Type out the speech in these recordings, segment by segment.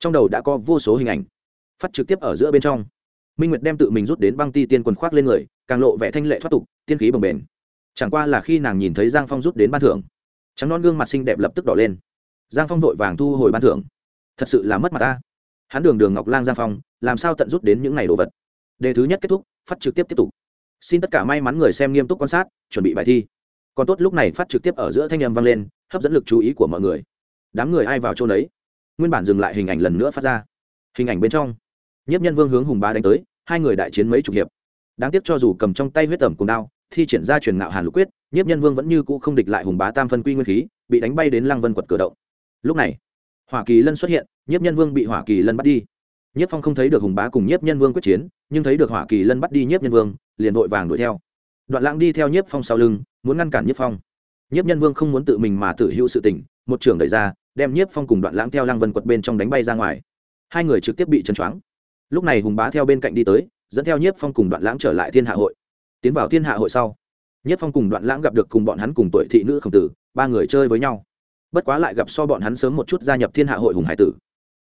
trong đầu đã có vô số hình ảnh phát trực tiếp ở giữa bên trong. Minh nguyệt đem tự mình rút đến băng ti tiên quần khoác lên người, càng lộ vẻ thanh lệ thoát tục, tiên khí bồng bềnh. Chẳng qua là khi nàng nhìn thấy giang phong rút đến ban thưởng, trắng non gương mặt xinh đẹp lập tức đỏ lên. Giang phong vội vàng thu hồi ban thưởng. Thật sự là mất mặt ta. Hắn đường đường ngọc lang giang phong, làm sao tận rút đến những ngày đồ vật? Đề thứ nhất kết thúc, phát trực tiếp tiếp tục. Xin tất cả may mắn người xem nghiêm túc quan sát, chuẩn bị bài thi. Còn tốt lúc này phát trực tiếp ở giữa thanh âm vang lên, hấp dẫn lực chú ý của mọi người. Đám người ai vào chỗ đấy nguyên bản dừng lại hình ảnh lần nữa phát ra. Hình ảnh bên trong, nhiếp nhân vương hướng hùng bá đánh tới, hai người đại chiến mấy chục hiệp. Đáng tiếc cho dù cầm trong tay huyết tẩm cùng đao, thi triển ra truyền ngạo hàn lục quyết, nhiếp nhân vương vẫn như cũ không địch lại hùng bá tam phân quy nguyên khí, bị đánh bay đến lăng vân quật cửa động. Lúc này, hỏa kỳ lân xuất hiện, nhiếp nhân vương bị hỏa kỳ lân bắt đi. Nhiếp phong không thấy được hùng bá cùng nhiếp nhân vương quyết chiến, nhưng thấy được hỏa kỳ lân bắt đi nhiếp nhân vương, liền vội vàng đuổi theo. Đoạn lãng đi theo nhiếp phong sau lưng, muốn ngăn cản nhiếp phong. Nhiếp nhân vương không muốn tự mình mà tự hữu sự tỉnh một trưởng đẩy ra đem nhiếp phong cùng đoạn lãng theo lăng vân quật bên trong đánh bay ra ngoài. Hai người trực tiếp bị chân choáng. Lúc này hùng bá theo bên cạnh đi tới, dẫn theo nhiếp phong cùng đoạn lãng trở lại thiên hạ hội. Tiến vào thiên hạ hội sau, nhiếp phong cùng đoạn lãng gặp được cùng bọn hắn cùng tuổi thị nữ khổng tử, ba người chơi với nhau. Bất quá lại gặp so bọn hắn sớm một chút gia nhập thiên hạ hội hùng hải tử.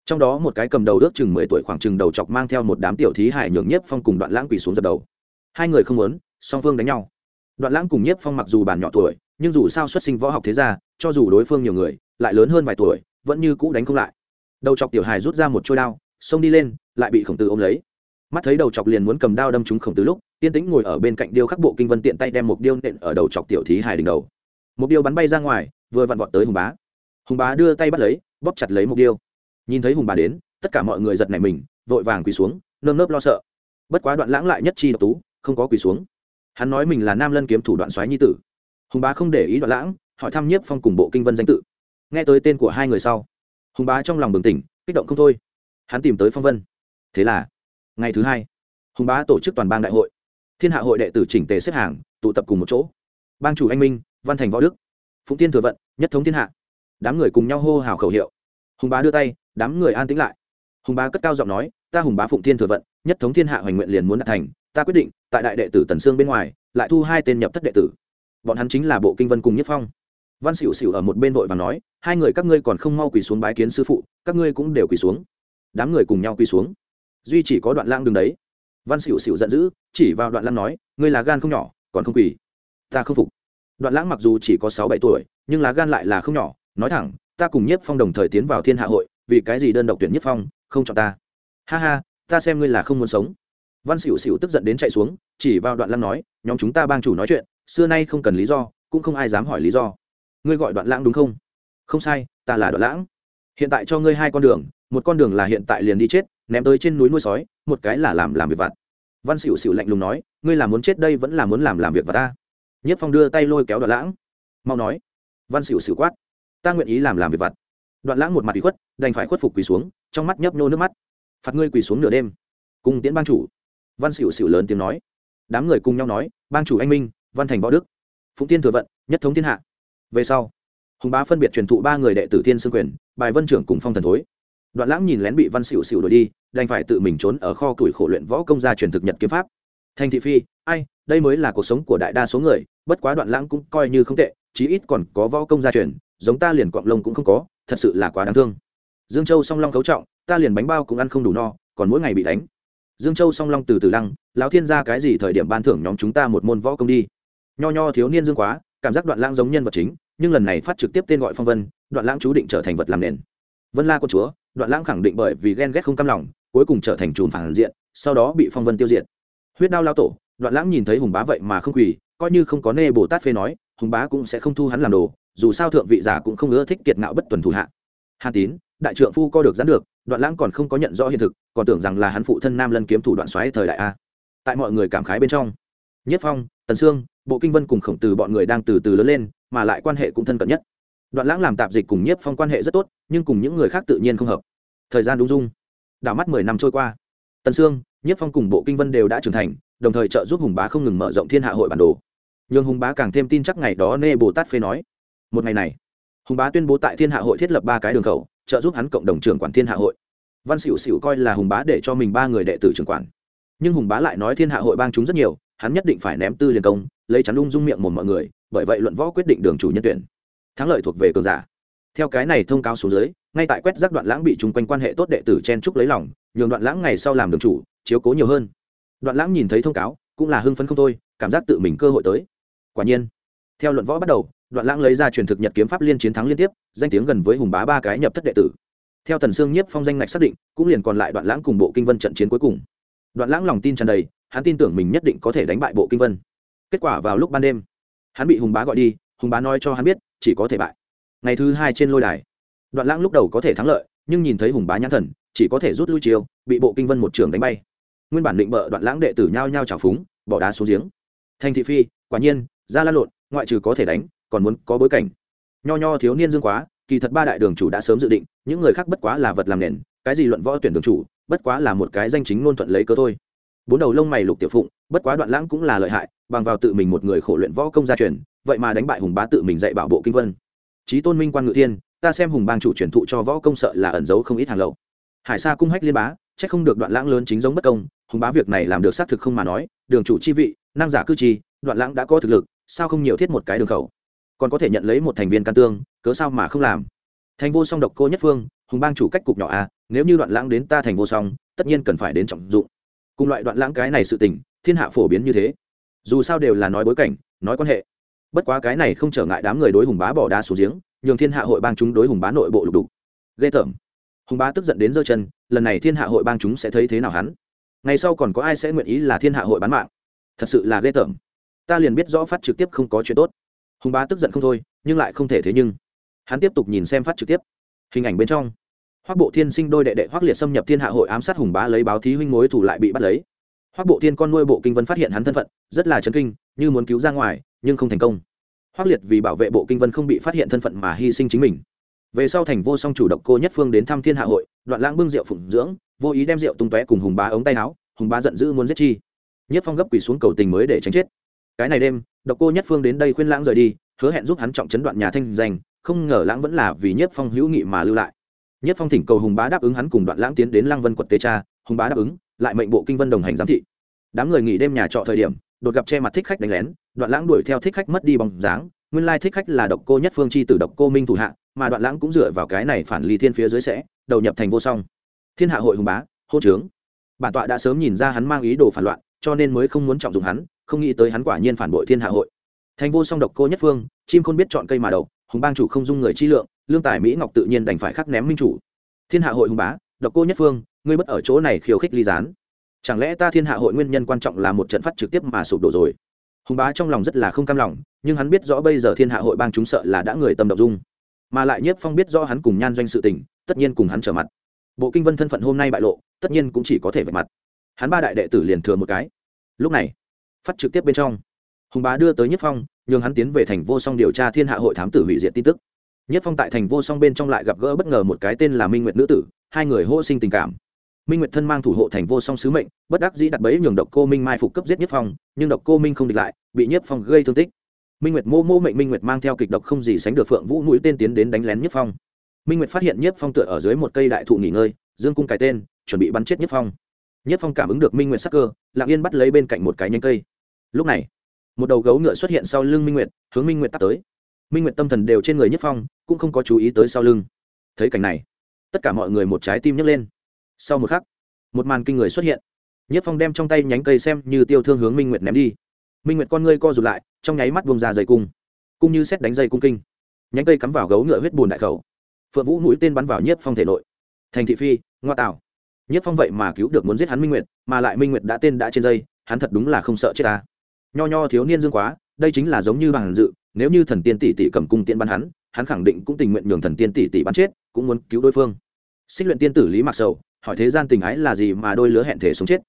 Trong đó một cái cầm đầu ước chừng mười tuổi khoảng chừng đầu chọc mang theo một đám tiểu thí hải nhường nhiếp phong cùng đoạn lãng quỳ xuống dập đầu. Hai người không muốn, song phương đánh nhau. Đoạn lãng cùng nhiếp phong mặc dù bàn nhỏ tuổi, nhưng dù sao xuất sinh võ học thế gia cho dù đối phương nhiều người, lại lớn hơn vài tuổi, vẫn như cũ đánh không lại. Đầu chọc tiểu hài rút ra một trôi đao, xông đi lên, lại bị khổng tử ôm lấy. Mắt thấy đầu chọc liền muốn cầm đao đâm trúng khổng tử lúc tiên tĩnh ngồi ở bên cạnh điêu khắc bộ kinh vân tiện tay đem một điêu nện ở đầu chọc tiểu thí hài đỉnh đầu. Một điêu bắn bay ra ngoài, vừa vặn vọt tới hùng bá. Hùng bá đưa tay bắt lấy, bóp chặt lấy một điêu. Nhìn thấy hùng bá đến, tất cả mọi người giật nảy mình, vội vàng quỳ xuống, nơm nớp lo sợ. Bất quá đoạn lãng lại nhất chi độc tú, không có quỳ xuống. Hắn nói mình là nam lân kiếm thủ đoạn xoáy nhi tử. Hùng bá không để ý đoạn lãng hỏi thăm nhiếp phong cùng bộ kinh vân danh tự. Nghe tới tên của hai người sau, hùng bá trong lòng bừng tỉnh, kích động không thôi. Hắn tìm tới phong vân. Thế là, ngày thứ hai, hùng bá tổ chức toàn bang đại hội. Thiên hạ hội đệ tử chỉnh tề xếp hàng, tụ tập cùng một chỗ. Bang chủ anh minh, văn thành võ đức, phụng tiên thừa vận, nhất thống thiên hạ. Đám người cùng nhau hô hào khẩu hiệu. Hùng bá đưa tay, đám người an tĩnh lại. Hùng bá cất cao giọng nói, ta hùng bá phụng thiên thừa vận, nhất thống thiên hạ hoành nguyện liền muốn đạt thành. Ta quyết định, tại đại đệ tử tần sương bên ngoài, lại thu hai tên nhập thất đệ tử. Bọn hắn chính là bộ kinh vân cùng nhất phong văn xỉu xỉu ở một bên vội và nói, hai người các ngươi còn không mau quỳ xuống bái kiến sư phụ, các ngươi cũng đều quỳ xuống. Đám người cùng nhau quỳ xuống. Duy chỉ có đoạn lang đường đấy. Văn xỉu xỉu giận dữ, chỉ vào đoạn lang nói, ngươi là gan không nhỏ, còn không quỳ. Ta không phục. Đoạn lãng mặc dù chỉ có sáu bảy tuổi, nhưng lá gan lại là không nhỏ. Nói thẳng, ta cùng nhiếp phong đồng thời tiến vào thiên hạ hội, vì cái gì đơn độc tuyển nhiếp phong, không chọn ta? Ha ha, ta xem ngươi là không muốn sống. Văn xỉu xỉu tức giận đến chạy xuống, chỉ vào đoạn lăng nói, nhóm chúng ta bang chủ nói chuyện, xưa nay không cần lý do, cũng không ai dám hỏi lý do ngươi gọi đoạn lãng đúng không? Không sai, ta là đoạn lãng. Hiện tại cho ngươi hai con đường, một con đường là hiện tại liền đi chết, ném tới trên núi nuôi sói, một cái là làm làm việc vặt. Văn xỉu xỉu lạnh lùng nói, ngươi là muốn chết đây vẫn là muốn làm làm việc vặt ta? Nhất phong đưa tay lôi kéo đoạn lãng. Mau nói. Văn xỉu xỉu quát. Ta nguyện ý làm làm việc vặt. Đoạn lãng một mặt bị khuất, đành phải khuất phục quỳ xuống, trong mắt nhấp nhô nước mắt. Phạt ngươi quỳ xuống nửa đêm. Cùng tiễn bang chủ. Văn xỉu xỉu lớn tiếng nói. Đám người cùng nhau nói, bang chủ anh minh, văn thành võ đức. Phụng tiên thừa vận, nhất thống thiên hạ về sau, hùng bá phân biệt truyền thụ ba người đệ tử thiên sương quyền, bài vân trưởng cùng phong thần thối. Đoạn lãng nhìn lén bị văn xịu xịu đuổi đi, đành phải tự mình trốn ở kho tuổi khổ luyện võ công gia truyền thực nhật kiếm pháp. Thành thị phi, ai, đây mới là cuộc sống của đại đa số người, bất quá đoạn lãng cũng coi như không tệ, chí ít còn có võ công gia truyền, giống ta liền quạng lông cũng không có, thật sự là quá đáng thương. Dương châu song long cấu trọng, ta liền bánh bao cũng ăn không đủ no, còn mỗi ngày bị đánh. Dương châu song long từ từ lăng, lão thiên ra cái gì thời điểm ban thưởng nhóm chúng ta một môn võ công đi? Nho nho thiếu niên dương quá cảm giác đoạn lãng giống nhân vật chính, nhưng lần này phát trực tiếp tên gọi phong vân, đoạn lãng chú định trở thành vật làm nền. Vân la con chúa, đoạn lãng khẳng định bởi vì ghen ghét không cam lòng, cuối cùng trở thành chùm phản diện, sau đó bị phong vân tiêu diệt. Huyết đao lao tổ, đoạn lãng nhìn thấy hùng bá vậy mà không quỳ, coi như không có nê bồ tát phê nói, hùng bá cũng sẽ không thu hắn làm đồ, dù sao thượng vị giả cũng không ưa thích kiệt ngạo bất tuần thủ hạ. Hàn tín, đại trượng phu co được dán được, đoạn lãng còn không có nhận rõ hiện thực, còn tưởng rằng là hắn phụ thân nam lân kiếm thủ đoạn xoáy thời đại a. Tại mọi người cảm khái bên trong nhất phong, tần sương, bộ kinh vân cùng khổng tử bọn người đang từ từ lớn lên, mà lại quan hệ cũng thân cận nhất. Đoạn lãng làm tạp dịch cùng nhiếp phong quan hệ rất tốt, nhưng cùng những người khác tự nhiên không hợp. Thời gian đúng dung đảo mắt mười năm trôi qua. Tần sương nhiếp phong cùng bộ kinh vân đều đã trưởng thành, đồng thời trợ giúp hùng bá không ngừng mở rộng thiên hạ hội bản đồ. Nhưng hùng bá càng thêm tin chắc ngày đó nê bồ tát phê nói, một ngày này, hùng bá tuyên bố tại thiên hạ hội thiết lập ba cái đường khẩu, trợ giúp hắn cộng đồng trưởng quản thiên hạ hội. Văn xỉu xỉu coi là hùng bá để cho mình ba người đệ tử trưởng quản. Nhưng hùng bá lại nói thiên hạ hội bang chúng rất nhiều hắn nhất định phải ném tư liên công, lấy chắn ung dung miệng một mọi người, bởi vậy luận võ quyết định đường chủ nhân tuyển. Thắng lợi thuộc về cường giả. Theo cái này thông cáo xuống dưới, ngay tại quét rác đoạn lãng bị chung quanh quan hệ tốt đệ tử chen trúc lấy lòng, nhường đoạn lãng ngày sau làm đường chủ, chiếu cố nhiều hơn. Đoạn lãng nhìn thấy thông cáo, cũng là hưng phấn không thôi, cảm giác tự mình cơ hội tới. Quả nhiên, theo luận võ bắt đầu, đoạn lãng lấy ra truyền thực nhật kiếm pháp liên chiến thắng liên tiếp, danh tiếng gần với hùng bá ba cái nhập thất đệ tử. Theo tần sương nhiếp phong danh ngạch xác định, cũng liền còn lại đoạn lãng cùng bộ kinh vân trận chiến cuối cùng. Đoạn lãng lòng tin tràn đầy hắn tin tưởng mình nhất định có thể đánh bại bộ kinh vân. Kết quả vào lúc ban đêm, hắn bị hùng bá gọi đi, hùng bá nói cho hắn biết, chỉ có thể bại. Ngày thứ hai trên lôi đài, đoạn lãng lúc đầu có thể thắng lợi, nhưng nhìn thấy hùng bá nhãn thần, chỉ có thể rút lui chiều bị bộ kinh vân một trường đánh bay. Nguyên bản định bợ đoạn lãng đệ tử nhao nhao trào phúng, bỏ đá xuống giếng. Thành thị phi, quả nhiên, ra lan lộn, ngoại trừ có thể đánh, còn muốn có bối cảnh. Nho nho thiếu niên dương quá, kỳ thật ba đại đường chủ đã sớm dự định, những người khác bất quá là vật làm nền, cái gì luận võ tuyển đường chủ, bất quá là một cái danh chính ngôn thuận lấy cơ thôi bốn đầu lông mày lục tiểu phụng, bất quá đoạn lãng cũng là lợi hại, bằng vào tự mình một người khổ luyện võ công gia truyền, vậy mà đánh bại hùng bá tự mình dạy bảo bộ kinh vân. Trí tôn minh quan ngự thiên, ta xem hùng bang chủ truyền thụ cho võ công sợ là ẩn giấu không ít hàng lậu. Hải sa cung hách liên bá c h ắ c không được đoạn lãng lớn chính giống bất công, hùng bá việc này làm được xác thực không mà nói, đường chủ chi vị, năng giả cư chi đoạn lãng đã có thực lực, sao không nhiều thiết một cái đường khẩu? Còn có thể nhận lấy một thành viên can tương, cớ sao mà không làm? Thành vô song độc cô nhất phương, hùng bang chủ cách cục nhỏ à nếu như đoạn lãng đến ta thành vô song, tất nhiên cần phải đến trọng dụng cùng loại đoạn lãng cái này sự tình, thiên hạ phổ biến như thế. Dù sao đều là nói bối cảnh, nói quan hệ. Bất quá cái này không trở ngại đám người đối hùng bá bỏ đá xuống giếng, nhường thiên hạ hội bang chúng đối hùng bá nội bộ lục đục. Ghê tởm. Hùng bá tức giận đến giơ chân, lần này thiên hạ hội bang chúng sẽ thấy thế nào hắn? Ngày sau còn có ai sẽ nguyện ý là thiên hạ hội bán mạng? Thật sự là ghê tởm. Ta liền biết rõ phát trực tiếp không có chuyện tốt. Hùng bá tức giận không thôi, nhưng lại không thể thế nhưng. Hắn tiếp tục nhìn xem phát trực tiếp. Hình ảnh bên trong hoác bộ thiên sinh đôi đệ đệ hoác liệt xâm nhập thiên hạ hội ám sát hùng bá lấy báo thí huynh mối thủ lại bị bắt lấy. Hoác bộ thiên con nuôi bộ kinh vân phát hiện hắn thân phận, rất là chấn kinh, như muốn cứu ra ngoài, nhưng không thành công. Hoác liệt vì bảo vệ bộ kinh vân không bị phát hiện thân phận mà hy sinh chính mình. Về sau thành vô song chủ động cô nhất phương đến thăm thiên hạ hội, đoạn lãng bưng rượu phụng dưỡng, vô ý đem rượu tung tóe cùng hùng bá ống tay áo, hùng bá giận dữ muốn giết chi. Nhất phong gấp quỳ xuống cầu tình mới để tránh chết. Cái này đêm, độc cô nhất phương đến đây khuyên lãng rời đi, hứa hẹn giúp hắn trọng chấn đoạn nhà thanh danh, không ngờ lãng vẫn là vì nhất phong hữu nghị mà lưu lại nhất phong thỉnh cầu hùng bá đáp ứng hắn cùng đoạn lãng tiến đến lăng vân quật tế cha hùng bá đáp ứng, lại mệnh bộ kinh vân đồng hành giám thị. Đám người nghỉ đêm nhà trọ thời điểm, đột gặp che mặt thích khách đánh lén, đoạn lãng đuổi theo thích khách mất đi bóng dáng, nguyên lai thích khách là độc cô nhất phương chi từ độc cô minh thủ hạ, mà đoạn lãng cũng dựa vào cái này phản ly thiên phía dưới sẽ, đầu nhập thành vô song. Thiên hạ hội hùng bá hô trướng. Bản tọa đã sớm nhìn ra hắn mang ý đồ phản loạn, cho nên mới không muốn trọng dụng hắn, không nghĩ tới hắn quả nhiên phản bội thiên hạ hội. Thành vô song độc cô nhất phương, chim không biết chọn cây mà đầu hùng bang chủ không dung người chi lượng lương tài mỹ ngọc tự nhiên đành phải khắc ném minh chủ. Thiên hạ hội hùng bá, độc cô nhất phương, ngươi bất ở chỗ này khiêu khích ly gián. Chẳng lẽ ta thiên hạ hội nguyên nhân quan trọng là một trận phát trực tiếp mà sụp đổ rồi? Hùng bá trong lòng rất là không cam lòng, nhưng hắn biết rõ bây giờ thiên hạ hội bang chúng sợ là đã người tâm động dung. Mà lại nhất phong biết rõ hắn cùng nhan doanh sự tình, tất nhiên cùng hắn trở mặt. Bộ kinh vân thân phận hôm nay bại lộ, tất nhiên cũng chỉ có thể vạch mặt. Hắn ba đại đệ tử liền thừa một cái. Lúc này, phát trực tiếp bên trong, hùng bá đưa tới nhất phong, nhường hắn tiến về thành vô song điều tra thiên hạ hội thám tử hủy diệt tin tức nhất phong tại thành vô song bên trong lại gặp gỡ bất ngờ một cái tên là minh nguyệt nữ tử, hai người hô sinh tình cảm. Minh nguyệt thân mang thủ hộ thành vô song sứ mệnh, bất đắc dĩ đặt bẫy nhường độc cô minh mai phục cấp giết nhất phong, nhưng độc cô minh không địch lại, bị nhất phong gây thương tích. Minh nguyệt mô mô mệnh minh nguyệt mang theo kịch độc không gì sánh được phượng vũ mũi tên tiến đến đánh lén nhất phong. Minh nguyệt phát hiện nhất phong tựa ở dưới một cây đại thụ nghỉ ngơi, dương cung cái tên, chuẩn bị bắn chết nhất phong. Nhất phong cảm ứng được minh nguyệt sắc cơ, lặng yên bắt lấy bên cạnh một cái nhánh cây. Lúc này, một đầu gấu ngựa xuất hiện sau lưng minh nguyệt, hướng minh nguyệt tắt tới minh nguyệt tâm thần đều trên người nhất phong, cũng không có chú ý tới sau lưng. Thấy cảnh này, tất cả mọi người một trái tim nhấc lên. Sau một khắc, một màn kinh người xuất hiện. Nhất phong đem trong tay nhánh cây xem như tiêu thương hướng minh nguyệt ném đi. Minh nguyệt con ngươi co rụt lại, trong nháy mắt buông ra dây cung. Cung như xét đánh dây cung kinh. Nhánh cây cắm vào gấu ngựa huyết bùn đại khẩu. Phượng vũ mũi tên bắn vào Nhất phong thể nội. Thành thị phi, ngoa tạo. Nhất phong vậy mà cứu được muốn giết hắn minh nguyệt, mà lại minh nguyệt đã tên đã trên dây, hắn thật đúng là không sợ chết ta. Nho nho thiếu niên dương quá, đây chính là giống như bằng dự nếu như thần tiên tỷ tỷ cầm cung tiễn bắn hắn hắn khẳng định cũng tình nguyện nhường thần tiên tỷ tỷ bắn chết, cũng muốn cứu đối phương. Xích luyện tiên tử lý mặc sầu, hỏi thế gian tình ái là gì mà đôi lứa hẹn thể sống chết?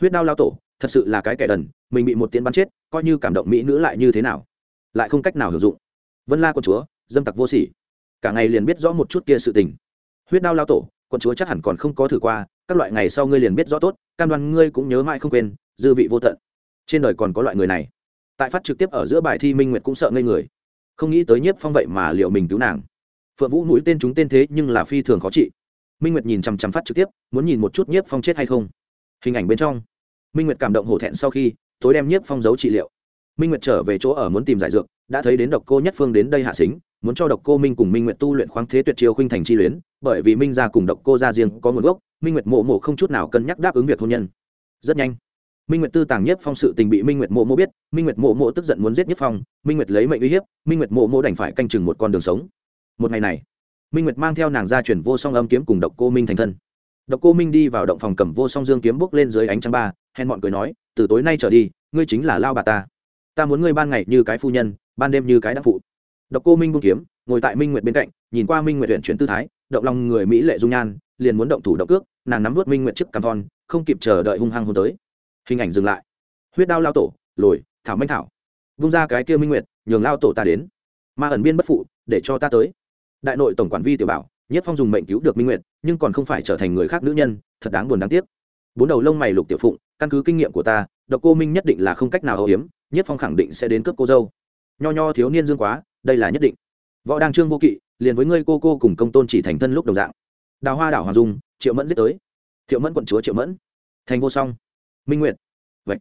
Huyết đao lao tổ, thật sự là cái kẻ đần, mình bị một tiễn bắn chết, coi như cảm động mỹ nữ lại như thế nào? Lại không cách nào hữu dụng. Vân la con chúa, dâm tặc vô sỉ. Cả ngày liền biết rõ một chút kia sự tình. Huyết đao lao tổ con chúa chắc hẳn còn không có thử qua, các loại ngày sau ngươi liền biết rõ tốt, cam đoan ngươi cũng nhớ mãi không quên, dư vị vô tận. Trên đời còn có loại người này tại phát trực tiếp ở giữa bài thi minh nguyệt cũng sợ ngây người. Không nghĩ tới nhiếp phong vậy mà liệu mình cứu nàng. Phượng vũ mũi tên chúng tên thế nhưng là phi thường khó trị. Minh nguyệt nhìn chằm chằm phát trực tiếp, muốn nhìn một chút nhiếp phong chết hay không. Hình ảnh bên trong, minh nguyệt cảm động hổ thẹn sau khi tối đem nhiếp phong giấu trị liệu. Minh nguyệt trở về chỗ ở muốn tìm giải dược, đã thấy đến độc cô nhất phương đến đây hạ xính, muốn cho độc cô minh cùng minh nguyệt tu luyện khoáng thế tuyệt chiêu khuynh thành chi luyến, bởi vì minh gia cùng độc cô gia riêng có nguồn gốc, minh nguyệt mộ mộ không chút nào cân nhắc đáp ứng việc hôn nhân. Rất nhanh minh nguyệt tư tàng nhất phong sự tình bị minh nguyệt mộ mộ biết, minh nguyệt mộ mộ tức giận muốn giết nhất phong, minh nguyệt lấy mệnh uy hiếp, minh nguyệt mộ mộ đành phải canh chừng một con đường sống. Một ngày này, minh nguyệt mang theo nàng ra chuyển vô song âm kiếm cùng độc cô minh thành thân. Độc cô minh đi vào động phòng cầm vô song dương kiếm bước lên dưới ánh trăng ba hèn bọn cười nói, từ tối nay trở đi, ngươi chính là lao bà ta. Ta muốn ngươi ban ngày như cái phu nhân, ban đêm như cái đắc phụ. Độc cô minh buông kiếm, ngồi tại minh nguyệt bên cạnh, nhìn qua minh nguyệt huyện chuyển tư thái, động lòng người mỹ lệ dung nhan, liền muốn động thủ động cước, nàng nắm vớt minh nguyệt trước cằm thon, không kịp chờ đợi hung hăng hôn tới hình ảnh dừng lại. Huyết đao lao tổ, lồi, thảo manh thảo. Vung ra cái kia minh nguyệt, nhường lao tổ ta đến. Ma ẩn biên bất phụ, để cho ta tới. Đại nội tổng quản vi tiểu bảo, nhất phong dùng mệnh cứu được minh nguyệt, nhưng còn không phải trở thành người khác nữ nhân, thật đáng buồn đáng tiếc. Bốn đầu lông mày lục tiểu phụng, căn cứ kinh nghiệm của ta, độc cô minh nhất định là không cách nào âu hiếm nhất phong khẳng định sẽ đến cướp cô dâu. Nho nho thiếu niên dương quá, đây là nhất định. Võ đăng trương vô kỵ, liền với ngươi cô cô cùng công tôn chỉ thành thân lúc đồng dạng. Đào hoa đảo hoàng dung, triệu mẫn giết tới. Triệu mẫn quận chúa triệu mẫn. Thành vô song minh nguyệt. Vậy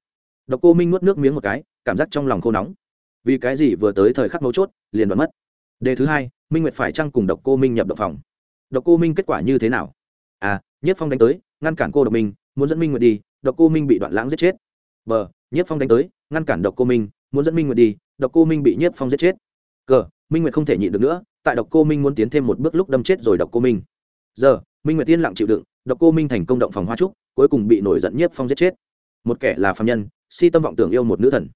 độc cô minh nuốt nước miếng một cái, cảm giác trong lòng khô nóng. Vì cái gì vừa tới thời khắc mấu chốt, liền đoán mất. Đề thứ hai, minh nguyệt phải chăng cùng độc cô minh nhập độc phòng? Độc cô minh kết quả như thế nào? À nhất phong đánh tới, ngăn cản cô độc minh, muốn dẫn minh nguyệt đi, độc cô minh bị đoạn lãng giết chết. B nhất phong đánh tới, ngăn cản độc cô minh, muốn dẫn minh nguyệt đi, độc cô minh bị nhất phong giết chết. Cờ, minh nguyệt không thể nhịn được nữa, tại độc cô minh muốn tiến thêm một bước lúc đâm chết rồi độc cô minh. Giờ, minh nguyệt tiên lặng chịu đựng, độc cô minh thành công động phòng hoa trúc, cuối cùng bị nổi giận nhất phong giết chết một kẻ là phạm nhân, si tâm vọng tưởng yêu một nữ thần.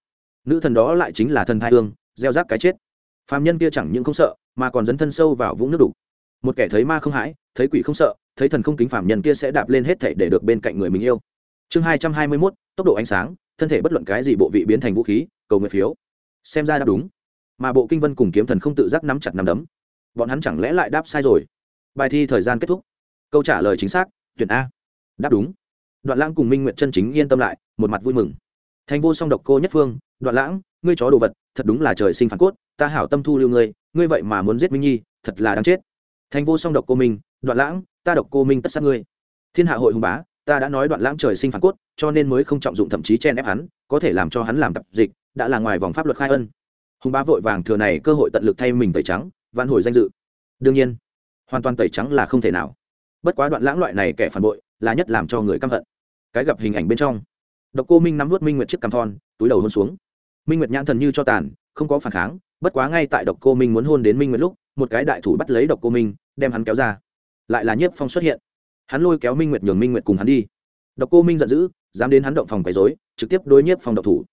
Nữ thần đó lại chính là thần thai hương, gieo rác cái chết. Phạm nhân kia chẳng những không sợ, mà còn dấn thân sâu vào vũng nước đục. Một kẻ thấy ma không hãi, thấy quỷ không sợ, thấy thần không kính phạm nhân kia sẽ đạp lên hết thể để được bên cạnh người mình yêu. Chương hai trăm hai mươi mốt, tốc độ ánh sáng, thân thể bất luận cái gì bộ vị biến thành vũ khí, cầu nguyện phiếu. Xem ra đáp đúng. Mà bộ kinh vân cùng kiếm thần không tự giác nắm chặt nắm đấm. Bọn hắn chẳng lẽ lại đáp sai rồi? Bài thi thời gian kết thúc. Câu trả lời chính xác, tuyển a. Đáp đúng đoạn lãng cùng minh nguyện chân chính yên tâm lại, một mặt vui mừng. Thành vô song độc cô nhất phương, đoạn lãng, ngươi chó đồ vật, thật đúng là trời sinh phản cốt, ta hảo tâm thu lưu ngươi ngươi vậy mà muốn giết minh nhi, thật là đáng chết. Thành vô song độc cô minh, đoạn lãng, ta độc cô minh tất sát ngươi. Thiên hạ hội hùng bá, ta đã nói đoạn lãng trời sinh phản cốt, cho nên mới không trọng dụng thậm chí chen ép hắn, có thể làm cho hắn làm tập dịch, đã là ngoài vòng pháp luật khai ân. Hùng bá vội vàng thừa này cơ hội tận lực thay mình tẩy trắng van hồi danh dự. Đương nhiên, hoàn toàn tẩy trắng là không thể nào. Bất quá đoạn lãng loại này kẻ phản bội, là nhất làm cho người căm hận cái gặp hình ảnh bên trong. Độc cô minh nắm vút minh nguyệt chiếc cằm thon, túi đầu hôn xuống. Minh nguyệt nhãn thần như cho tàn, không có phản kháng, bất quá ngay tại độc cô minh muốn hôn đến minh nguyệt lúc, một cái đại thủ bắt lấy độc cô minh, đem hắn kéo ra. Lại là nhiếp phong xuất hiện. Hắn lôi kéo minh nguyệt nhường minh nguyệt cùng hắn đi. Độc cô minh giận dữ, dám đến hắn động phòng quấy dối trực tiếp đối nhiếp phong độc thủ.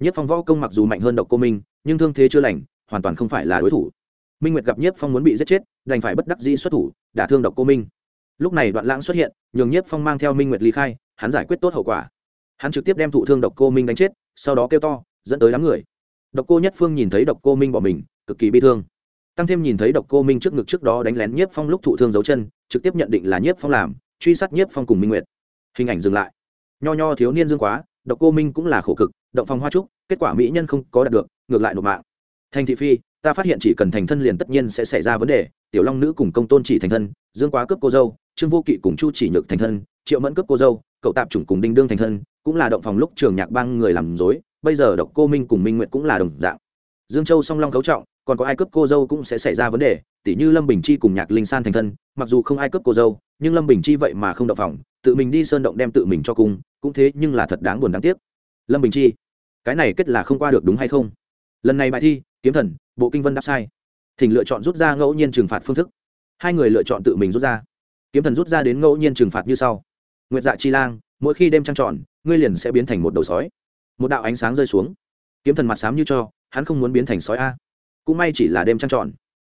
Nhiếp phong võ công mặc dù mạnh hơn độc cô minh, nhưng thương thế chưa lành, hoàn toàn không phải là đối thủ. Minh nguyệt gặp nhiếp phong muốn bị giết chết, đành phải bất đắc dĩ xuất thủ, đả thương độc cô minh. Lúc này đoạn lãng xuất hiện, nhường nhiếp phong mang theo minh nguyệt ly khai hắn giải quyết tốt hậu quả. Hắn trực tiếp đem thụ thương độc cô minh đánh chết, sau đó kêu to, dẫn tới đám người. Độc cô nhất phương nhìn thấy độc cô minh bỏ mình, cực kỳ bi thương. Tăng thêm nhìn thấy độc cô minh trước ngực trước đó đánh lén nhiếp phong lúc thụ thương dấu chân, trực tiếp nhận định là nhiếp phong làm, truy sát nhiếp phong cùng minh nguyệt. Hình ảnh dừng lại. Nho nho thiếu niên dương quá, độc cô minh cũng là khổ cực, động phong hoa trúc, kết quả mỹ nhân không có đạt được, ngược lại nộp mạng. Thành thị phi, ta phát hiện chỉ cần thành thân liền tất nhiên sẽ xảy ra vấn đề, tiểu long nữ cùng công tôn chỉ thành thân, dương quá cướp cô dâu, trương vô kỵ cùng chu chỉ nhược thành thân, triệu mẫn cướp cô dâu cậu tạp chủng cùng đinh đương thành thân, cũng là động phòng lúc trường nhạc bang người làm dối, bây giờ độc cô minh cùng minh nguyệt cũng là đồng dạng. Dương châu song long cấu trọng, còn có ai cướp cô dâu cũng sẽ xảy ra vấn đề tỷ như lâm bình chi cùng nhạc linh san thành thân, mặc dù không ai cướp cô dâu, nhưng lâm bình chi vậy mà không động phòng, tự mình đi sơn động đem tự mình cho cung cũng thế nhưng là thật đáng buồn đáng tiếc. Lâm bình chi, cái này kết là không qua được đúng hay không? Lần này bài thi, kiếm thần, bộ kinh vân đáp sai. Thỉnh lựa chọn rút ra ngẫu nhiên trừng phạt phương thức. Hai người lựa chọn tự mình rút ra. Kiếm thần rút ra đến ngẫu nhiên trừng phạt như sau nguyệt dạ chi lang, mỗi khi đêm trăng tròn, ngươi liền sẽ biến thành một đầu sói. Một đạo ánh sáng rơi xuống. Kiếm thần mặt xám như cho, hắn không muốn biến thành sói a. Cũng may chỉ là đêm trăng tròn.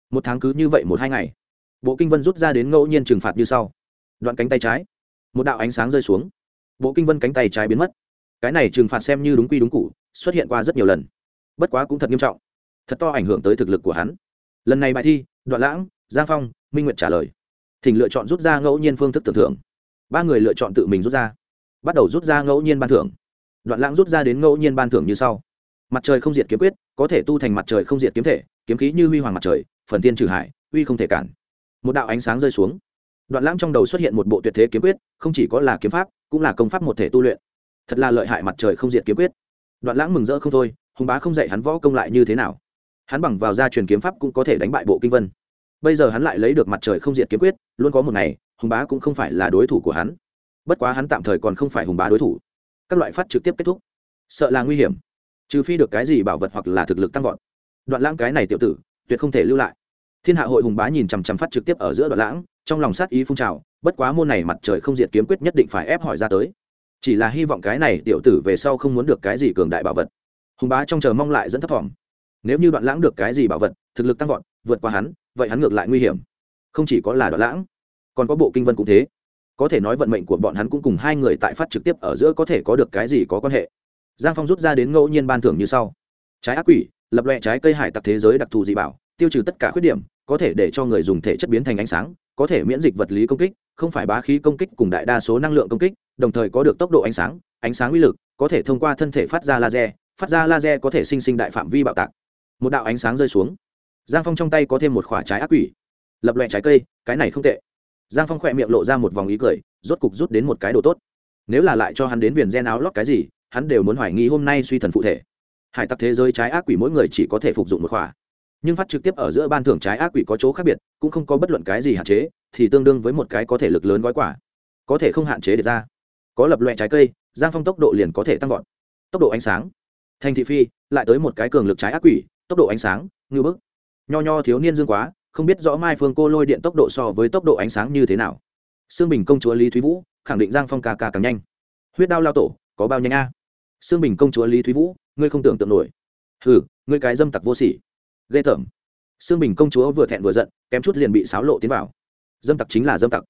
Một tháng cứ như vậy một hai ngày. Bộ kinh vân rút ra đến ngẫu nhiên trừng phạt như sau. Đoạn cánh tay trái. Một đạo ánh sáng rơi xuống. Bộ kinh vân cánh tay trái biến mất. Cái này trừng phạt xem như đúng quy đúng cụ xuất hiện qua rất nhiều lần. Bất quá cũng thật nghiêm trọng. Thật to ảnh hưởng tới thực lực của hắn. Lần này bài thi, đoạn lãng, giang phong, minh nguyệt trả lời. Thỉnh lựa chọn rút ra ngẫu nhiên phương thức tưởng thưởng ba người lựa chọn tự mình rút ra bắt đầu rút ra ngẫu nhiên ban thưởng đoạn lãng rút ra đến ngẫu nhiên ban thưởng như sau mặt trời không diệt kiếm quyết có thể tu thành mặt trời không diệt kiếm thể kiếm khí như huy hoàng mặt trời phần tiên trừ hải uy không thể cản một đạo ánh sáng rơi xuống đoạn lãng trong đầu xuất hiện một bộ tuyệt thế kiếm quyết không chỉ có là kiếm pháp cũng là công pháp một thể tu luyện thật là lợi hại mặt trời không diệt kiếm quyết đoạn lãng mừng rỡ không thôi hùng bá không dạy hắn võ công lại như thế nào hắn bằng vào gia truyền kiếm pháp cũng có thể đánh bại bộ kinh vân bây giờ hắn lại lấy được mặt trời không diệt kiếm quyết luôn có một ngày hùng bá cũng không phải là đối thủ của hắn. Bất quá hắn tạm thời còn không phải hùng bá đối thủ. Các loại phát trực tiếp kết thúc. Sợ là nguy hiểm. Trừ phi được cái gì bảo vật hoặc là thực lực tăng vọt. Đoạn lãng cái này tiểu tử, tuyệt không thể lưu lại. Thiên hạ hội hùng bá nhìn chằm chằm phát trực tiếp ở giữa đoạn lãng, trong lòng sát ý phun trào, bất quá môn này mặt trời không diệt kiếm quyết nhất định phải ép hỏi ra tới. Chỉ là hy vọng cái này tiểu tử về sau không muốn được cái gì cường đại bảo vật. Hùng bá trong chờ mong lại dẫn thấp thỏm. Nếu như đoạn lãng được cái gì bảo vật, thực lực tăng vọt, vượt qua hắn, vậy hắn ngược lại nguy hiểm. Không chỉ có là đoạn lãng còn có bộ kinh vân cũng thế. Có thể nói vận mệnh của bọn hắn cũng cùng hai người tại phát trực tiếp ở giữa có thể có được cái gì có quan hệ. Giang phong rút ra đến ngẫu nhiên ban thưởng như sau. Trái ác quỷ, lập lệ trái cây hải tặc thế giới đặc thù dị bảo, tiêu trừ tất cả khuyết điểm, có thể để cho người dùng thể chất biến thành ánh sáng, có thể miễn dịch vật lý công kích, không phải bá khí công kích cùng đại đa số năng lượng công kích, đồng thời có được tốc độ ánh sáng ánh sáng uy lực, có thể thông qua thân thể phát ra laser, phát ra laser có thể sinh sinh đại phạm vi bạo tạc. Một đạo ánh sáng rơi xuống. Giang phong trong tay có thêm một khoả trái ác quỷ. Lập loẹ trái cây, cái này không tệ giang phong khỏe miệng lộ ra một vòng ý cười, rốt cục rút đến một cái đồ tốt. Nếu là lại cho hắn đến viền gen áo lót cái gì, hắn đều muốn hoài nghi hôm nay suy thần phụ thể. Hải tặc thế giới trái ác quỷ mỗi người chỉ có thể phục dụng một khỏa. Nhưng phát trực tiếp ở giữa ban thưởng trái ác quỷ có chỗ khác biệt, cũng không có bất luận cái gì hạn chế, thì tương đương với một cái có thể lực lớn gói quả có thể không hạn chế được ra. Có lập loại trái cây, giang phong tốc độ liền có thể tăng vọt. Tốc độ ánh sáng. Thành thị phi, lại tới một cái cường lực trái ác quỷ, tốc độ ánh sáng ngư bức. Nho nho thiếu niên dương quá không biết rõ mai phương cô lôi điện tốc độ so với tốc độ ánh sáng như thế nào. Sương bình công chúa lý thúy vũ, khẳng định giang phong ca ca càng nhanh. Huyết đao lao tổ, có bao nhanh a? Sương bình công chúa lý thúy vũ, ngươi không tưởng tượng nổi. Hừ, ngươi cái dâm tặc vô sỉ. Ghê tởm. Sương bình công chúa vừa thẹn vừa giận, kém chút liền bị xáo lộ tiến vào. Dâm tặc chính là dâm tặc.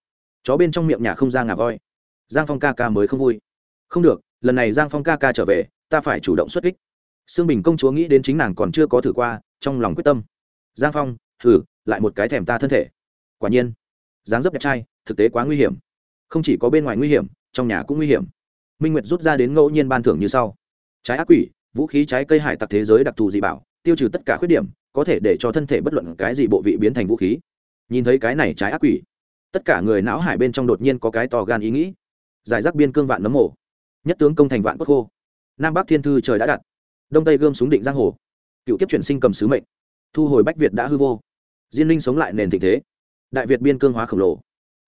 Chó bên trong miệng nhà không ra ngà voi. Giang phong ca ca mới không vui. Không được, lần này giang phong ca ca trở về, ta phải chủ động xuất kích. Sương bình công chúa nghĩ đến chính nàng còn chưa có thử qua, trong lòng quyết tâm. Giang phong thử lại một cái thèm ta thân thể. Quả nhiên, dáng dấp đẹp trai, thực tế quá nguy hiểm. Không chỉ có bên ngoài nguy hiểm, trong nhà cũng nguy hiểm. Minh nguyệt rút ra đến ngẫu nhiên ban thưởng như sau. Trái ác quỷ, vũ khí trái cây hải tặc thế giới đặc thù dị bảo, tiêu trừ tất cả khuyết điểm, có thể để cho thân thể bất luận cái gì bộ vị biến thành vũ khí. Nhìn thấy cái này trái ác quỷ, tất cả người não hải bên trong đột nhiên có cái to gan ý nghĩ. Giải rác biên cương vạn nấm mổ nhất tướng công thành vạn cốt khô. Nam bắc thiên thư trời đã đặt, đông tây gươm súng định giang hồ. Cựu kiếp chuyển sinh cầm sứ mệnh, thu hồi bách việt đã hư vô diên linh sống lại nền tình thế. Đại việt biên cương hóa khổng lồ.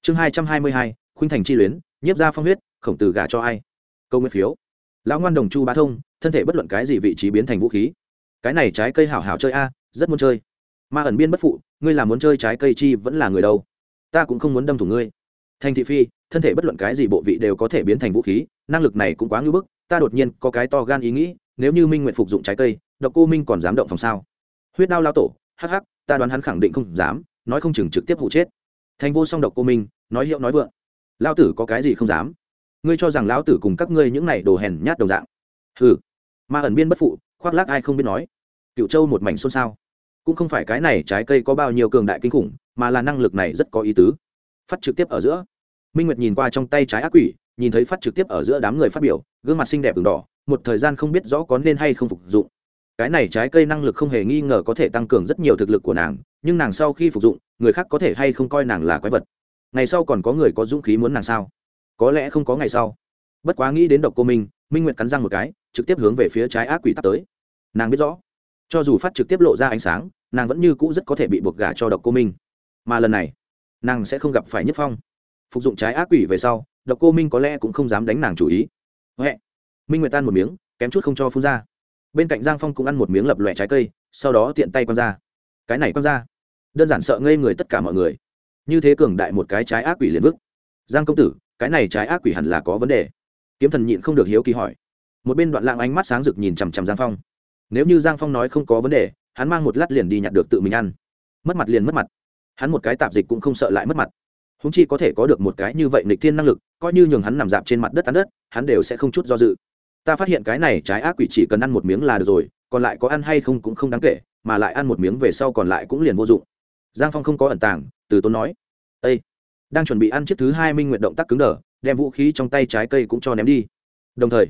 Chương hai trăm hai mươi hai, khuynh thành chi luyến, nhiếp ra phong huyết, khổng tử gà cho ai? Câu nguyên phiếu. Lão ngoan đồng chu bá thông, thân thể bất luận cái gì vị trí biến thành vũ khí. Cái này trái cây hảo hảo chơi a, rất muốn chơi. Ma ẩn biên bất phụ, ngươi là muốn chơi trái cây chi vẫn là người đâu? Ta cũng không muốn đâm thủ ngươi. Thành thị phi, thân thể bất luận cái gì bộ vị đều có thể biến thành vũ khí, năng lực này cũng quá ngưỡng bức, ta đột nhiên có cái to gan ý nghĩ, nếu như minh nguyện phục dụng trái cây, độc cô minh còn dám động phòng sao? Huyết đao lao tổ, hắc hắc ta đoán hắn khẳng định không dám, nói không chừng trực tiếp hụ chết. Thành vô song độc cô minh, nói hiệu nói vượng. Lao tử có cái gì không dám? Ngươi cho rằng lão tử cùng các ngươi những này đồ hèn nhát đồng dạng? Hừ. Ma ẩn biên bất phụ, khoác lác ai không biết nói. Cựu châu một mảnh xôn xao. Cũng không phải cái này trái cây có bao nhiêu cường đại kinh khủng, mà là năng lực này rất có ý tứ. Phát trực tiếp ở giữa. Minh nguyệt nhìn qua trong tay trái ác quỷ, nhìn thấy phát trực tiếp ở giữa đám người phát biểu, gương mặt xinh đẹp v đỏ, một thời gian không biết rõ có nên hay không phục dụng cái này trái cây năng lực không hề nghi ngờ có thể tăng cường rất nhiều thực lực của nàng, nhưng nàng sau khi phục dụng, người khác có thể hay không coi nàng là quái vật. Ngày sau còn có người có dũng khí muốn nàng sao? Có lẽ không có ngày sau. Bất quá nghĩ đến độc cô minh minh nguyệt cắn răng một cái, trực tiếp hướng về phía trái ác quỷ tắt tới. Nàng biết rõ, cho dù phát trực tiếp lộ ra ánh sáng, nàng vẫn như cũ rất có thể bị buộc gả cho độc cô minh. Mà lần này, nàng sẽ không gặp phải nhất phong. Phục dụng trái ác quỷ về sau, độc cô minh có lẽ cũng không dám đánh nàng chủ ý. Huệ, minh nguyệt tan một miếng, kém chút không cho phun ra bên cạnh giang phong cũng ăn một miếng lập lòe trái cây sau đó tiện tay quăng ra cái này quăng ra đơn giản sợ ngây người tất cả mọi người như thế cường đại một cái trái ác quỷ liền vức giang công tử cái này trái ác quỷ hẳn là có vấn đề kiếm thần nhịn không được hiếu kỳ hỏi một bên đoạn lạng ánh mắt sáng rực nhìn chằm chằm giang phong nếu như giang phong nói không có vấn đề hắn mang một lát liền đi nhặt được tự mình ăn mất mặt liền mất mặt hắn một cái tạp dịch cũng không sợ lại mất mặt húng chi có thể có được một cái như vậy nịch thiên năng lực coi như nhường hắn nằm dạp trên mặt đất tán đất hắn đều sẽ không chút do dự ta phát hiện cái này trái ác quỷ chỉ cần ăn một miếng là được rồi, còn lại có ăn hay không cũng không đáng kể, mà lại ăn một miếng về sau còn lại cũng liền vô dụng. Giang phong không có ẩn tàng, từ tốn nói â đang chuẩn bị ăn chiếc thứ hai minh nguyện động tác cứng đờ, đem vũ khí trong tay trái cây cũng cho ném đi. Đồng thời,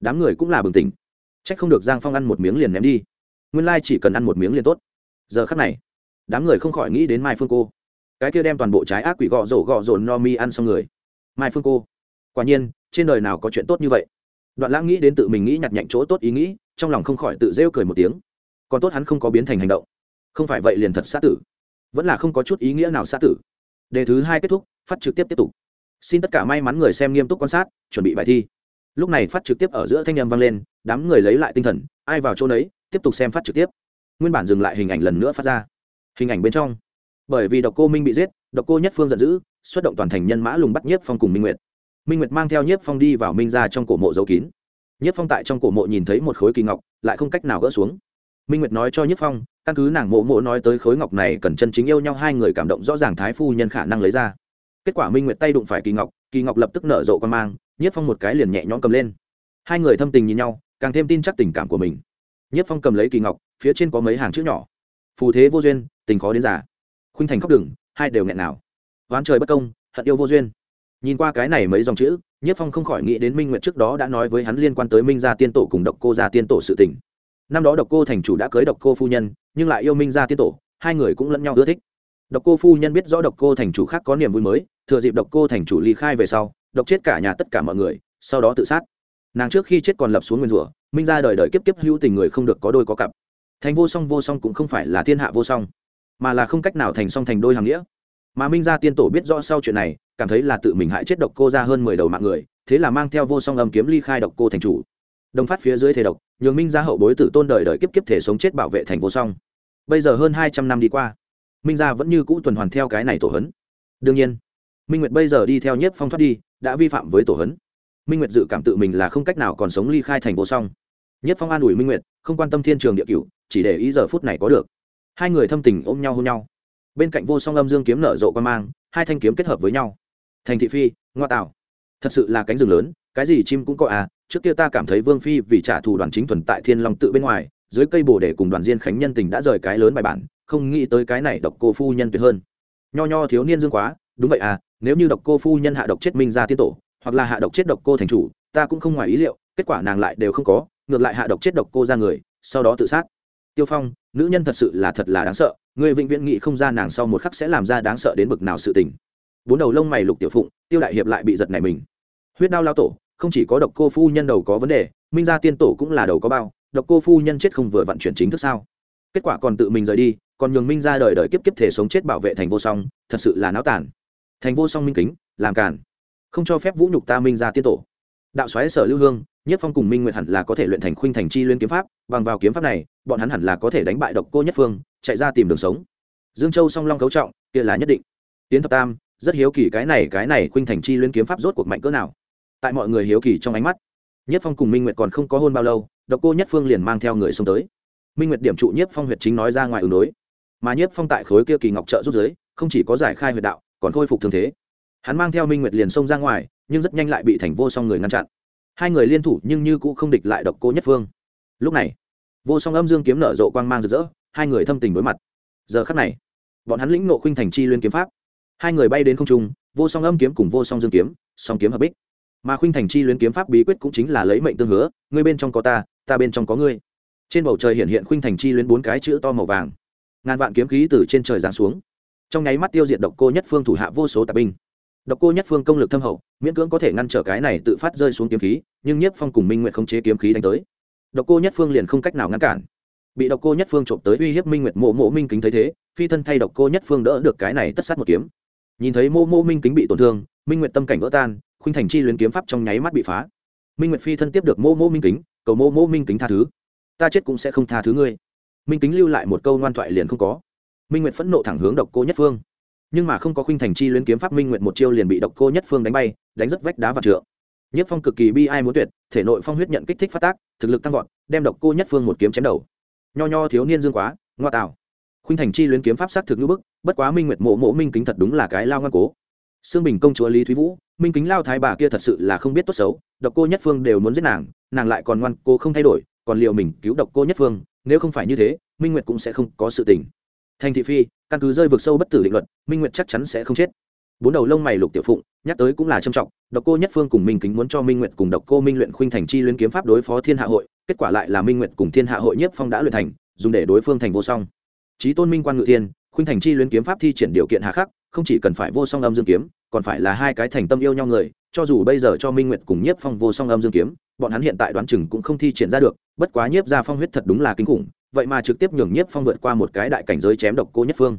đám người cũng là bừng tỉnh. C h ắ c không được giang phong ăn một miếng liền ném đi. Nguyên lai chỉ cần ăn một miếng liền tốt. Giờ khắc này, đám người không khỏi nghĩ đến mai phương cô. Cái kia đem toàn bộ trái ác quỷ gọ rổ gọ rồn no mi ăn xong người. Mai phương cô, quả nhiên, trên đời nào có chuyện tốt như vậy? Đoạn lãng nghĩ đến tự mình nghĩ nhặt nhạnh chỗ tốt ý nghĩ, trong lòng không khỏi tự rêu cười một tiếng. Còn tốt hắn không có biến thành hành động. Không phải vậy liền thật sát tử. Vẫn là không có chút ý nghĩa nào xã tử. Đề thứ hai kết thúc, phát trực tiếp tiếp tục. Xin tất cả may mắn người xem nghiêm túc quan sát, chuẩn bị bài thi. Lúc này phát trực tiếp ở giữa thanh â m vang lên, đám người lấy lại tinh thần, ai vào chỗ đấy tiếp tục xem phát trực tiếp. Nguyên bản dừng lại hình ảnh lần nữa phát ra. Hình ảnh bên trong. Bởi vì độc cô minh bị giết, độc cô nhất phương giận dữ, xuất động toàn thành nhân mã lùng bắt nhiếp phong cùng minh nguyệt minh nguyệt mang theo nhất phong đi vào minh ra trong cổ mộ dấu kín nhất phong tại trong cổ mộ nhìn thấy một khối kỳ ngọc lại không cách nào gỡ xuống minh nguyệt nói cho nhất phong căn cứ nàng mộ mộ nói tới khối ngọc này cần chân chính yêu nhau hai người cảm động rõ ràng thái phu nhân khả năng lấy ra kết quả minh nguyệt tay đụng phải kỳ ngọc kỳ ngọc lập tức nở rộ con mang nhất phong một cái liền nhẹ nhõm cầm lên hai người thâm tình nhìn nhau càng thêm tin chắc tình cảm của mình nhất phong cầm lấy kỳ ngọc phía trên có mấy hàng chữ nhỏ phù thế vô duyên tình khó đến giả khuynh thành khóc đừng hai đều nghẹn nào oán trời bất công hận yêu vô duyên nhìn qua cái này mấy dòng chữ, nhất phong không khỏi nghĩ đến minh nguyệt trước đó đã nói với hắn liên quan tới minh gia tiên tổ cùng độc cô gia tiên tổ sự tình. Năm đó độc cô thành chủ đã cưới độc cô phu nhân, nhưng lại yêu minh gia tiên tổ, hai người cũng lẫn nhau ưa thích. Độc cô phu nhân biết rõ độc cô thành chủ khác có niềm vui mới, thừa dịp độc cô thành chủ ly khai về sau, độc chết cả nhà tất cả mọi người, sau đó tự sát. Nàng trước khi chết còn lập xuống nguyên rủa, minh ra đời đời kiếp kiếp hữu tình người không được có đôi có cặp. Thành vô song vô song cũng không phải là thiên hạ vô song, mà là không cách nào thành song thành đôi hàng nghĩa mà minh gia tiên tổ biết rõ sau chuyện này, cảm thấy là tự mình hại chết độc cô ra hơn mười đầu mạng người, thế là mang theo vô song âm kiếm ly khai độc cô thành chủ. Đồng phát phía dưới thể độc, nhường minh gia hậu bối tử tôn đời đời kiếp kiếp thể sống chết bảo vệ thành vô song. Bây giờ hơn hai trăm năm đi qua, minh gia vẫn như cũ tuần hoàn theo cái này tổ hấn. Đương nhiên, minh nguyệt bây giờ đi theo nhiếp phong thoát đi, đã vi phạm với tổ hấn. Minh nguyệt dự cảm tự mình là không cách nào còn sống ly khai thành vô song. Nhiếp phong an ủi minh nguyệt, không quan tâm thiên trường địa cửu, chỉ để ý giờ phút này có được. Hai người thâm tình ôm nhau hôn nhau bên cạnh vô song âm dương kiếm nở rộ quan mang, hai thanh kiếm kết hợp với nhau. Thành thị phi, ngoa tạo. Thật sự là cánh rừng lớn, cái gì chim cũng có à trước kia ta cảm thấy vương phi vì trả thù đoàn chính thuần tại thiên long tự bên ngoài, dưới cây bồ để cùng đoàn diên khánh nhân tình đã rời cái lớn bài bản, không nghĩ tới cái này độc cô phu nhân tuyệt hơn. Nho nho thiếu niên dương quá, đúng vậy à nếu như độc cô phu nhân hạ độc chết minh ra tiên tổ, hoặc là hạ độc chết độc cô thành chủ, ta cũng không ngoài ý liệu, kết quả nàng lại đều không có, ngược lại hạ độc chết độc cô ra người, sau đó tự sát. Tiêu phong nữ nhân thật sự là thật là đáng sợ người vĩnh viễn nghĩ không ra nàng sau một khắc sẽ làm ra đáng sợ đến bực nào sự tình. Bốn đầu lông mày lục tiểu phụng, tiêu đại hiệp lại bị giật này mình. Huyết đao lao tổ, không chỉ có độc cô phu nhân đầu có vấn đề, minh gia tiên tổ cũng là đầu có bao, độc cô phu nhân chết không vừa vận chuyển chính thức sao? Kết quả còn tự mình rời đi, còn nhường minh ra đời đời kiếp kiếp thể sống chết bảo vệ thành vô song, thật sự là náo tản thành vô song minh kính, làm cản không cho phép vũ nhục ta minh ra tiên tổ. Đạo xoáy sở lưu hương nhất phong cùng minh nguyệt hẳn là có thể luyện thành khuynh thành chi liên kiếm pháp, bằng vào kiếm pháp này, bọn hắn hẳn là có thể đánh bại độc cô nhất phương, chạy ra tìm đường sống. Dương châu song long cấu trọng, kia là nhất định. Tiến thập tam, rất hiếu kỳ cái này cái này khuynh thành chi liên kiếm pháp rốt cuộc mạnh cỡ nào. Tại mọi người hiếu kỳ trong ánh mắt, nhất phong cùng minh nguyệt còn không có hôn bao lâu, độc cô nhất phương liền mang theo người xông tới. Minh nguyệt điểm trụ nhất phong huyệt chính nói ra ngoài ứng đối. Mà nhất phong tại khối kia kỳ ngọc trợ rút giới không chỉ có giải khai huyệt đạo, còn khôi phục thương thế. Hắn mang theo minh nguyệt liền xông ra ngoài, nhưng rất nhanh lại bị thành vô song người ngăn chặn hai người liên thủ nhưng như cũng không địch lại độc cô nhất phương. Lúc này, vô song âm dương kiếm nở rộ quang mang rực rỡ, hai người thâm tình đối mặt. Giờ khắc này, bọn hắn lĩnh nộ khuynh thành chi liên kiếm pháp. Hai người bay đến không trung, vô song âm kiếm cùng vô song dương kiếm, song kiếm hợp bích. Mà khuynh thành chi luyến kiếm pháp bí quyết cũng chính là lấy mệnh tương hứa, ngươi bên trong có ta ta bên trong có ngươi. Trên bầu trời hiện hiện khuynh thành chi luyến bốn cái chữ to màu vàng. Ngàn vạn kiếm khí từ trên trời giáng xuống. Trong nháy mắt tiêu diệt độc cô nhất phương thủ hạ vô số tà binh độc cô nhất phương công lực thâm hậu, miễn cưỡng có thể ngăn trở cái này tự phát rơi xuống kiếm khí, nhưng nhất phong cùng minh nguyệt không chế kiếm khí đánh tới. Độc cô nhất phương liền không cách nào ngăn cản. Bị độc cô nhất phương trộm tới uy hiếp minh nguyệt, mộ mộ minh kính thấy thế, phi thân thay độc cô nhất phương đỡ được cái này tất sát một kiếm. Nhìn thấy mô mô minh kính bị tổn thương, minh nguyệt tâm cảnh vỡ tan, khuynh thành chi luyến kiếm pháp trong nháy mắt bị phá. Minh nguyệt phi thân tiếp được mô mô minh kính, cầu mô mô minh kính tha thứ. Ta chết cũng sẽ không tha thứ ngươi. Minh kính lưu lại một câu ngoan thoại liền không có. Minh nguyệt phẫn nộ thẳng hướng độc cô nhất phương nhưng mà không có khuynh thành chi luyến kiếm pháp minh nguyệt một chiêu liền bị độc cô nhất phương đánh bay, đánh rất vách đá và trượng. Nhất phong cực kỳ bi ai muốn tuyệt, thể nội phong huyết nhận kích thích phát tác, thực lực tăng vọt, đem độc cô nhất phương một kiếm chém đầu. Nho nho thiếu niên dương quá, ngoa tạo. Khuynh thành chi luyến kiếm pháp sát thực như bức, bất quá minh nguyệt mộ mộ minh kính thật đúng là cái lao ngoan cố. Xương bình công chúa lý thúy vũ, minh kính lao thái bà kia thật sự là không biết tốt xấu, độc cô nhất phương đều muốn giết nàng nàng lại còn ngoan cô không thay đổi, còn liệu mình cứu độc cô nhất phương, nếu không phải như thế, minh nguyệt cũng sẽ không có sự tình. Thành thị phi căn cứ rơi vực sâu bất tử định luật, minh nguyệt chắc chắn sẽ không chết. Bốn đầu lông mày lục tiểu phụng, nhắc tới cũng là trầm trọng, độc cô nhất phương cùng minh kính muốn cho minh nguyệt cùng độc cô minh luyện khuynh thành chi luyến kiếm pháp đối phó thiên hạ hội, kết quả lại là minh nguyệt cùng thiên hạ hội nhất phong đã luyện thành, dùng để đối phương thành vô song. Trí tôn minh quan ngự thiên, khuynh thành chi luyến kiếm pháp thi triển điều kiện hạ khắc, không chỉ cần phải vô song âm dương kiếm, còn phải là hai cái thành tâm yêu nhau người, cho dù bây giờ cho minh nguyệt cùng nhiếp phong vô song âm dương kiếm, bọn hắn hiện tại đoán chừng cũng không thi triển ra được, bất quá nhiếp ra phong huyết thật đúng là kinh khủng vậy mà trực tiếp nhường nhiếp phong vượt qua một cái đại cảnh giới chém độc cô nhất phương.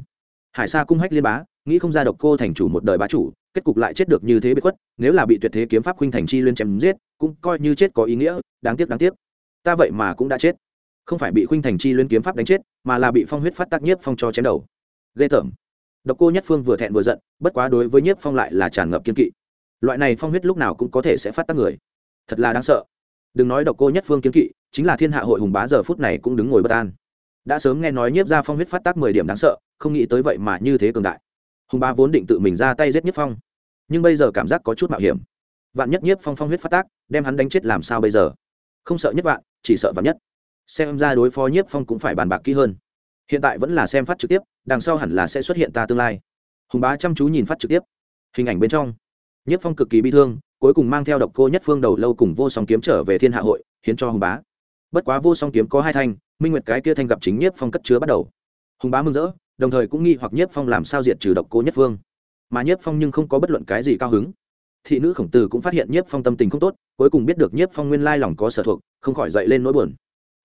Hải sa cung hách liên bá, nghĩ không ra độc cô thành chủ một đời bá chủ, kết cục lại chết được như thế bị khuất, nếu là bị tuyệt thế kiếm pháp khuynh thành chi liên chém giết, cũng coi như chết có ý nghĩa, đáng tiếc đáng tiếc. Ta vậy mà cũng đã chết. Không phải bị khuynh thành chi liên kiếm pháp đánh chết, mà là bị phong huyết phát tác nhiếp phong cho chém đầu. Ghê tởm. Độc cô nhất phương vừa thẹn vừa giận, bất quá đối với nhiếp phong lại là tràn ngập kiên kỵ. Loại này phong huyết lúc nào cũng có thể sẽ phát tác người. Thật là đáng sợ đừng nói độc cô nhất phương kiến kỵ, chính là thiên hạ hội hùng bá giờ phút này cũng đứng ngồi bất an. Đã sớm nghe nói nhiếp ra phong huyết phát tác mười điểm đáng sợ, không nghĩ tới vậy mà như thế cường đại. Hùng bá vốn định tự mình ra tay giết nhiếp phong, nhưng bây giờ cảm giác có chút mạo hiểm. Vạn nhất nhiếp phong phong huyết phát tác, đem hắn đánh chết làm sao bây giờ? Không sợ nhất vạn, chỉ sợ vạn nhất. Xem ra đối phó nhiếp phong cũng phải bàn bạc kỹ hơn. Hiện tại vẫn là xem phát trực tiếp, đằng sau hẳn là sẽ xuất hiện ta tương lai. Hùng bá chăm chú nhìn phát trực tiếp. Hình ảnh bên trong. Nhiếp phong cực kỳ bi thương cuối cùng mang theo độc cô nhất phương đầu lâu cùng vô song kiếm trở về thiên hạ hội, hiến cho hùng bá. Bất quá vô song kiếm có hai thanh, minh nguyệt cái kia thanh gặp chính nhiếp phong cất chứa bắt đầu. Hùng bá mừng rỡ, đồng thời cũng nghi hoặc nhiếp phong làm sao diệt trừ độc cô nhất phương. Mà nhiếp phong nhưng không có bất luận cái gì cao hứng. Thị nữ khổng tử cũng phát hiện nhiếp phong tâm tình không tốt, cuối cùng biết được nhiếp phong nguyên lai lòng có sở thuộc, không khỏi dậy lên nỗi buồn.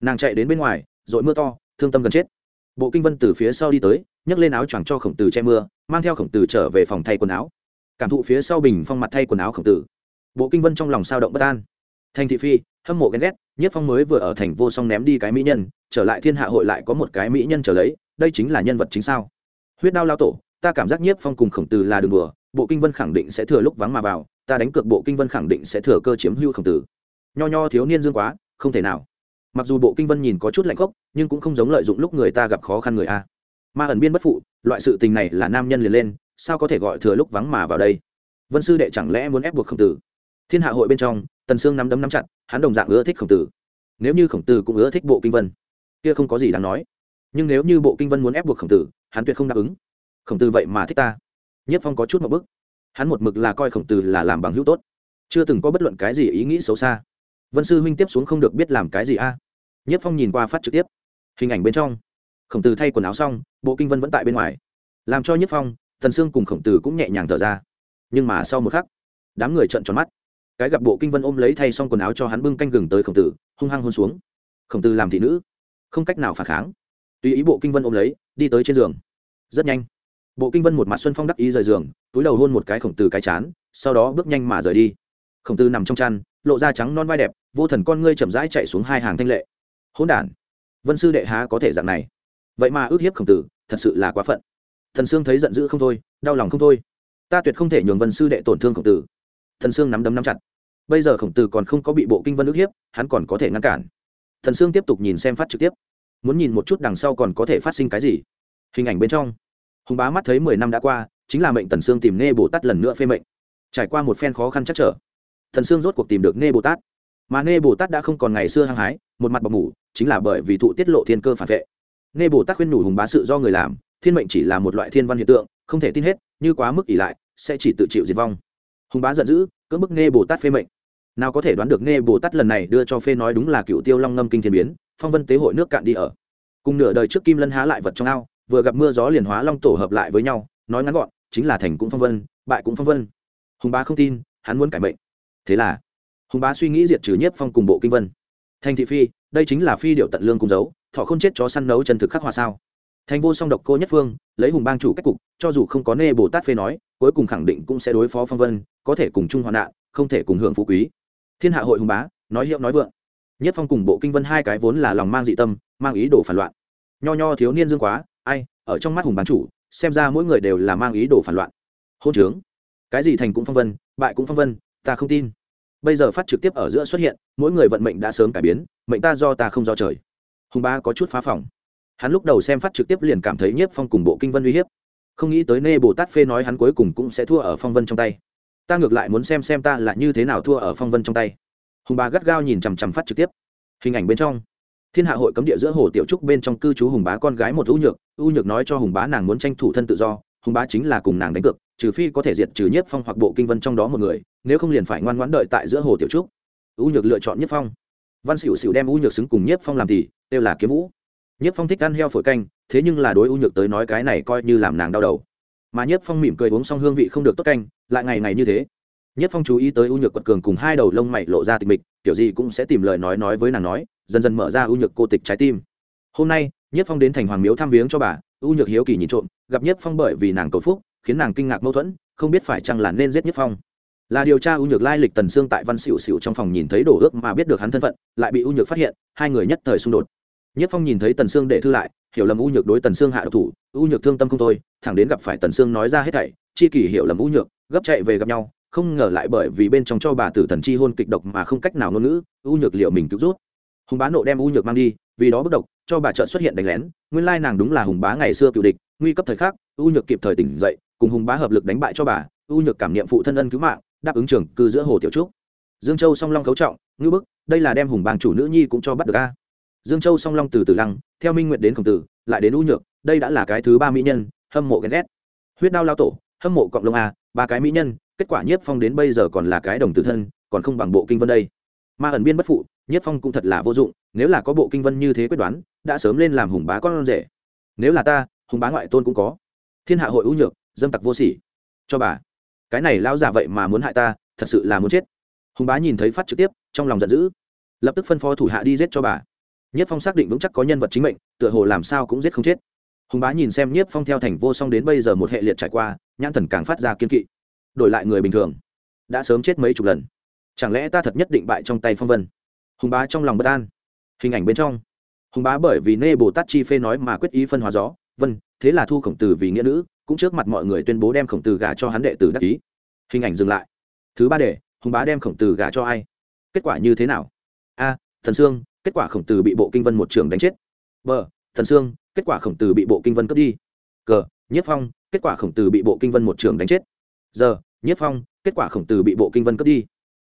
Nàng chạy đến bên ngoài, dội mưa to, thương tâm gần chết. Bộ kinh vân từ phía sau đi tới, nhấc lên áo choàng cho khổng tử che mưa, mang theo khổng tử trở về phòng thay quần áo. Cảm thụ phía sau bình phong mặt thay quần áo khổng tử bộ kinh vân trong lòng sao động bất an. Thành thị phi, hâm mộ ghen ghét, nhất phong mới vừa ở thành vô song ném đi cái mỹ nhân, trở lại thiên hạ hội lại có một cái mỹ nhân trở lấy, đây chính là nhân vật chính sao? Huyết đao lao tổ, ta cảm giác nhiếp phong cùng khổng tử là đường đùa, bộ kinh vân khẳng định sẽ thừa lúc vắng mà vào, ta đánh cược bộ kinh vân khẳng định sẽ thừa cơ chiếm hưu khổng tử. Nho nho thiếu niên dương quá, không thể nào. Mặc dù bộ kinh vân nhìn có chút lạnh khốc, nhưng cũng không giống lợi dụng lúc người ta gặp khó khăn người a. Ma ẩn biên bất phụ, loại sự tình này là nam nhân liền lên, sao có thể gọi thừa lúc vắng mà vào đây? Vân sư đệ chẳng lẽ muốn ép buộc khổng tử? Thiên hạ hội bên trong, tần sương nắm đấm nắm chặt, hắn đồng dạng ưa thích khổng tử. Nếu như khổng tử cũng ưa thích bộ kinh vân, kia không có gì đáng nói. Nhưng nếu như bộ kinh vân muốn ép buộc khổng tử, hắn tuyệt không đáp ứng. Khổng tử vậy mà thích ta. Nhất phong có chút một bức. Hắn một mực là coi khổng tử là làm bằng hữu tốt. Chưa từng có bất luận cái gì ý nghĩ xấu xa. Vân sư huynh tiếp xuống không được biết làm cái gì a. À? nhất phong nhìn qua phát trực tiếp. Hình ảnh bên trong. Khổng tử thay quần áo xong, bộ kinh vân vẫn tại bên ngoài. Làm cho nhất phong thần sương cùng khổng tử cũng nhẹ nhàng thở ra. Nhưng mà sau một khắc, đám người trợn tròn mắt cái gặp bộ kinh vân ôm lấy thay xong quần áo cho hắn bưng canh gừng tới khổng tử, hung hăng hôn xuống. Khổng tử làm thị nữ, không cách nào phản kháng. Tùy ý bộ kinh vân ôm lấy, đi tới trên giường. Rất nhanh, bộ kinh vân một mặt xuân phong đắc ý rời giường, túi đầu hôn một cái khổng tử cái chán, sau đó bước nhanh mà rời đi. Khổng tử nằm trong chăn, lộ da trắng non vai đẹp, vô thần con ngươi chậm rãi chạy xuống hai hàng thanh lệ. Hôn đản, vân sư đệ há có thể dạng này? Vậy mà ước hiếp khổng tử, thật sự là quá phận. Thần sương thấy giận dữ không thôi, đau lòng không thôi. Ta tuyệt không thể nhường vân sư đệ tổn thương khổng tử thần sương nắm đấm nắm chặt. Bây giờ khổng tử còn không có bị bộ kinh vân ức hiếp, hắn còn có thể ngăn cản. Thần sương tiếp tục nhìn xem phát trực tiếp. Muốn nhìn một chút đằng sau còn có thể phát sinh cái gì. Hình ảnh bên trong. Hùng bá mắt thấy mười năm đã qua, chính là mệnh tần sương tìm nghe bồ tát lần nữa phê mệnh. Trải qua một phen khó khăn chắc trở, thần sương rốt cuộc tìm được nghe bồ tát. Mà nghe bồ tát đã không còn ngày xưa hăng hái, một mặt bọc mủ, chính là bởi vì thụ tiết lộ thiên cơ phản vệ. Nghe bồ tát khuyên nhủ hùng bá sự do người làm, thiên mệnh chỉ là một loại thiên văn hiện tượng, không thể tin hết, như quá mức ỷ lại, sẽ chỉ tự chịu diệt vong hùng bá giận dữ, cưỡng bức nghe bồ tát phê mệnh. Nào có thể đoán được nghe bồ tát lần này đưa cho phê nói đúng là cựu tiêu long ngâm kinh thiên biến, phong vân tế hội nước cạn đi ở. Cùng nửa đời trước kim lân há lại vật trong ao, vừa gặp mưa gió liền hóa long tổ hợp lại với nhau, nói ngắn gọn, chính là thành cũng phong vân, bại cũng phong vân. Hùng bá không tin, hắn muốn cải mệnh. Thế là, hùng bá suy nghĩ diệt trừ nhất phong cùng bộ kinh vân. Thành thị phi, đây chính là phi điệu tận lương cung dấu, thọ không chết chó săn nấu chân thực khắc hòa sao? Thành vô song độc cô nhất phương, lấy hùng bang chủ cách cục, cho dù không có nê bồ tát phê nói, cuối cùng khẳng định cũng sẽ đối phó phong vân, có thể cùng chung hoạn nạn, không thể cùng hưởng phú quý. Thiên hạ hội hùng bá, nói hiệu nói vượng. Nhất phong cùng bộ kinh vân hai cái vốn là lòng mang dị tâm, mang ý đồ phản loạn. Nho nho thiếu niên dương quá, ai, ở trong mắt hùng bán chủ, xem ra mỗi người đều là mang ý đồ phản loạn. Hôn trướng. Cái gì thành cũng phong vân, bại cũng phong vân, ta không tin. Bây giờ phát trực tiếp ở giữa xuất hiện, mỗi người vận mệnh đã sớm cải biến, mệnh ta do ta không do trời. Hùng ba có chút phá phòng hắn lúc đầu xem phát trực tiếp liền cảm thấy nhiếp phong cùng bộ kinh vân uy hiếp. Không nghĩ tới nê bồ tát phê nói hắn cuối cùng cũng sẽ thua ở phong vân trong tay. Ta ngược lại muốn xem xem ta là như thế nào thua ở phong vân trong tay. Hùng bá gắt gao nhìn chằm chằm phát trực tiếp. Hình ảnh bên trong. Thiên hạ hội cấm địa giữa hồ tiểu trúc bên trong cư trú hùng bá con gái một ưu nhược. Ưu nhược nói cho hùng bá nàng muốn tranh thủ thân tự do. Hùng bá chính là cùng nàng đánh cược, trừ phi có thể diệt trừ nhất phong hoặc bộ kinh vân trong đó một người, nếu không liền phải ngoan ngoãn đợi tại giữa hồ tiểu trúc. Ưu nhược lựa chọn nhất phong. Văn xỉu xỉu đem ưu nhược xứng cùng nhất phong làm thì đều là kiếm vũ nhất phong thích ăn heo phổi canh, thế nhưng là đối ưu nhược tới nói cái này coi như làm nàng đau đầu. Mà nhất phong mỉm cười uống xong hương vị không được tốt canh, lại ngày ngày như thế. Nhất phong chú ý tới ưu nhược quật cường cùng hai đầu lông mày lộ ra tịch mịch, kiểu gì cũng sẽ tìm lời nói nói với nàng nói, dần dần mở ra ưu nhược cô tịch trái tim. Hôm nay, nhất phong đến thành hoàng miếu thăm viếng cho bà ưu nhược hiếu kỳ nhìn trộm, gặp Nhất phong bởi vì nàng cầu phúc, khiến nàng kinh ngạc mâu thuẫn, không biết phải chăng là nên giết Nhất phong. Là điều tra u nhược lai lịch tần sương tại văn xỉu xỉu trong phòng nhìn thấy đổ ước mà biết được hắn thân phận, lại bị u nhược phát hiện, hai người nhất thời xung đột nhất phong nhìn thấy tần sương để thư lại, hiểu lầm u nhược đối tần sương hạ độc thủ, u nhược thương tâm không thôi, thẳng đến gặp phải tần sương nói ra hết thảy, chi kỷ hiểu lầm u nhược, gấp chạy về gặp nhau, không ngờ lại bởi vì bên trong cho bà tử thần chi hôn kịch độc mà không cách nào ngôn ngữ, u nhược liệu mình cứu rút. Hùng bá nộ đem u nhược mang đi, vì đó bất độc, cho bà trợ xuất hiện đánh lén, nguyên lai nàng đúng là hùng bá ngày xưa cựu địch, nguy cấp thời khắc, u nhược kịp thời tỉnh dậy, cùng hùng bá hợp lực đánh bại cho bà, u nhược cảm niệm phụ thân ân cứu mạng, đáp ứng trường cư giữa hồ tiểu trúc. Dương châu song long cấu trọng ngư bức, đây là đem hùng bang chủ nữ nhi cũng cho bắt được a dương châu song long từ từ lăng, theo minh nguyện đến khổng tử, lại đến u nhược, đây đã là cái thứ ba mỹ nhân, hâm mộ ghen ghét. Huyết đao lao tổ, hâm mộ cộng lông a, ba cái mỹ nhân, kết quả nhiếp phong đến bây giờ còn là cái đồng tử thân, còn không bằng bộ kinh vân đây. Ma ẩn biên bất phụ, nhiếp phong cũng thật là vô dụng, nếu là có bộ kinh vân như thế quyết đoán, đã sớm lên làm hùng bá con rể. Nếu là ta, hùng bá ngoại tôn cũng có. Thiên hạ hội ưu nhược, dâm tặc vô sỉ. Cho bà, cái này lao giả vậy mà muốn hại ta, thật sự là muốn chết. Hùng bá nhìn thấy phát trực tiếp, trong lòng giận dữ. Lập tức phân phó thủ hạ đi giết cho bà nhất phong xác định vững chắc có nhân vật chính mệnh, tựa hồ làm sao cũng giết không chết. Hùng bá nhìn xem Nhất phong theo thành vô song đến bây giờ một hệ liệt trải qua, nhãn thần càng phát ra kiên kỵ. Đổi lại người bình thường, đã sớm chết mấy chục lần. Chẳng lẽ ta thật nhất định bại trong tay phong vân? Hùng bá trong lòng bất an. Hình ảnh bên trong. Hùng bá bởi vì nê bồ tát chi phê nói mà quyết ý phân hóa gió. Vân, thế là thu khổng tử vì nghĩa nữ, cũng trước mặt mọi người tuyên bố đem khổng tử gả cho hắn đệ tử đắc ý. Hình ảnh dừng lại. Thứ ba để hùng bá đem khổng tử gả cho ai? Kết quả như thế nào? A, thần sương kết quả khổng tử bị bộ kinh vân một trường đánh chết. B, thần sương kết quả khổng tử bị bộ kinh vân cướp đi. C nhất phong, kết quả khổng tử bị bộ kinh vân một trường đánh chết. Giờ nhất phong, kết quả khổng tử bị bộ kinh vân cướp đi.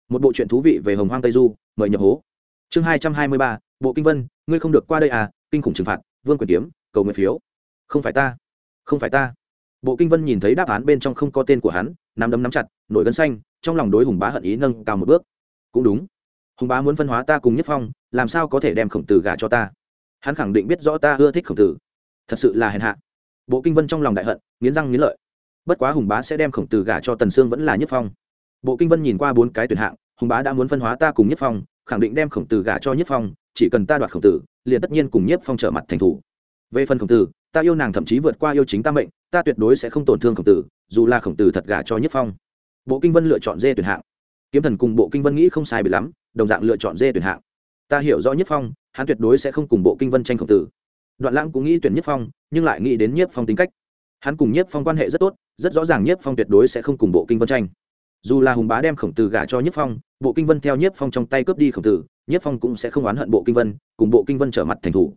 Một bộ chuyện thú vị về hồng hoang tây du, mời nhập hố. Chương hai trăm hai mươi ba, bộ kinh vân, ngươi không được qua đây à kinh khủng trừng phạt, vương quyền kiếm, cầu nguyện phiếu. Không phải ta, không phải ta. Bộ kinh vân nhìn thấy đáp án bên trong không có tên của hắn, nắm đấm nắm chặt, nổi gân xanh, trong lòng đối hùng bá hận ý nâng cao một bước. Cũng đúng hùng bá muốn phân hóa ta cùng nhất phong, làm sao có thể đem khổng tử gả cho ta? Hắn khẳng định biết rõ ta ưa thích khổng tử. Thật sự là hèn hạ. Bộ kinh vân trong lòng đại hận, nghiến răng nghiến lợi. Bất quá hùng bá sẽ đem khổng tử gả cho tần sương vẫn là nhất phong. Bộ kinh vân nhìn qua bốn cái tuyển hạng, hùng bá đã muốn phân hóa ta cùng nhất phong, khẳng định đem khổng tử gả cho nhất phong, chỉ cần ta đoạt khổng tử, liền tất nhiên cùng nhất phong trở mặt thành thủ. Về phần khổng tử, ta yêu nàng thậm chí vượt qua yêu chính ta mệnh, ta tuyệt đối sẽ không tổn thương khổng tử, dù là khổng tử thật gả cho nhất phong. Bộ kinh vân lựa chọn dê tuyển hạng. Kiếm thần cùng bộ kinh vân nghĩ không sai bị lắm đồng dạng lựa chọn dê tuyển hạng. Ta hiểu rõ nhất phong, hắn tuyệt đối sẽ không cùng bộ kinh vân tranh khổng tử. Đoạn lãng cũng nghĩ tuyển nhất phong, nhưng lại nghĩ đến nhất phong tính cách. Hắn cùng nhất phong quan hệ rất tốt, rất rõ ràng nhất phong tuyệt đối sẽ không cùng bộ kinh vân tranh. Dù là hùng bá đem khổng tử gả cho nhất phong, bộ kinh vân theo nhất phong trong tay cướp đi khổng tử, nhất phong cũng sẽ không oán hận bộ kinh vân, cùng bộ kinh vân trở mặt thành thủ.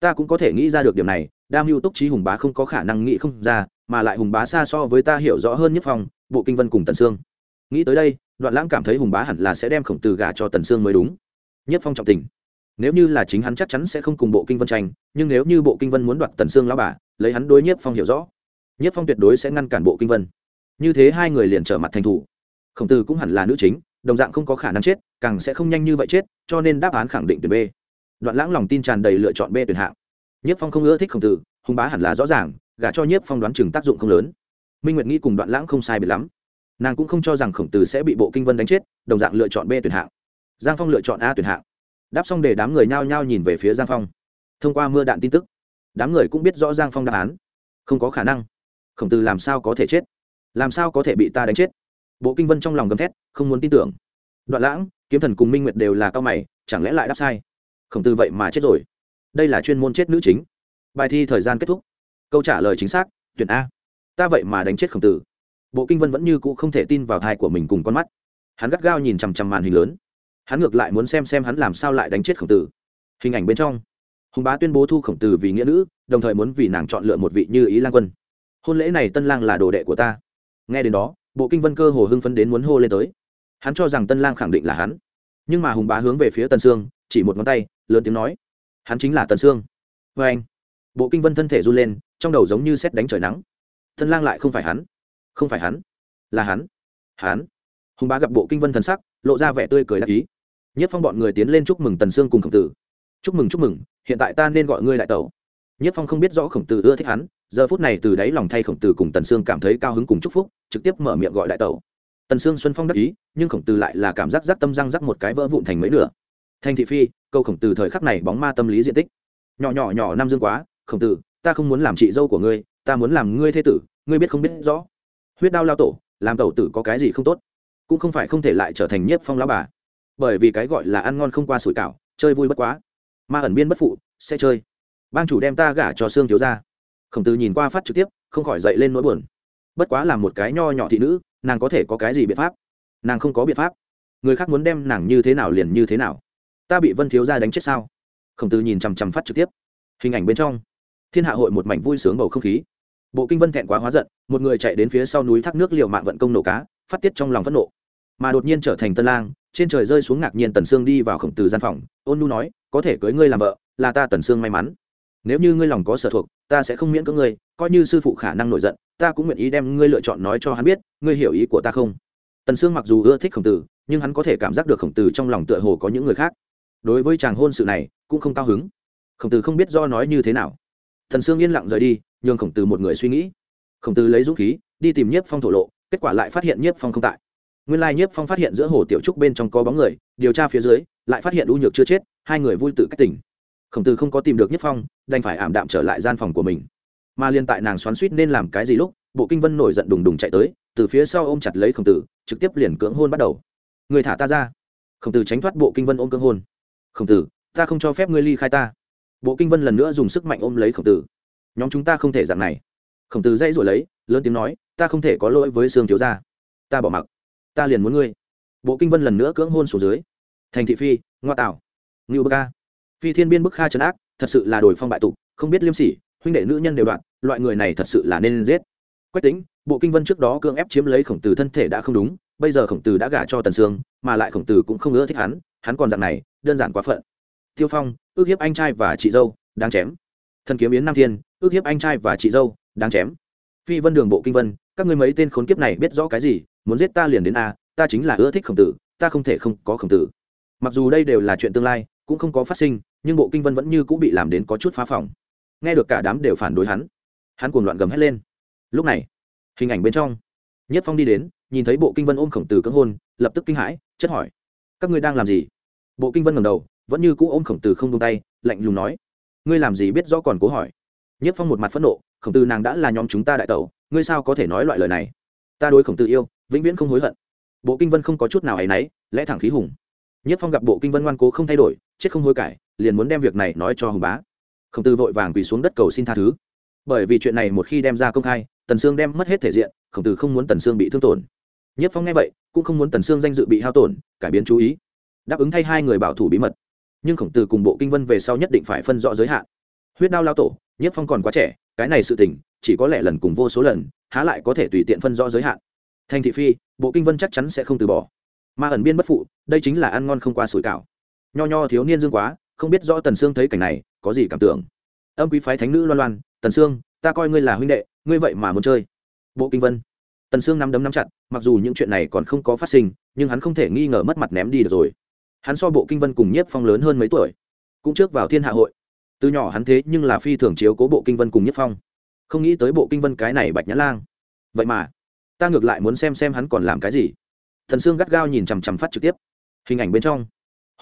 Ta cũng có thể nghĩ ra được điểm này, đam mưu túc trí hùng bá không có khả năng nghĩ không ra, mà lại hùng bá xa so với ta hiểu rõ hơn nhất phong, bộ kinh vân cùng tần sương nghĩ tới đây, đoạn lãng cảm thấy hùng bá hẳn là sẽ đem khổng tử gả cho tần sương mới đúng. Nhất phong trọng tình. Nếu như là chính hắn chắc chắn sẽ không cùng bộ kinh vân tranh, nhưng nếu như bộ kinh vân muốn đoạt tần sương lão bà, lấy hắn đối nhất phong hiểu rõ, nhất phong tuyệt đối sẽ ngăn cản bộ kinh vân. Như thế hai người liền trở mặt thành thủ. Khổng tử cũng hẳn là nữ chính, đồng dạng không có khả năng chết, càng sẽ không nhanh như vậy chết, cho nên đáp án khẳng định tuyển b. Đoạn lãng lòng tin tràn đầy lựa chọn b tuyển hạng. Nhất phong không ưa thích khổng tử, hùng bá hẳn là rõ ràng, gả cho nhiếp phong đoán chừng tác dụng không lớn. Minh nguyệt nghĩ cùng đoạn lãng không sai biệt lắm nàng cũng không cho rằng khổng tử sẽ bị bộ kinh vân đánh chết, đồng dạng lựa chọn b tuyển hạng. Giang phong lựa chọn a tuyển hạng. Đáp xong để đám người nhao nhao nhìn về phía giang phong. Thông qua mưa đạn tin tức, đám người cũng biết rõ giang phong đáp án. Không có khả năng. Khổng tử làm sao có thể chết? Làm sao có thể bị ta đánh chết? Bộ kinh vân trong lòng gầm thét, không muốn tin tưởng. Đoạn lãng, kiếm thần cùng minh nguyệt đều là cao mày, chẳng lẽ lại đáp sai? Khổng tử vậy mà chết rồi. Đây là chuyên môn chết nữ chính. Bài thi thời gian kết thúc. Câu trả lời chính xác, tuyển a. Ta vậy mà đánh chết khổng tử bộ kinh vân vẫn như cũ không thể tin vào thai của mình cùng con mắt. Hắn gắt gao nhìn chằm chằm màn hình lớn. Hắn ngược lại muốn xem xem hắn làm sao lại đánh chết khổng tử. Hình ảnh bên trong. Hùng bá tuyên bố thu khổng tử vì nghĩa nữ, đồng thời muốn vì nàng chọn lựa một vị như ý lang quân. Hôn lễ này tân lang là đồ đệ của ta. Nghe đến đó, bộ kinh vân cơ hồ hưng phấn đến muốn hô lên tới. Hắn cho rằng tân lang khẳng định là hắn. Nhưng mà hùng bá hướng về phía tân sương, chỉ một ngón tay, lớn tiếng nói. Hắn chính là tần sương. Vê anh. Bộ kinh vân thân thể run lên, trong đầu giống như xét đánh trời nắng. Tân lang lại không phải hắn không phải hắn. Là hắn. Hắn. Hùng bá gặp bộ kinh vân thần sắc, lộ ra vẻ tươi cười đắc ý. Nhất phong bọn người tiến lên chúc mừng tần sương cùng khổng tử. Chúc mừng chúc mừng, hiện tại ta nên gọi ngươi đại tẩu. Nhất phong không biết rõ khổng tử ưa thích hắn, giờ phút này từ đáy lòng thay khổng tử cùng tần sương cảm thấy cao hứng cùng chúc phúc, trực tiếp mở miệng gọi đại tẩu. Tần sương xuân phong đắc ý, nhưng khổng tử lại là cảm giác rắc tâm răng rắc một cái vỡ vụn thành mấy nửa. Thanh thị phi, câu khổng tử thời khắc này bóng ma tâm lý diện tích. Nhỏ nhỏ nhỏ năm dương quá, khổng tử, ta không muốn làm chị dâu của ngươi, ta muốn làm ngươi thê tử, ngươi biết không biết rõ huyết đao lao tổ, làm tẩu tử có cái gì không tốt? Cũng không phải không thể lại trở thành nhiếp phong lao bà. Bởi vì cái gọi là ăn ngon không qua sủi cảo, chơi vui bất quá. Ma ẩn biên bất phụ, sẽ chơi. Bang chủ đem ta gả cho xương thiếu ra khổng tử nhìn qua phát trực tiếp, không khỏi dậy lên nỗi buồn. Bất quá là một cái nho nhỏ thị nữ, nàng có thể có cái gì biện pháp? Nàng không có biện pháp. Người khác muốn đem nàng như thế nào liền như thế nào. Ta bị vân thiếu ra đánh chết sao? Khổng tử nhìn chằm chằm phát trực tiếp. Hình ảnh bên trong. Thiên hạ hội một mảnh vui sướng bầu không khí bộ kinh vân thẹn quá hóa giận, một người chạy đến phía sau núi thác nước liều mạng vận công nổ cá, phát tiết trong lòng phẫn nộ. Mà đột nhiên trở thành tân lang, trên trời rơi xuống ngạc nhiên tần sương đi vào khổng tử gian phòng, ôn nu nói, có thể cưới ngươi làm vợ, là ta tần sương may mắn. Nếu như ngươi lòng có sở thuộc, ta sẽ không miễn cưỡng ngươi, coi như sư phụ khả năng nổi giận, ta cũng nguyện ý đem ngươi lựa chọn nói cho hắn biết, ngươi hiểu ý của ta không? Tần sương mặc dù ưa thích khổng tử, nhưng hắn có thể cảm giác được khổng tử trong lòng tựa hồ có những người khác. Đối với chàng hôn sự này, cũng không cao hứng. Khổng tử không biết do nói như thế nào. Thần sương yên lặng rời đi nhường khổng tử một người suy nghĩ. Khổng tử lấy dũng khí, đi tìm nhiếp phong thổ lộ, kết quả lại phát hiện nhiếp phong không tại. Nguyên lai nhiếp phong phát hiện giữa hồ tiểu trúc bên trong có bóng người, điều tra phía dưới, lại phát hiện u nhược chưa chết, hai người vui tự cách tỉnh. Khổng tử không có tìm được nhiếp phong, đành phải ảm đạm trở lại gian phòng của mình. Mà liên tại nàng xoắn suýt nên làm cái gì lúc, bộ kinh vân nổi giận đùng đùng chạy tới, từ phía sau ôm chặt lấy khổng tử, trực tiếp liền cưỡng hôn bắt đầu. Người thả ta ra. Khổng tử tránh thoát bộ kinh vân ôm cưỡng hôn. Khổng tử, ta không cho phép ngươi ly khai ta. Bộ kinh vân lần nữa dùng sức mạnh ôm lấy khổng tử nhóm chúng ta không thể dạng này. Khổng tử dãy rồi lấy lớn tiếng nói ta không thể có lỗi với sương thiếu gia. Ta bỏ mặc. Ta liền muốn ngươi. Bộ kinh vân lần nữa cưỡng hôn xuống dưới. Thành thị phi ngoa tảo, ngưu bơ ca. Phi thiên biên bức kha trấn ác thật sự là đổi phong bại tục không biết liêm sỉ huynh đệ nữ nhân đều đoạn loại người này thật sự là nên giết. Quách tính bộ kinh vân trước đó cưỡng ép chiếm lấy khổng tử thân thể đã không đúng bây giờ khổng tử đã gả cho tần sương mà lại khổng tử cũng không ưa thích hắn hắn còn dạng này đơn giản quá phận. Tiêu phong ước hiếp anh trai và chị dâu đáng chém thần kiếm yến nam thiên, ước hiếp anh trai và chị dâu, đáng chém. Phi vân đường bộ kinh vân, các ngươi mấy tên khốn kiếp này biết rõ cái gì, muốn giết ta liền đến a, ta chính là ưa thích khổng tử, ta không thể không có khổng tử. Mặc dù đây đều là chuyện tương lai, cũng không có phát sinh, nhưng bộ kinh vân vẫn như cũng bị làm đến có chút phá phòng. Nghe được cả đám đều phản đối hắn hắn cuồng loạn gầm hét lên. Lúc này, hình ảnh bên trong, nhất phong đi đến, nhìn thấy bộ kinh vân ôm khổng tử cưỡng hôn, lập tức kinh hãi, chất hỏi, các ngươi đang làm gì? Bộ kinh vân ngầm đầu, vẫn như cũ ôm khổng tử không tung tay, lạnh lùng nói ngươi làm gì biết rõ còn cố hỏi. Nhất phong một mặt phẫn nộ, khổng tử nàng đã là nhóm chúng ta đại tẩu, ngươi sao có thể nói loại lời này? Ta đối khổng tử yêu, vĩnh viễn không hối hận. Bộ kinh vân không có chút nào áy náy, lẽ thẳng khí hùng. Nhất phong gặp bộ kinh vân ngoan cố không thay đổi, chết không hối cải, liền muốn đem việc này nói cho hùng bá. Khổng tử vội vàng quỳ xuống đất cầu xin tha thứ. Bởi vì chuyện này một khi đem ra công khai, tần sương đem mất hết thể diện, khổng tử không muốn tần sương bị thương tổn. Nhất phong nghe vậy, cũng không muốn tần sương danh dự bị hao tổn, cải biến chú ý. Đáp ứng thay hai người bảo thủ bí mật nhưng khổng tử cùng bộ kinh vân về sau nhất định phải phân rõ giới hạn. Huyết đao lao tổ, nhất phong còn quá trẻ, cái này sự tình, chỉ có lẽ lần cùng vô số lần, há lại có thể tùy tiện phân rõ giới hạn. Thành thị phi, bộ kinh vân chắc chắn sẽ không từ bỏ. Mà ẩn biên bất phụ, đây chính là ăn ngon không qua sủi cảo. Nho nho thiếu niên dương quá, không biết rõ tần sương thấy cảnh này, có gì cảm tưởng. Âm quý phái thánh nữ loan loan, tần sương, ta coi ngươi là huynh đệ, ngươi vậy mà muốn chơi. Bộ kinh vân. Tần sương nắm đấm nắm chặt, mặc dù những chuyện này còn không có phát sinh, nhưng hắn không thể nghi ngờ mất mặt ném đi được rồi hắn so bộ kinh vân cùng nhiếp phong lớn hơn mấy tuổi, cũng trước vào thiên hạ hội. Từ nhỏ hắn thế nhưng là phi thường chiếu cố bộ kinh vân cùng nhiếp phong. Không nghĩ tới bộ kinh vân cái này bạch nhã lang. Vậy mà, ta ngược lại muốn xem xem hắn còn làm cái gì. Thần sương gắt gao nhìn chằm chằm phát trực tiếp. Hình ảnh bên trong,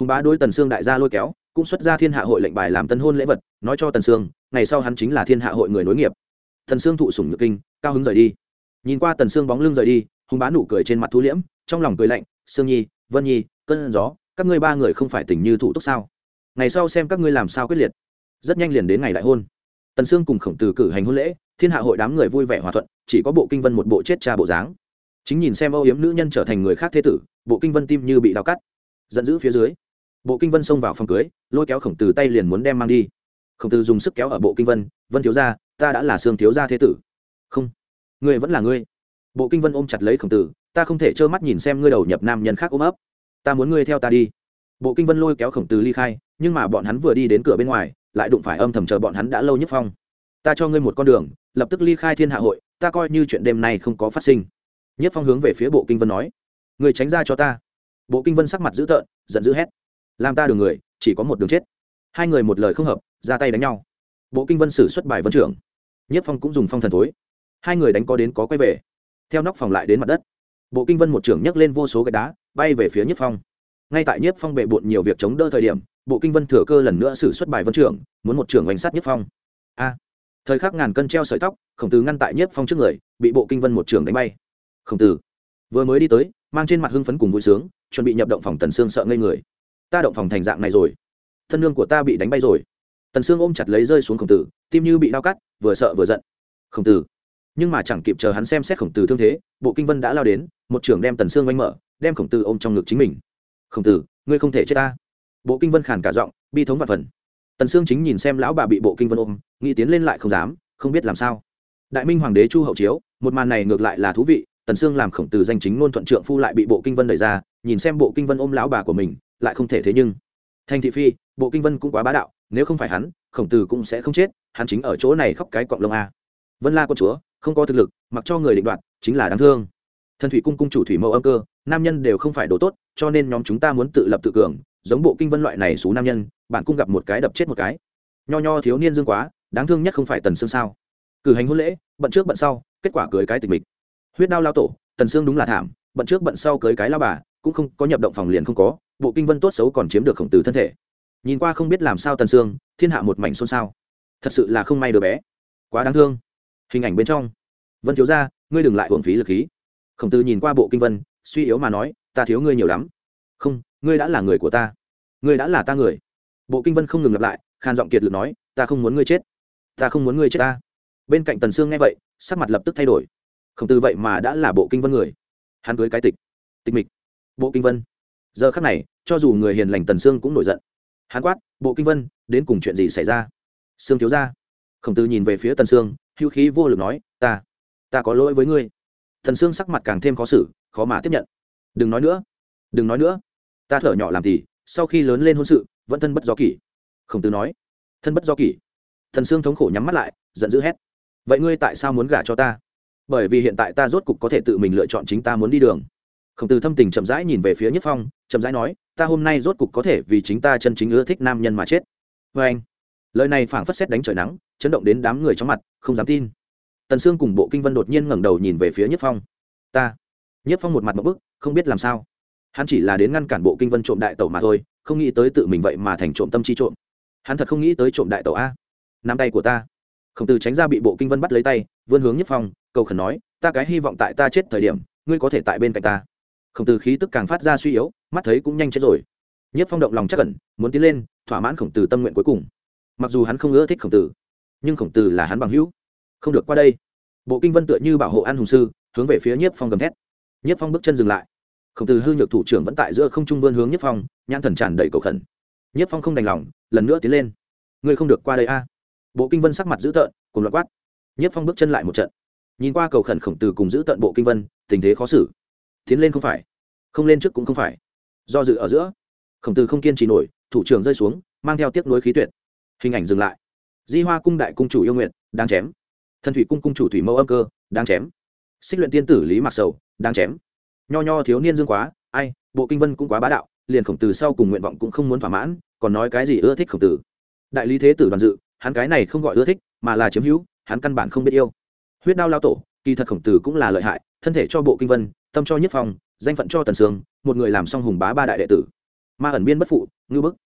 hùng bá đôi tần sương đại gia lôi kéo, cũng xuất ra thiên hạ hội lệnh bài làm tân hôn lễ vật, nói cho tần sương, ngày sau hắn chính là thiên hạ hội người nối nghiệp. Thần sương thụ sủng nhược kinh, cao hứng rời đi. Nhìn qua tần sương bóng lưng rời đi, hùng bá nụ cười trên mặt thu liễm, trong lòng cười lạnh, sương nhi, vân nhi, cơn gió các ngươi ba người không phải tình như thủ túc sao? Ngày sau xem các ngươi làm sao quyết liệt. Rất nhanh liền đến ngày đại hôn. Tần sương cùng khổng tử cử hành hôn lễ, thiên hạ hội đám người vui vẻ hòa thuận, chỉ có bộ kinh vân một bộ chết cha bộ dáng. Chính nhìn xem âu yếm nữ nhân trở thành người khác thế tử, bộ kinh vân tim như bị đau cắt. Giận dữ phía dưới, bộ kinh vân xông vào phòng cưới, lôi kéo khổng tử tay liền muốn đem mang đi. Khổng tử dùng sức kéo ở bộ kinh vân vân thiếu gia, ta đã là xương thiếu gia thế tử. Không, ngươi vẫn là ngươi. Bộ kinh vân ôm chặt lấy khổng tử, ta không thể trơ mắt nhìn xem ngươi đầu nhập nam nhân khác ôm ấp ta muốn ngươi theo ta đi. Bộ kinh vân lôi kéo khổng tử ly khai, nhưng mà bọn hắn vừa đi đến cửa bên ngoài, lại đụng phải âm thầm chờ bọn hắn đã lâu nhất phong. Ta cho ngươi một con đường, lập tức ly khai thiên hạ hội, ta coi như chuyện đêm nay không có phát sinh. Nhất phong hướng về phía bộ kinh vân nói người tránh ra cho ta. Bộ kinh vân sắc mặt dữ tợn, giận dữ hét, làm ta đường người, chỉ có một đường chết. Hai người một lời không hợp, ra tay đánh nhau. Bộ kinh vân xử xuất bài vân trưởng. Nhất phong cũng dùng phong thần thối. Hai người đánh có đến có quay về. Theo nóc phòng lại đến mặt đất. Bộ kinh vân một trưởng nhấc lên vô số gạch đá bay về phía nhất phong. Ngay tại nhất phong bệ bộn nhiều việc chống đỡ thời điểm, bộ kinh vân thừa cơ lần nữa xử xuất bài vân trưởng, muốn một trưởng oanh sát nhất phong. A! Thời khắc ngàn cân treo sợi tóc, khổng tử ngăn tại nhiếp phong trước người, bị bộ kinh vân một trưởng đánh bay. Khổng tử, vừa mới đi tới, mang trên mặt hưng phấn cùng vui sướng, chuẩn bị nhập động phòng tần sương sợ ngây người. Ta động phòng thành dạng này rồi. Thân lương của ta bị đánh bay rồi. Tần sương ôm chặt lấy rơi xuống khổng tử, tim như bị đau cắt, vừa sợ vừa giận. Khổng tử, nhưng mà chẳng kịp chờ hắn xem xét khổng tử thương thế, bộ kinh vân đã lao đến, một trưởng đem tần sương oanh mở đem khổng tử ôm trong ngực chính mình. Khổng tử, ngươi không thể chết ta. Bộ kinh vân khàn cả giọng, bi thống và phần. Tần sương chính nhìn xem lão bà bị bộ kinh vân ôm, nghĩ tiến lên lại không dám, không biết làm sao. Đại minh hoàng đế chu hậu chiếu, một màn này ngược lại là thú vị, tần sương làm khổng tử danh chính ngôn thuận trượng phu lại bị bộ kinh vân đẩy ra, nhìn xem bộ kinh vân ôm lão bà của mình, lại không thể thế nhưng. Thành thị phi, bộ kinh vân cũng quá bá đạo, nếu không phải hắn, khổng tử cũng sẽ không chết, hắn chính ở chỗ này khóc cái cọng lông a. Vân la con chúa, không có thực lực, mặc cho người định đoạt, chính là đáng thương. Thần thủy cung cung chủ thủy mẫu âm cơ nam nhân đều không phải đồ tốt, cho nên nhóm chúng ta muốn tự lập tự cường, giống bộ kinh vân loại này xú nam nhân, bạn cũng gặp một cái đập chết một cái. Nho nho thiếu niên dương quá, đáng thương nhất không phải tần sương sao? Cử hành hôn lễ, bận trước bận sau, kết quả cưới cái tịch mịch. Huyết đao lao tổ, tần sương đúng là thảm, bận trước bận sau cưới cái lao bà, cũng không, có nhập động phòng liền không có, bộ kinh vân tốt xấu còn chiếm được khổng tử thân thể. Nhìn qua không biết làm sao tần sương, thiên hạ một mảnh xôn xao. Thật sự là không may đứa bé. Quá đáng thương. Hình ảnh bên trong. Vân thiếu ra ngươi đừng lại hưởng phí lực khí. Khổng tử nhìn qua bộ kinh vân suy yếu mà nói, ta thiếu ngươi nhiều lắm. Không, ngươi đã là người của ta. Ngươi đã là ta người. Bộ kinh vân không ngừng lặp lại khan giọng kiệt lực nói, ta không muốn ngươi chết. Ta không muốn ngươi chết ta. Bên cạnh tần sương nghe vậy, sắc mặt lập tức thay đổi. Không từ vậy mà đã là bộ kinh vân người. Hắn cưới cái tịch. Tịch mịch. Bộ kinh vân. Giờ khắc này, cho dù người hiền lành tần sương cũng nổi giận. Hắn quát, bộ kinh vân, đến cùng chuyện gì xảy ra? Sương thiếu ra khổng tử nhìn về phía tần sương, hữu khí vô lực nói, ta ta có lỗi với ngươi thần xương sắc mặt càng thêm khó xử, khó mà tiếp nhận. Đừng nói nữa, đừng nói nữa. Ta thở nhỏ làm thì, sau khi lớn lên hôn sự, vẫn thân bất do kỷ. Khổng tử nói. Thân bất do kỷ. Thần xương thống khổ nhắm mắt lại, giận dữ hét. Vậy ngươi tại sao muốn gả cho ta? Bởi vì hiện tại ta rốt cục có thể tự mình lựa chọn chính ta muốn đi đường. Khổng tử thâm tình chậm rãi nhìn về phía nhất phong, chậm rãi nói, ta hôm nay rốt cục có thể vì chính ta chân chính ưa thích nam nhân mà chết. Vê anh lời này phảng phất xét đánh trời nắng, chấn động đến đám người trong mặt, không dám tin tần sương cùng bộ kinh vân đột nhiên ngẩng đầu nhìn về phía nhất phong. Ta. Nhất phong một mặt một bức, không biết làm sao. Hắn chỉ là đến ngăn cản bộ kinh vân trộm đại tẩu mà thôi, không nghĩ tới tự mình vậy mà thành trộm tâm chi trộm. Hắn thật không nghĩ tới trộm đại tẩu a. Nắm tay của ta. Khổng tử tránh ra bị bộ kinh vân bắt lấy tay, vươn hướng nhất phong, cầu khẩn nói, ta cái hy vọng tại ta chết thời điểm, ngươi có thể tại bên cạnh ta. Khổng tử khí tức càng phát ra suy yếu, mắt thấy cũng nhanh chết rồi. Nhất phong động lòng chắc cẩn muốn tiến lên, thỏa mãn khổng tử tâm nguyện cuối cùng. Mặc dù hắn không ưa thích khổng tử, nhưng khổng tử là hắn bằng hữu không được qua đây. Bộ kinh vân tựa như bảo hộ an hùng sư, hướng về phía nhiếp phong gầm thét. Nhiếp phong bước chân dừng lại. Khổng tử hư nhược thủ trưởng vẫn tại giữa không trung vươn hướng nhiếp phong, nhãn thần tràn đầy cầu khẩn. Nhiếp phong không đành lòng, lần nữa tiến lên. Ngươi không được qua đây a. Bộ kinh vân sắc mặt dữ tợn cùng loạt quát. Nhiếp phong bước chân lại một trận. Nhìn qua cầu khẩn khổng tử cùng giữ tận bộ kinh vân, tình thế khó xử. Tiến lên không phải, không lên trước cũng không phải. Do dự ở giữa, khổng tử không kiên trì nổi, thủ trưởng rơi xuống, mang theo tiếc nuối khí tuyệt. Hình ảnh dừng lại. Di hoa cung đại cung chủ yêu nguyện đang chém thần thủy cung cung chủ thủy mẫu âm cơ đang chém. Xích luyện tiên tử lý mặc sầu đang chém. Nho nho thiếu niên dương quá, ai, bộ kinh vân cũng quá bá đạo, liền khổng tử sau cùng nguyện vọng cũng không muốn thỏa mãn, còn nói cái gì ưa thích khổng tử. Đại lý thế tử đoàn dự, hắn cái này không gọi ưa thích, mà là chiếm hữu, hắn căn bản không biết yêu. Huyết đao lao tổ, kỳ thật khổng tử cũng là lợi hại, thân thể cho bộ kinh vân, tâm cho nhất phong, danh phận cho tần sương, một người làm xong hùng bá ba đại đệ tử. Ma ẩn biên bất phụ, ngư bức.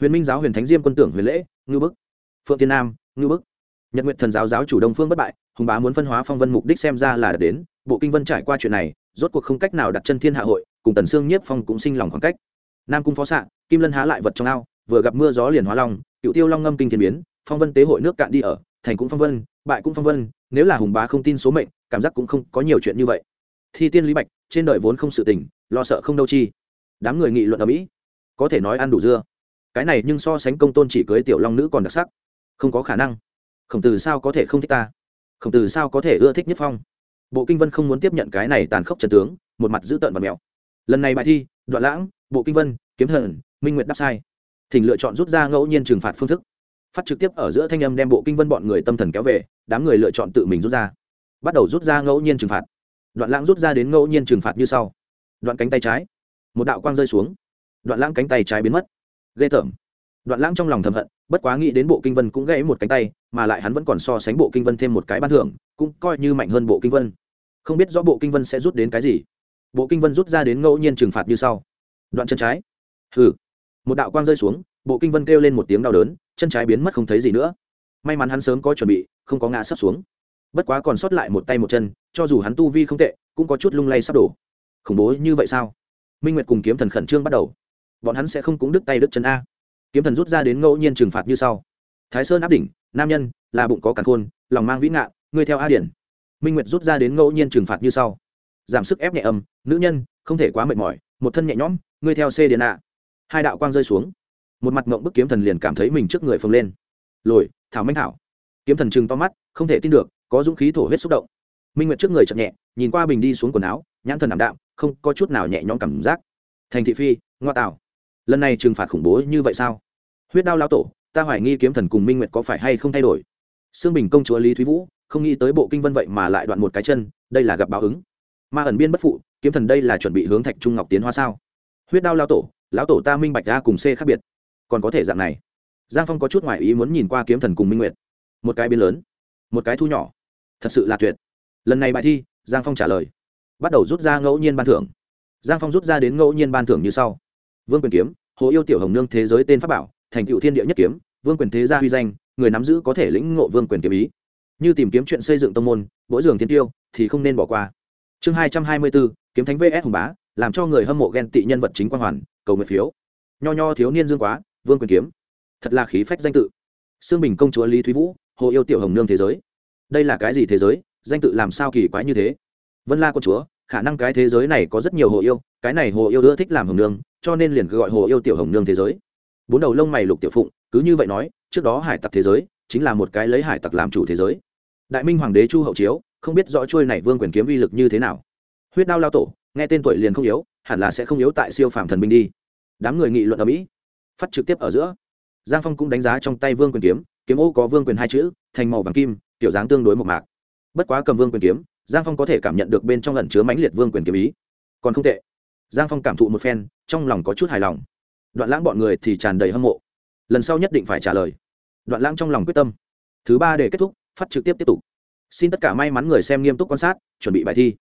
Huyền minh giáo huyền thánh diêm quân tưởng huyền lễ, ngư bức. Phượng tiên nam, ngư bức nhật nguyện thần giáo giáo chủ đông phương bất bại, hùng bá muốn phân hóa phong vân mục đích xem ra là đến, bộ kinh vân trải qua chuyện này, rốt cuộc không cách nào đặt chân thiên hạ hội, cùng tần sương nhiếp phong cũng sinh lòng khoảng cách. Nam cung phó xạ, kim lân há lại vật trong ao, vừa gặp mưa gió liền hóa long, cựu tiêu long ngâm kinh thiên biến, phong vân tế hội nước cạn đi ở, thành cũng phong vân, bại cũng phong vân, nếu là hùng bá không tin số mệnh, cảm giác cũng không có nhiều chuyện như vậy. Thi tiên lý bạch, trên đời vốn không sự tình, lo sợ không đâu chi. Đám người nghị luận ở mỹ, có thể nói ăn đủ dưa. Cái này nhưng so sánh công tôn chỉ cưới tiểu long nữ còn đặc sắc, không có khả năng khổng tử sao có thể không thích ta? Khổng tử sao có thể ưa thích nhất phong? Bộ kinh vân không muốn tiếp nhận cái này tàn khốc trần tướng, một mặt giữ tợn và mèo lần này bài thi, đoạn lãng, bộ kinh vân, kiếm thần, minh nguyệt đáp sai. Thỉnh lựa chọn rút ra ngẫu nhiên trừng phạt phương thức. Phát trực tiếp ở giữa thanh âm đem bộ kinh vân bọn người tâm thần kéo về, đám người lựa chọn tự mình rút ra. Bắt đầu rút ra ngẫu nhiên trừng phạt. Đoạn lãng rút ra đến ngẫu nhiên trừng phạt như sau. Đoạn cánh tay trái. Một đạo quang rơi xuống. Đoạn lãng cánh tay trái biến mất. Ghê tởm. Đoạn lãng trong lòng thầm hận, bất quá nghĩ đến bộ kinh vân cũng gãy một cánh tay mà lại hắn vẫn còn so sánh bộ kinh vân thêm một cái ban thưởng, cũng coi như mạnh hơn bộ kinh vân. Không biết rõ bộ kinh vân sẽ rút đến cái gì. Bộ kinh vân rút ra đến ngẫu nhiên trừng phạt như sau. Đoạn chân trái. Hừ. Một đạo quang rơi xuống, bộ kinh vân kêu lên một tiếng đau đớn, chân trái biến mất không thấy gì nữa. May mắn hắn sớm có chuẩn bị, không có ngã sắp xuống. Bất quá còn sót lại một tay một chân, cho dù hắn tu vi không tệ, cũng có chút lung lay sắp đổ. Khủng bố như vậy sao? Minh nguyệt cùng kiếm thần khẩn trương bắt đầu. Bọn hắn sẽ không cũng đứt tay đứt chân a. Kiếm thần rút ra đến ngẫu nhiên trừng phạt như sau. Thái sơn áp đỉnh nam nhân, là bụng có cản khôn, lòng mang vĩ ngạn, ngươi theo a điển. Minh nguyệt rút ra đến ngẫu nhiên trừng phạt như sau. Giảm sức ép nhẹ âm, nữ nhân, không thể quá mệt mỏi, một thân nhẹ nhõm, ngươi theo c điền ạ. Hai đạo quang rơi xuống. Một mặt ngộng bức kiếm thần liền cảm thấy mình trước người phồng lên. Lồi, thảo minh thảo. Kiếm thần chừng to mắt, không thể tin được, có dũng khí thổ huyết xúc động. Minh nguyệt trước người chậm nhẹ, nhìn qua bình đi xuống quần áo, nhãn thần ảm đạm, không có chút nào nhẹ nhõm cảm giác. Thành thị phi, ngoa tạo lần này trừng phạt khủng bố như vậy sao? Huyết đao lao tổ ta hoài nghi kiếm thần cùng minh nguyệt có phải hay không thay đổi. Xương bình công chúa lý thúy vũ, không nghĩ tới bộ kinh vân vậy mà lại đoạn một cái chân, đây là gặp báo ứng. Ma ẩn biên bất phụ, kiếm thần đây là chuẩn bị hướng thạch trung ngọc tiến hóa sao? Huyết đao lao tổ, lão tổ ta minh bạch ra cùng c khác biệt. Còn có thể dạng này. Giang phong có chút ngoại ý muốn nhìn qua kiếm thần cùng minh nguyệt. Một cái biến lớn, một cái thu nhỏ. Thật sự là tuyệt. Lần này bài thi, giang phong trả lời. Bắt đầu rút ra ngẫu nhiên ban thưởng. Giang phong rút ra đến ngẫu nhiên ban thưởng như sau. Vương quyền kiếm, hồ yêu tiểu hồng nương thế giới tên pháp bảo thành cựu thiên địa nhất kiếm, vương quyền thế gia huy danh, người nắm giữ có thể lĩnh ngộ vương quyền kiếm ý. Như tìm kiếm chuyện xây dựng tông môn mỗi giường thiên tiêu, thì không nên bỏ qua. Chương hai trăm hai mươi bốn kiếm thánh vs hùng bá, làm cho người hâm mộ ghen tị nhân vật chính quan hoàn, cầu nguyện phiếu. Nho nho thiếu niên dương quá, vương quyền kiếm. Thật là khí phách danh tự. Xương bình công chúa lý thúy vũ, hồ yêu tiểu hồng nương thế giới. Đây là cái gì thế giới? Danh tự làm sao kỳ quái như thế? Vân la công chúa, khả năng cái thế giới này có rất nhiều hồ yêu, cái này hồ yêu ưa thích làm hồng nương, cho nên liền gọi hồ yêu tiểu hồng nương thế giới bốn đầu lông mày lục tiểu phụng, cứ như vậy nói, trước đó hải tặc thế giới, chính là một cái lấy hải tặc làm chủ thế giới. Đại minh hoàng đế chu hậu chiếu, không biết rõ trôi này vương quyền kiếm uy lực như thế nào. Huyết đao lao tổ, nghe tên tuổi liền không yếu, hẳn là sẽ không yếu tại siêu phàm thần binh đi. Đám người nghị luận ở mỹ, phát trực tiếp ở giữa. Giang phong cũng đánh giá trong tay vương quyền kiếm kiếm ô có vương quyền hai chữ, thành màu vàng kim tiểu dáng tương đối một mạc. Bất quá cầm vương quyền kiếm, giang phong có thể cảm nhận được bên trong lần chứa mãnh liệt vương quyền kiếm ý. Còn không tệ. Giang phong cảm thụ một phen, trong lòng có chút hài lòng đoạn lãng bọn người thì tràn đầy hâm mộ. Lần sau nhất định phải trả lời. Đoạn lãng trong lòng quyết tâm. Thứ ba để kết thúc, phát trực tiếp tiếp tục. Xin tất cả may mắn người xem nghiêm túc quan sát, chuẩn bị bài thi.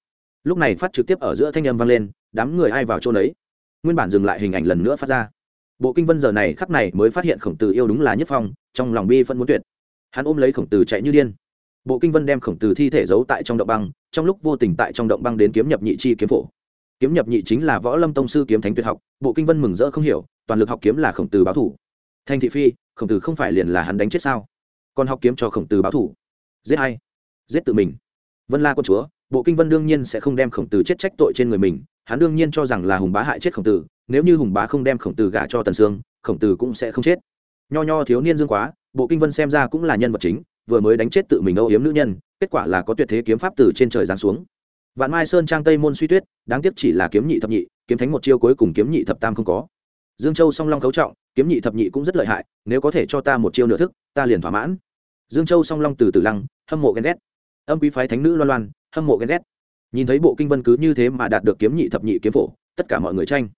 Lúc này phát trực tiếp ở giữa thanh âm vang lên, đám người ai vào chỗ đấy nguyên bản dừng lại hình ảnh lần nữa phát ra. Bộ kinh vân giờ này khắc này mới phát hiện khổng tử yêu đúng là nhất phong, trong lòng bi phân muốn tuyệt. Hắn ôm lấy khổng tử chạy như điên. Bộ kinh vân đem khổng tử thi thể giấu tại trong động băng, trong lúc vô tình tại trong động băng đến kiếm nhập nhị chi kiếm phổ kiếm nhập nhị chính là võ lâm tông sư kiếm thánh tuyệt học, bộ kinh vân mừng rỡ không hiểu, toàn lực học kiếm là khổng tử báo thủ. Thanh thị phi, khổng tử không phải liền là hắn đánh chết sao? Còn học kiếm cho khổng tử báo thủ. Giết hay giết tự mình. Vân la quân chúa, bộ kinh vân đương nhiên sẽ không đem khổng tử chết trách tội trên người mình, hắn đương nhiên cho rằng là hùng bá hại chết khổng tử, nếu như hùng bá không đem khổng tử gả cho tần sương, khổng tử cũng sẽ không chết. Nho nho thiếu niên dương quá, bộ kinh vân xem ra cũng là nhân vật chính, vừa mới đánh chết tự mình âu yếm nữ nhân, kết quả là có tuyệt thế kiếm pháp từ trên trời giáng xuống vạn mai sơn trang tây môn suy tuyết, đáng tiếc chỉ là kiếm nhị thập nhị, kiếm thánh một chiêu cuối cùng kiếm nhị thập tam không có. Dương châu song long cấu trọng, kiếm nhị thập nhị cũng rất lợi hại, nếu có thể cho ta một chiêu nửa thức, ta liền thỏa mãn. Dương châu song long từ từ lăng, hâm mộ ghen ghét. Âm quý phái thánh nữ loan loan, hâm mộ ghen ghét. Nhìn thấy bộ kinh vân cứ như thế mà đạt được kiếm nhị thập nhị kiếm phổ, tất cả mọi người tranh.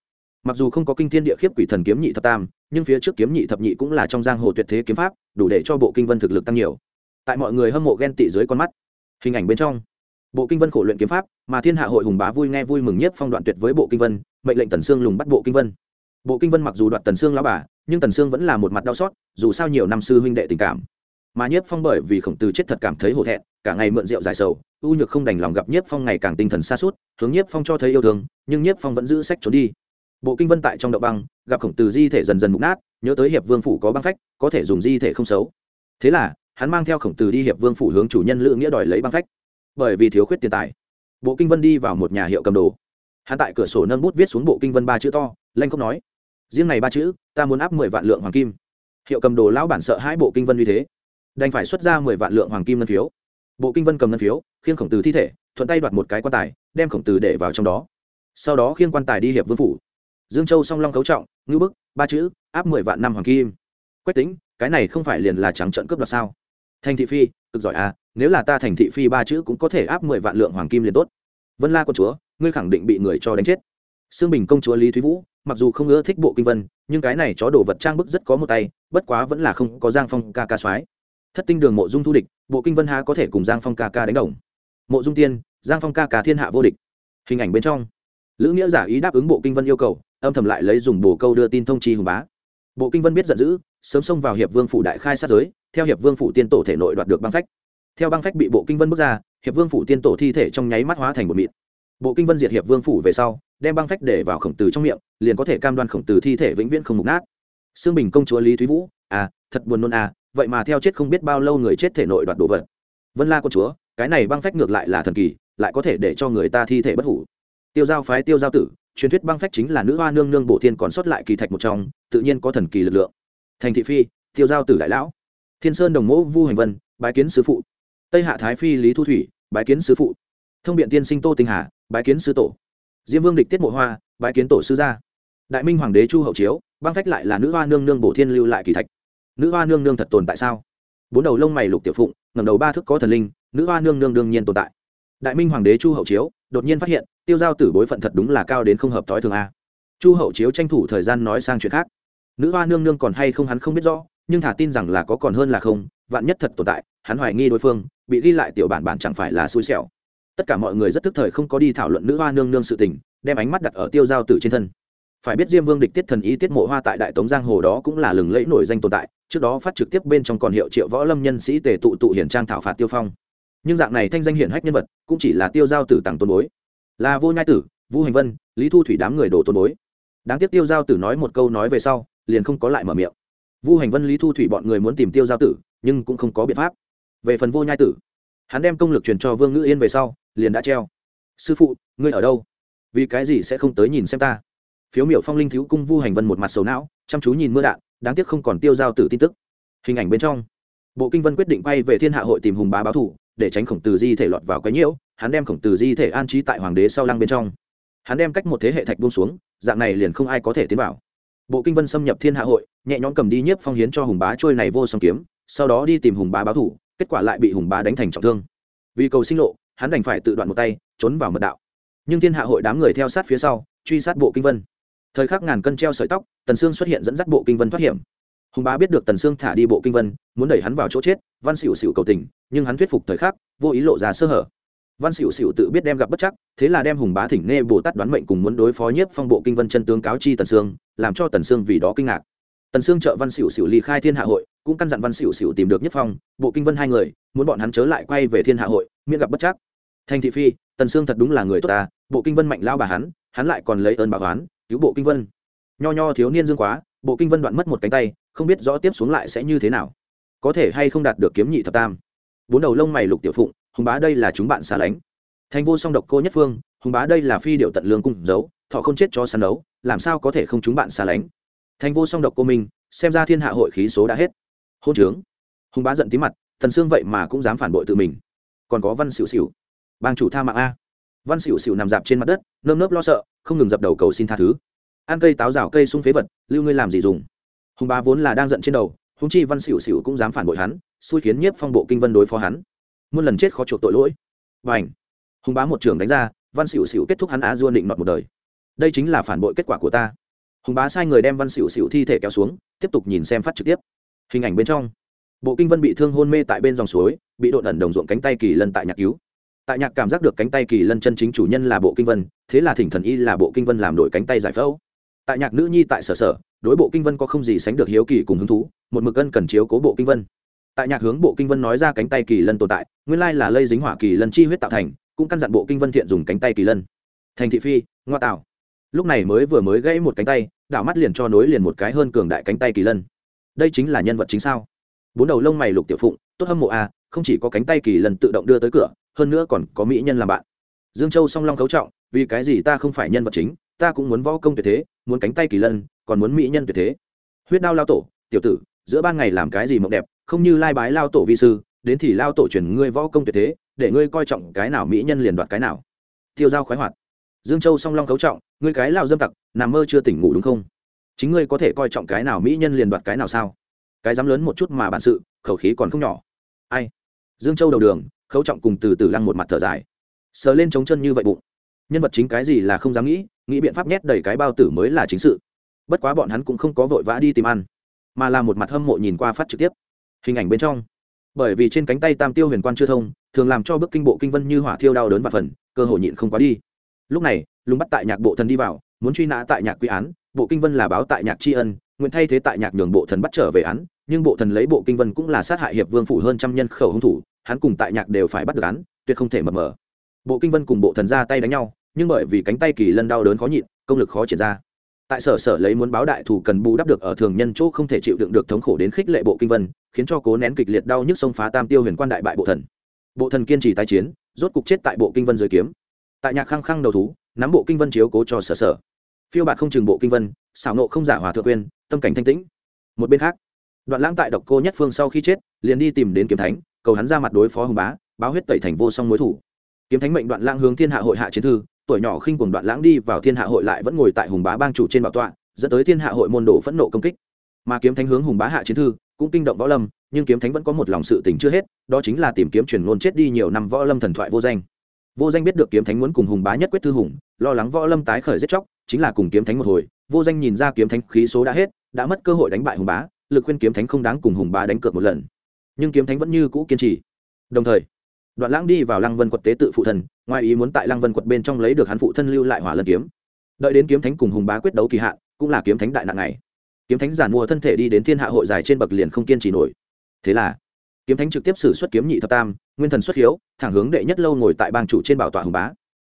Mặc dù không có kinh thiên địa khiếp quỷ thần kiếm nhị thập tam, nhưng phía trước kiếm nhị thập nhị cũng là trong giang hồ tuyệt thế kiếm pháp, đủ để cho bộ kinh vân thực lực tăng nhiều. Tại mọi người hâm mộ ghen tị dưới con mắt, hình ảnh bên trong bộ kinh vân khổ luyện kiếm pháp, mà thiên hạ hội hùng bá vui nghe vui mừng nhất phong đoạn tuyệt với bộ kinh vân, mệnh lệnh tần sương lùng bắt bộ kinh vân. Bộ kinh vân mặc dù đoạt tần sương lao bà, nhưng tần sương vẫn là một mặt đau xót, dù sao nhiều năm sư huynh đệ tình cảm. Mà nhất phong bởi vì khổng tử chết thật cảm thấy hổ thẹn, cả ngày mượn rượu dài sầu, u nhược không đành lòng gặp nhất phong ngày càng tinh thần xa suốt hướng nhất phong cho thấy yêu thương, nhưng nhất phong vẫn giữ sách trốn đi. Bộ kinh vân tại trong đậu băng, gặp khổng tử di thể dần dần mục nát, nhớ tới hiệp vương phủ có băng phách, có thể dùng di thể không xấu. Thế là, hắn mang theo khổng tử đi hiệp vương phủ hướng chủ nhân lữ nghĩa đòi lấy băng phách bởi vì thiếu khuyết tiền tài. Bộ kinh vân đi vào một nhà hiệu cầm đồ. Hắn tại cửa sổ nâng bút viết xuống bộ kinh vân ba chữ to, lanh không nói, riêng này ba chữ, ta muốn áp mười vạn lượng hoàng kim. Hiệu cầm đồ lão bản sợ hai bộ kinh vân như thế, đành phải xuất ra mười vạn lượng hoàng kim ngân phiếu. Bộ kinh vân cầm ngân phiếu, khiêng khổng tử thi thể, thuận tay đoạt một cái quan tài, đem khổng tử để vào trong đó. Sau đó khiêng quan tài đi hiệp vương phủ. Dương châu song long cấu trọng ngữ bức, ba chữ, áp mười vạn năm hoàng kim. Quách tính, cái này không phải liền là trắng trận cướp đoạt sao? Thành thị phi, cực giỏi à nếu là ta thành thị phi ba chữ cũng có thể áp mười vạn lượng hoàng kim liền tốt. Vân la con chúa, ngươi khẳng định bị người cho đánh chết. Xương bình công chúa lý thúy vũ, mặc dù không ưa thích bộ kinh vân, nhưng cái này chó đồ vật trang bức rất có một tay, bất quá vẫn là không có giang phong ca ca soái. Thất tinh đường mộ dung thu địch, bộ kinh vân há có thể cùng giang phong ca ca đánh đồng. Mộ dung tiên, giang phong ca ca thiên hạ vô địch. Hình ảnh bên trong. Lữ nghĩa giả ý đáp ứng bộ kinh vân yêu cầu, âm thầm lại lấy dùng bồ câu đưa tin thông chi hùng bá. Bộ kinh vân biết giận dữ, sớm xông vào hiệp vương phủ đại khai sát giới theo hiệp vương phủ tiên tổ thể nội đoạt được băng phách. Theo băng phách bị bộ kinh vân bước ra, hiệp vương phủ tiên tổ thi thể trong nháy mắt hóa thành một mịn. Bộ kinh vân diệt hiệp vương phủ về sau, đem băng phách để vào khổng tử trong miệng, liền có thể cam đoan khổng tử thi thể vĩnh viễn không mục nát. Xương bình công chúa lý thúy vũ à thật buồn nôn à vậy mà theo chết không biết bao lâu người chết thể nội đoạt đồ vật. Vân la công chúa, cái này băng phách ngược lại là thần kỳ, lại có thể để cho người ta thi thể bất hủ. Tiêu giao phái tiêu giao tử, truyền thuyết băng phách chính là nữ hoa nương nương bổ thiên còn sót lại kỳ thạch một trong, tự nhiên có thần kỳ lực lượng. Thành thị phi, tiêu giao tử đại lão thiên sơn đồng mẫu vu hành vân, bái kiến sứ phụ. Tây hạ thái phi lý thu thủy, bái kiến sứ phụ. Thông biện tiên sinh tô tinh hà, bái kiến sứ tổ. Diêm vương địch tiết mộ hoa, bái kiến tổ sư gia. Đại minh hoàng đế chu hậu chiếu, băng phách lại là nữ hoa nương nương bổ thiên lưu lại kỳ thạch. Nữ hoa nương nương thật tồn tại sao? Bốn đầu lông mày lục tiểu phụng ngầm đầu ba thức có thần linh, nữ hoa nương nương đương nhiên tồn tại. Đại minh hoàng đế chu hậu chiếu, đột nhiên phát hiện, tiêu giao tử bối phận thật đúng là cao đến không hợp thói thường a. Chu hậu chiếu tranh thủ thời gian nói sang chuyện khác. Nữ hoa nương nương còn hay không hắn không biết rõ nhưng thả tin rằng là có còn hơn là không, vạn nhất thật tồn tại, hắn hoài nghi đối phương, bị ghi lại tiểu bản bản chẳng phải là xui xẻo. Tất cả mọi người rất thức thời không có đi thảo luận nữ hoa nương nương sự tình, đem ánh mắt đặt ở tiêu giao tử trên thân. Phải biết diêm vương địch tiết thần ý tiết mộ hoa tại đại tống giang hồ đó cũng là lừng lẫy nổi danh tồn tại, trước đó phát trực tiếp bên trong còn hiệu triệu võ lâm nhân sĩ tề tụ tụ hiển trang thảo phạt tiêu phong. Nhưng dạng này thanh danh hiển hách nhân vật, cũng chỉ là tiêu giao tử tặng tôn bối. Là vô nhai tử, vũ hành vân, lý thu thủy đám người đổ tôn bối. Đáng tiếc tiêu giao tử nói một câu nói về sau, liền không có lại mở miệng vu hành vân, lý thu thủy bọn người muốn tìm tiêu giao tử, nhưng cũng không có biện pháp. Về phần vô nhai tử, hắn đem công lực truyền cho vương ngữ yên về sau, liền đã treo. Sư phụ, ngươi ở đâu? Vì cái gì sẽ không tới nhìn xem ta? Phiếu miểu phong linh thiếu cung vu hành vân một mặt sầu não, chăm chú nhìn mưa đạn, đáng tiếc không còn tiêu giao tử tin tức. Hình ảnh bên trong, bộ kinh vân quyết định quay về thiên hạ hội tìm hùng bá báo thủ, để tránh khổng tử di thể lọt vào cái nhiễu, hắn đem khổng tử di thể an trí tại hoàng đế sau lăng bên trong. Hắn đem cách một thế hệ thạch buông xuống, dạng này liền không ai có thể tiến vào bộ kinh vân xâm nhập thiên hạ hội, nhẹ nhõm cầm đi nhiếp phong hiến cho hùng bá trôi này vô song kiếm, sau đó đi tìm hùng bá báo thủ, kết quả lại bị hùng bá đánh thành trọng thương. Vì cầu sinh lộ, hắn đành phải tự đoạn một tay, trốn vào mật đạo. Nhưng thiên hạ hội đám người theo sát phía sau, truy sát bộ kinh vân. Thời khắc ngàn cân treo sợi tóc, tần sương xuất hiện dẫn dắt bộ kinh vân thoát hiểm. Hùng bá biết được tần sương thả đi bộ kinh vân, muốn đẩy hắn vào chỗ chết, văn xỉu xỉu cầu tình, nhưng hắn thuyết phục thời khắc, vô ý lộ ra sơ hở văn xỉu xỉu tự biết đem gặp bất chắc, thế là đem hùng bá thỉnh nghe bồ tát đoán mệnh cùng muốn đối phó nhất phong bộ kinh vân chân tướng cáo chi tần sương, làm cho tần sương vì đó kinh ngạc. Tần sương trợ văn xỉu xỉu ly khai thiên hạ hội, cũng căn dặn văn xỉu xỉu tìm được nhất phong, bộ kinh vân hai người, muốn bọn hắn chớ lại quay về thiên hạ hội, miễn gặp bất chắc. Thành thị phi, tần sương thật đúng là người tốt ta, bộ kinh vân mạnh lao bà hắn hắn lại còn lấy ơn bà toán cứu bộ kinh vân. Nho nho thiếu niên dương quá, bộ kinh vân đoạn mất một cánh tay, không biết rõ tiếp xuống lại sẽ như thế nào. Có thể hay không đạt được kiếm nhị thập tam. Bốn đầu lông mày lục tiểu phụng hùng bá đây là chúng bạn xa lánh. Thành vô song độc cô nhất phương, hùng bá đây là phi điệu tận lương cung giấu, thọ không chết cho săn đấu, làm sao có thể không chúng bạn xa lánh? Thành vô song độc cô minh xem ra thiên hạ hội khí số đã hết. Hôn trướng. Hùng bá giận tí mặt, thần xương vậy mà cũng dám phản bội tự mình. Còn có văn xỉu xỉu. Bang chủ tha mạng a. Văn xỉu xỉu nằm dạp trên mặt đất, nơm nớp lo sợ, không ngừng dập đầu cầu xin tha thứ. Ăn cây táo rào cây sung phế vật, lưu ngươi làm gì dùng? Hùng bá vốn là đang giận trên đầu húng chi văn xỉu xỉu cũng dám phản bội hắn, xui khiến nhiếp phong bộ kinh vân đối phó hắn muôn lần chết khó chuộc tội lỗi. Và ảnh hùng bá một trường đánh ra, văn xỉu xỉu kết thúc hắn á dua định nọt một đời. Đây chính là phản bội kết quả của ta. Hùng bá sai người đem văn xỉu xỉu thi thể kéo xuống, tiếp tục nhìn xem phát trực tiếp. Hình ảnh bên trong, bộ kinh vân bị thương hôn mê tại bên dòng suối, bị đột ẩn đồng ruộng cánh tay kỳ lân tại nhạc cứu. Tại nhạc cảm giác được cánh tay kỳ lân chân chính chủ nhân là bộ kinh vân, thế là thỉnh thần y là bộ kinh vân làm đổi cánh tay giải phẫu. Tại nhạc nữ nhi tại sở sở, đối bộ kinh vân có không gì sánh được hiếu kỳ cùng hứng thú, một mực ân cần chiếu cố bộ kinh vân tại nhạc hướng bộ kinh vân nói ra cánh tay kỳ lân tồn tại, nguyên lai là lây dính hỏa kỳ lân chi huyết tạo thành, cũng căn dặn bộ kinh vân thiện dùng cánh tay kỳ lân. Thành thị phi, ngoa tạo. Lúc này mới vừa mới gãy một cánh tay, đảo mắt liền cho nối liền một cái hơn cường đại cánh tay kỳ lân. Đây chính là nhân vật chính sao? Bốn đầu lông mày lục tiểu phụng, tốt hâm mộ a không chỉ có cánh tay kỳ lân tự động đưa tới cửa, hơn nữa còn có mỹ nhân làm bạn. Dương châu song long cấu trọng, vì cái gì ta không phải nhân vật chính, ta cũng muốn võ công tuyệt thế, muốn cánh tay kỳ lân, còn muốn mỹ nhân tuyệt thế. Huyết đao lao tổ, tiểu tử, giữa ban ngày làm cái gì mộng đẹp không như lai bái lao tổ vi sư, đến thì lao tổ truyền ngươi võ công tuyệt thế, để ngươi coi trọng cái nào mỹ nhân liền đoạt cái nào. Tiêu giao khoái hoạt. Dương châu song long cấu trọng, ngươi cái lao dâm tặc, nằm mơ chưa tỉnh ngủ đúng không? Chính ngươi có thể coi trọng cái nào mỹ nhân liền đoạt cái nào sao? Cái dám lớn một chút mà bản sự, khẩu khí còn không nhỏ. Ai? Dương châu đầu đường, khấu trọng cùng từ từ lăng một mặt thở dài. Sờ lên trống chân như vậy bụng. Nhân vật chính cái gì là không dám nghĩ nghĩ biện pháp nhét đầy cái bao tử mới là chính sự. Bất quá bọn hắn cũng không có vội vã đi tìm ăn, mà là một mặt hâm mộ nhìn qua phát trực tiếp hình ảnh bên trong. Bởi vì trên cánh tay tam tiêu huyền quan chưa thông, thường làm cho bức kinh bộ kinh vân như hỏa thiêu đau đớn và phần, cơ hội nhịn không quá đi. Lúc này, lùng bắt tại nhạc bộ thần đi vào, muốn truy nã tại nhạc quy án, bộ kinh vân là báo tại nhạc tri ân, nguyện thay thế tại nhạc nhường bộ thần bắt trở về án, nhưng bộ thần lấy bộ kinh vân cũng là sát hại hiệp vương phủ hơn trăm nhân khẩu hung thủ, hắn cùng tại nhạc đều phải bắt được án, tuyệt không thể mập mờ. Bộ kinh vân cùng bộ thần ra tay đánh nhau, nhưng bởi vì cánh tay kỳ lân đau đớn khó nhịn, công lực khó triển ra tại sở sở lấy muốn báo đại thủ cần bù đắp được ở thường nhân chỗ không thể chịu đựng được thống khổ đến khích lệ bộ kinh vân, khiến cho cố nén kịch liệt đau nhức sông phá tam tiêu huyền quan đại bại bộ thần. Bộ thần kiên trì tái chiến, rốt cục chết tại bộ kinh vân dưới kiếm. Tại nhạc khăng khăng đầu thú, nắm bộ kinh vân chiếu cố cho sở sở. Phiêu bạt không chừng bộ kinh vân, xảo nộ không giả hòa thượng quyên tâm cảnh thanh tĩnh. Một bên khác, đoạn lãng tại độc cô nhất phương sau khi chết, liền đi tìm đến kiếm thánh, cầu hắn ra mặt đối phó hùng bá, báo huyết tẩy thành vô song mối thủ. Kiếm thánh mệnh đoạn lãng hướng thiên hạ hội hạ chiến thư tuổi nhỏ khinh cuồng đoạn lãng đi vào thiên hạ hội lại vẫn ngồi tại hùng bá bang chủ trên bảo tọa, dẫn tới thiên hạ hội môn đồ phẫn nộ công kích. Mà kiếm thánh hướng hùng bá hạ chiến thư, cũng kinh động võ lâm, nhưng kiếm thánh vẫn có một lòng sự tình chưa hết, đó chính là tìm kiếm truyền ngôn chết đi nhiều năm võ lâm thần thoại vô danh. Vô danh biết được kiếm thánh muốn cùng hùng bá nhất quyết thư hùng, lo lắng võ lâm tái khởi giết chóc, chính là cùng kiếm thánh một hồi, vô danh nhìn ra kiếm thánh khí số đã hết, đã mất cơ hội đánh bại hùng bá, lực khuyên kiếm thánh không đáng cùng hùng bá đánh cược một lần. Nhưng kiếm thánh vẫn như cũ kiên trì. Đồng thời, đoạn lãng đi vào lăng vân quật tế tự phụ thần ngoài ý muốn tại lăng vân quật bên trong lấy được hắn phụ thân lưu lại hỏa lân kiếm. Đợi đến kiếm thánh cùng hùng bá quyết đấu kỳ hạn, cũng là kiếm thánh đại nạn này kiếm thánh giản mua thân thể đi đến thiên hạ hội dài trên bậc liền không kiên trì nổi. Thế là, kiếm thánh trực tiếp xử xuất kiếm nhị thập tam, nguyên thần xuất hiếu, thẳng hướng đệ nhất lâu ngồi tại bang chủ trên bảo tọa hùng bá.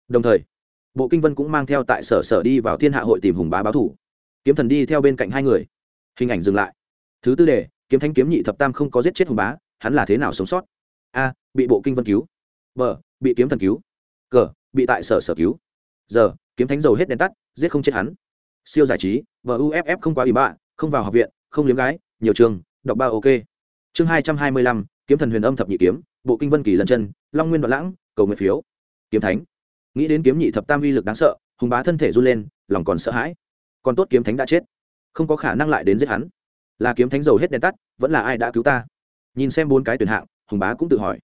Đồng thời, bộ kinh vân cũng mang theo tại sở sở đi vào thiên hạ hội tìm hùng bá báo thủ. Kiếm thần đi theo bên cạnh hai người. Hình ảnh dừng lại. Thứ tư đề, kiếm thánh kiếm nhị thập tam không có giết chết hùng bá, hắn là thế nào sống sót? A, bị bộ kinh vân cứu. B, bị kiếm thần cứu cờ, bị tại sở sở cứu. Giờ, kiếm thánh dầu hết đèn tắt, giết không chết hắn. Siêu giải trí và uff không quá ủy bạ, không vào học viện, không liếm gái, nhiều trường, đọc ba ok. Chương hai trăm hai mươi lăm, kiếm thần huyền âm thập nhị kiếm, bộ kinh vân kỳ lần chân, long nguyên đoạn lãng, cầu nguyện phiếu. Kiếm thánh. Nghĩ đến kiếm nhị thập tam uy lực đáng sợ, hùng bá thân thể run lên, lòng còn sợ hãi. Còn tốt kiếm thánh đã chết. Không có khả năng lại đến giết hắn. Là kiếm thánh dầu hết đèn tắt, vẫn là ai đã cứu ta? Nhìn xem bốn cái tuyển hạng, hùng bá cũng tự hỏi.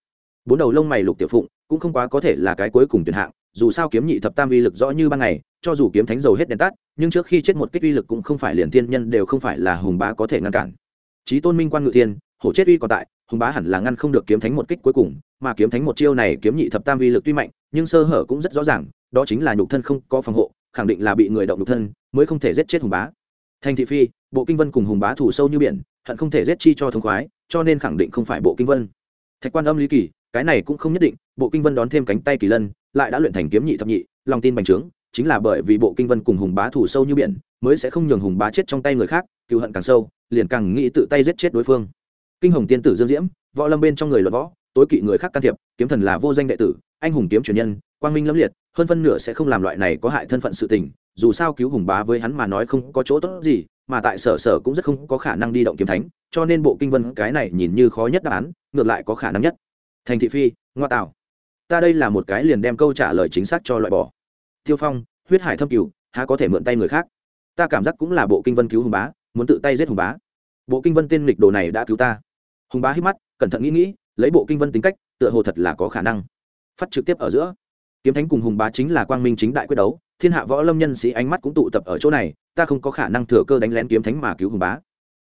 Bốn đầu lông mày lục tiểu phụng cũng không quá có thể là cái cuối cùng tuyển hạng, dù sao kiếm nhị thập tam uy lực rõ như ban ngày, cho dù kiếm thánh dầu hết đèn tắt, nhưng trước khi chết một kích uy lực cũng không phải liền thiên nhân đều không phải là hùng bá có thể ngăn cản. Trí tôn minh quan ngự thiên, hổ chết uy còn tại, hùng bá hẳn là ngăn không được kiếm thánh một kích cuối cùng, mà kiếm thánh một chiêu này kiếm nhị thập tam uy lực tuy mạnh, nhưng sơ hở cũng rất rõ ràng, đó chính là nhục thân không có phòng hộ, khẳng định là bị người động nhục thân, mới không thể giết chết hùng bá. Thành thị phi, bộ kinh vân cùng hùng bá thủ sâu như biển, hận không thể giết chi cho thống khoái, cho nên khẳng định không phải bộ kinh vân. Thạch quan âm lý kỳ cái này cũng không nhất định, bộ kinh vân đón thêm cánh tay kỳ lân, lại đã luyện thành kiếm nhị thập nhị, lòng tin bành trướng, chính là bởi vì bộ kinh vân cùng hùng bá thủ sâu như biển, mới sẽ không nhường hùng bá chết trong tay người khác cựu hận càng sâu, liền càng nghĩ tự tay giết chết đối phương. Kinh hồng tiên tử dương diễm, võ lâm bên trong người luật võ, tối kỵ người khác can thiệp, kiếm thần là vô danh đệ tử, anh hùng kiếm truyền nhân, quang minh lâm liệt, hơn phân nửa sẽ không làm loại này có hại thân phận sự tình, dù sao cứu hùng bá với hắn mà nói không có chỗ tốt gì, mà tại sở sở cũng rất không có khả năng đi động kiếm thánh, cho nên bộ kinh vân cái này nhìn như khó nhất đáp án, ngược lại có khả năng nhất thành thị phi, ngoa tạo. Ta đây là một cái liền đem câu trả lời chính xác cho loại bỏ. Tiêu phong, huyết hải thâm cửu, há có thể mượn tay người khác? Ta cảm giác cũng là bộ kinh vân cứu hùng bá, muốn tự tay giết hùng bá. Bộ kinh vân tên lịch đồ này đã cứu ta. Hùng bá hít mắt, cẩn thận nghĩ nghĩ, lấy bộ kinh vân tính cách, tựa hồ thật là có khả năng. Phát trực tiếp ở giữa. Kiếm thánh cùng hùng bá chính là quang minh chính đại quyết đấu, thiên hạ võ lâm nhân sĩ ánh mắt cũng tụ tập ở chỗ này, ta không có khả năng thừa cơ đánh lén kiếm thánh mà cứu hùng bá.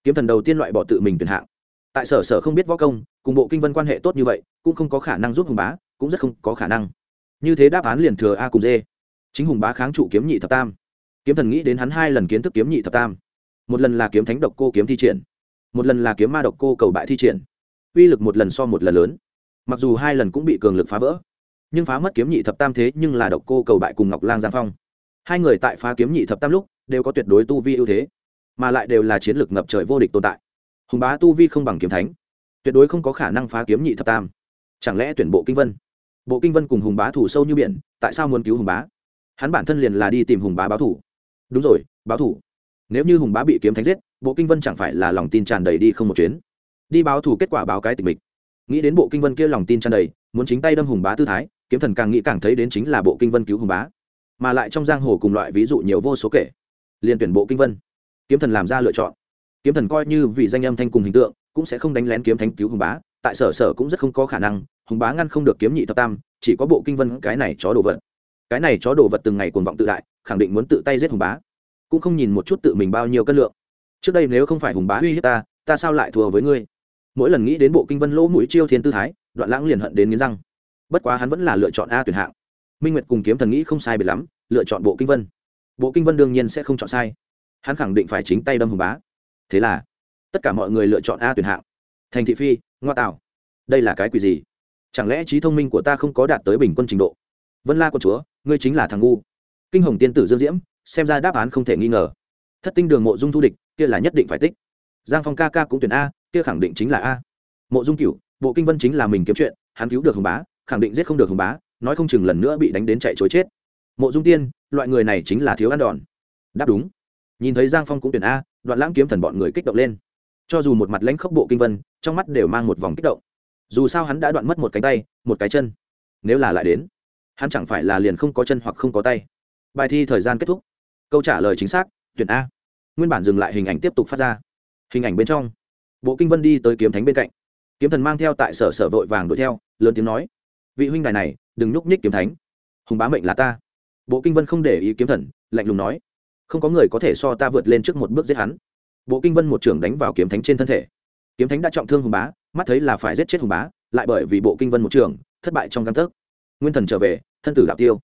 Kiếm thần đầu tiên loại bỏ tự mình tuyển hạng. Tại sở sở không biết võ công, cùng bộ kinh vân quan hệ tốt như vậy cũng không có khả năng giúp hùng bá, cũng rất không có khả năng. Như thế đáp án liền thừa a cùng d. Chính hùng bá kháng trụ kiếm nhị thập tam. Kiếm thần nghĩ đến hắn hai lần kiến thức kiếm nhị thập tam. Một lần là kiếm thánh độc cô kiếm thi triển, một lần là kiếm ma độc cô cầu bại thi triển. Uy lực một lần so một lần lớn. Mặc dù hai lần cũng bị cường lực phá vỡ, nhưng phá mất kiếm nhị thập tam thế nhưng là độc cô cầu bại cùng ngọc lang giang phong. Hai người tại phá kiếm nhị thập tam lúc đều có tuyệt đối tu vi ưu thế, mà lại đều là chiến lược ngập trời vô địch tồn tại. Hùng bá tu vi không bằng kiếm thánh, tuyệt đối không có khả năng phá kiếm nhị thập tam chẳng lẽ tuyển bộ kinh vân? Bộ kinh vân cùng hùng bá thủ sâu như biển, tại sao muốn cứu hùng bá? Hắn bản thân liền là đi tìm hùng bá báo thủ. Đúng rồi, báo thủ. Nếu như hùng bá bị kiếm thánh giết, bộ kinh vân chẳng phải là lòng tin tràn đầy đi không một chuyến. Đi báo thủ kết quả báo cái tình mình nghĩ đến bộ kinh vân kia lòng tin tràn đầy, muốn chính tay đâm hùng bá tư thái, kiếm thần càng nghĩ càng thấy đến chính là bộ kinh vân cứu hùng bá. Mà lại trong giang hồ cùng loại ví dụ nhiều vô số kể, liền tuyển bộ kinh vân. Kiếm thần làm ra lựa chọn. Kiếm thần coi như vì danh âm thanh cùng hình tượng cũng sẽ không đánh lén kiếm thánh cứu hùng bá, tại sở sở cũng rất không có khả năng, hùng bá ngăn không được kiếm nhị thập tam, chỉ có bộ kinh vân cái này chó đồ vật. Cái này chó đồ vật từng ngày cuồng vọng tự đại, khẳng định muốn tự tay giết hùng bá. Cũng không nhìn một chút tự mình bao nhiêu cân lượng. Trước đây nếu không phải hùng bá uy hiếp ta ta sao lại thua với ngươi? Mỗi lần nghĩ đến bộ kinh vân lỗ mũi chiêu thiên tư thái, đoạn lãng liền hận đến nghiến răng. Bất quá hắn vẫn là lựa chọn a tuyển hạng. Minh nguyệt cùng kiếm thần nghĩ không sai biệt lắm, lựa chọn bộ kinh vân. Bộ kinh vân đương nhiên sẽ không chọn sai. Hắn khẳng định phải chính tay đâm hùng bá. Thế là tất cả mọi người lựa chọn a tuyển hạng. Thành thị phi, ngoa tạo. Đây là cái quỷ gì? Chẳng lẽ trí thông minh của ta không có đạt tới bình quân trình độ? Vân la con chúa, ngươi chính là thằng ngu. Kinh hồng tiên tử dương diễm, xem ra đáp án không thể nghi ngờ. Thất tinh đường mộ dung thu địch, kia là nhất định phải tích. Giang phong ca ca cũng tuyển a, kia khẳng định chính là a. Mộ dung cửu, bộ kinh vân chính là mình kiếm chuyện, hắn cứu được hùng bá, khẳng định giết không được hùng bá, nói không chừng lần nữa bị đánh đến chạy chối chết. Mộ dung tiên, loại người này chính là thiếu ăn đòn. Đáp đúng. Nhìn thấy giang phong cũng tuyển a, đoạn lãng kiếm thần bọn người kích động lên cho dù một mặt lãnh khốc bộ kinh vân, trong mắt đều mang một vòng kích động. Dù sao hắn đã đoạn mất một cánh tay, một cái chân. Nếu là lại đến, hắn chẳng phải là liền không có chân hoặc không có tay. Bài thi thời gian kết thúc. Câu trả lời chính xác, tuyển a. Nguyên bản dừng lại hình ảnh tiếp tục phát ra. Hình ảnh bên trong, bộ kinh vân đi tới kiếm thánh bên cạnh. Kiếm thần mang theo tại sở sở vội vàng đuổi theo, lớn tiếng nói, vị huynh đài này, đừng nhúc nhích kiếm thánh. Hùng bá mệnh là ta. Bộ kinh vân không để ý kiếm thần, lạnh lùng nói, không có người có thể so ta vượt lên trước một bước giết hắn bộ kinh vân một trưởng đánh vào kiếm thánh trên thân thể. Kiếm thánh đã trọng thương hùng bá, mắt thấy là phải giết chết hùng bá, lại bởi vì bộ kinh vân một trường thất bại trong căn tấc. Nguyên thần trở về, thân tử đạo tiêu.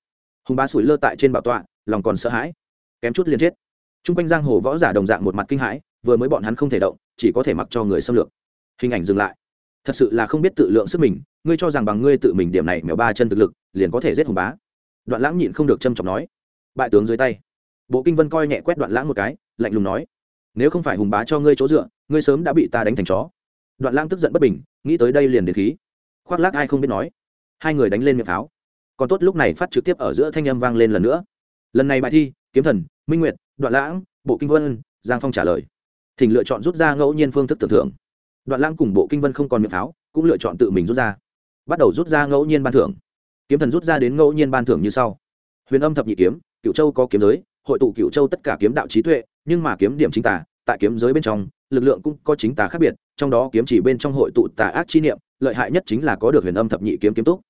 Hùng bá sủi lơ tại trên bảo tọa, lòng còn sợ hãi. Kém chút liền chết. T r u n g quanh giang hồ võ giả đồng dạng một mặt kinh hãi, vừa mới bọn hắn không thể động, chỉ có thể mặc cho người xâm lược. Hình ảnh dừng lại. Thật sự là không biết tự lượng sức mình, ngươi cho rằng bằng ngươi tự mình điểm này mèo ba chân thực lực, liền có thể giết hùng bá. Đoạn lãng nhịn không được trâm trọng nói. Bại tướng dưới tay. Bộ kinh vân coi nhẹ quét đoạn lãng một cái, lạnh lùng nói nếu không phải hùng bá cho ngươi chỗ dựa, ngươi sớm đã bị ta đánh thành chó. Đoạn Lang tức giận bất bình, nghĩ tới đây liền đến khí. Khoác lác ai không biết nói. Hai người đánh lên miệng pháo. Còn tốt lúc này phát trực tiếp ở giữa thanh âm vang lên lần nữa. Lần này bài thi, kiếm thần, minh nguyệt, đoạn lãng, bộ kinh vân, giang phong trả lời. Thỉnh lựa chọn rút ra ngẫu nhiên phương thức tưởng thưởng đoạn lãng cùng bộ kinh vân không còn miệng pháo, cũng lựa chọn tự mình rút ra. Bắt đầu rút ra ngẫu nhiên ban thưởng. Kiếm thần rút ra đến ngẫu nhiên ban thưởng như sau. Huyền âm thập nhị kiếm cựu châu có kiếm giới, hội tụ cựu châu tất cả kiếm đạo trí tuệ nhưng mà kiếm điểm chính tà, tại kiếm giới bên trong lực lượng cũng có chính tà khác biệt trong đó kiếm chỉ bên trong hội tụ tà ác chi niệm lợi hại nhất chính là có được huyền âm thập nhị kiếm kiếm túc.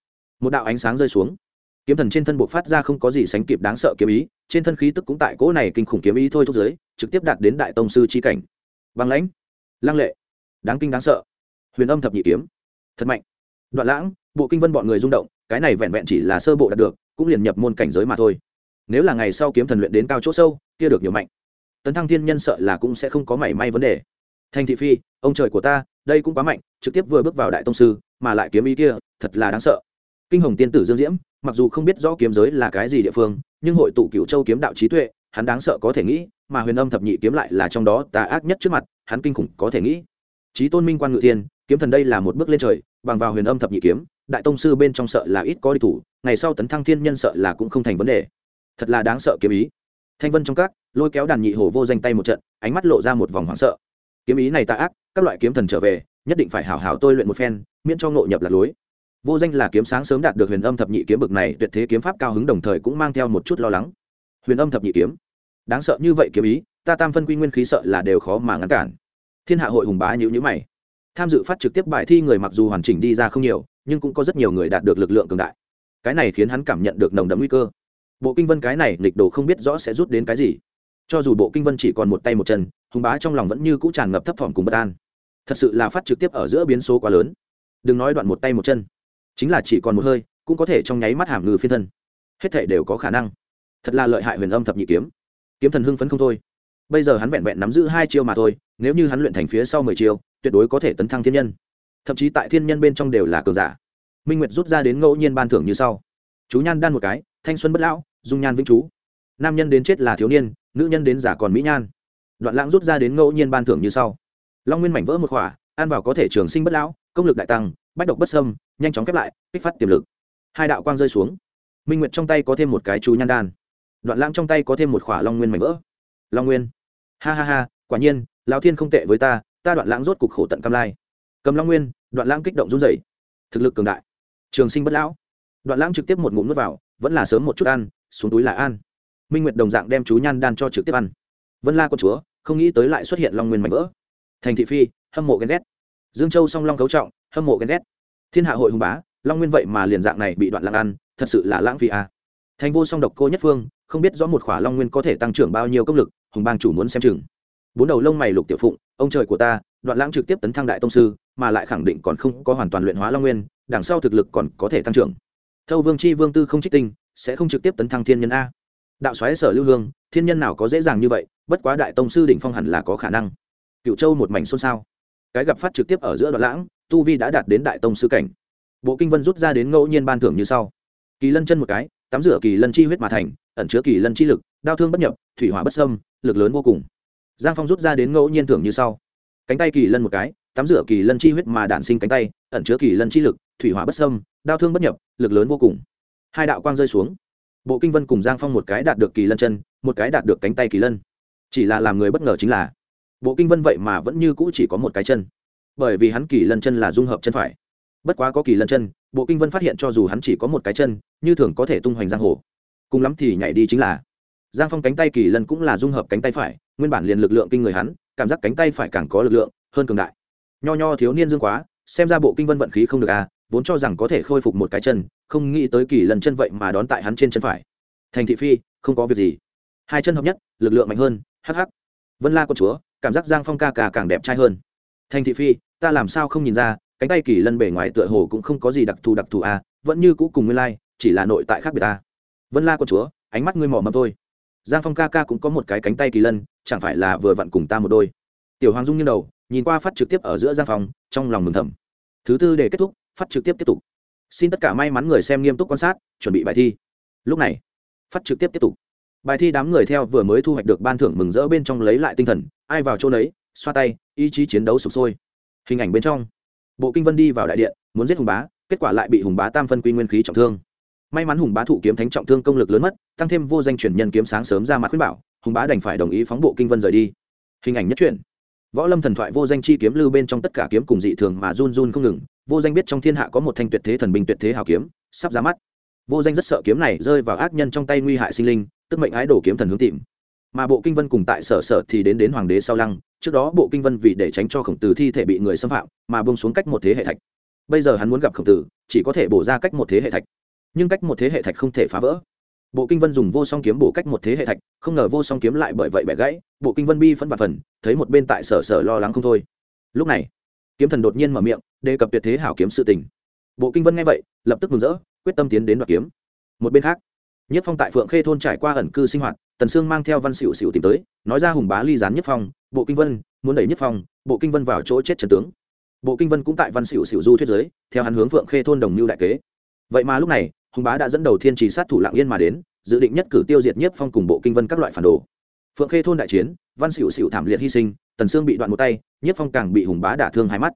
Một đạo ánh sáng rơi xuống. Kiếm thần trên thân bộ phát ra không có gì sánh kịp đáng sợ kiếm ý trên thân khí tức cũng tại cỗ này kinh khủng kiếm ý thôi thúc giới trực tiếp đạt đến đại tông sư chi cảnh. Băng lãnh lăng lệ đáng kinh đáng sợ. Huyền âm thập nhị kiếm thật mạnh. Đoạn lãng bộ kinh vân bọn người rung động cái này vẹn vẹn chỉ là sơ bộ đạt được cũng liền nhập môn cảnh giới mà thôi. Nếu là ngày sau kiếm thần luyện đến cao chỗ sâu kia được nhiều mạnh tấn thăng thiên nhân sợ là cũng sẽ không có mảy may vấn đề. Thành thị phi, ông trời của ta, đây cũng quá mạnh, trực tiếp vừa bước vào đại tông sư, mà lại kiếm ý kia, thật là đáng sợ. Kinh hồng tiên tử dương diễm, mặc dù không biết rõ kiếm giới là cái gì địa phương, nhưng hội tụ cựu châu kiếm đạo trí tuệ, hắn đáng sợ có thể nghĩ, mà huyền âm thập nhị kiếm lại là trong đó tà ác nhất trước mặt, hắn kinh khủng có thể nghĩ. Trí tôn minh quan ngự thiên, kiếm thần đây là một bước lên trời, bằng vào huyền âm thập nhị kiếm, đại tông sư bên trong sợ là ít có đi thủ, ngày sau tấn thăng thiên nhân sợ là cũng không thành vấn đề. Thật là đáng sợ kiếm ý thanh vân trong các, lôi kéo đàn nhị hổ vô danh tay một trận, ánh mắt lộ ra một vòng hoảng sợ. Kiếm ý này tà ác, các loại kiếm thần trở về, nhất định phải hảo hảo tôi luyện một phen, miễn cho ngộ nhập lạc lối. Vô danh là kiếm sáng sớm đạt được huyền âm thập nhị kiếm bực này, tuyệt thế kiếm pháp cao hứng đồng thời cũng mang theo một chút lo lắng. Huyền âm thập nhị kiếm. Đáng sợ như vậy kiếm ý, ta tam phân quy nguyên khí sợ là đều khó mà ngăn cản. Thiên hạ hội hùng bá nhữ nhữ mày. Tham dự phát trực tiếp bài thi người mặc dù hoàn chỉnh đi ra không nhiều, nhưng cũng có rất nhiều người đạt được lực lượng cường đại. Cái này khiến hắn cảm nhận được nồng đậm nguy cơ bộ kinh vân cái này nghịch đồ không biết rõ sẽ rút đến cái gì. Cho dù bộ kinh vân chỉ còn một tay một chân, hùng bá trong lòng vẫn như cũ tràn ngập thấp thỏm cùng bất an. Thật sự là phát trực tiếp ở giữa biến số quá lớn. Đừng nói đoạn một tay một chân, chính là chỉ còn một hơi, cũng có thể trong nháy mắt hàm ngư phiên thân. Hết thể đều có khả năng. Thật là lợi hại huyền âm thập nhị kiếm. Kiếm thần hưng phấn không thôi. Bây giờ hắn vẹn vẹn nắm giữ hai chiêu mà thôi, nếu như hắn luyện thành phía sau mười chiêu, tuyệt đối có thể tấn thăng thiên nhân. Thậm chí tại thiên nhân bên trong đều là cường giả. Minh nguyệt rút ra đến ngẫu nhiên ban thưởng như sau. Chú nhan đan một cái, thanh xuân bất lão dung nhan vĩnh chú. Nam nhân đến chết là thiếu niên, nữ nhân đến giả còn mỹ nhan. Đoạn lãng rút ra đến ngẫu nhiên ban thưởng như sau. Long nguyên mảnh vỡ một khỏa, ăn vào có thể trường sinh bất lão, công lực đại tăng, bách độc bất sâm nhanh chóng khép lại, kích phát tiềm lực. Hai đạo quang rơi xuống. Minh nguyệt trong tay có thêm một cái chú nhan đan. Đoạn lãng trong tay có thêm một khỏa long nguyên mảnh vỡ. Long nguyên. Ha ha ha, quả nhiên, lão thiên không tệ với ta ta đoạn lãng rốt cục khổ tận cam lai. Cầm long nguyên, đoạn lãng kích động run rẩy. Thực lực cường đại. Trường sinh bất lão. Đoạn lãng trực tiếp một ngụm nước vào, vẫn là sớm một chút ăn xuống túi là an. Minh nguyệt đồng dạng đem chú nhan đan cho trực tiếp ăn. Vân la con chúa, không nghĩ tới lại xuất hiện long nguyên mạnh vỡ. Thành thị phi, hâm mộ ghen ghét. Dương châu song long cấu trọng, hâm mộ ghen ghét. Thiên hạ hội hùng bá, long nguyên vậy mà liền dạng này bị đoạn lãng ăn, thật sự là lãng phí à. thành vô song độc cô nhất phương, không biết rõ một khỏa long nguyên có thể tăng trưởng bao nhiêu công lực, hùng bang chủ muốn xem chừng. Bốn đầu lông mày lục tiểu phụng, ông trời của ta, đoạn lãng trực tiếp tấn thăng đại tông sư, mà lại khẳng định còn không có hoàn toàn luyện hóa long nguyên, đằng sau thực lực còn có thể tăng trưởng. Thâu vương chi vương tư không trích tinh sẽ không trực tiếp tấn thăng thiên nhân a. Đạo xoáy sở lưu hương, thiên nhân nào có dễ dàng như vậy, bất quá đại tông sư đỉnh phong hẳn là có khả năng. Cựu châu một mảnh xôn xao. Cái gặp phát trực tiếp ở giữa đoạn lãng, tu vi đã đạt đến đại tông sư cảnh. Bộ kinh vân rút ra đến ngẫu nhiên ban thưởng như sau. Kỳ lân chân một cái, tắm rửa kỳ lân chi huyết mà thành, ẩn chứa kỳ lân chi lực, đau thương bất nhập, thủy hỏa bất sâm lực lớn vô cùng. Giang phong rút ra đến ngẫu nhiên thưởng như sau. Cánh tay kỳ lân một cái, tắm rửa kỳ lân chi huyết mà đản sinh cánh tay, ẩn chứa kỳ lân chi lực, thủy hỏa bất sâm đau thương bất nhập, lực lớn vô cùng hai đạo quang rơi xuống. Bộ kinh vân cùng giang phong một cái đạt được kỳ lân chân, một cái đạt được cánh tay kỳ lân. Chỉ là làm người bất ngờ chính là, bộ kinh vân vậy mà vẫn như cũ chỉ có một cái chân. Bởi vì hắn kỳ lân chân là dung hợp chân phải. Bất quá có kỳ lân chân, bộ kinh vân phát hiện cho dù hắn chỉ có một cái chân, như thường có thể tung hoành giang hồ. Cùng lắm thì nhảy đi chính là, giang phong cánh tay kỳ lân cũng là dung hợp cánh tay phải, nguyên bản liền lực lượng kinh người hắn, cảm giác cánh tay phải càng có lực lượng, hơn cường đại. Nho nho thiếu niên dương quá, xem ra bộ kinh vân vận khí không được à vốn cho rằng có thể khôi phục một cái chân không nghĩ tới kỳ lần chân vậy mà đón tại hắn trên chân phải. Thành thị phi, không có việc gì. Hai chân hợp nhất, lực lượng mạnh hơn hh vân la con chúa, cảm giác giang phong ca cả càng đẹp trai hơn. Thành thị phi, ta làm sao không nhìn ra, cánh tay kỳ lân bể ngoài tựa hồ cũng không có gì đặc thù đặc thù à vẫn như cũ cùng nguyên lai, chỉ là nội tại khác biệt ta vân la con chúa, ánh mắt ngươi mỏ mập thôi. Giang phong ca ca cũng có một cái cánh tay kỳ lân, chẳng phải là vừa vặn cùng ta một đôi. Tiểu hoàng dung nghiêng đầu, nhìn qua phát trực tiếp ở giữa giang phong, trong lòng mừng thầm. Thứ tư để kết thúc, phát trực tiếp tiếp tục xin tất cả may mắn người xem nghiêm túc quan sát, chuẩn bị bài thi. Lúc này, phát trực tiếp tiếp tục. Bài thi đám người theo vừa mới thu hoạch được ban thưởng mừng rỡ bên trong lấy lại tinh thần, ai vào chỗ lấy xoa tay, ý chí chiến đấu sụp sôi. Hình ảnh bên trong, bộ kinh vân đi vào đại điện, muốn giết hùng bá, kết quả lại bị hùng bá tam phân quy nguyên khí trọng thương. May mắn hùng bá thụ kiếm thánh trọng thương công lực lớn mất, tăng thêm vô danh chuyển nhân kiếm sáng sớm ra mặt khuyên bảo, hùng bá đành phải đồng ý phóng bộ kinh vân rời đi. Hình ảnh nhất truyện. Võ lâm thần thoại vô danh chi kiếm lưu bên trong tất cả kiếm cùng dị thường mà run run không ngừng vô danh biết trong thiên hạ có một thanh tuyệt thế thần binh tuyệt thế hào kiếm, sắp ra mắt. Vô danh rất sợ kiếm này rơi vào ác nhân trong tay nguy hại sinh linh, tức mệnh ái đổ kiếm thần hướng tìm. Mà bộ kinh vân cùng tại sở sở thì đến đến hoàng đế sau lăng, trước đó bộ kinh vân vì để tránh cho khổng tử thi thể bị người xâm phạm, mà bông xuống cách một thế hệ thạch. Bây giờ hắn muốn gặp khổng tử, chỉ có thể bổ ra cách một thế hệ thạch. Nhưng cách một thế hệ thạch không thể phá vỡ. Bộ kinh vân dùng vô song kiếm bổ cách một thế hệ thạch, không ngờ vô song kiếm lại bởi vậy bẻ gãy, bộ kinh vân bi phân và phần, thấy một bên tại sở sở lo lắng không thôi. Lúc này kiếm thần đột nhiên mở miệng, đề cập tuyệt thế hảo kiếm sự tình. Bộ kinh vân nghe vậy, lập tức mừng rỡ, quyết tâm tiến đến đoạt kiếm. Một bên khác, nhất phong tại phượng khê thôn trải qua ẩn cư sinh hoạt, tần sương mang theo văn xỉu xỉu tìm tới, nói ra hùng bá ly gián nhất phong, bộ kinh vân, muốn đẩy nhất phong, bộ kinh vân vào chỗ chết trần tướng. Bộ kinh vân cũng tại văn xỉu xỉu du thuyết giới, theo hắn hướng phượng khê thôn đồng mưu đại kế. Vậy mà lúc này, hùng bá đã dẫn đầu thiên trì sát thủ lạng yên mà đến, dự định nhất cử tiêu diệt nhất phong cùng bộ kinh vân các loại phản đồ. Phượng khê thôn đại chiến, văn xỉu xỉu thảm liệt hy sinh, tần sương bị đoạn một tay nhất phong càng bị hùng bá đả thương hai mắt.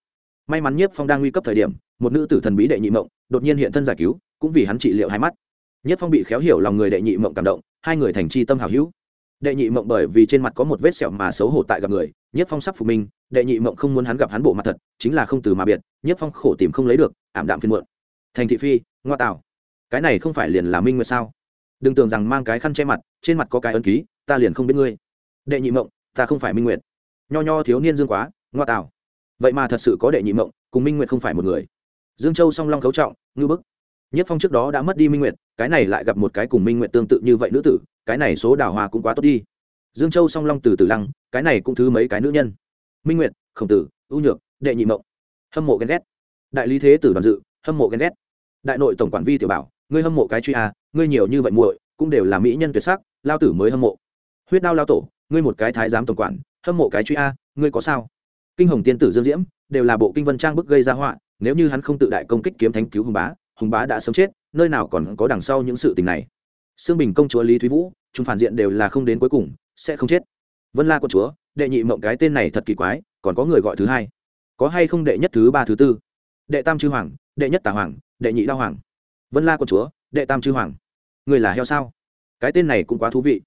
May mắn nhất phong đang nguy cấp thời điểm, một nữ tử thần bí đệ nhị mộng đột nhiên hiện thân giải cứu, cũng vì hắn trị liệu hai mắt. Nhất phong bị khéo hiểu lòng người đệ nhị mộng cảm động, hai người thành chi tâm hảo hữu. Đệ nhị mộng bởi vì trên mặt có một vết sẹo mà xấu hổ tại gặp người nhất phong sắp phục minh, đệ nhị mộng không muốn hắn gặp hắn bộ mặt thật, chính là không từ mà biệt nhất phong khổ tìm không lấy được, ảm đạm phiên muộn. Thành thị phi, ngoa tạo cái này không phải liền là minh nguyệt sao? Đừng tưởng rằng mang cái khăn che mặt, trên mặt có cái ấn ký, ta liền không biết ngươi. Đệ nhị mộng, ta không phải minh nguyệt. Nho nho thiếu niên dương quá ngoa tạo vậy mà thật sự có đệ nhị mộng, cùng minh nguyệt không phải một người. Dương châu song long khấu trọng, ngư bức. Nhất phong trước đó đã mất đi minh nguyệt, cái này lại gặp một cái cùng minh nguyệt tương tự như vậy nữ tử, cái này số đào hoa cũng quá tốt đi. Dương châu song long từ từ lăng, cái này cũng thứ mấy cái nữ nhân. Minh nguyệt, khổng tử, ưu nhược, đệ nhị mộng. Hâm mộ ghen ghét. Đại lý thế tử đoàn dự, hâm mộ ghen ghét. Đại nội tổng quản vi tiểu bảo, ngươi hâm mộ cái truy a, ngươi nhiều như vậy muội, cũng đều là mỹ nhân tuyệt sắc, lao tử mới hâm mộ. Huyết đao lao tổ, ngươi một cái thái giám tổng quản, hâm mộ cái truy a, ngươi có sao? Kinh hồng tiên tử dương diễm đều là bộ kinh vân trang bức gây ra họa, nếu như hắn không tự đại công kích kiếm thánh cứu hùng bá hùng bá đã sớm chết, nơi nào còn có đằng sau những sự tình này. Xương bình công chúa lý thúy vũ chúng phản diện đều là không đến cuối cùng, sẽ không chết. Vân la con chúa, đệ nhị mộng cái tên này thật kỳ quái, còn có người gọi thứ hai. Có hay không đệ nhất thứ ba thứ tư? Đệ tam chư hoàng, đệ nhất tà hoàng, đệ nhị đao hoàng. Vân la con chúa, đệ tam chư hoàng. Người là heo sao? Cái tên này cũng quá thú vị.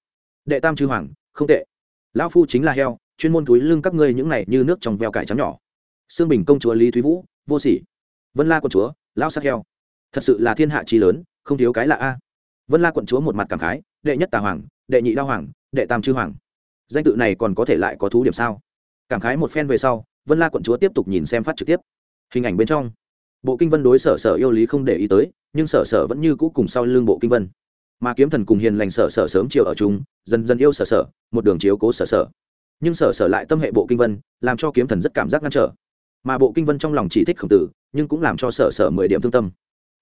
Đệ tam chư hoàng, không tệ. Lão phu chính là heo chuyên môn túi lưng các ngươi những này như nước trong veo cải trắng nhỏ. Xương bình công chúa lý thúy vũ, vô sỉ. Vân la quận chúa, lão sắc heo. Thật sự là thiên hạ trí lớn, không thiếu cái là a. Vân la quận chúa một mặt cảm khái, đệ nhất tà hoàng, đệ nhị đao hoàng, đệ tam chư hoàng. Danh tự này còn có thể lại có thú điểm sao? Cảm khái một phen về sau, vân la quận chúa tiếp tục nhìn xem phát trực tiếp. Hình ảnh bên trong. Bộ kinh vân đối sở sở yêu lý không để ý tới, nhưng sở sở vẫn như cũ cùng sau lưng bộ kinh vân. Mà kiếm thần cùng hiền lành sở sở sớm chiều ở chung, dần dần yêu sở sở, một đường chiếu cố sở sở nhưng sở sở lại tâm hệ bộ kinh vân, làm cho kiếm thần rất cảm giác ngăn trở. Mà bộ kinh vân trong lòng chỉ thích khổng tử, nhưng cũng làm cho sở sở mười điểm thương tâm.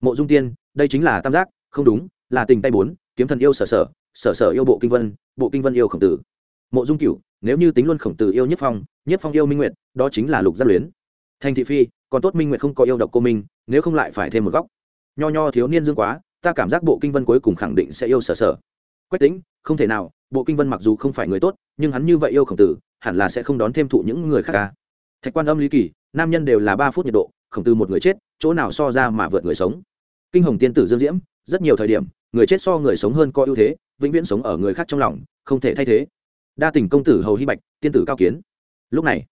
Mộ dung tiên, đây chính là tam giác, không đúng, là tình tay bốn, kiếm thần yêu sở sở sở sở yêu bộ kinh vân, bộ kinh vân yêu khổng tử. Mộ dung cửu, nếu như tính luôn khổng tử yêu nhất phong nhất phong yêu minh nguyệt, đó chính là lục giác luyến. Thành thị phi, còn tốt minh nguyệt không có yêu độc cô minh, nếu không lại phải thêm một góc. Nho nho thiếu niên dương quá, ta cảm giác bộ kinh vân cuối cùng khẳng định sẽ yêu sở sở quách tính không thể nào, bộ kinh vân mặc dù không phải người tốt, nhưng hắn như vậy yêu khổng tử, hẳn là sẽ không đón thêm thụ những người khác ca thạch quan âm lý kỳ, nam nhân đều là ba phút nhiệt độ, khổng tử một người chết, chỗ nào so ra mà vượt người sống. Kinh hồng tiên tử dương diễm, rất nhiều thời điểm, người chết so người sống hơn có ưu thế, vĩnh viễn sống ở người khác trong lòng, không thể thay thế. Đa tình công tử hầu hy bạch, tiên tử cao kiến. Lúc này,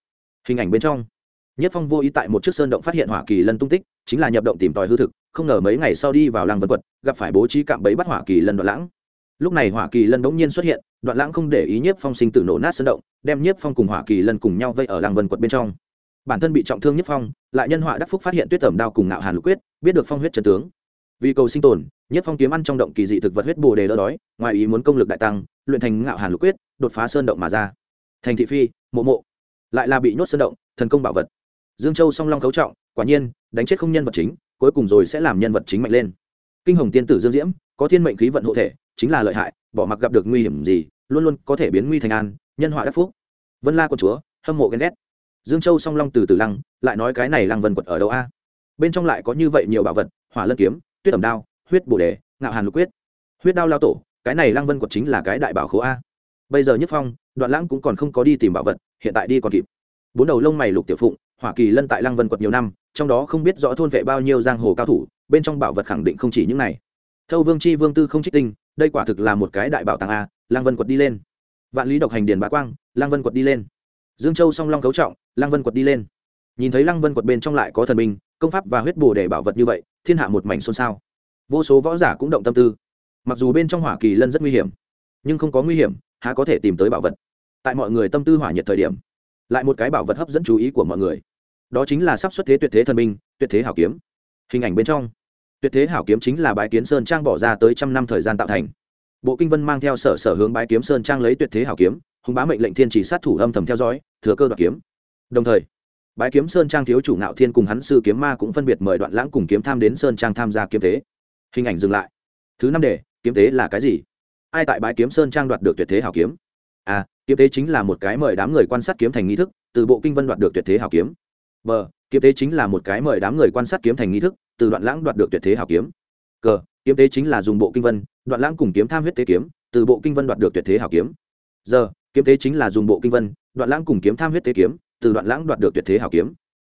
hình ảnh bên trong, nhất phong vô ý tại một chiếc sơn động phát hiện hỏa kỳ lân tung tích, chính là nhập động tìm tòi hư thực, không ngờ mấy ngày sau đi vào làng vật quật, gặp phải bố trí cạm bẫy bắt hỏa kỳ lân đoạn lãng lúc này hỏa kỳ lân bỗng nhiên xuất hiện, đoạn lãng không để ý nhiếp phong sinh tử nổ nát sơn động, đem nhiếp phong cùng hỏa kỳ lân cùng nhau vây ở làng vân quật bên trong. Bản thân bị trọng thương nhiếp phong, lại nhân họa đắc phúc phát hiện tuyết tẩm đao cùng ngạo hàn lục quyết, biết được phong huyết trần tướng. Vì cầu sinh tồn, nhiếp phong kiếm ăn trong động kỳ dị thực vật huyết bồ đề đỡ đói, ngoài ý muốn công lực đại tăng, luyện thành ngạo hàn lục quyết, đột phá sơn động mà ra. Thành thị phi, mộ mộ. Lại là bị nhốt sơn động, thần công bảo vật. Dương châu song long cấu trọng, quả nhiên, đánh chết không nhân vật chính, cuối cùng rồi sẽ làm nhân vật chính mạnh lên. Kinh hồng tiên tử dương diễm, có thiên mệnh khí vận hộ thể chính là lợi hại, bỏ mặc gặp được nguy hiểm gì, luôn luôn có thể biến nguy thành an, nhân họa đắc phúc. Vân la quận chúa, hâm mộ ghen ghét. Dương châu song long từ từ lăng, lại nói cái này lăng vân quật ở đâu a? Bên trong lại có như vậy nhiều bảo vật, hỏa lân kiếm, tuyết ẩm đao, huyết bồ đề, ngạo hàn lục quyết. Huyết đao lao tổ, cái này lăng vân quật chính là cái đại bảo khố a. Bây giờ nhất phong, đoạn lãng cũng còn không có đi tìm bảo vật, hiện tại đi còn kịp. Bốn đầu lông mày lục tiểu phụng, hỏa kỳ lân tại lăng vân quật nhiều năm, trong đó không biết rõ thôn vệ bao nhiêu giang hồ cao thủ, bên trong bảo vật khẳng định không chỉ những này. Thâu vương chi vương tư không trích tinh đây quả thực là một cái đại bảo tàng a, lăng vân quật đi lên. Vạn lý độc hành điền bá quang, lăng vân quật đi lên. Dương châu song long cấu trọng, lăng vân quật đi lên. Nhìn thấy lăng vân quật bên trong lại có thần binh công pháp và huyết bồ để bảo vật như vậy, thiên hạ một mảnh xôn xao. Vô số võ giả cũng động tâm tư. Mặc dù bên trong hỏa kỳ lân rất nguy hiểm, nhưng không có nguy hiểm, há có thể tìm tới bảo vật. Tại mọi người tâm tư hỏa nhiệt thời điểm, lại một cái bảo vật hấp dẫn chú ý của mọi người. Đó chính là sắp xuất thế tuyệt thế thần binh tuyệt thế hảo kiếm. Hình ảnh bên trong tuyệt thế hảo kiếm chính là bái kiến sơn trang bỏ ra tới trăm năm thời gian tạo thành. Bộ kinh vân mang theo sở sở hướng bái kiếm sơn trang lấy tuyệt thế hảo kiếm, hùng bá mệnh lệnh thiên chỉ sát thủ âm thầm theo dõi, thừa cơ đoạt kiếm. Đồng thời, bái kiếm sơn trang thiếu chủ ngạo thiên cùng hắn sư kiếm ma cũng phân biệt mời đoạn lãng cùng kiếm tham đến sơn trang tham gia kiếm thế. hình ảnh dừng lại. Thứ năm đề, kiếm thế là cái gì? Ai tại bái kiếm sơn trang đoạt được tuyệt thế hảo kiếm? A kiếm thế chính là một cái mời đám người quan sát kiếm thành nghi thức, từ bộ kinh vân đoạt được tuyệt thế hảo kiếm. B, kiếm thế chính là một cái mời đám người quan sát kiếm thành nghi thức từ đoạn lãng đoạt được tuyệt thế hảo kiếm. C kiếm tế chính là dùng bộ kinh vân, đoạn lãng cùng kiếm tham huyết tế kiếm, từ bộ kinh vân đoạt được tuyệt thế hảo kiếm. Giờ, kiếm tế chính là dùng bộ kinh vân, đoạn lãng cùng kiếm tham huyết tế kiếm, từ đoạn lãng đoạt được tuyệt thế hảo kiếm.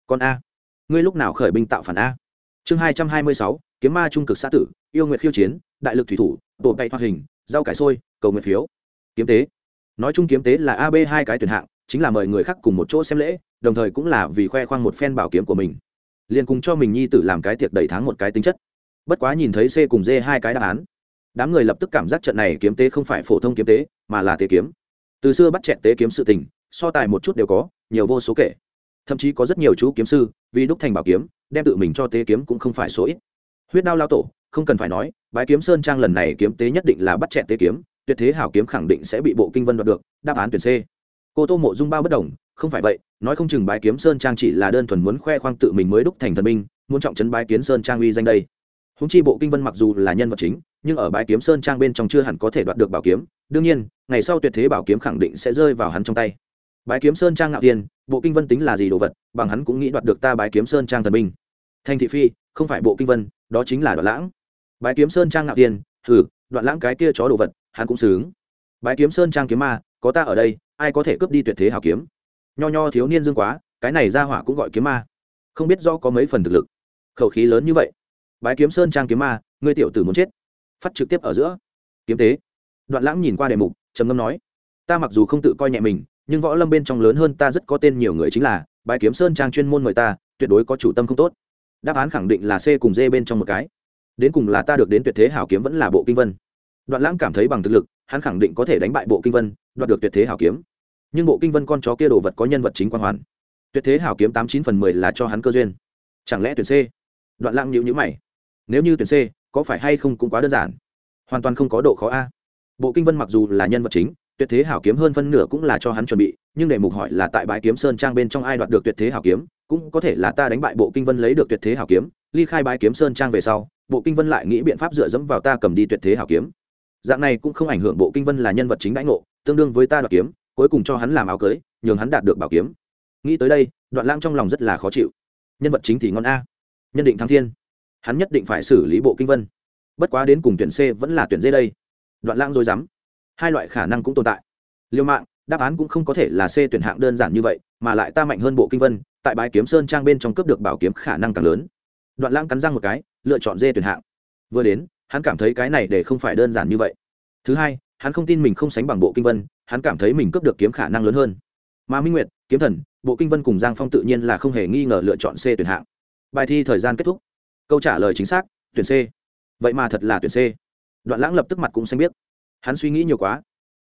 Còn a, ngươi lúc nào khởi binh tạo phản a? Chương hai trăm hai mươi sáu, kiếm ma trung cực xã tử, yêu nguyệt khiêu chiến, đại lực thủy thủ bộ bậy hoạt hình, rau cải sôi cầu nguyện phiếu. Kiếm tế. Nói chung kiếm tế là ab hai cái tuyển hạng, chính là mời người khác cùng một chỗ xem lễ, đồng thời cũng là vì khoe khoang một phen bảo kiếm của mình liền cùng cho mình nhi tử làm cái tiệc đầy tháng một cái tính chất. Bất quá nhìn thấy c cùng d hai cái đáp án, đám người lập tức cảm giác trận này kiếm tế không phải phổ thông kiếm tế, mà là tế kiếm. Từ xưa bắt chẹn tế kiếm sự tình, so tài một chút đều có, nhiều vô số kể. Thậm chí có rất nhiều chú kiếm sư, vì đúc thành bảo kiếm, đem tự mình cho tế kiếm cũng không phải số ít. Huyết đao lao tổ, không cần phải nói, bái kiếm sơn trang lần này kiếm tế nhất định là bắt chẹn tế kiếm, tuyệt thế hảo kiếm khẳng định sẽ bị bộ kinh vân đoạt được, đáp án tuyển c. Cô tô mộ dung bao bất đồng không phải vậy nói không chừng bái kiếm sơn trang chỉ là đơn thuần muốn khoe khoang tự mình mới đúc thành thần binh muốn trọng trấn bái kiếm sơn trang uy danh đây. Húng chi bộ kinh vân mặc dù là nhân vật chính nhưng ở bái kiếm sơn trang bên trong chưa hẳn có thể đoạt được bảo kiếm. Đương nhiên ngày sau tuyệt thế bảo kiếm khẳng định sẽ rơi vào hắn trong tay. Bái kiếm sơn trang ngạo tiền, bộ kinh vân tính là gì đồ vật bằng hắn cũng nghĩ đoạt được ta bái kiếm sơn trang thần binh. Thanh thị phi không phải bộ kinh vân đó chính là đoạn lãng. Bái kiếm sơn trang ngạo tiền, hừ đoạn lãng cái kia chó đồ vật hắn cũng xứng. Bái kiếm sơn trang kiếm ma có ta ở đây ai có thể cướp đi tuyệt thế hảo kiếm? Nho nho thiếu niên dương quá, cái này ra hỏa cũng gọi kiếm ma. Không biết do có mấy phần thực lực. Khẩu khí lớn như vậy. Bái kiếm sơn trang kiếm ma, ngươi tiểu tử muốn chết. Phát trực tiếp ở giữa. Kiếm tế. Đoạn lãng nhìn qua đề mục, trầm ngâm nói, ta mặc dù không tự coi nhẹ mình, nhưng võ lâm bên trong lớn hơn ta rất có tên nhiều người chính là, bái kiếm sơn trang chuyên môn mời ta, tuyệt đối có chủ tâm không tốt. Đáp án khẳng định là c cùng d bên trong một cái. Đến cùng là ta được đến tuyệt thế hảo kiếm vẫn là bộ kinh vân. Đoạn lãng cảm thấy bằng thực lực, hắn khẳng định có thể đánh bại bộ kinh vân, đoạt được tuyệt thế hảo kiếm nhưng bộ kinh vân con chó kia đồ vật có nhân vật chính quan hoàn. Tuyệt thế hảo kiếm tám chín phần mười là cho hắn cơ duyên. Chẳng lẽ tuyển c? Đoạn lãng nhữ nhữ mày. Nếu như tuyển c, có phải hay không cũng quá đơn giản. Hoàn toàn không có độ khó a. Bộ kinh vân mặc dù là nhân vật chính, tuyệt thế hảo kiếm hơn phân nửa cũng là cho hắn chuẩn bị, nhưng để mục hỏi là tại bãi kiếm sơn trang bên trong ai đoạt được tuyệt thế hảo kiếm, cũng có thể là ta đánh bại bộ kinh vân lấy được tuyệt thế hảo kiếm, ly khai bãi kiếm sơn trang về sau, bộ kinh vân lại nghĩ biện pháp dựa dẫm vào ta cầm đi tuyệt thế hảo kiếm. Dạng này cũng không ảnh hưởng bộ kinh vân là nhân vật chính đãi ngộ, tương đương với ta đoạt kiếm cuối cùng cho hắn làm áo cưới, nhường hắn đạt được bảo kiếm. Nghĩ tới đây, đoạn lãng trong lòng rất là khó chịu. Nhân vật chính thì ngon a. Nhân định thăng thiên. Hắn nhất định phải xử lý bộ kinh vân. Bất quá đến cùng tuyển c vẫn là tuyển d đây. Đoạn lãng rồi dám hai loại khả năng cũng tồn tại. Liêu mạng, đáp án cũng không có thể là c tuyển hạng đơn giản như vậy, mà lại ta mạnh hơn bộ kinh vân, tại bãi kiếm sơn trang bên trong cướp được bảo kiếm khả năng càng lớn. Đoạn lãng cắn răng một cái, lựa chọn d tuyển hạng. Vừa đến, hắn cảm thấy cái này để không phải đơn giản như vậy. Thứ hai, hắn không tin mình không sánh bằng bộ kinh vân hắn cảm thấy mình cướp được kiếm khả năng lớn hơn. Mà minh nguyệt, kiếm thần, bộ kinh vân cùng giang phong tự nhiên là không hề nghi ngờ lựa chọn c tuyển hạng. Bài thi thời gian kết thúc. Câu trả lời chính xác, tuyển c. Vậy mà thật là tuyển c. Đoạn lãng lập tức mặt cũng xanh biết hắn suy nghĩ nhiều quá.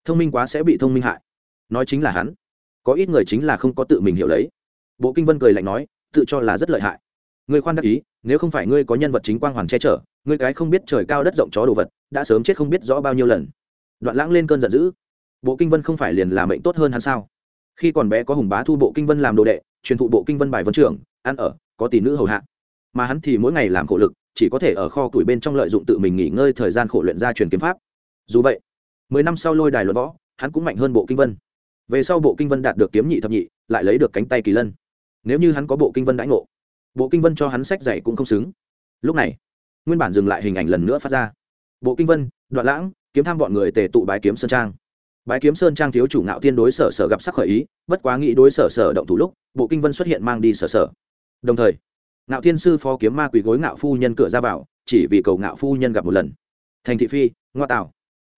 Thông minh quá sẽ bị thông minh hại. Nói chính là hắn. Có ít người chính là không có tự mình hiểu lấy. Bộ kinh vân cười lạnh nói, tự cho là rất lợi hại. Người khoan đắc ý, nếu không phải ngươi có nhân vật chính quang hoàn che chở, ngươi cái không biết trời cao đất rộng chó đồ vật, đã sớm chết không biết rõ bao nhiêu lần. Đoạn lãng lên cơn giận dữ bộ kinh vân không phải liền là mệnh tốt hơn hắn sao? Khi còn bé có hùng bá thu bộ kinh vân làm đồ đệ, truyền thụ bộ kinh vân bài vân trưởng, ăn ở, có tỷ nữ hầu hạ. Mà hắn thì mỗi ngày làm khổ lực, chỉ có thể ở kho tuổi bên trong lợi dụng tự mình nghỉ ngơi thời gian khổ luyện ra truyền kiếm pháp. Dù vậy, mười năm sau lôi đài luận võ, hắn cũng mạnh hơn bộ kinh vân. Về sau bộ kinh vân đạt được kiếm nhị thập nhị, lại lấy được cánh tay kỳ lân. Nếu như hắn có bộ kinh vân đãi ngộ, bộ kinh vân cho hắn sách dạy cũng không xứng. Lúc này, nguyên bản dừng lại hình ảnh lần nữa phát ra. Bộ kinh vân, đoạn lãng, kiếm tham bọn người tề tụ bái kiếm sơn trang bái kiếm sơn trang thiếu chủ ngạo tiên đối sở sở gặp sắc khởi ý, bất quá nghĩ đối sở sở động thủ lúc, bộ kinh vân xuất hiện mang đi sở sở. Đồng thời, ngạo tiên sư phó kiếm ma quỳ gối ngạo phu nhân cửa ra vào, chỉ vì cầu ngạo phu nhân gặp một lần. Thành thị phi, ngoa tạo.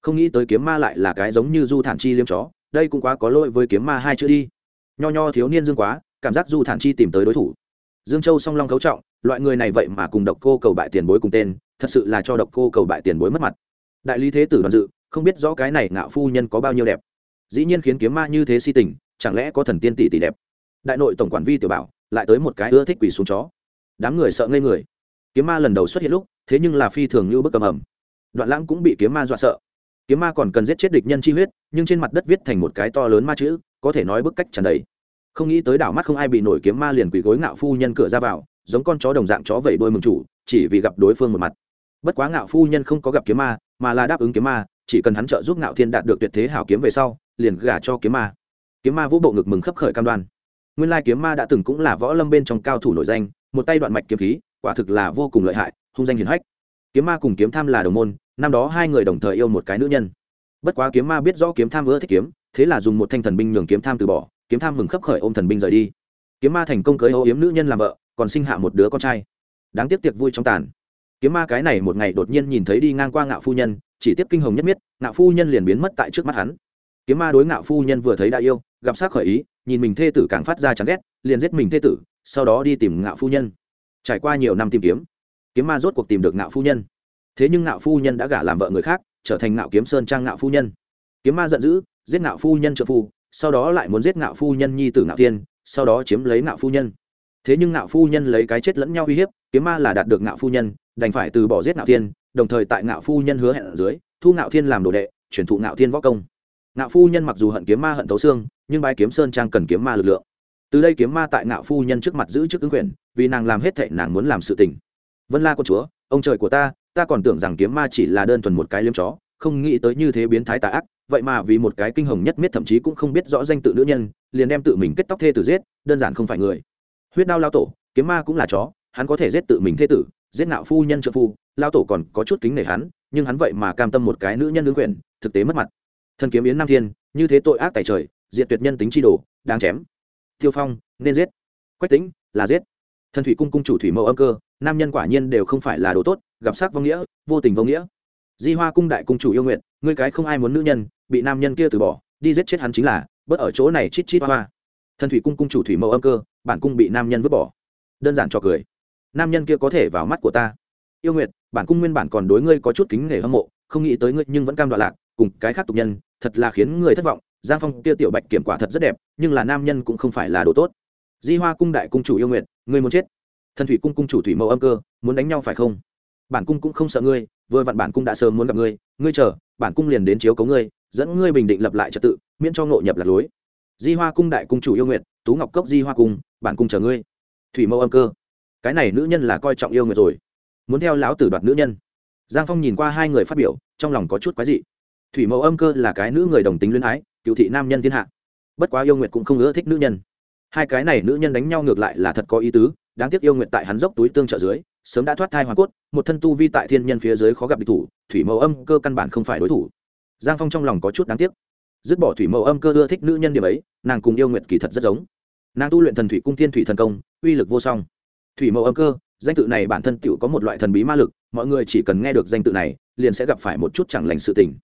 Không nghĩ tới kiếm ma lại là cái giống như du thản chi liêm chó, đây cũng quá có lỗi với kiếm ma hai chữ đi. Nho nho thiếu niên dương quá, cảm giác du thản chi tìm tới đối thủ. Dương châu song long cấu trọng, loại người này vậy mà cùng độc cô cầu bại tiền bối cùng tên, thật sự là cho độc cô cầu bại tiền bối mất mặt. Đại lý thế tử đoàn dự không biết rõ cái này ngạo phu nhân có bao nhiêu đẹp. Dĩ nhiên khiến kiếm ma như thế si tình, chẳng lẽ có thần tiên tỷ tỷ đẹp? Đại nội tổng quản vi tiểu bảo, lại tới một cái ưa thích quỷ xuống chó. Đám người sợ ngây người. Kiếm ma lần đầu xuất hiện lúc, thế nhưng là phi thường như bức cầm ẩm. Đoạn lãng cũng bị kiếm ma dọa sợ. Kiếm ma còn cần giết chết địch nhân chi huyết, nhưng trên mặt đất viết thành một cái to lớn ma chữ, có thể nói bức cách tràn đầy. Không nghĩ tới đảo mắt không ai bị nổi kiếm ma liền quỳ gối ngạo phu nhân cửa ra vào, giống con chó đồng dạng chó vẩy đôi mừng chủ, chỉ vì gặp đối phương một mặt bất quá ngạo phu nhân không có gặp kiếm ma, mà là đáp ứng kiếm ma, chỉ cần hắn trợ giúp ngạo thiên đạt được tuyệt thế hảo kiếm về sau, liền gả cho kiếm ma. Kiếm ma vũ bộ ngực mừng khấp khởi cam đoan. Nguyên lai kiếm ma đã từng cũng là võ lâm bên trong cao thủ nổi danh, một tay đoạn mạch kiếm khí, quả thực là vô cùng lợi hại, hung danh hiển hách. Kiếm ma cùng kiếm tham là đồng môn, năm đó hai người đồng thời yêu một cái nữ nhân. Bất quá kiếm ma biết rõ kiếm tham ưa thích kiếm, thế là dùng một thanh thần binh nhường kiếm tham từ bỏ, kiếm tham mừng khấp khởi ôm thần binh rời đi. Kiếm ma thành công cưới ô yếm nữ nhân làm vợ, còn sinh hạ một đứa con trai. Đáng tiếc tiệc vui trong tàn kiếm ma cái này một ngày đột nhiên nhìn thấy đi ngang qua ngạo phu nhân chỉ tiếp kinh hồng nhất miết ngạo phu nhân liền biến mất tại trước mắt hắn kiếm ma đối ngạo phu nhân vừa thấy đã yêu gặp sát khởi ý nhìn mình thê tử càng phát ra chán ghét liền giết mình thê tử sau đó đi tìm ngạo phu nhân trải qua nhiều năm tìm kiếm kiếm ma rốt cuộc tìm được ngạo phu nhân thế nhưng ngạo phu nhân đã gả làm vợ người khác trở thành ngạo kiếm sơn trang ngạo phu nhân kiếm ma giận dữ giết ngạo phu nhân trợ phu sau đó lại muốn giết ngạo phu nhân nhi tử ngạo tiên sau đó chiếm lấy ngạo phu nhân thế nhưng ngạo phu nhân lấy cái chết lẫn nhau uy hiếp kiếm ma là đạt được ngạo phu nhân đành phải từ bỏ giết ngạo thiên, đồng thời tại ngạo phu nhân hứa hẹn ở dưới, thu ngạo thiên làm đồ đệ, chuyển thụ ngạo thiên võ công. Ngạo phu nhân mặc dù hận kiếm ma hận thấu xương, nhưng bái kiếm sơn trang cần kiếm ma lực lượng. Từ đây kiếm ma tại ngạo phu nhân trước mặt giữ chức ứng quyền, vì nàng làm hết thệ nàng muốn làm sự tình. Vân la con chúa, ông trời của ta ta còn tưởng rằng kiếm ma chỉ là đơn thuần một cái liếm chó, không nghĩ tới như thế biến thái tà ác, vậy mà vì một cái kinh hồng nhất miết thậm chí cũng không biết rõ danh tự nữ nhân, liền đem tự mình kết tóc thê tử giết, đơn giản không phải người. Huyết đao lao tổ, kiếm ma cũng là chó, hắn có thể giết tự mình thê tử giết nạo phu nhân trợ phu lao tổ còn có chút kính nể hắn, nhưng hắn vậy mà cam tâm một cái nữ nhân lương quyền, thực tế mất mặt. Thần kiếm yến nam thiên, như thế tội ác tại trời diện tuyệt nhân tính chi đồ, đáng chém. Tiêu phong, nên giết. Quách tính là giết. Thần thủy cung cung chủ thủy mẫu âm cơ, nam nhân quả nhiên đều không phải là đồ tốt, gặp sắc vô nghĩa, vô tình vô nghĩa. Di hoa cung đại cung chủ yêu nguyện, ngươi cái không ai muốn nữ nhân, bị nam nhân kia từ bỏ, đi giết chết hắn chính là, bớt ở chỗ này chít chít hoa thần thủy cung cung chủ thủy mẫu âm cơ, bản cung bị nam nhân vứt bỏ. Đơn giản cho cười nam nhân kia có thể vào mắt của ta. Yêu nguyệt, bản cung nguyên bản còn đối ngươi có chút kính nể hâm mộ, không nghĩ tới ngươi nhưng vẫn cam đoạn lạc, cùng cái khác tục nhân, thật là khiến người thất vọng. Giang phong kia tiểu bạch kiểm quả thật rất đẹp, nhưng là nam nhân cũng không phải là đồ tốt. Di hoa cung đại cung chủ yêu nguyệt, ngươi muốn chết. Thần thủy cung cung chủ thủy mẫu âm cơ, muốn đánh nhau phải không? Bản cung cũng không sợ ngươi, vừa vặn bản cung đã sớm muốn gặp ngươi ngươi chờ, bản cung liền đến chiếu cấu ngươi, dẫn ngươi bình định lập lại trật tự, miễn cho ngộ nhập lạc lối. Di hoa cung đại cung chủ yêu nguyệt, tú ngọc cốc di hoa cung, bản cung chờ ngươi. Thủy mẫu âm cơ cái này nữ nhân là coi trọng yêu nguyệt rồi. Muốn theo lão tử đoạt nữ nhân. Giang phong nhìn qua hai người phát biểu, trong lòng có chút quái dị. Thủy mẫu âm cơ là cái nữ người đồng tính luyến ái, cựu thị nam nhân thiên hạ. Bất quá yêu nguyệt cũng không ưa thích nữ nhân. Hai cái này nữ nhân đánh nhau ngược lại là thật có ý tứ, đáng tiếc yêu nguyệt tại hắn dốc túi tương trợ dưới, sớm đã thoát thai hoàn cốt, một thân tu vi tại thiên nhân phía dưới khó gặp địch thủ, thủy mẫu âm cơ căn bản không phải đối thủ. Giang phong trong lòng có chút đáng tiếc. Dứt bỏ thủy mẫu âm cơ ưa thích nữ nhân điểm ấy, nàng cùng yêu nguyệt kỳ thật rất giống. Nàng tu luyện thần thủy cung thiên thủy thần công, uy lực vô song thủy mẫu âm cơ, danh tự này bản thân tựu có một loại thần bí ma lực, mọi người chỉ cần nghe được danh tự này, liền sẽ gặp phải một chút chẳng lành sự tình.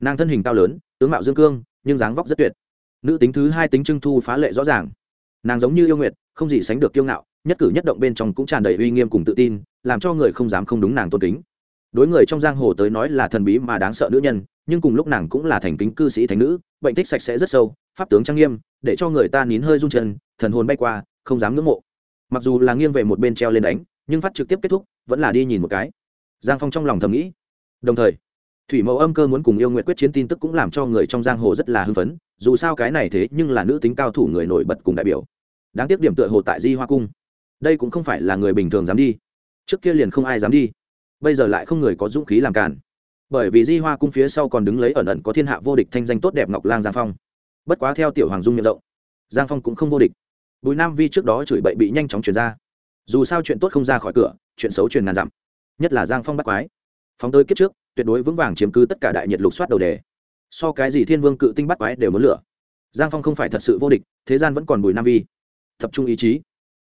Nàng thân hình cao lớn, tướng mạo dương cương, nhưng dáng vóc rất tuyệt. Nữ tính thứ hai tính trưng thu phá lệ rõ ràng. Nàng giống như yêu nguyệt, không gì sánh được kiêu ngạo, nhất cử nhất động bên trong cũng tràn đầy uy nghiêm cùng tự tin, làm cho người không dám không đúng nàng tôn kính. Đối người trong giang hồ tới nói là thần bí mà đáng sợ nữ nhân, nhưng cùng lúc nàng cũng là thành kính cư sĩ thành nữ, bệnh tích sạch sẽ rất sâu, pháp tướng trang nghiêm, để cho người ta nín hơi run chân, thần hồn bay qua, không dám ngưỡng mộ mặc dù là nghiêng về một bên treo lên đánh, nhưng phát trực tiếp kết thúc, vẫn là đi nhìn một cái. Giang phong trong lòng thầm nghĩ. Đồng thời, thủy mẫu âm cơ muốn cùng yêu nguyện quyết chiến tin tức cũng làm cho người trong giang hồ rất là hưng phấn, dù sao cái này thế nhưng là nữ tính cao thủ người nổi bật cùng đại biểu. Đáng tiếc điểm tựa hồ tại di hoa cung. Đây cũng không phải là người bình thường dám đi. Trước kia liền không ai dám đi. Bây giờ lại không người có dũng khí làm cản bởi vì di hoa cung phía sau còn đứng lấy ẩn ẩn có thiên hạ vô địch thanh danh tốt đẹp ngọc lang giang phong. Bất quá theo tiểu hoàng dung miệng rộng, giang phong cũng không vô địch bùi nam vi trước đó chửi bậy bị nhanh chóng chuyển ra. Dù sao chuyện tốt không ra khỏi cửa, chuyện xấu truyền ngàn dặm. Nhất là giang phong bắt quái. Phóng tới kiếp trước, tuyệt đối vững vàng chiếm cứ tất cả đại nhiệt lục soát đầu đề. So cái gì thiên vương cự tinh bắt quái đều muốn lửa. Giang phong không phải thật sự vô địch, thế gian vẫn còn bùi nam vi. Tập trung ý chí.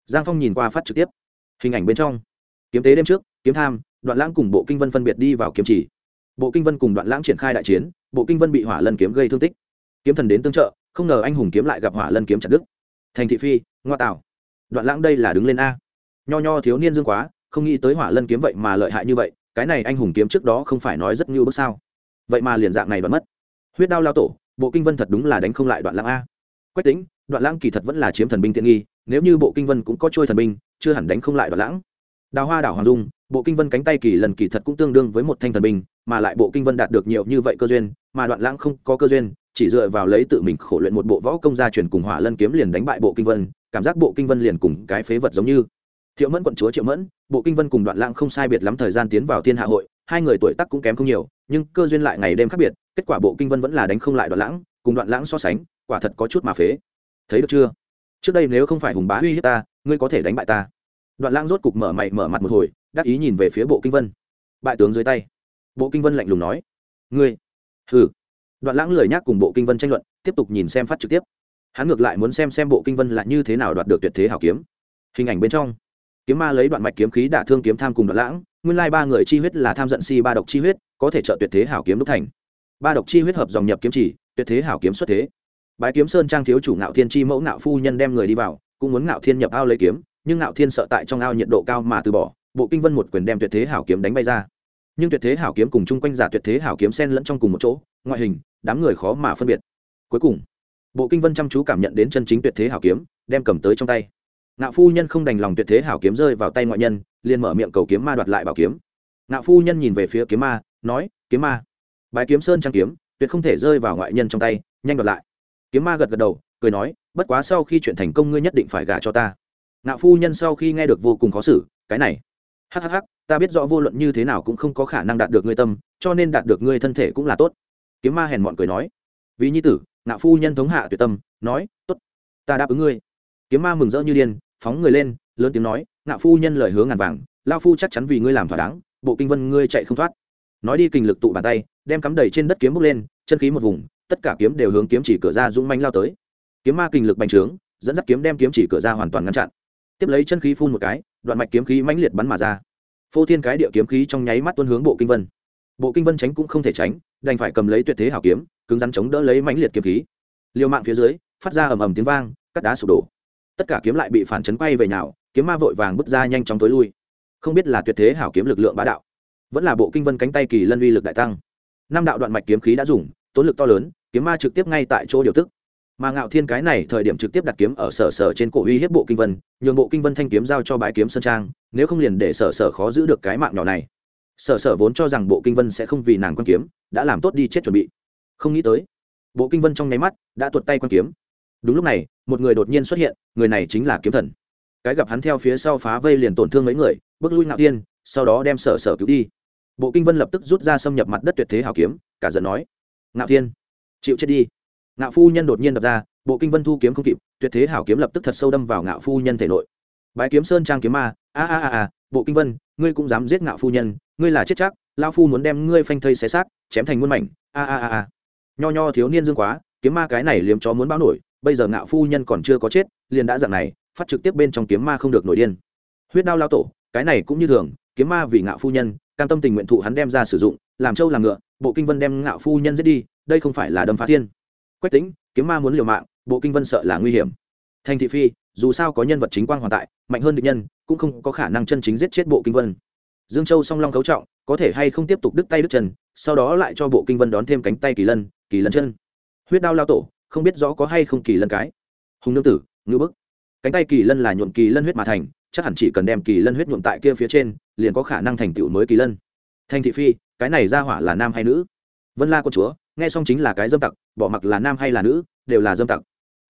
Giang phong nhìn qua phát trực tiếp. Hình ảnh bên trong. Kiếm tế đêm trước, kiếm tham, đoạn lãng cùng bộ kinh vân phân biệt đi vào kiếm chỉ. Bộ kinh vân cùng đoạn lãng triển khai đại chiến, bộ kinh vân bị hỏa lân kiếm gây thương tích. Kiếm thần đến tương trợ, không ngờ anh hùng kiếm lại gặp hỏa lân kiếm chặt đức thành thị phi, ngoa tạo. Đoạn lãng đây là đứng lên a. Nho nho thiếu niên dương quá, không nghĩ tới hỏa lân kiếm vậy mà lợi hại như vậy, cái này anh hùng kiếm trước đó không phải nói rất ngưu bước sao. Vậy mà liền dạng này đoạn mất. Huyết đao lao tổ, bộ kinh vân thật đúng là đánh không lại đoạn lãng a. Quách tính đoạn lãng kỳ thật vẫn là chiếm thần binh tiện nghi, nếu như bộ kinh vân cũng có trôi thần binh, chưa hẳn đánh không lại đoạn lãng. Đào hoa đảo hoàng dung, bộ kinh vân cánh tay kỳ lần kỳ thật cũng tương đương với một thanh thần binh, mà lại bộ kinh vân đạt được nhiều như vậy cơ duyên, mà đoạn lãng không có cơ duyên chỉ dựa vào lấy tự mình khổ luyện một bộ võ công gia truyền cùng hỏa lân kiếm liền đánh bại bộ kinh vân, cảm giác bộ kinh vân liền cùng cái phế vật giống như. Thiệu mẫn quận chúa triệu mẫn, bộ kinh vân cùng đoạn lãng không sai biệt lắm thời gian tiến vào thiên hạ hội, hai người tuổi tác cũng kém không nhiều, nhưng cơ duyên lại ngày đêm khác biệt, kết quả bộ kinh vân vẫn là đánh không lại đoạn lãng, cùng đoạn lãng so sánh, quả thật có chút mà phế. Thấy được chưa? Trước đây nếu không phải hùng bá uy hiếp ta, ngươi có thể đánh bại ta. Đoạn lãng rốt cục mở mày mở mặt một hồi, đắc ý nhìn về phía bộ kinh vân. Bại tướng dưới tay. Bộ kinh vân lạnh lùng nói, ngươi, hừ đoạn lãng lười nhác cùng bộ kinh vân tranh luận, tiếp tục nhìn xem phát trực tiếp. Hắn ngược lại muốn xem xem bộ kinh vân là như thế nào đoạt được tuyệt thế hảo kiếm. Hình ảnh bên trong, kiếm ma lấy đoạn mạch kiếm khí đả thương kiếm tham cùng đoạn lãng, nguyên lai ba người chi huyết là tham giận si ba độc chi huyết, có thể trợ tuyệt thế hảo kiếm đúc thành. Ba độc chi huyết hợp dòng nhập kiếm chỉ, tuyệt thế hảo kiếm xuất thế. Bái kiếm sơn trang thiếu chủ ngạo thiên chi mẫu ngạo phu nhân đem người đi vào, cũng muốn ngạo thiên nhập ao lấy kiếm, nhưng ngạo thiên sợ tại trong ao nhiệt độ cao mà từ bỏ, bộ kinh vân một quyền đem tuyệt thế hảo kiếm đánh bay ra nhưng tuyệt thế hảo kiếm cùng chung quanh giả tuyệt thế hảo kiếm sen lẫn trong cùng một chỗ, ngoại hình, đám người khó mà phân biệt. Cuối cùng, bộ kinh vân chăm chú cảm nhận đến chân chính tuyệt thế hảo kiếm, đem cầm tới trong tay. Ngạo phu nhân không đành lòng tuyệt thế hảo kiếm rơi vào tay ngoại nhân, liền mở miệng cầu kiếm ma đoạt lại bảo kiếm. Ngạo phu nhân nhìn về phía kiếm ma, nói, kiếm ma, bái kiếm sơn trang kiếm, tuyệt không thể rơi vào ngoại nhân trong tay, nhanh đoạt lại. Kiếm ma gật gật đầu, cười nói, bất quá sau khi chuyện thành công ngươi nhất định phải gả cho ta. Ngạo phu nhân sau khi nghe được vô cùng khó xử, cái này hhh ta biết rõ vô luận như thế nào cũng không có khả năng đạt được ngươi tâm, cho nên đạt được ngươi thân thể cũng là tốt. Kiếm ma hèn mọn cười nói. Vì nhi tử, ngạo phu nhân thống hạ tuyệt tâm, nói, tốt, ta đáp ứng ngươi. Kiếm ma mừng rỡ như điên, phóng người lên, lớn tiếng nói, ngạo phu nhân lời hứa ngàn vàng, lao phu chắc chắn vì ngươi làm thỏa đáng, bộ kinh vân ngươi chạy không thoát. Nói đi kình lực tụ bàn tay, đem cắm đầy trên đất kiếm bốc lên, chân khí một vùng, tất cả kiếm đều hướng kiếm chỉ cửa ra dũng manh lao tới. Kiếm ma kình lực bành trướng, dẫn dắt kiếm đem kiếm chỉ cửa ra hoàn toàn ngăn chặn. Tiếp lấy chân khí phun một cái đoạn mạch kiếm khí mãnh liệt bắn mà ra. Phô thiên cái địa kiếm khí trong nháy mắt tuân hướng bộ kinh vân. Bộ kinh vân tránh cũng không thể tránh, đành phải cầm lấy tuyệt thế hảo kiếm, cứng rắn chống đỡ lấy mãnh liệt kiếm khí. Liều mạng phía dưới, phát ra ầm ầm tiếng vang, cắt đá sụp đổ. Tất cả kiếm lại bị phản chấn quay về nhào, kiếm ma vội vàng bước ra nhanh chóng tối lui. Không biết là tuyệt thế hảo kiếm lực lượng bá đạo, vẫn là bộ kinh vân cánh tay kỳ lân uy lực đại tăng. Năm đạo đoạn mạch kiếm khí đã dùng, tốn lực to lớn, kiếm ma trực tiếp ngay tại chỗ điều tức mà ngạo thiên cái này thời điểm trực tiếp đặt kiếm ở sở sở trên cổ uy hiếp bộ kinh vân, nhường bộ kinh vân thanh kiếm giao cho bái kiếm sơn trang, nếu không liền để sở sở khó giữ được cái mạng nhỏ này. Sở sở vốn cho rằng bộ kinh vân sẽ không vì nàng quan kiếm, đã làm tốt đi chết chuẩn bị. Không nghĩ tới, bộ kinh vân trong nháy mắt đã tuột tay quan kiếm. Đúng lúc này, một người đột nhiên xuất hiện, người này chính là kiếm thần. Cái gặp hắn theo phía sau phá vây liền tổn thương mấy người, bước lui ngạo thiên, sau đó đem sở sở cứu đi. Bộ kinh vân lập tức rút ra xâm nhập mặt đất tuyệt thế hào kiếm, cả giận nói, ngạo thiên, chịu chết đi ngạo phu nhân đột nhiên đập ra, bộ kinh vân thu kiếm không kịp, tuyệt thế hảo kiếm lập tức thật sâu đâm vào ngạo phu nhân thể nội. Bái kiếm sơn trang kiếm ma, a a a a, bộ kinh vân, ngươi cũng dám giết ngạo phu nhân, ngươi là chết chắc lao phu muốn đem ngươi phanh thây xé xác, chém thành muôn mảnh, a a a a. Nho nho thiếu niên dương quá, kiếm ma cái này liếm chó muốn báo nổi, bây giờ ngạo phu nhân còn chưa có chết, liền đã dạng này, phát trực tiếp bên trong kiếm ma không được nổi điên. Huyết đao lao tổ, cái này cũng như thường, kiếm ma vì ngạo phu nhân, cam tâm tình nguyện thụ hắn đem ra sử dụng, làm trâu làm ngựa, bộ kinh vân đem ngạo phu nhân giết đi, đây không phải là đâm phá thiên quách tính kiếm ma muốn liều mạng, bộ kinh vân sợ là nguy hiểm. Thành thị phi, dù sao có nhân vật chính quang hoàn tại, mạnh hơn địch nhân, cũng không có khả năng chân chính giết chết bộ kinh vân. Dương châu song long cấu trọng, có thể hay không tiếp tục đứt tay đứt chân, sau đó lại cho bộ kinh vân đón thêm cánh tay kỳ lân kỳ lân chân. Huyết đao lao tổ, không biết rõ có hay không kỳ lân cái. Hùng nương tử ngữ bức. Cánh tay kỳ lân là nhuộm kỳ lân huyết mà thành, chắc hẳn chỉ cần đem kỳ lân huyết nhuộm tại kia phía trên, liền có khả năng thành tựu mới kỳ lân. Thanh thị phi, cái này ra hỏa là nam hay nữ? Vân la quân chúa nghe xong chính là cái dâm tặc, bỏ mặc là nam hay là nữ, đều là dâm tặc.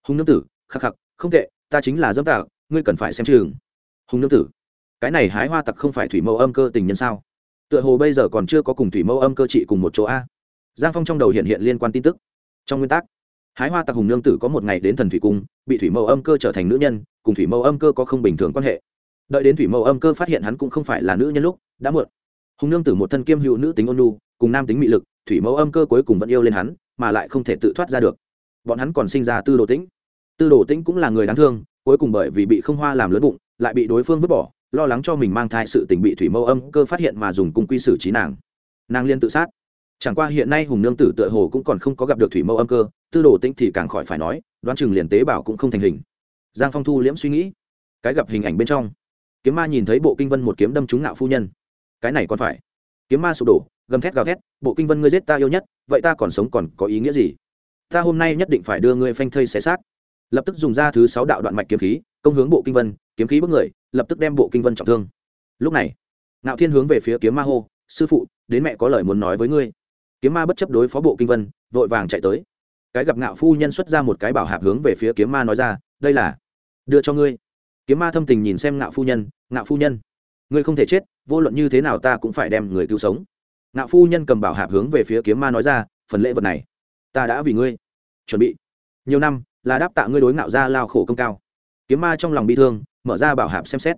Hùng nương tử, khắc khắc, không tệ, ta chính là dâm tặc, ngươi cần phải xem trường. hùng nương tử, cái này hái hoa tặc không phải thủy mẫu âm cơ tình nhân sao? Tựa hồ bây giờ còn chưa có cùng thủy mẫu âm cơ trị cùng một chỗ a. Giang phong trong đầu hiện hiện liên quan tin tức. Trong nguyên tắc, hái hoa tặc hùng nương tử có một ngày đến thần thủy cung, bị thủy mẫu âm cơ trở thành nữ nhân, cùng thủy mẫu âm cơ có không bình thường quan hệ. Đợi đến thủy mẫu âm cơ phát hiện hắn cũng không phải là nữ nhân lúc, đã muộn. Hùng nương tử một thân kiêm hữu nữ tính ôn nu cùng nam tính mị lực thủy mẫu âm cơ cuối cùng vẫn yêu lên hắn, mà lại không thể tự thoát ra được. Bọn hắn còn sinh ra tư đồ tĩnh. Tư đồ tĩnh cũng là người đáng thương, cuối cùng bởi vì bị không hoa làm lớn bụng, lại bị đối phương vứt bỏ, lo lắng cho mình mang thai sự tình bị thủy mẫu âm cơ phát hiện mà dùng cung quy xử trí nàng. Nàng liên tự sát. Chẳng qua hiện nay hùng nương tử tựa hồ cũng còn không có gặp được thủy mẫu âm cơ, tư đồ tĩnh thì càng khỏi phải nói, đoán chừng liền tế bảo cũng không thành hình. Giang phong thu liễm suy nghĩ. Cái gặp hình ảnh bên trong. Kiếm ma nhìn thấy bộ kinh vân một kiếm đâm trúng nạo phu nhân. Cái này còn phải kiếm ma sụp đổ, gầm thét gào thét, bộ kinh vân ngươi giết ta yêu nhất, vậy ta còn sống còn có ý nghĩa gì? Ta hôm nay nhất định phải đưa ngươi phanh thây xé xác. Lập tức dùng ra thứ sáu đạo đoạn mạch kiếm khí, công hướng bộ kinh vân, kiếm khí bước người, lập tức đem bộ kinh vân trọng thương. Lúc này, ngạo thiên hướng về phía kiếm ma hô, sư phụ, đến mẹ có lời muốn nói với ngươi. Kiếm ma bất chấp đối phó bộ kinh vân, vội vàng chạy tới. Cái gặp ngạo phu nhân xuất ra một cái bảo hạp hướng về phía kiếm ma nói ra, đây là đưa cho ngươi. Kiếm ma thâm tình nhìn xem ngạo phu nhân, ngạo phu nhân ngươi không thể chết, vô luận như thế nào ta cũng phải đem người cứu sống. Ngạo phu nhân cầm bảo hạp hướng về phía kiếm ma nói ra, phần lễ vật này, ta đã vì ngươi chuẩn bị. Nhiều năm, là đáp tạ ngươi đối ngạo ra lao khổ công cao. Kiếm ma trong lòng bị thương, mở ra bảo hạp xem xét.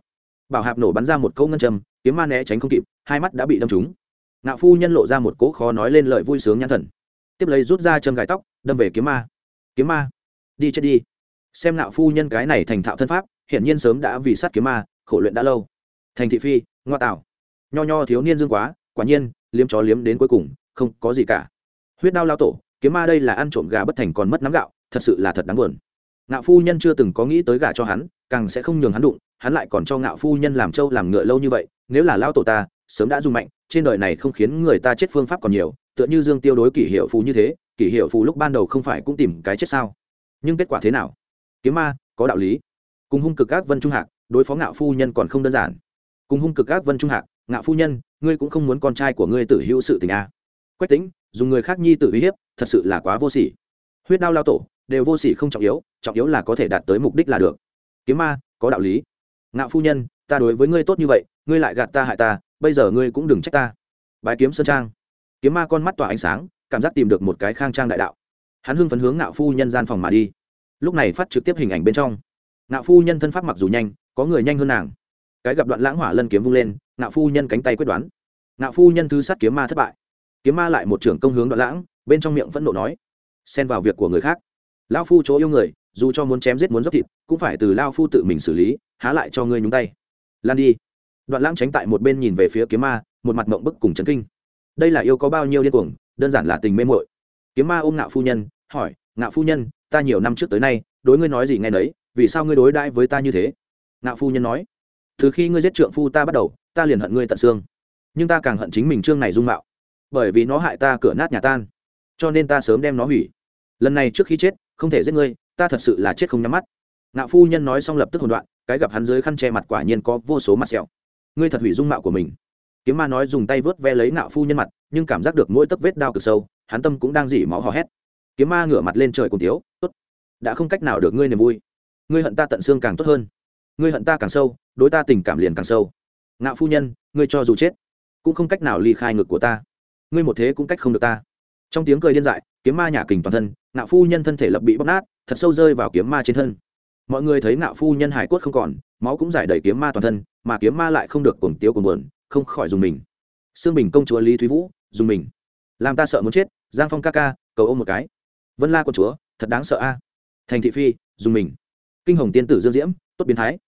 Bảo hạp nổ bắn ra một câu ngân châm, kiếm ma né tránh không kịp, hai mắt đã bị đâm trúng. Ngạo phu nhân lộ ra một cỗ khó nói lên lời vui sướng nhãn thần. Tiếp lấy rút ra châm gài tóc, đâm về kiếm ma. Kiếm ma, đi chết đi. Xem ngạo phu nhân cái này thành thạo thân pháp, hiển nhiên sớm đã vì sát kiếm ma, khổ luyện đã lâu thành thị phi, ngoa tạo. Nho nho thiếu niên dương quá, quả nhiên, liếm chó liếm đến cuối cùng, không có gì cả. Huyết đao lao tổ, kiếm ma đây là ăn trộm gà bất thành còn mất nắm gạo, thật sự là thật đáng buồn. Ngạo phu nhân chưa từng có nghĩ tới gà cho hắn, càng sẽ không nhường hắn đụng, hắn lại còn cho ngạo phu nhân làm trâu làm ngựa lâu như vậy, nếu là lao tổ ta, sớm đã dùng mạnh, trên đời này không khiến người ta chết phương pháp còn nhiều, tựa như dương tiêu đối kỷ hiệu phù như thế, kỷ hiệu phù lúc ban đầu không phải cũng tìm cái chết sao? Nhưng kết quả thế nào? Kiếm ma, có đạo lý. Cùng hung cực các vân trung hạc, đối phó ngạo phu nhân còn không đơn giản cùng hung cực các vân trung hạc, ngạo phu nhân, ngươi cũng không muốn con trai của ngươi tử hữu sự tình a. À. quách tính dùng người khác nhi tử uy hiếp, thật sự là quá vô sỉ. Huyết đao lao tổ, đều vô sỉ không trọng yếu trọng yếu là có thể đạt tới mục đích là được. Kiếm ma, có đạo lý. Ngạo phu nhân, ta đối với ngươi tốt như vậy, ngươi lại gạt ta hại ta, bây giờ ngươi cũng đừng trách ta. Bái kiếm sơn trang. Kiếm ma con mắt tỏa ánh sáng, cảm giác tìm được một cái khang trang đại đạo. Hắn hưng phấn hướng ngạo phu nhân gian phòng mà đi. Lúc này phát trực tiếp hình ảnh bên trong. Ngạo phu nhân thân pháp mặc dù nhanh, có người nhanh hơn nàng cái gặp đoạn lãng hỏa lân kiếm vung lên ngạo phu nhân cánh tay quyết đoán. Ngạo phu nhân thứ sát kiếm ma thất bại. Kiếm ma lại một trưởng công hướng đoạn lãng bên trong miệng phẫn nộ nói xen vào việc của người khác. Lao phu chỗ yêu người dù cho muốn chém giết muốn dốc thịt cũng phải từ lao phu tự mình xử lý há lại cho ngươi nhúng tay. Lan đi. Đoạn lãng tránh tại một bên nhìn về phía kiếm ma một mặt mộng bức cùng chấn kinh. Đây là yêu có bao nhiêu điên cuồng đơn giản là tình mê mội kiếm ma ôm ngạo phu nhân hỏi ngạo phu nhân ta nhiều năm trước tới nay đối ngươi nói gì nghe đấy, vì sao ngươi đối đãi với ta như thế? Ngạo phu nhân nói từ khi ngươi giết trượng phu ta bắt đầu, ta liền hận ngươi tận xương. Nhưng ta càng hận chính mình trương này dung mạo. Bởi vì nó hại ta cửa nát nhà tan. Cho nên ta sớm đem nó hủy. Lần này trước khi chết, không thể giết ngươi, ta thật sự là chết không nhắm mắt. Ngạo phu nhân nói xong lập tức hồn đoạn cái gặp hắn dưới khăn che mặt quả nhiên có vô số mặt sẹo. Ngươi thật hủy dung mạo của mình. Kiếm ma nói dùng tay vớt ve lấy ngạo phu nhân mặt, nhưng cảm giác được mỗi tấc vết đau cực sâu, hắn tâm cũng đang dỉ máu hò hét. Kiếm ma ngửa mặt lên trời cùng tiếu, tốt, đã không cách nào được ngươi niềm vui. Ngươi hận ta tận xương càng tốt hơn. Ngươi hận ta càng sâu đối ta tình cảm liền càng sâu. Ngạo phu nhân, ngươi cho dù chết, cũng không cách nào ly khai ngực của ta. Ngươi một thế cũng cách không được ta. Trong tiếng cười điên dại, kiếm ma nhà kình toàn thân, ngạo phu nhân thân thể lập bị bóc nát, thật sâu rơi vào kiếm ma trên thân. Mọi người thấy ngạo phu nhân hải quất không còn, máu cũng giải đầy kiếm ma toàn thân, mà kiếm ma lại không được cuồng tiếu cuồng buồn, không khỏi dùng mình. Xương bình công chúa lý thúy vũ, dùng mình. Làm ta sợ muốn chết, giang phong ca ca, cầu ôm một cái. Vân la con chúa, thật đáng sợ a. Thành thị phi, dùng mình. Kinh hồng tiên tử dương diễm, tốt biến thái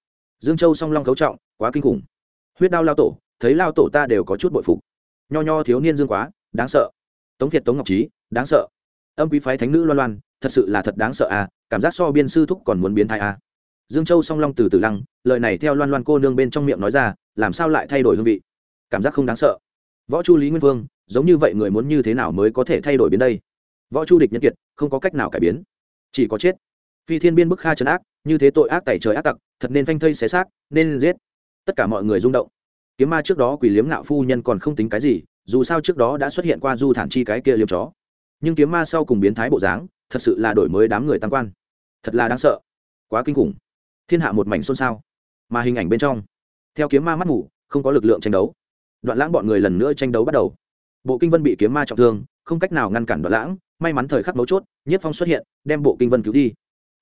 dương châu song long cấu trọng, quá kinh khủng. Huyết đao lao tổ, thấy lao tổ ta đều có chút bội phục. Nho nho thiếu niên dương quá, đáng sợ. Tống việt tống ngọc trí đáng sợ. Âm quý phái thánh nữ loan loan, thật sự là thật đáng sợ à cảm giác so biên sư thúc còn muốn biến thai à. Dương châu song long từ từ lăng, lời này theo loan loan cô nương bên trong miệng nói ra, làm sao lại thay đổi hương vị? Cảm giác không đáng sợ. Võ chu lý nguyên vương, giống như vậy người muốn như thế nào mới có thể thay đổi biến đây? Võ chu địch nhân kiệt, không có cách nào cải biến. Chỉ có chết. Phi thiên biên bức kha trấn ác như thế tội ác tẩy trời ác tặc, thật nên phanh thây xé xác, nên giết. Tất cả mọi người rung động. Kiếm ma trước đó quỷ liếm ngạo phu nhân còn không tính cái gì, dù sao trước đó đã xuất hiện qua du thản chi cái kia liếm chó. Nhưng kiếm ma sau cùng biến thái bộ dáng, thật sự là đổi mới đám người tam quan. Thật là đáng sợ. Quá kinh khủng. Thiên hạ một mảnh xôn xao. Mà hình ảnh bên trong, theo kiếm ma mắt ngủ, không có lực lượng tranh đấu. Đoạn lãng bọn người lần nữa tranh đấu bắt đầu. Bộ kinh vân bị kiếm ma trọng thương, không cách nào ngăn cản đoạn lãng, may mắn thời khắc mấu chốt, nhất phong xuất hiện, đem bộ kinh vân cứu đi.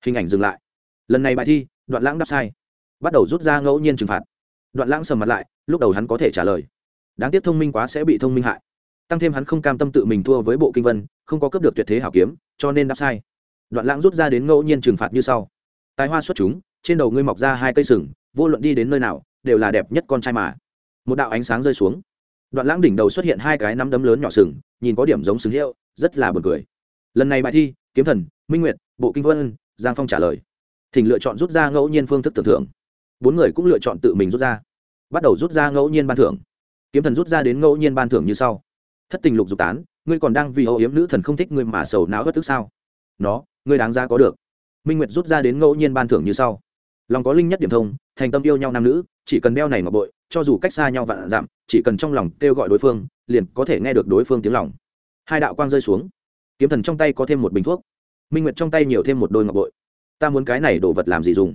Hình ảnh dừng lại lần này bài thi, đoạn lãng đáp sai. Bắt đầu rút ra ngẫu nhiên trừng phạt. Đoạn lãng sầm mặt lại, lúc đầu hắn có thể trả lời. Đáng tiếc thông minh quá sẽ bị thông minh hại. Tăng thêm hắn không cam tâm tự mình thua với bộ kinh vân, không có cấp được tuyệt thế hảo kiếm, cho nên đáp sai. Đoạn lãng rút ra đến ngẫu nhiên trừng phạt như sau. Tài hoa xuất chúng, trên đầu ngươi mọc ra hai cây sừng, vô luận đi đến nơi nào, đều là đẹp nhất con trai mà. Một đạo ánh sáng rơi xuống. Đoạn lãng đỉnh đầu xuất hiện hai cái nắm đấm lớn nhỏ sừng, nhìn có điểm giống sừng hiệu, rất là buồn cười. Lần này bài thi, kiếm thần, minh nguyệt, bộ kinh vân, giang phong trả lời thỉnh lựa chọn rút ra ngẫu nhiên phương thức tưởng thưởng. Bốn người cũng lựa chọn tự mình rút ra. Bắt đầu rút ra ngẫu nhiên ban thưởng. Kiếm thần rút ra đến ngẫu nhiên ban thưởng như sau. Thất tình lục dục tán, ngươi còn đang vì âu yếm nữ thần không thích ngươi mà sầu não bất tức sao? Nó, ngươi đáng ra có được. Minh nguyệt rút ra đến ngẫu nhiên ban thưởng như sau. Lòng có linh nhất điểm thông, thành tâm yêu nhau nam nữ, chỉ cần đeo này ngọc bội, cho dù cách xa nhau vạn dặm chỉ cần trong lòng kêu gọi đối phương, liền có thể nghe được đối phương tiếng lòng. Hai đạo quang rơi xuống. Kiếm thần trong tay có thêm một bình thuốc. Minh nguyệt trong tay nhiều thêm một đôi ngọc bội ta muốn cái này đồ vật làm gì dùng?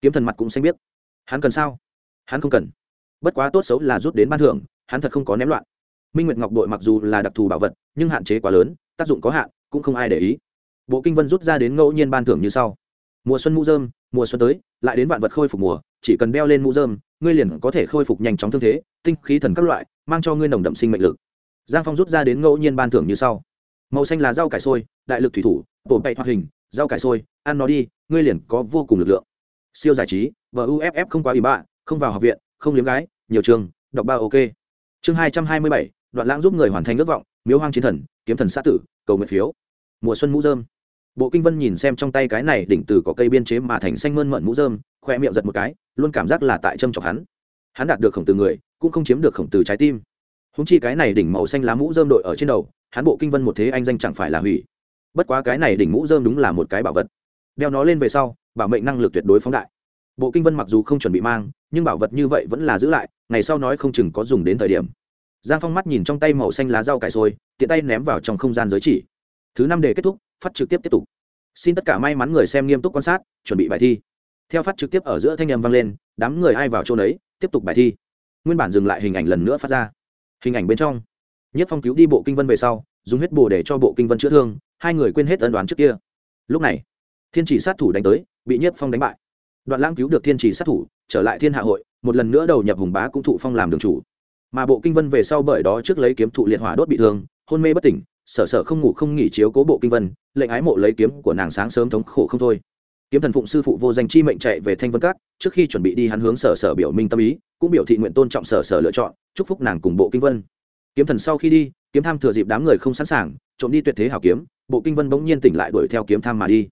Kiếm thần mặt cũng xanh biết hắn cần sao? Hắn không cần. Bất quá tốt xấu là rút đến ban thưởng, hắn thật không có ném loạn. Minh nguyệt ngọc đội mặc dù là đặc thù bảo vật, nhưng hạn chế quá lớn, tác dụng có hạn, cũng không ai để ý. Bộ kinh vân rút ra đến ngẫu nhiên ban thưởng như sau. Mùa xuân mũ dơm mùa xuân tới, lại đến vạn vật khôi phục mùa, chỉ cần đeo lên mũ dơm ngươi liền có thể khôi phục nhanh chóng thương thế, tinh khí thần các loại, mang cho ngươi nồng đậm sinh mệnh lực. Giang phong rút ra đến ngẫu nhiên ban thưởng như sau. Màu xanh là rau cải sôi đại lực thủy thủ bổ bậy hoạt hình rau cải sôi ăn nó đi, ngươi liền có vô cùng lực lượng. Siêu giải trí và uff không quá ủy bạ, không vào học viện, không liếm gái, nhiều trường, đọc ba ok. Chương hai trăm hai mươi bảy, đoạn lãng giúp người hoàn thành ước vọng, miếu hoang chiến thần, kiếm thần xã tử, cầu nguyện phiếu. Mùa xuân mũ dơm bộ kinh vân nhìn xem trong tay cái này đỉnh từ có cây biên chế mà thành xanh mơn mận mũ dơm khoe miệng giật một cái, luôn cảm giác là tại châm chọc hắn. Hắn đạt được khổng từ người, cũng không chiếm được khổng từ trái tim. Húng chi cái này đỉnh màu xanh lá mũ dơm đội ở trên đầu, hắn bộ kinh vân một thế anh danh chẳng phải là hủy bất quá cái này đỉnh mũ dơm đúng là một cái bảo vật. Đeo nó lên về sau, bảo mệnh năng lực tuyệt đối phóng đại. Bộ kinh vân mặc dù không chuẩn bị mang, nhưng bảo vật như vậy vẫn là giữ lại, ngày sau nói không chừng có dùng đến thời điểm. Giang phong mắt nhìn trong tay màu xanh lá rau cải sôi tiện tay ném vào trong không gian giới chỉ. Thứ năm đề kết thúc, phát trực tiếp tiếp tục. Xin tất cả may mắn người xem nghiêm túc quan sát, chuẩn bị bài thi. Theo phát trực tiếp ở giữa thanh â m vang lên, đám người ai vào chỗ đấy tiếp tục bài thi. Nguyên bản dừng lại hình ảnh lần nữa phát ra. Hình ảnh bên trong. Nhất phong cứu đi bộ kinh vân về sau dùng huyết bồ để cho bộ kinh vân chữa thương, hai người quên hết ân đoán trước kia. Lúc này, thiên chỉ sát thủ đánh tới, bị nhất phong đánh bại. Đoạn lãng cứu được thiên chỉ sát thủ, trở lại thiên hạ hội, một lần nữa đầu nhập hùng bá cũng thụ phong làm đường chủ. Mà bộ kinh vân về sau bởi đó trước lấy kiếm thụ liệt hỏa đốt bị thương, hôn mê bất tỉnh, sở sở không ngủ không nghỉ chiếu cố bộ kinh vân, lệnh ái mộ lấy kiếm của nàng sáng sớm thống khổ không thôi. Kiếm thần phụng sư phụ vô danh chi mệnh chạy về thanh vân các, trước khi chuẩn bị đi hắn hướng sở sở biểu minh tâm ý, cũng biểu thị nguyện tôn trọng sở sở lựa chọn, chúc phúc nàng cùng bộ kinh vân kiếm thần sau khi đi, kiếm tham thừa dịp đám người không sẵn sàng, trộm đi tuyệt thế hảo kiếm, bộ kinh vân bỗng nhiên tỉnh lại đuổi theo kiếm tham mà đi.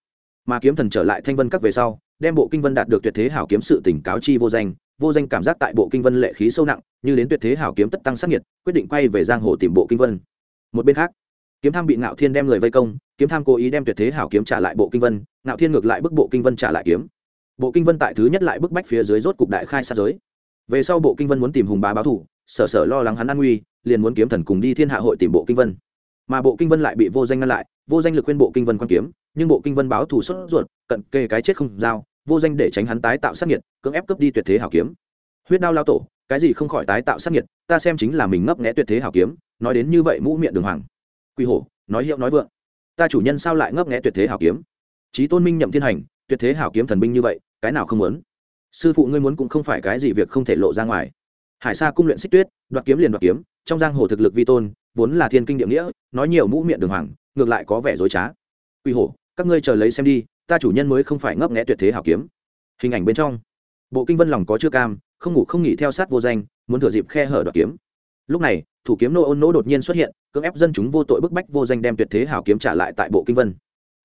Mà kiếm thần trở lại thanh vân các về sau, đem bộ kinh vân đạt được tuyệt thế hảo kiếm sự tỉnh cáo chi vô danh vô danh cảm giác tại bộ kinh vân lệ khí sâu nặng, như đến tuyệt thế hảo kiếm tất tăng sắc nhiệt, quyết định quay về giang hồ tìm bộ kinh vân. Một bên khác, kiếm tham bị ngạo thiên đem người vây công, kiếm tham cố ý đem tuyệt thế hảo kiếm trả lại bộ kinh vân, ngạo thiên ngược lại bức bộ kinh vân trả lại kiếm. Bộ kinh vân tại thứ nhất lại bức bách phía dưới rốt cục đại khai sát giới. Về sau bộ kinh vân muốn tìm hùng bá báo thủ, sở sở lo lắng hắn an nguy liền muốn kiếm thần cùng đi thiên hạ hội tìm bộ kinh vân. Mà bộ kinh vân lại bị vô danh ngăn lại, vô danh lực khuyên bộ kinh vân quan kiếm, nhưng bộ kinh vân báo thù sốt ruột, cận kề cái chết không giao, vô danh để tránh hắn tái tạo sát nhiệt cưỡng ép cướp đi tuyệt thế hảo kiếm. Huyết đao lao tổ, cái gì không khỏi tái tạo sát nhiệt ta xem chính là mình ngấp nghẽ tuyệt thế hảo kiếm, nói đến như vậy mũ miệng đường hoàng. Quy hổ, nói hiệu nói vượng. Ta chủ nhân sao lại ngấp nghẽ tuyệt thế hảo kiếm? Trí tôn minh nhậm thiên hành, tuyệt thế hảo kiếm thần binh như vậy, cái nào không muốn? Sư phụ ngươi muốn cũng không phải cái gì việc không thể lộ ra ngoài. Hải sa cung luyện xích tuyết, đoạt kiếm liền đoạt kiếm trong giang hồ thực lực vi tôn, vốn là thiên kinh địa nghĩa, nói nhiều mũ miệng đường hoàng, ngược lại có vẻ dối trá. Quy hổ, các ngươi chờ lấy xem đi, ta chủ nhân mới không phải ngấp nghẽ tuyệt thế hảo kiếm. Hình ảnh bên trong. Bộ kinh vân lòng có chưa cam, không ngủ không nghỉ theo sát vô danh, muốn thừa dịp khe hở đoạt kiếm. Lúc này, thủ kiếm nô ôn nỗ đột nhiên xuất hiện, cưỡng ép dân chúng vô tội bức bách vô danh đem tuyệt thế hảo kiếm trả lại tại bộ kinh vân.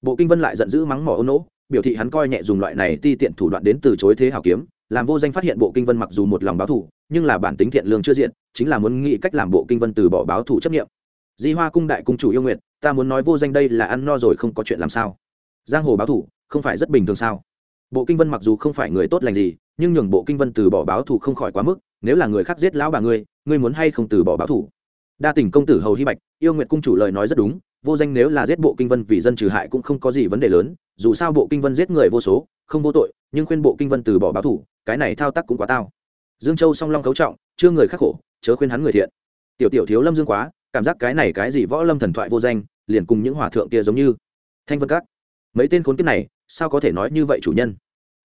Bộ kinh vân lại giận dữ mắng mỏ ôn nỗ, biểu thị hắn coi nhẹ dùng loại này ti tiện thủ đoạn đến từ chối thế hảo kiếm, làm vô danh phát hiện bộ kinh vân mặc dù một lòng báo thủ nhưng là bản tính thiện lương chưa diện chính là muốn nghĩ cách làm bộ kinh vân từ bỏ báo thủ chấp nghiệm. Di hoa cung đại cung chủ yêu nguyện ta muốn nói vô danh đây là ăn no rồi không có chuyện làm sao. Giang hồ báo thủ, không phải rất bình thường sao? Bộ kinh vân mặc dù không phải người tốt lành gì, nhưng nhường bộ kinh vân từ bỏ báo thủ không khỏi quá mức, nếu là người khác giết lão bà ngươi ngươi muốn hay không từ bỏ báo thủ? Đa tình công tử hầu hy bạch, yêu nguyện cung chủ lời nói rất đúng, vô danh nếu là giết bộ kinh vân vì dân trừ hại cũng không có gì vấn đề lớn, dù sao bộ kinh vân giết người vô số, không vô tội, nhưng khuyên bộ kinh vân từ bỏ báo thủ, cái này thao tác cũng quá tao. Dương châu song long cấu trọng, chưa người khắc khổ chớ khuyên hắn người thiện. Tiểu tiểu thiếu lâm dương quá, cảm giác cái này cái gì võ lâm thần thoại vô danh, liền cùng những hòa thượng kia giống như. Thanh vân các, mấy tên khốn kiếp này, sao có thể nói như vậy chủ nhân?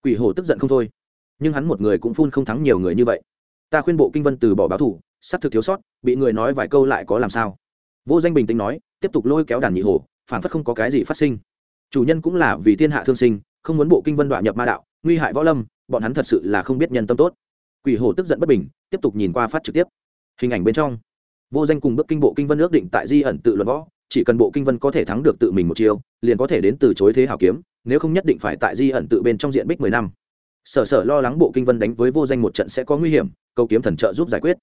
Quỷ hồ tức giận không thôi. Nhưng hắn một người cũng phun không thắng nhiều người như vậy. Ta khuyên bộ kinh vân từ bỏ báo thủ sắp thực thiếu sót, bị người nói vài câu lại có làm sao? Vô danh bình tĩnh nói, tiếp tục lôi kéo đàn nhị hồ phản phất không có cái gì phát sinh. Chủ nhân cũng là vì thiên hạ thương sinh, không muốn bộ kinh vân đoạn nhập ma đạo, nguy hại võ lâm, bọn hắn thật sự là không biết nhân tâm tốt. Quỷ hồ tức giận bất bình, tiếp tục nhìn qua phát trực tiếp hình ảnh bên trong. Vô danh cùng bước kinh bộ kinh vân ước định tại di ẩn tự luận võ, chỉ cần bộ kinh vân có thể thắng được tự mình một chiêu, liền có thể đến từ chối thế hảo kiếm, nếu không nhất định phải tại di ẩn tự bên trong diện bích mười năm. Sở sở lo lắng bộ kinh vân đánh với vô danh một trận sẽ có nguy hiểm, cầu kiếm thần trợ giúp giải quyết.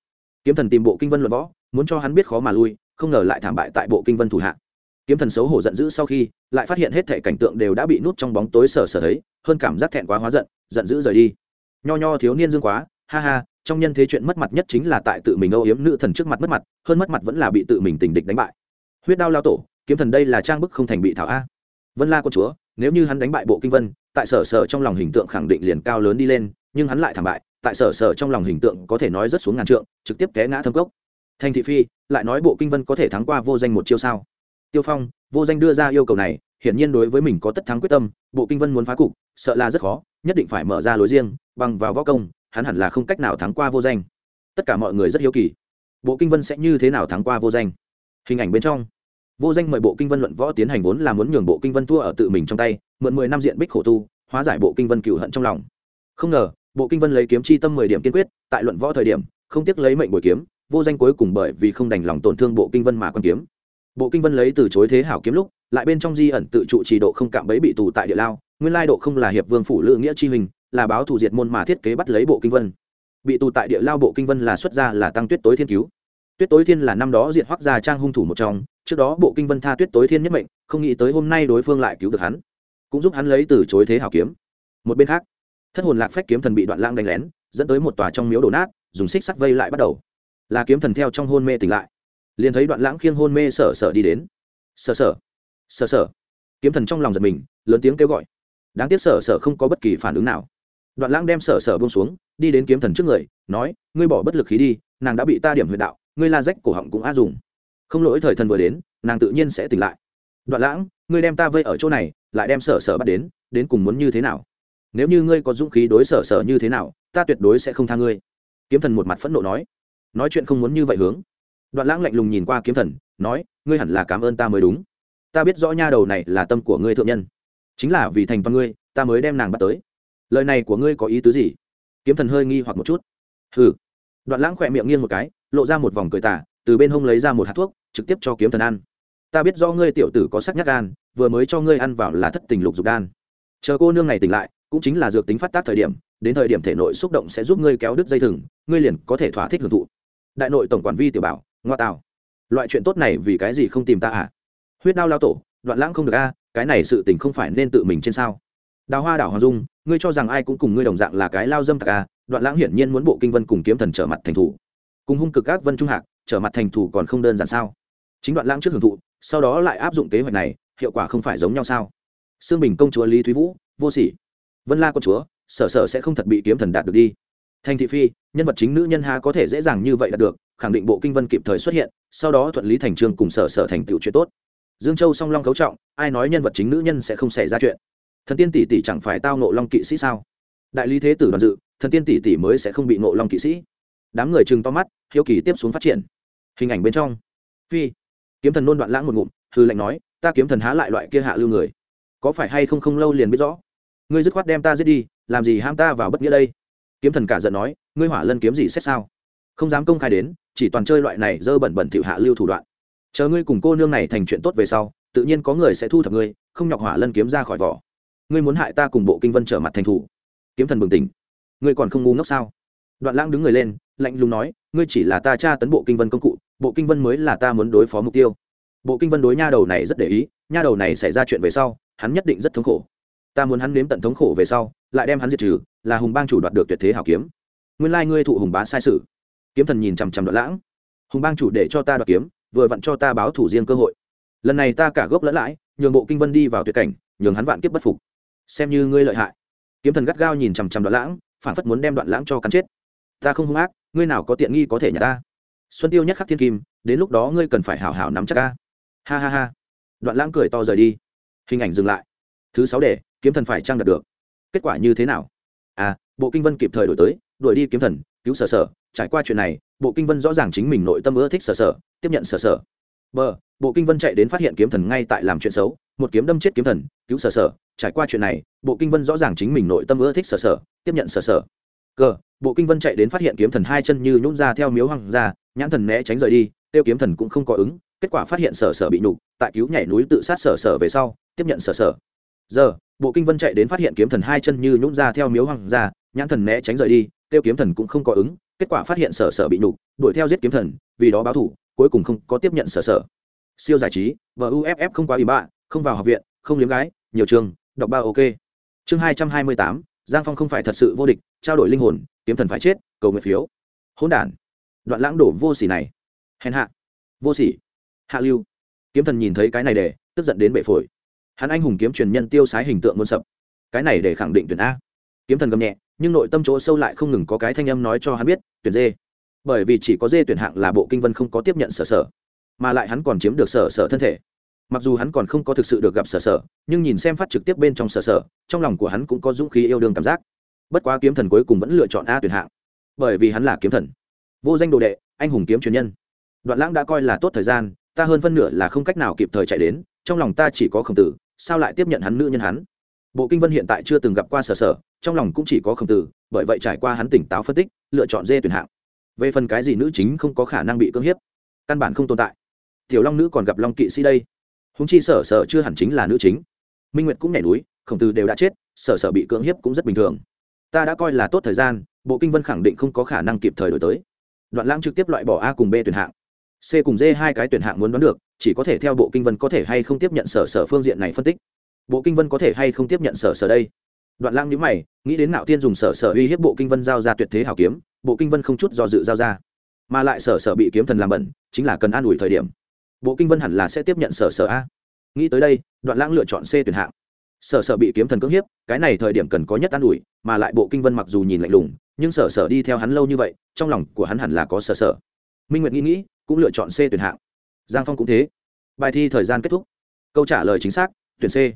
Kiếm thần tìm bộ kinh vân luận võ, muốn cho hắn biết khó mà lui, không ngờ lại thảm bại tại bộ kinh vân thủ hạ. Kiếm thần xấu hổ giận dữ sau khi, lại phát hiện hết thể cảnh tượng đều đã bị nút trong bóng tối sở sở thấy, hơn cảm giác thẹn quá hóa giận giận dữ rời đi. Nho nho thiếu niên dương quá, ha ha trong nhân thế chuyện mất mặt nhất chính là tại tự mình âu yếm nữ thần trước mặt mất mặt, hơn mất mặt vẫn là bị tự mình tình địch đánh bại. Huyết đao lao tổ, kiếm thần đây là trang bức không thành bị thảo a. Vân la con chúa, nếu như hắn đánh bại bộ kinh vân, tại sở sở trong lòng hình tượng khẳng định liền cao lớn đi lên, nhưng hắn lại thảm bại, tại sở sở trong lòng hình tượng có thể nói rất xuống ngàn trượng, trực tiếp té ngã thâm cốc. Thành thị phi, lại nói bộ kinh vân có thể thắng qua vô danh một chiêu sao? Tiêu phong, vô danh đưa ra yêu cầu này, hiển nhiên đối với mình có tất thắng quyết tâm, bộ kinh vân muốn phá cục, sợ là rất khó, nhất định phải mở ra lối riêng, bằng vào võ công hắn hẳn là không cách nào thắng qua vô danh. Tất cả mọi người rất hiếu kỳ. Bộ kinh vân sẽ như thế nào thắng qua vô danh? Hình ảnh bên trong. Vô danh mời bộ kinh vân luận võ tiến hành vốn là muốn nhường bộ kinh vân thua ở tự mình trong tay, mượn mười năm diện bích khổ tu, hóa giải bộ kinh vân cựu hận trong lòng. Không ngờ, bộ kinh vân lấy kiếm chi tâm mười điểm kiên quyết, tại luận võ thời điểm, không tiếc lấy mệnh bồi kiếm, vô danh cuối cùng bởi vì không đành lòng tổn thương bộ kinh vân mà quan kiếm. Bộ kinh vân lấy từ chối thế hảo kiếm lúc, lại bên trong di ẩn tự trụ trì độ không cạm bẫy bị tù tại địa lao, nguyên lai độ không là hiệp vương phủ lự nghĩa chi hình là báo thủ diệt môn mà thiết kế bắt lấy bộ kinh vân. Bị tù tại địa lao bộ kinh vân là xuất gia là tăng tuyết tối thiên cứu. Tuyết tối thiên là năm đó diệt hoắc gia trang hung thủ một trong, trước đó bộ kinh vân tha tuyết tối thiên nhất mệnh, không nghĩ tới hôm nay đối phương lại cứu được hắn. Cũng giúp hắn lấy từ chối thế hảo kiếm. Một bên khác, thất hồn lạc phách kiếm thần bị đoạn lang đánh lén, dẫn tới một tòa trong miếu đổ nát, dùng xích sắt vây lại bắt đầu. Là kiếm thần theo trong hôn mê tỉnh lại. Liền thấy đoạn lãng khiêng hôn mê sở sở đi đến. Sở sở sở sở. Kiếm thần trong lòng giật mình, lớn tiếng kêu gọi. Đáng tiếc sở sở không có bất kỳ phản ứng nào đoạn lãng đem sở sở buông xuống, đi đến kiếm thần trước người, nói, ngươi bỏ bất lực khí đi, nàng đã bị ta điểm huyệt đạo, ngươi la rách cổ họng cũng a dùng. Không lỗi thời thần vừa đến, nàng tự nhiên sẽ tỉnh lại. Đoạn lãng, ngươi đem ta vây ở chỗ này, lại đem sở sở bắt đến đến cùng muốn như thế nào? Nếu như ngươi có dũng khí đối sở sở như thế nào, ta tuyệt đối sẽ không tha ngươi. Kiếm thần một mặt phẫn nộ nói. Nói chuyện không muốn như vậy hướng. Đoạn lãng lạnh lùng nhìn qua kiếm thần, nói, ngươi hẳn là cảm ơn ta mới đúng. Ta biết rõ nha đầu này là tâm của ngươi thượng nhân. Chính là vì thành toàn ngươi, ta mới đem nàng bắt tới lời này của ngươi có ý tứ gì? Kiếm thần hơi nghi hoặc một chút. Hừ. Đoạn lãng khỏe miệng nghiêng một cái, lộ ra một vòng cười tả từ bên hông lấy ra một hạt thuốc, trực tiếp cho kiếm thần ăn. Ta biết do ngươi tiểu tử có sắc nhắc gan, vừa mới cho ngươi ăn vào là thất tình lục dục đan. Chờ cô nương này tỉnh lại, cũng chính là dược tính phát tác thời điểm, đến thời điểm thể nội xúc động sẽ giúp ngươi kéo đứt dây thừng, ngươi liền có thể thỏa thích hưởng thụ. Đại nội tổng quản vi tiểu bảo, ngoa tạo loại chuyện tốt này vì cái gì không tìm ta à? Huyết đao lao tổ, đoạn lãng không được a, cái này sự tình không phải nên tự mình trên sao. Đào hoa đảo hoàng dung ngươi cho rằng ai cũng cùng ngươi đồng dạng là cái lao dâm tạc à? đoạn lãng hiển nhiên muốn bộ kinh vân cùng kiếm thần trở mặt thành thủ. Cùng hung cực các vân trung hạc trở mặt thành thủ còn không đơn giản sao? Chính đoạn lãng trước hưởng thụ, sau đó lại áp dụng kế hoạch này, hiệu quả không phải giống nhau sao? Sương bình công chúa lý thúy vũ, vô sỉ. Vân la công chúa, sở sở sẽ không thật bị kiếm thần đạt được đi. Thành thị phi, nhân vật chính nữ nhân ha có thể dễ dàng như vậy đạt được, khẳng định bộ kinh vân kịp thời xuất hiện, sau đó thuận lý thành trương cùng sở sở thành tựu chuyện tốt. Dương châu song long cấu trọng, ai nói nhân vật chính nữ nhân sẽ không xảy ra chuyện? Thần tiên tỷ tỷ chẳng phải tao nộ long kỵ sĩ sao? Đại lý thế tử đoàn dự, thần tiên tỷ tỷ mới sẽ không bị nộ long kỵ sĩ. Đám người chừng to mắt, hiếu kỳ tiếp xuống phát triển. Hình ảnh bên trong. Phi. Kiếm thần nôn đoạn lãng một ngụm hư lệnh nói, ta kiếm thần há lại loại kia hạ lưu người. Có phải hay không không lâu liền biết rõ? Ngươi dứt khoát đem ta giết đi, làm gì ham ta vào bất nghĩa đây? Kiếm thần cả giận nói, ngươi hỏa lân kiếm gì xét sao? Không dám công khai đến, chỉ toàn chơi loại này dơ bẩn bẩn thỉu hạ lưu thủ đoạn. Chờ ngươi cùng cô nương này thành chuyện tốt về sau, tự nhiên có người sẽ thu thập ngươi, không nhọc hỏa lân kiếm ra khỏi vỏ ngươi muốn hại ta cùng bộ kinh vân trở mặt thành thủ. Kiếm thần bừng tỉnh. Ngươi còn không ngu ngốc sao? Đoạn lãng đứng người lên, lạnh lùng nói, ngươi chỉ là ta tra tấn bộ kinh vân công cụ, bộ kinh vân mới là ta muốn đối phó mục tiêu. Bộ kinh vân đối nha đầu này rất để ý, nha đầu này xảy ra chuyện về sau, hắn nhất định rất thống khổ. Ta muốn hắn nếm tận thống khổ về sau, lại đem hắn diệt trừ, là hùng bang chủ đoạt được tuyệt thế hảo kiếm. Nguyên lai ngươi thụ hùng bá sai sự. Kiếm thần nhìn chằm chằm đoạn lãng. Hùng bang chủ để cho ta đoạt kiếm, vừa vặn cho ta báo thủ riêng cơ hội. Lần này ta cả gốc lẫn lãi, nhường bộ kinh vân đi vào tuyệt cảnh, nhường hắn vạn kiếp bất phục xem như ngươi lợi hại. Kiếm thần gắt gao nhìn chằm chằm đoạn lãng, phản phất muốn đem đoạn lãng cho cắn chết. Ta không hung ác, ngươi nào có tiện nghi có thể nhà ta? Xuân tiêu nhắc khắc thiên kim, đến lúc đó ngươi cần phải hảo hảo nắm chắc ca ha ha ha. Đoạn lãng cười to rời đi. Hình ảnh dừng lại. Thứ sáu để kiếm thần phải trang đạt được? Kết quả như thế nào? À bộ kinh vân kịp thời đổi tới, đuổi đi kiếm thần, cứu sở sở. Trải qua chuyện này, bộ kinh vân rõ ràng chính mình nội tâm ưa thích sở sở, tiếp nhận sở sở. B bộ kinh vân chạy đến phát hiện kiếm thần ngay tại làm chuyện xấu một kiếm đâm chết kiếm thần, cứu sở sở. Trải qua chuyện này, bộ kinh vân rõ ràng chính mình nội tâm ưa thích sở sở, tiếp nhận sở sở. Cờ bộ kinh vân chạy đến phát hiện kiếm thần hai chân như nhún ra theo miếu hoàng ra, nhãn thần né tránh rời đi, tiêu kiếm thần cũng không có ứng, kết quả phát hiện sở sở bị nhục, tại cứu nhảy núi tự sát sở sở về sau, tiếp nhận sở sở. Giờ bộ kinh vân chạy đến phát hiện kiếm thần hai chân như nhún ra theo miếu hoàng ra, nhãn thần né tránh rời đi, tiêu kiếm thần cũng không có ứng, kết quả phát hiện sở sở bị nhục, đuổi theo giết kiếm thần, vì đó báo thủ, cuối cùng không có tiếp nhận sở sở. Siêu giải trí và uff không quá ủy bạ không vào học viện, không liếm gái, nhiều trường, đọc ba ok. Chương hai trăm hai mươi tám, giang phong không phải thật sự vô địch, trao đổi linh hồn, kiếm thần phải chết, cầu nguyện phiếu. Hỗn đản. Đoạn lãng đổ vô sỉ này. Hèn hạ. Vô sỉ. Hạ lưu. Kiếm thần nhìn thấy cái này để, tức giận đến bệ phổi. Hắn anh hùng kiếm truyền nhân tiêu sái hình tượng muôn sập. Cái này để khẳng định tuyển a. Kiếm thần gầm nhẹ, nhưng nội tâm chỗ sâu lại không ngừng có cái thanh âm nói cho hắn biết, tuyển dê bởi vì chỉ có dê tuyển hạng là bộ kinh vân không có tiếp nhận sở sở, mà lại hắn còn chiếm được sở sở thân thể mặc dù hắn còn không có thực sự được gặp sở sở, nhưng nhìn xem phát trực tiếp bên trong sở sở, trong lòng của hắn cũng có dũng khí yêu đương cảm giác. Bất quá kiếm thần cuối cùng vẫn lựa chọn a tuyển hạng. Bởi vì hắn là kiếm thần. Vô danh đồ đệ, anh hùng kiếm truyền nhân. Đoạn lãng đã coi là tốt thời gian, ta hơn phân nửa là không cách nào kịp thời chạy đến, trong lòng ta chỉ có khổng tử, sao lại tiếp nhận hắn nữ nhân hắn? Bộ kinh vân hiện tại chưa từng gặp qua sở sở, trong lòng cũng chỉ có khổng tử, bởi vậy trải qua hắn tỉnh táo phân tích, lựa chọn dê tuyển hạng. Về phần cái gì nữ chính không có khả năng bị cưỡng hiếp, căn bản không tồn tại. Tiểu long nữ còn gặp long kỵ sĩ đây húng chi sở sở chưa hẳn chính là nữ chính. Minh nguyệt cũng nhảy núi, khổng tử đều đã chết, sở sở bị cưỡng hiếp cũng rất bình thường. Ta đã coi là tốt thời gian, bộ kinh vân khẳng định không có khả năng kịp thời đổi tới. Đoạn lãng trực tiếp loại bỏ a cùng b tuyển hạng. C cùng d hai cái tuyển hạng muốn đoán được, chỉ có thể theo bộ kinh vân có thể hay không tiếp nhận sở sở phương diện này phân tích. Bộ kinh vân có thể hay không tiếp nhận sở sở đây? Đoạn lãng nhíu mày, nghĩ đến nạo tiên dùng sở sở uy hiếp bộ kinh vân giao ra tuyệt thế hảo kiếm, bộ kinh vân không chút do dự giao ra. Mà lại sở sở bị kiếm thần làm bẩn, chính là cần an ủi thời điểm bộ kinh vân hẳn là sẽ tiếp nhận sở sở a. Nghĩ tới đây, đoạn lãng lựa chọn c tuyển hạng. Sở sở bị kiếm thần cưỡng hiếp, cái này thời điểm cần có nhất an ủi, mà lại bộ kinh vân mặc dù nhìn lạnh lùng, nhưng sở sở đi theo hắn lâu như vậy, trong lòng của hắn hẳn là có sở sở. Minh nguyệt nghĩ nghĩ, cũng lựa chọn c tuyển hạng. Giang phong cũng thế. Bài thi thời gian kết thúc. Câu trả lời chính xác, tuyển c.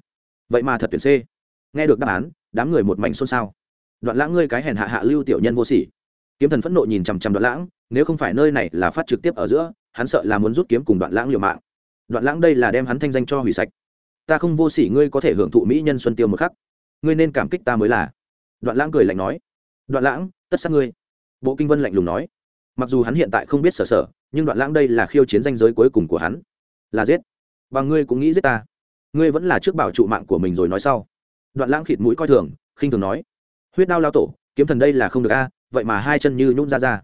Vậy mà thật tuyển c. Nghe được đáp án, đám người một mảnh xôn xao. Đoạn lãng ngươi cái hèn hạ hạ lưu tiểu nhân vô sỉ. Kiếm thần phẫn nộ nhìn chằm chằm đoạn lãng, nếu không phải nơi này là phát trực tiếp ở giữa hắn sợ là muốn rút kiếm cùng đoạn lãng liều mạng. Đoạn lãng đây là đem hắn thanh danh cho hủy sạch. Ta không vô sỉ ngươi có thể hưởng thụ mỹ nhân xuân tiêu một khắc. Ngươi nên cảm kích ta mới là. Đoạn lãng cười lạnh nói. Đoạn lãng, tất sát ngươi. Bộ kinh vân lạnh lùng nói. Mặc dù hắn hiện tại không biết sở sở, nhưng đoạn lãng đây là khiêu chiến danh giới cuối cùng của hắn. Là giết. Và ngươi cũng nghĩ giết ta. Ngươi vẫn là trước bảo trụ mạng của mình rồi nói sau. Đoạn lãng khịt mũi coi thường, khinh thường nói. Huyết đao lao tổ, kiếm thần đây là không được a, vậy mà hai chân như nhún ra ra.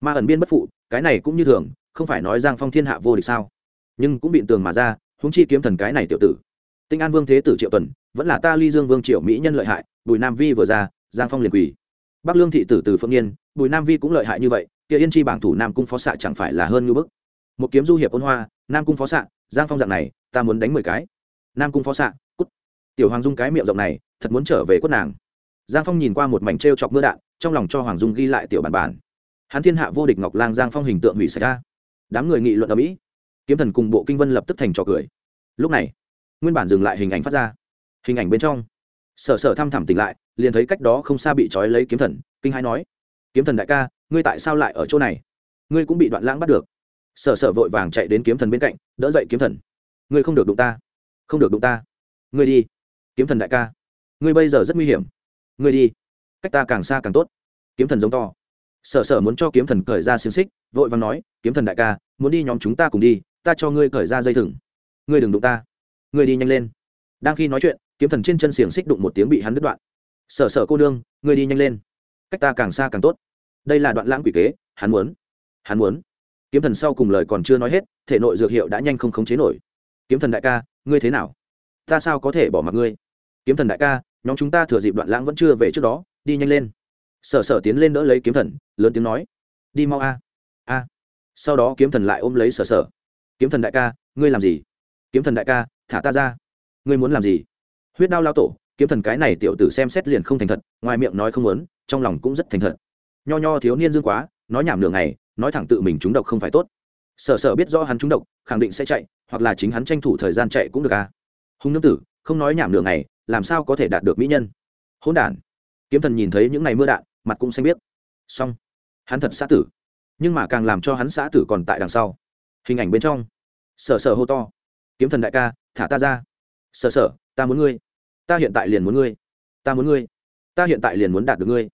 Ma ẩn biên bất phụ, cái này cũng như thường không phải nói giang phong thiên hạ vô địch sao? Nhưng cũng bị tường mà ra húng chi kiếm thần cái này tiểu tử. Tinh an vương thế tử triệu tuần, vẫn là ta ly dương vương triệu mỹ nhân lợi hại, bùi nam vi vừa ra, giang phong liền quỳ. Bắc lương thị tử từ phượng niên bùi nam vi cũng lợi hại như vậy, kia yên chi bảng thủ nam cung phó xạ chẳng phải là hơn như bức. Một kiếm du hiệp ôn hoa, nam cung phó xạ, giang phong dạng này, ta muốn đánh mười cái. Nam cung phó xạ, cút. Tiểu hoàng dung cái miệng rộng này, thật muốn trở về quất nàng. Giang phong nhìn qua một mảnh t r e o chọc mưa đạn, trong lòng cho hoàng dung ghi lại tiểu bản bản. Hắn thiên hạ vô địch ngọc lang giang phong hình tượng hủy xảy ra đám người nghị luận ở mỹ kiếm thần cùng bộ kinh vân lập tức thành trò cười lúc này nguyên bản dừng lại hình ảnh phát ra hình ảnh bên trong sở sở thăm thẳm tỉnh lại liền thấy cách đó không xa bị trói lấy kiếm thần kinh hãi nói kiếm thần đại ca ngươi tại sao lại ở chỗ này ngươi cũng bị đoạn lãng bắt được sở sở vội vàng chạy đến kiếm thần bên cạnh đỡ dậy kiếm thần ngươi không được đụng ta không được đụng ta ngươi đi kiếm thần đại ca ngươi bây giờ rất nguy hiểm ngươi đi cách ta càng xa càng tốt kiếm thần giống to sở sở muốn cho kiếm thần cởi ra xiềng xích, vội vàng nói, kiếm thần đại ca, muốn đi nhóm chúng ta cùng đi, ta cho ngươi cởi ra dây thừng. Ngươi đừng đụng ta. Ngươi đi nhanh lên. Đang khi nói chuyện, kiếm thần trên chân xiềng xích đụng một tiếng bị hắn đứt đoạn. Sở sở cô nương, ngươi đi nhanh lên. Cách ta càng xa càng tốt. Đây là đoạn lãng quỷ kế, hắn muốn. Hắn muốn. Kiếm thần sau cùng lời còn chưa nói hết, thể nội dược hiệu đã nhanh không khống chế nổi. Kiếm thần đại ca, ngươi thế nào? Ta sao có thể bỏ mặc ngươi? Kiếm thần đại ca, nhóm chúng ta thừa dịp đoạn lãng vẫn chưa về trước đó, đi nhanh lên sở sở tiến lên đỡ lấy kiếm thần, lớn tiếng nói, đi mau a. A. Sau đó kiếm thần lại ôm lấy sở sở. Kiếm thần đại ca, ngươi làm gì? Kiếm thần đại ca, thả ta ra. Ngươi muốn làm gì? Huyết đao lao tổ, kiếm thần cái này tiểu tử xem xét liền không thành thật, ngoài miệng nói không muốn, trong lòng cũng rất thành thật. Nho nho thiếu niên dương quá, nói nhảm nửa ngày, nói thẳng tự mình trúng độc không phải tốt. Sở sở biết rõ hắn trúng độc, khẳng định sẽ chạy, hoặc là chính hắn tranh thủ thời gian chạy cũng được à hùng nương tử, không nói nhảm nửa ngày, làm sao có thể đạt được mỹ nhân? Hỗn đản kiếm thần nhìn thấy những ngày mưa đạn, mặt cũng xanh biết xong. Hắn thật xã tử. Nhưng mà càng làm cho hắn xã tử còn tại đằng sau. Hình ảnh bên trong. Sở sở hô to. Kiếm thần đại ca, thả ta ra. Sở sở, ta muốn ngươi. Ta hiện tại liền muốn ngươi. Ta muốn ngươi. Ta hiện tại liền muốn đạt được ngươi.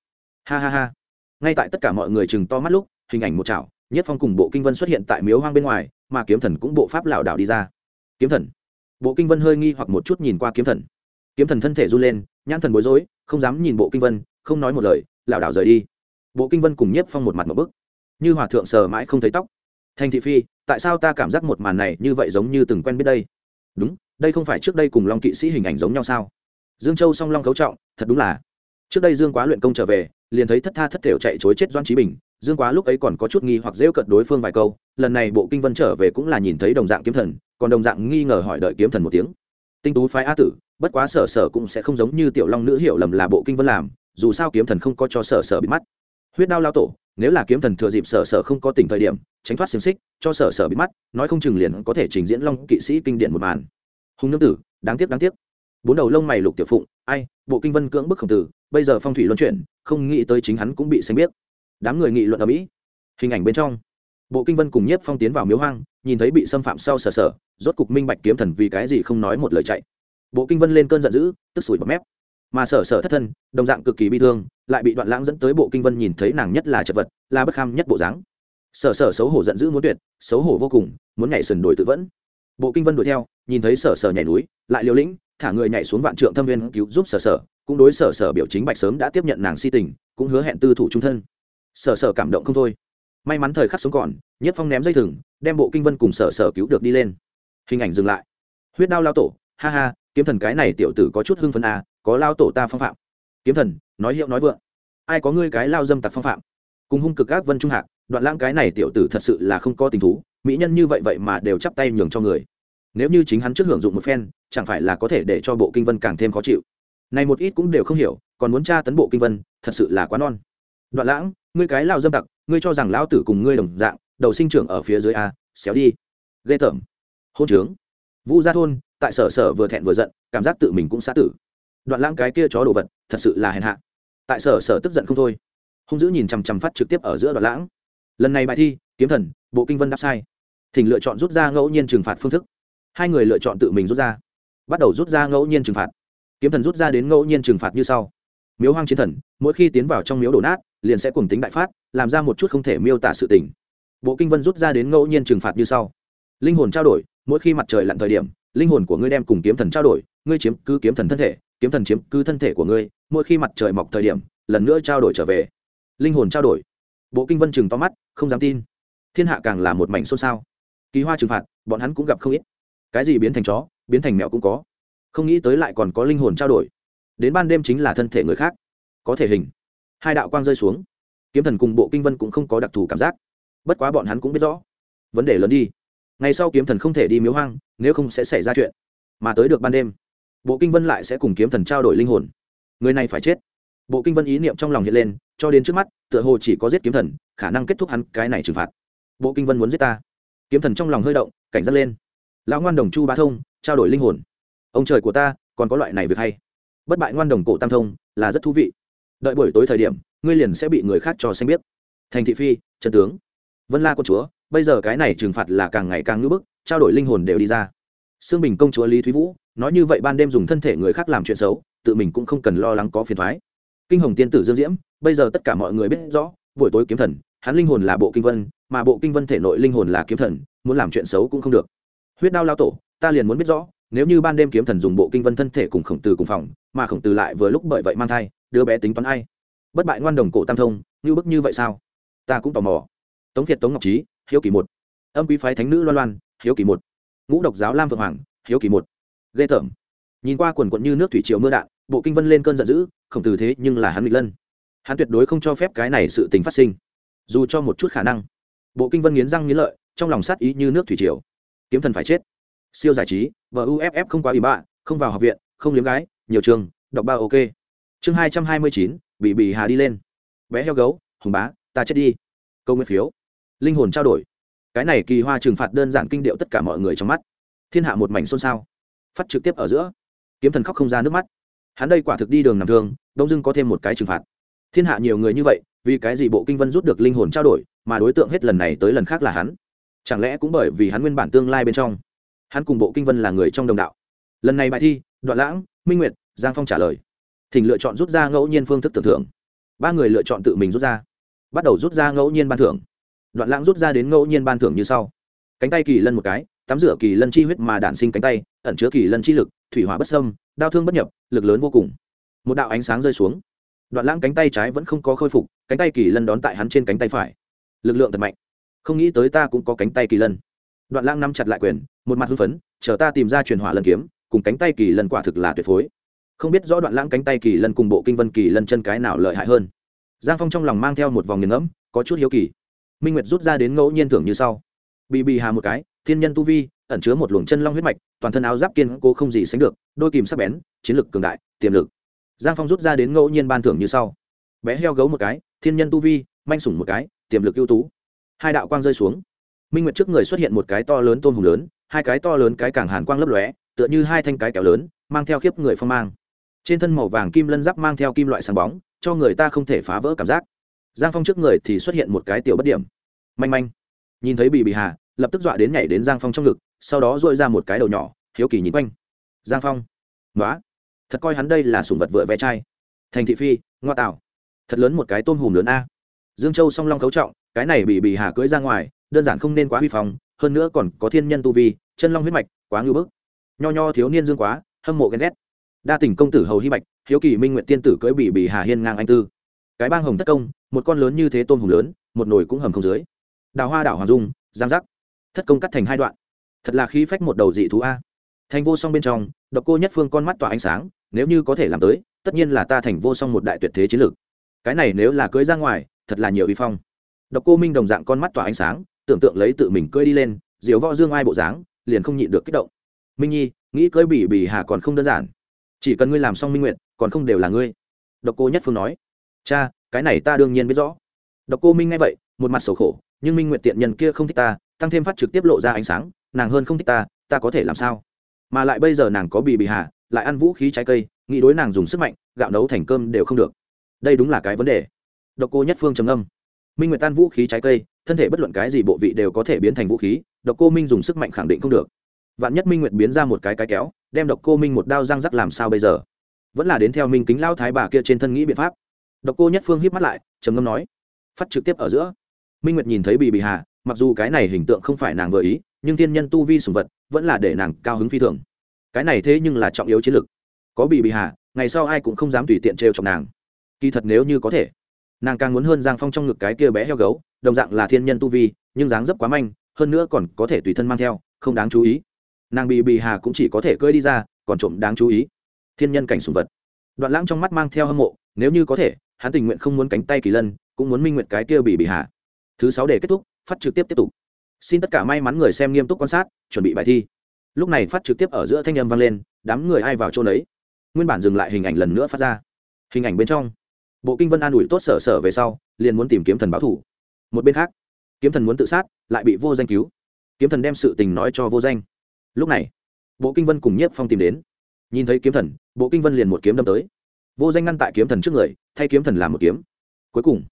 Ha ha ha. Ngay tại tất cả mọi người chừng to mắt lúc, hình ảnh một chảo, nhất phong cùng bộ kinh vân xuất hiện tại miếu hoang bên ngoài, mà kiếm thần cũng bộ pháp lảo đảo đi ra. Kiếm thần. Bộ kinh vân hơi nghi hoặc một chút nhìn qua kiếm thần. Kiếm thần thân thể run lên, nhãn thần bối rối không dám nhìn bộ kinh vân, không nói một lời, lảo đảo rời đi. Bộ kinh vân cùng nhiếp phong một mặt một bức. Như hòa thượng sờ mãi không thấy tóc. Thành thị phi, tại sao ta cảm giác một màn này như vậy giống như từng quen biết đây? Đúng, đây không phải trước đây cùng long kỵ sĩ hình ảnh giống nhau sao? Dương châu song long cấu trọng, thật đúng là. Trước đây dương quá luyện công trở về, liền thấy thất tha thất thểu chạy chối chết doan trí bình. Dương quá lúc ấy còn có chút nghi hoặc rêu cận đối phương vài câu, lần này bộ kinh vân trở về cũng là nhìn thấy đồng dạng kiếm thần, còn đồng dạng nghi ngờ hỏi đợi kiếm thần một tiếng tinh tú phái a tử, bất quá sở sở cũng sẽ không giống như tiểu long nữ hiểu lầm là bộ kinh vân làm, dù sao kiếm thần không có cho sở sở bị mắt. Huyết đao lao tổ, nếu là kiếm thần thừa dịp sở sở không có tỉnh thời điểm, tránh thoát xiềng xích, cho sở sở bị mắt, nói không chừng liền có thể trình diễn long kỵ sĩ kinh điển một màn. Hùng nương tử, đáng tiếc đáng tiếc. Bốn đầu lông mày lục tiểu phụng, ai, bộ kinh vân cưỡng bức khổng tử, bây giờ phong thủy luân chuyển, không nghĩ tới chính hắn cũng bị xanh biết. Đám người nghị luận ở mỹ. Hình ảnh bên trong bộ kinh vân cùng nhiếp phong tiến vào miếu hoang, nhìn thấy bị xâm phạm sau sở sở, rốt cục minh bạch kiếm thần vì cái gì không nói một lời chạy. Bộ kinh vân lên cơn giận dữ, tức sủi bọt mép. Mà sở sở thất thân, đồng dạng cực kỳ bi thương, lại bị đoạn lãng dẫn tới bộ kinh vân nhìn thấy nàng nhất là chật vật, là bất kham nhất bộ dáng. Sở sở xấu hổ giận dữ muốn tuyệt, xấu hổ vô cùng, muốn nhảy sườn đổi tự vẫn. Bộ kinh vân đuổi theo, nhìn thấy sở sở nhảy núi, lại liều lĩnh, thả người nhảy xuống vạn trượng thâm viên cứu giúp sở sở, cũng đối sở sở biểu chính bạch sớm đã tiếp nhận nàng si tình, cũng hứa hẹn tư thủ trung thân. Sở sở cảm động không thôi may mắn thời khắc sống còn, nhất phong ném dây thừng, đem bộ kinh vân cùng sở sở cứu được đi lên. Hình ảnh dừng lại. Huyết đao lao tổ, ha ha, kiếm thần cái này tiểu tử có chút hưng phấn à có lao tổ ta phong phạm. Kiếm thần, nói hiệu nói vượng. Ai có ngươi cái lao dâm tặc phong phạm? Cùng hung cực các vân trung hạc, đoạn lãng cái này tiểu tử thật sự là không có tình thú, mỹ nhân như vậy vậy mà đều chắp tay nhường cho người. Nếu như chính hắn trước hưởng dụng một phen, chẳng phải là có thể để cho bộ kinh vân càng thêm khó chịu. Này một ít cũng đều không hiểu, còn muốn tra tấn bộ kinh vân, thật sự là quá non đoạn lãng, ngươi cái lao dâm tặc, ngươi cho rằng lão tử cùng ngươi đồng dạng, đầu sinh trưởng ở phía dưới a, xéo đi. Ghê tởm. Hôn trướng. Vu gia thôn, tại sở sở vừa thẹn vừa giận, cảm giác tự mình cũng xã tử. Đoạn lãng cái kia chó đồ vật, thật sự là hèn hạ. Tại sở sở tức giận không thôi. Hung dữ nhìn chằm chằm phát trực tiếp ở giữa đoạn lãng. Lần này bài thi, kiếm thần, bộ kinh vân đáp sai. Thỉnh lựa chọn rút ra ngẫu nhiên trừng phạt phương thức. Hai người lựa chọn tự mình rút ra. Bắt đầu rút ra ngẫu nhiên trừng phạt. Kiếm thần rút ra đến ngẫu nhiên trừng phạt như sau miếu hoang chiến thần, mỗi khi tiến vào trong miếu đổ nát, liền sẽ cùng tính đại phát, làm ra một chút không thể miêu tả sự tình. Bộ kinh vân rút ra đến ngẫu nhiên trừng phạt như sau. Linh hồn trao đổi, mỗi khi mặt trời lặn thời điểm, linh hồn của ngươi đem cùng kiếm thần trao đổi, ngươi chiếm cứ kiếm thần thân thể, kiếm thần chiếm cứ thân thể của ngươi, mỗi khi mặt trời mọc thời điểm, lần nữa trao đổi trở về. Linh hồn trao đổi. Bộ kinh vân chừng to mắt, không dám tin. Thiên hạ càng là một mảnh xôn xao. Kỳ hoa trừng phạt, bọn hắn cũng gặp không ít. Cái gì biến thành chó, biến thành mèo cũng có. Không nghĩ tới lại còn có linh hồn trao đổi đến ban đêm chính là thân thể người khác. Có thể hình. Hai đạo quang rơi xuống. Kiếm thần cùng bộ kinh vân cũng không có đặc thù cảm giác. Bất quá bọn hắn cũng biết rõ. Vấn đề lớn đi. Ngày sau kiếm thần không thể đi miếu hoang, nếu không sẽ xảy ra chuyện. Mà tới được ban đêm, bộ kinh vân lại sẽ cùng kiếm thần trao đổi linh hồn. Người này phải chết. Bộ kinh vân ý niệm trong lòng hiện lên, cho đến trước mắt, tựa hồ chỉ có giết kiếm thần, khả năng kết thúc hắn cái này trừng phạt. Bộ kinh vân muốn giết ta. Kiếm thần trong lòng hơi động, cảnh giác lên. Lão ngoan đồng chu bá thông, trao đổi linh hồn. Ông trời của ta, còn có loại này việc hay bất bại ngoan đồng cổ tam thông, là rất thú vị. Đợi buổi tối thời điểm, ngươi liền sẽ bị người khác cho xanh biết. Thành thị phi trần tướng. Vân la công chúa, bây giờ cái này trừng phạt là càng ngày càng ngưỡng bức, trao đổi linh hồn đều đi ra. Xương bình công chúa lý thúy vũ, nói như vậy ban đêm dùng thân thể người khác làm chuyện xấu, tự mình cũng không cần lo lắng có phiền thoái kinh hồng tiên tử dương diễm, bây giờ tất cả mọi người biết rõ, buổi tối kiếm thần, hắn linh hồn là bộ kinh vân, mà bộ kinh vân thể nội linh hồn là kiếm thần, muốn làm chuyện xấu cũng không được. Huyết đao lao tổ, ta liền muốn biết rõ nếu như ban đêm kiếm thần dùng bộ kinh vân thân thể cùng khổng tử cùng phòng, mà khổng tử lại vừa lúc bởi vậy mang thai, đứa bé tính toán ai? Bất bại ngoan đồng cổ tam thông, như bức như vậy sao? Ta cũng tò mò. Tống việt, tống ngọc trí hiếu kỳ một. Âm quý phái thánh nữ loan loan, hiếu kỳ một. Ngũ độc giáo lam vượng hoàng, hiếu kỳ một. Ghê tởm. Nhìn qua quần quận như nước thủy triều mưa đạn, bộ kinh vân lên cơn giận dữ, khổng tử thế nhưng là hắn nghịch lân. Hắn tuyệt đối không cho phép cái này sự tình phát sinh. Dù cho một chút khả năng, bộ kinh vân nghiến răng nghiến lợi, trong lòng sát ý như nước thủy triều. Kiếm thần phải chết siêu giải trí, và uff không quá ủy bạ, không vào học viện, không liếm gái, nhiều trường, đọc ba ok. Chương hai trăm hai mươi chín, bị bị hà đi lên. Bé heo gấu, hùng bá, ta chết đi. Câu nguyên phiếu. Linh hồn trao đổi. Cái này kỳ hoa trừng phạt đơn giản kinh điệu tất cả mọi người trong mắt. Thiên hạ một mảnh xôn xao. Phát trực tiếp ở giữa. Kiếm thần khóc không ra nước mắt. Hắn đây quả thực đi đường nằm thương, đông dưng có thêm một cái trừng phạt. Thiên hạ nhiều người như vậy, vì cái gì bộ kinh vân rút được linh hồn trao đổi, mà đối tượng hết lần này tới lần khác là hắn? Chẳng lẽ cũng bởi vì hắn nguyên bản tương lai bên trong? Hắn cùng bộ kinh vân là người trong đồng đạo. Lần này bài thi, đoạn lãng, minh nguyệt, giang phong trả lời. Thỉnh lựa chọn rút ra ngẫu nhiên phương thức tưởng thưởng. Ba người lựa chọn tự mình rút ra. Bắt đầu rút ra ngẫu nhiên ban thưởng. Đoạn lãng rút ra đến ngẫu nhiên ban thưởng như sau. Cánh tay kỳ lân một cái, tắm rửa kỳ lân chi huyết mà đản sinh cánh tay, ẩn chứa kỳ lân chi lực, thủy hỏa bất sâm đau thương bất nhập, lực lớn vô cùng. Một đạo ánh sáng rơi xuống. Đoạn lãng cánh tay trái vẫn không có khôi phục, cánh tay kỳ lân đón tại hắn trên cánh tay phải. Lực lượng thật mạnh. Không nghĩ tới ta cũng có cánh tay kỳ lân. Đoạn lãng nắm chặt lại quyền một mặt hưng phấn, chờ ta tìm ra truyền hỏa lân kiếm, cùng cánh tay kỳ lân quả thực là tuyệt phối. Không biết rõ đoạn lãng cánh tay kỳ lân cùng bộ kinh vân kỳ lân chân cái nào lợi hại hơn. Giang phong trong lòng mang theo một vòng nghiền ngẫm, có chút hiếu kỳ. Minh nguyệt rút ra đến ngẫu nhiên thưởng như sau. Bị bị hà một cái, thiên nhân tu vi, ẩn chứa một luồng chân long huyết mạch, toàn thân áo giáp kiên cố không gì sánh được, đôi kìm sắc bén, chiến lực cường đại, tiềm lực. Giang phong rút ra đến ngẫu nhiên ban thưởng như sau. Bé heo gấu một cái, thiên nhân tu vi, manh sủng một cái, tiềm lực ưu tú. Hai đạo quang rơi xuống. Minh nguyệt trước người xuất hiện một cái to lớn tôm hùng lớn hai cái to lớn cái càng hàn quang lấp lóe, tựa như hai thanh cái kéo lớn, mang theo khiếp người phong mang. Trên thân màu vàng kim lân giáp mang theo kim loại sáng bóng, cho người ta không thể phá vỡ cảm giác. Giang phong trước người thì xuất hiện một cái tiểu bất điểm. Manh manh. Nhìn thấy bị bị hà, lập tức dọa đến nhảy đến giang phong trong ngực, sau đó dội ra một cái đầu nhỏ, hiếu kỳ nhìn quanh. Giang phong. Nói thật coi hắn đây là sùng vật vựa ve chai. Thành thị phi, ngoa tạo. Thật lớn một cái tôm hùm lớn a. Dương châu song long cấu trọng, cái này bị bị hà cưỡi ra ngoài, đơn giản không nên quá huy phong, hơn nữa còn có thiên nhân tu vi chân long huyết mạch, quá ngưu bức. Nho nho thiếu niên dương quá, hâm mộ ghen ghét. Đa tình công tử hầu hy bạch, hiếu kỳ minh nguyện tiên tử cưỡi bị bị hà hiên ngang anh tư. Cái bang hồng thất công, một con lớn như thế tôm hùm lớn, một nồi cũng hầm không dưới. Đào hoa đảo hoàng dung, giang giác. Thất công cắt thành hai đoạn. Thật là khí phách một đầu dị thú a. Thành vô song bên trong, độc cô nhất phương con mắt tỏa ánh sáng, nếu như có thể làm tới, tất nhiên là ta thành vô song một đại tuyệt thế chiến lược. Cái này nếu là cưới ra ngoài, thật là nhiều vi phong. Độc cô minh đồng dạng con mắt tỏa ánh sáng, tưởng tượng lấy tự mình cưỡi đi lên, diều võ dương ai bộ dáng liền không nhịn được kích động. Minh nhi, nghĩ cưới bỉ bỉ hà còn không đơn giản. Chỉ cần ngươi làm xong minh nguyện còn không đều là ngươi. Độc cô nhất phương nói. Cha, cái này ta đương nhiên biết rõ. Độc cô minh nghe vậy, một mặt sầu khổ, nhưng minh nguyện tiện nhân kia không thích ta, tăng thêm phát trực tiếp lộ ra ánh sáng, nàng hơn không thích ta ta có thể làm sao? Mà lại bây giờ nàng có bì bì hà, lại ăn vũ khí trái cây, nghĩ đối nàng dùng sức mạnh, gạo nấu thành cơm đều không được. Đây đúng là cái vấn đề. Độc cô nhất phương trầm âm minh nguyệt tan vũ khí trái cây, thân thể bất luận cái gì bộ vị đều có thể biến thành vũ khí độc cô minh dùng sức mạnh khẳng định không được. Vạn nhất minh nguyệt biến ra một cái cái kéo, đem độc cô minh một đao răng rắc làm sao bây giờ? Vẫn là đến theo minh kính lao thái bà kia trên thân nghĩ biện pháp. Độc cô nhất phương hiếp mắt lại, trầm ngâm nói, phát trực tiếp ở giữa. Minh nguyệt nhìn thấy bì bì hà, mặc dù cái này hình tượng không phải nàng vừa ý, nhưng thiên nhân tu vi sùng vật, vẫn là để nàng cao hứng phi thường. Cái này thế nhưng là trọng yếu chiến lược có bì bì hà, ngày sau ai cũng không dám tùy tiện trêu chọc nàng. Kỳ thật nếu như có thể, nàng càng muốn hơn giang phong trong ngực cái kia bé heo gấu, đồng dạng là thiên nhân tu vi, nhưng dáng dấp quá manh hơn nữa còn có thể tùy thân mang theo, không đáng chú ý. Nàng bị bì hà cũng chỉ có thể cưỡi đi ra, còn trộm đáng chú ý. Thiên nhân cảnh sùng vật. Đoạn lãng trong mắt mang theo hâm mộ, nếu như có thể, hắn tình nguyện không muốn cánh tay kỳ lân, cũng muốn minh nguyện cái kia bị bì hà. Thứ sáu để kết thúc, phát trực tiếp tiếp tục. Xin tất cả may mắn người xem nghiêm túc quan sát, chuẩn bị bài thi. Lúc này phát trực tiếp ở giữa thanh âm vang lên, đám người ai vào chỗ đấy nguyên bản dừng lại hình ảnh lần nữa phát ra. Hình ảnh bên trong. Bộ kinh vân an ủi tốt sở sở về sau, liền muốn tìm kiếm thần báo thủ. Một bên khác kiếm thần muốn tự sát, lại bị vô danh cứu. Kiếm thần đem sự tình nói cho vô danh. Lúc này, bộ kinh vân cùng nhiếp phong tìm đến. Nhìn thấy kiếm thần, bộ kinh vân liền một kiếm đâm tới. Vô danh ngăn tại kiếm thần trước người, thay kiếm thần làm một kiếm. Cuối cùng,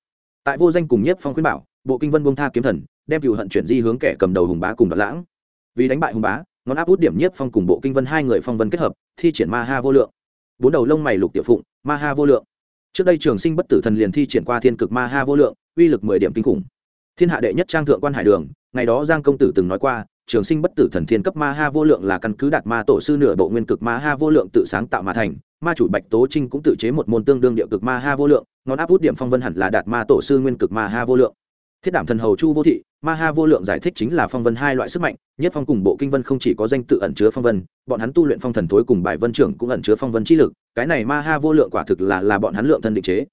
tại vô danh cùng nhiếp phong khuyên bảo, bộ kinh vân bông tha kiếm thần, đem cựu hận chuyển di hướng kẻ cầm đầu hùng bá cùng đoạn lãng. Vì đánh bại hùng bá, ngón áp út điểm nhiếp phong cùng bộ kinh vân hai người phong vân kết hợp, thi triển ma ha vô lượng. Bốn đầu lông mày lục tiểu phụng, ma ha vô lượng. Trước đây trường sinh bất tử thần liền thi triển qua thiên cực ma ha vô lượng, uy lực mười điểm kinh khủng thiên hạ đệ nhất trang thượng quan hải đường, ngày đó giang công tử từng nói qua, trường sinh bất tử thần thiên cấp ma ha vô lượng là căn cứ đạt ma tổ sư nửa bộ nguyên cực ma ha vô lượng tự sáng tạo mà thành, ma chủ bạch tố trinh cũng tự chế một môn tương đương địa cực ma ha vô lượng, ngón áp út điểm phong vân hẳn là đạt ma tổ sư nguyên cực ma ha vô lượng. Thiết đảm thần hầu chu vô thị, ma ha vô lượng giải thích chính là phong vân hai loại sức mạnh, nhất phong cùng bộ kinh vân không chỉ có danh tự ẩn chứa phong vân, bọn hắn tu luyện phong thần thối cùng bài vân trưởng cũng ẩn chứa phong vân chi lực, cái này ma ha vô lượng quả thực là là bọn hắn lượng thân định chế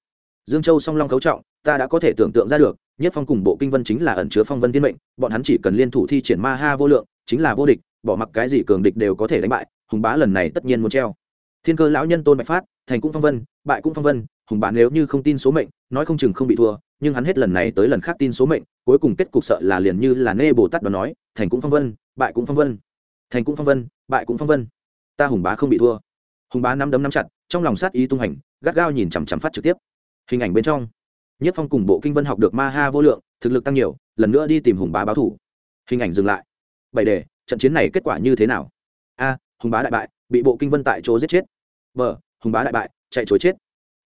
dương châu song long cấu trọng, ta đã có thể tưởng tượng ra được, nhất phong cùng bộ kinh vân chính là ẩn chứa phong vân thiên mệnh, bọn hắn chỉ cần liên thủ thi triển ma ha vô lượng, chính là vô địch, bỏ mặc cái gì cường địch đều có thể đánh bại, hùng bá lần này tất nhiên muốn treo. Thiên cơ lão nhân tôn bạch phát, thành cũng phong vân, bại cũng phong vân, hùng bá nếu như không tin số mệnh, nói không chừng không bị thua, nhưng hắn hết lần này tới lần khác tin số mệnh, cuối cùng kết cục sợ là liền như là nê bồ tát đó nói, thành cũng phong vân, bại cũng phong vân. Thành cũng phong vân, bại cũng phong vân. Ta hùng bá không bị thua. Hùng bá nắm đấm nắm chặt, trong lòng sát ý tung hành, gắt gao nhìn chằm chằm phát trực tiếp hình ảnh bên trong. Nhất phong cùng bộ kinh vân học được ma ha vô lượng, thực lực tăng nhiều, lần nữa đi tìm hùng bá báo thủ. Hình ảnh dừng lại. Bảy đề, trận chiến này kết quả như thế nào? A, hùng bá đại bại, bị bộ kinh vân tại chỗ giết chết. B, hùng bá đại bại, chạy chối chết.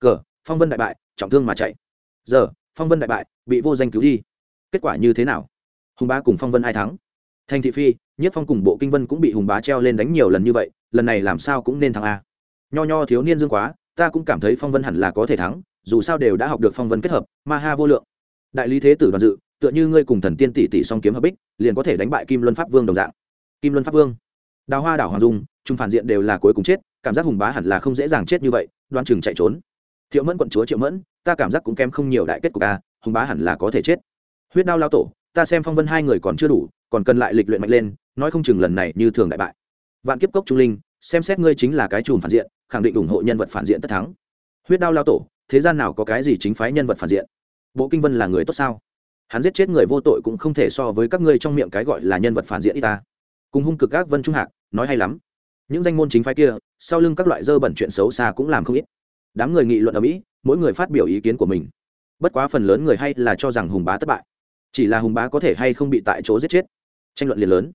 G, phong vân đại bại, trọng thương mà chạy. Giờ phong vân đại bại, bị vô danh cứu đi. Kết quả như thế nào? Hùng bá cùng phong vân ai thắng? Thành thị phi, nhất phong cùng bộ kinh vân cũng bị hùng bá treo lên đánh nhiều lần như vậy, lần này làm sao cũng nên thắng a. Nho nho thiếu niên dương quá, ta cũng cảm thấy phong vân hẳn là có thể thắng dù sao đều đã học được phong vân kết hợp ma ha vô lượng. Đại lý thế tử đoàn dự tựa như ngươi cùng thần tiên tỷ tỷ song kiếm hợp bích liền có thể đánh bại kim luân pháp vương đồng dạng. Kim luân pháp vương đào hoa đảo hoàng dung trung phản diện đều là cuối cùng chết cảm giác hùng bá hẳn là không dễ dàng chết như vậy đoan chừng chạy trốn. Thiệu mẫn quận chúa triệu mẫn ta cảm giác cũng kém không nhiều đại kết của ta, hùng bá hẳn là có thể chết. Huyết đao lao tổ ta xem phong vân hai người còn chưa đủ còn cần lại lịch luyện mạnh lên nói không chừng lần này như thường đại bại. Vạn kiếp cốc trung linh xem xét ngươi chính là cái chùm phản diện khẳng định ủng hộ nhân vật phản diện tất thắng. Huyết đao lao tổ thế gian nào có cái gì chính phái nhân vật phản diện? Bộ kinh vân là người tốt sao? Hắn giết chết người vô tội cũng không thể so với các ngươi trong miệng cái gọi là nhân vật phản diện y ta. Cùng hung cực các vân trung hạc, nói hay lắm. Những danh môn chính phái kia, sau lưng các loại dơ bẩn chuyện xấu xa cũng làm không ít. Đám người nghị luận ở mỹ, mỗi người phát biểu ý kiến của mình. Bất quá phần lớn người hay là cho rằng hùng bá thất bại. Chỉ là hùng bá có thể hay không bị tại chỗ giết chết? Tranh luận liền lớn.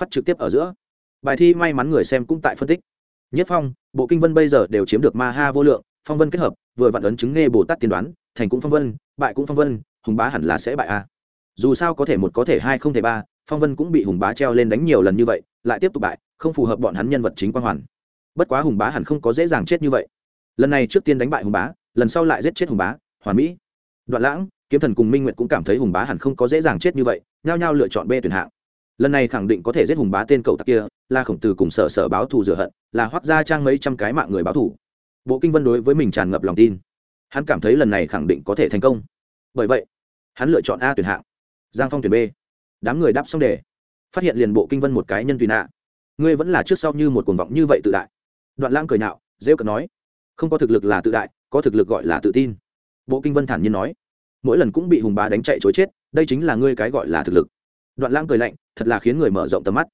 Phát trực tiếp ở giữa. Bài thi may mắn người xem cũng tại phân tích. Nhất phong, bộ kinh vân bây giờ đều chiếm được ma ha vô lượng, phong vân kết hợp vừa vặn ấn chứng nghe bồ tát tiên đoán, thành cũng phong vân, bại cũng phong vân, hùng bá hẳn là sẽ bại a. Dù sao có thể một có thể hai không thể ba, phong vân cũng bị hùng bá treo lên đánh nhiều lần như vậy, lại tiếp tục bại, không phù hợp bọn hắn nhân vật chính quan hoàn. Bất quá hùng bá hẳn không có dễ dàng chết như vậy. Lần này trước tiên đánh bại hùng bá, lần sau lại giết chết hùng bá, hoàn mỹ. Đoạn lãng, kiếm thần cùng minh nguyệt cũng cảm thấy hùng bá hẳn không có dễ dàng chết như vậy, nhao nhao lựa chọn b tuyển hạng. Lần này khẳng định có thể giết hùng bá tên cậu tặc kia, là khổng tử cùng sở sở báo thù rửa hận, là hoác gia trang mấy trăm cái mạng người báo thù bộ kinh vân đối với mình tràn ngập lòng tin. Hắn cảm thấy lần này khẳng định có thể thành công. Bởi vậy, hắn lựa chọn a tuyển hạng, giang phong tuyển b. Đám người đáp xong đề, phát hiện liền bộ kinh vân một cái nhân tùy nạ. Ngươi vẫn là trước sau như một cuồng vọng như vậy tự đại. Đoạn lãng cười nạo dễ cận nói, không có thực lực là tự đại, có thực lực gọi là tự tin. Bộ kinh vân thản nhiên nói, mỗi lần cũng bị hùng bá đánh chạy chối chết, đây chính là ngươi cái gọi là thực lực. Đoạn lãng cười lạnh, thật là khiến người mở rộng tầm mắt.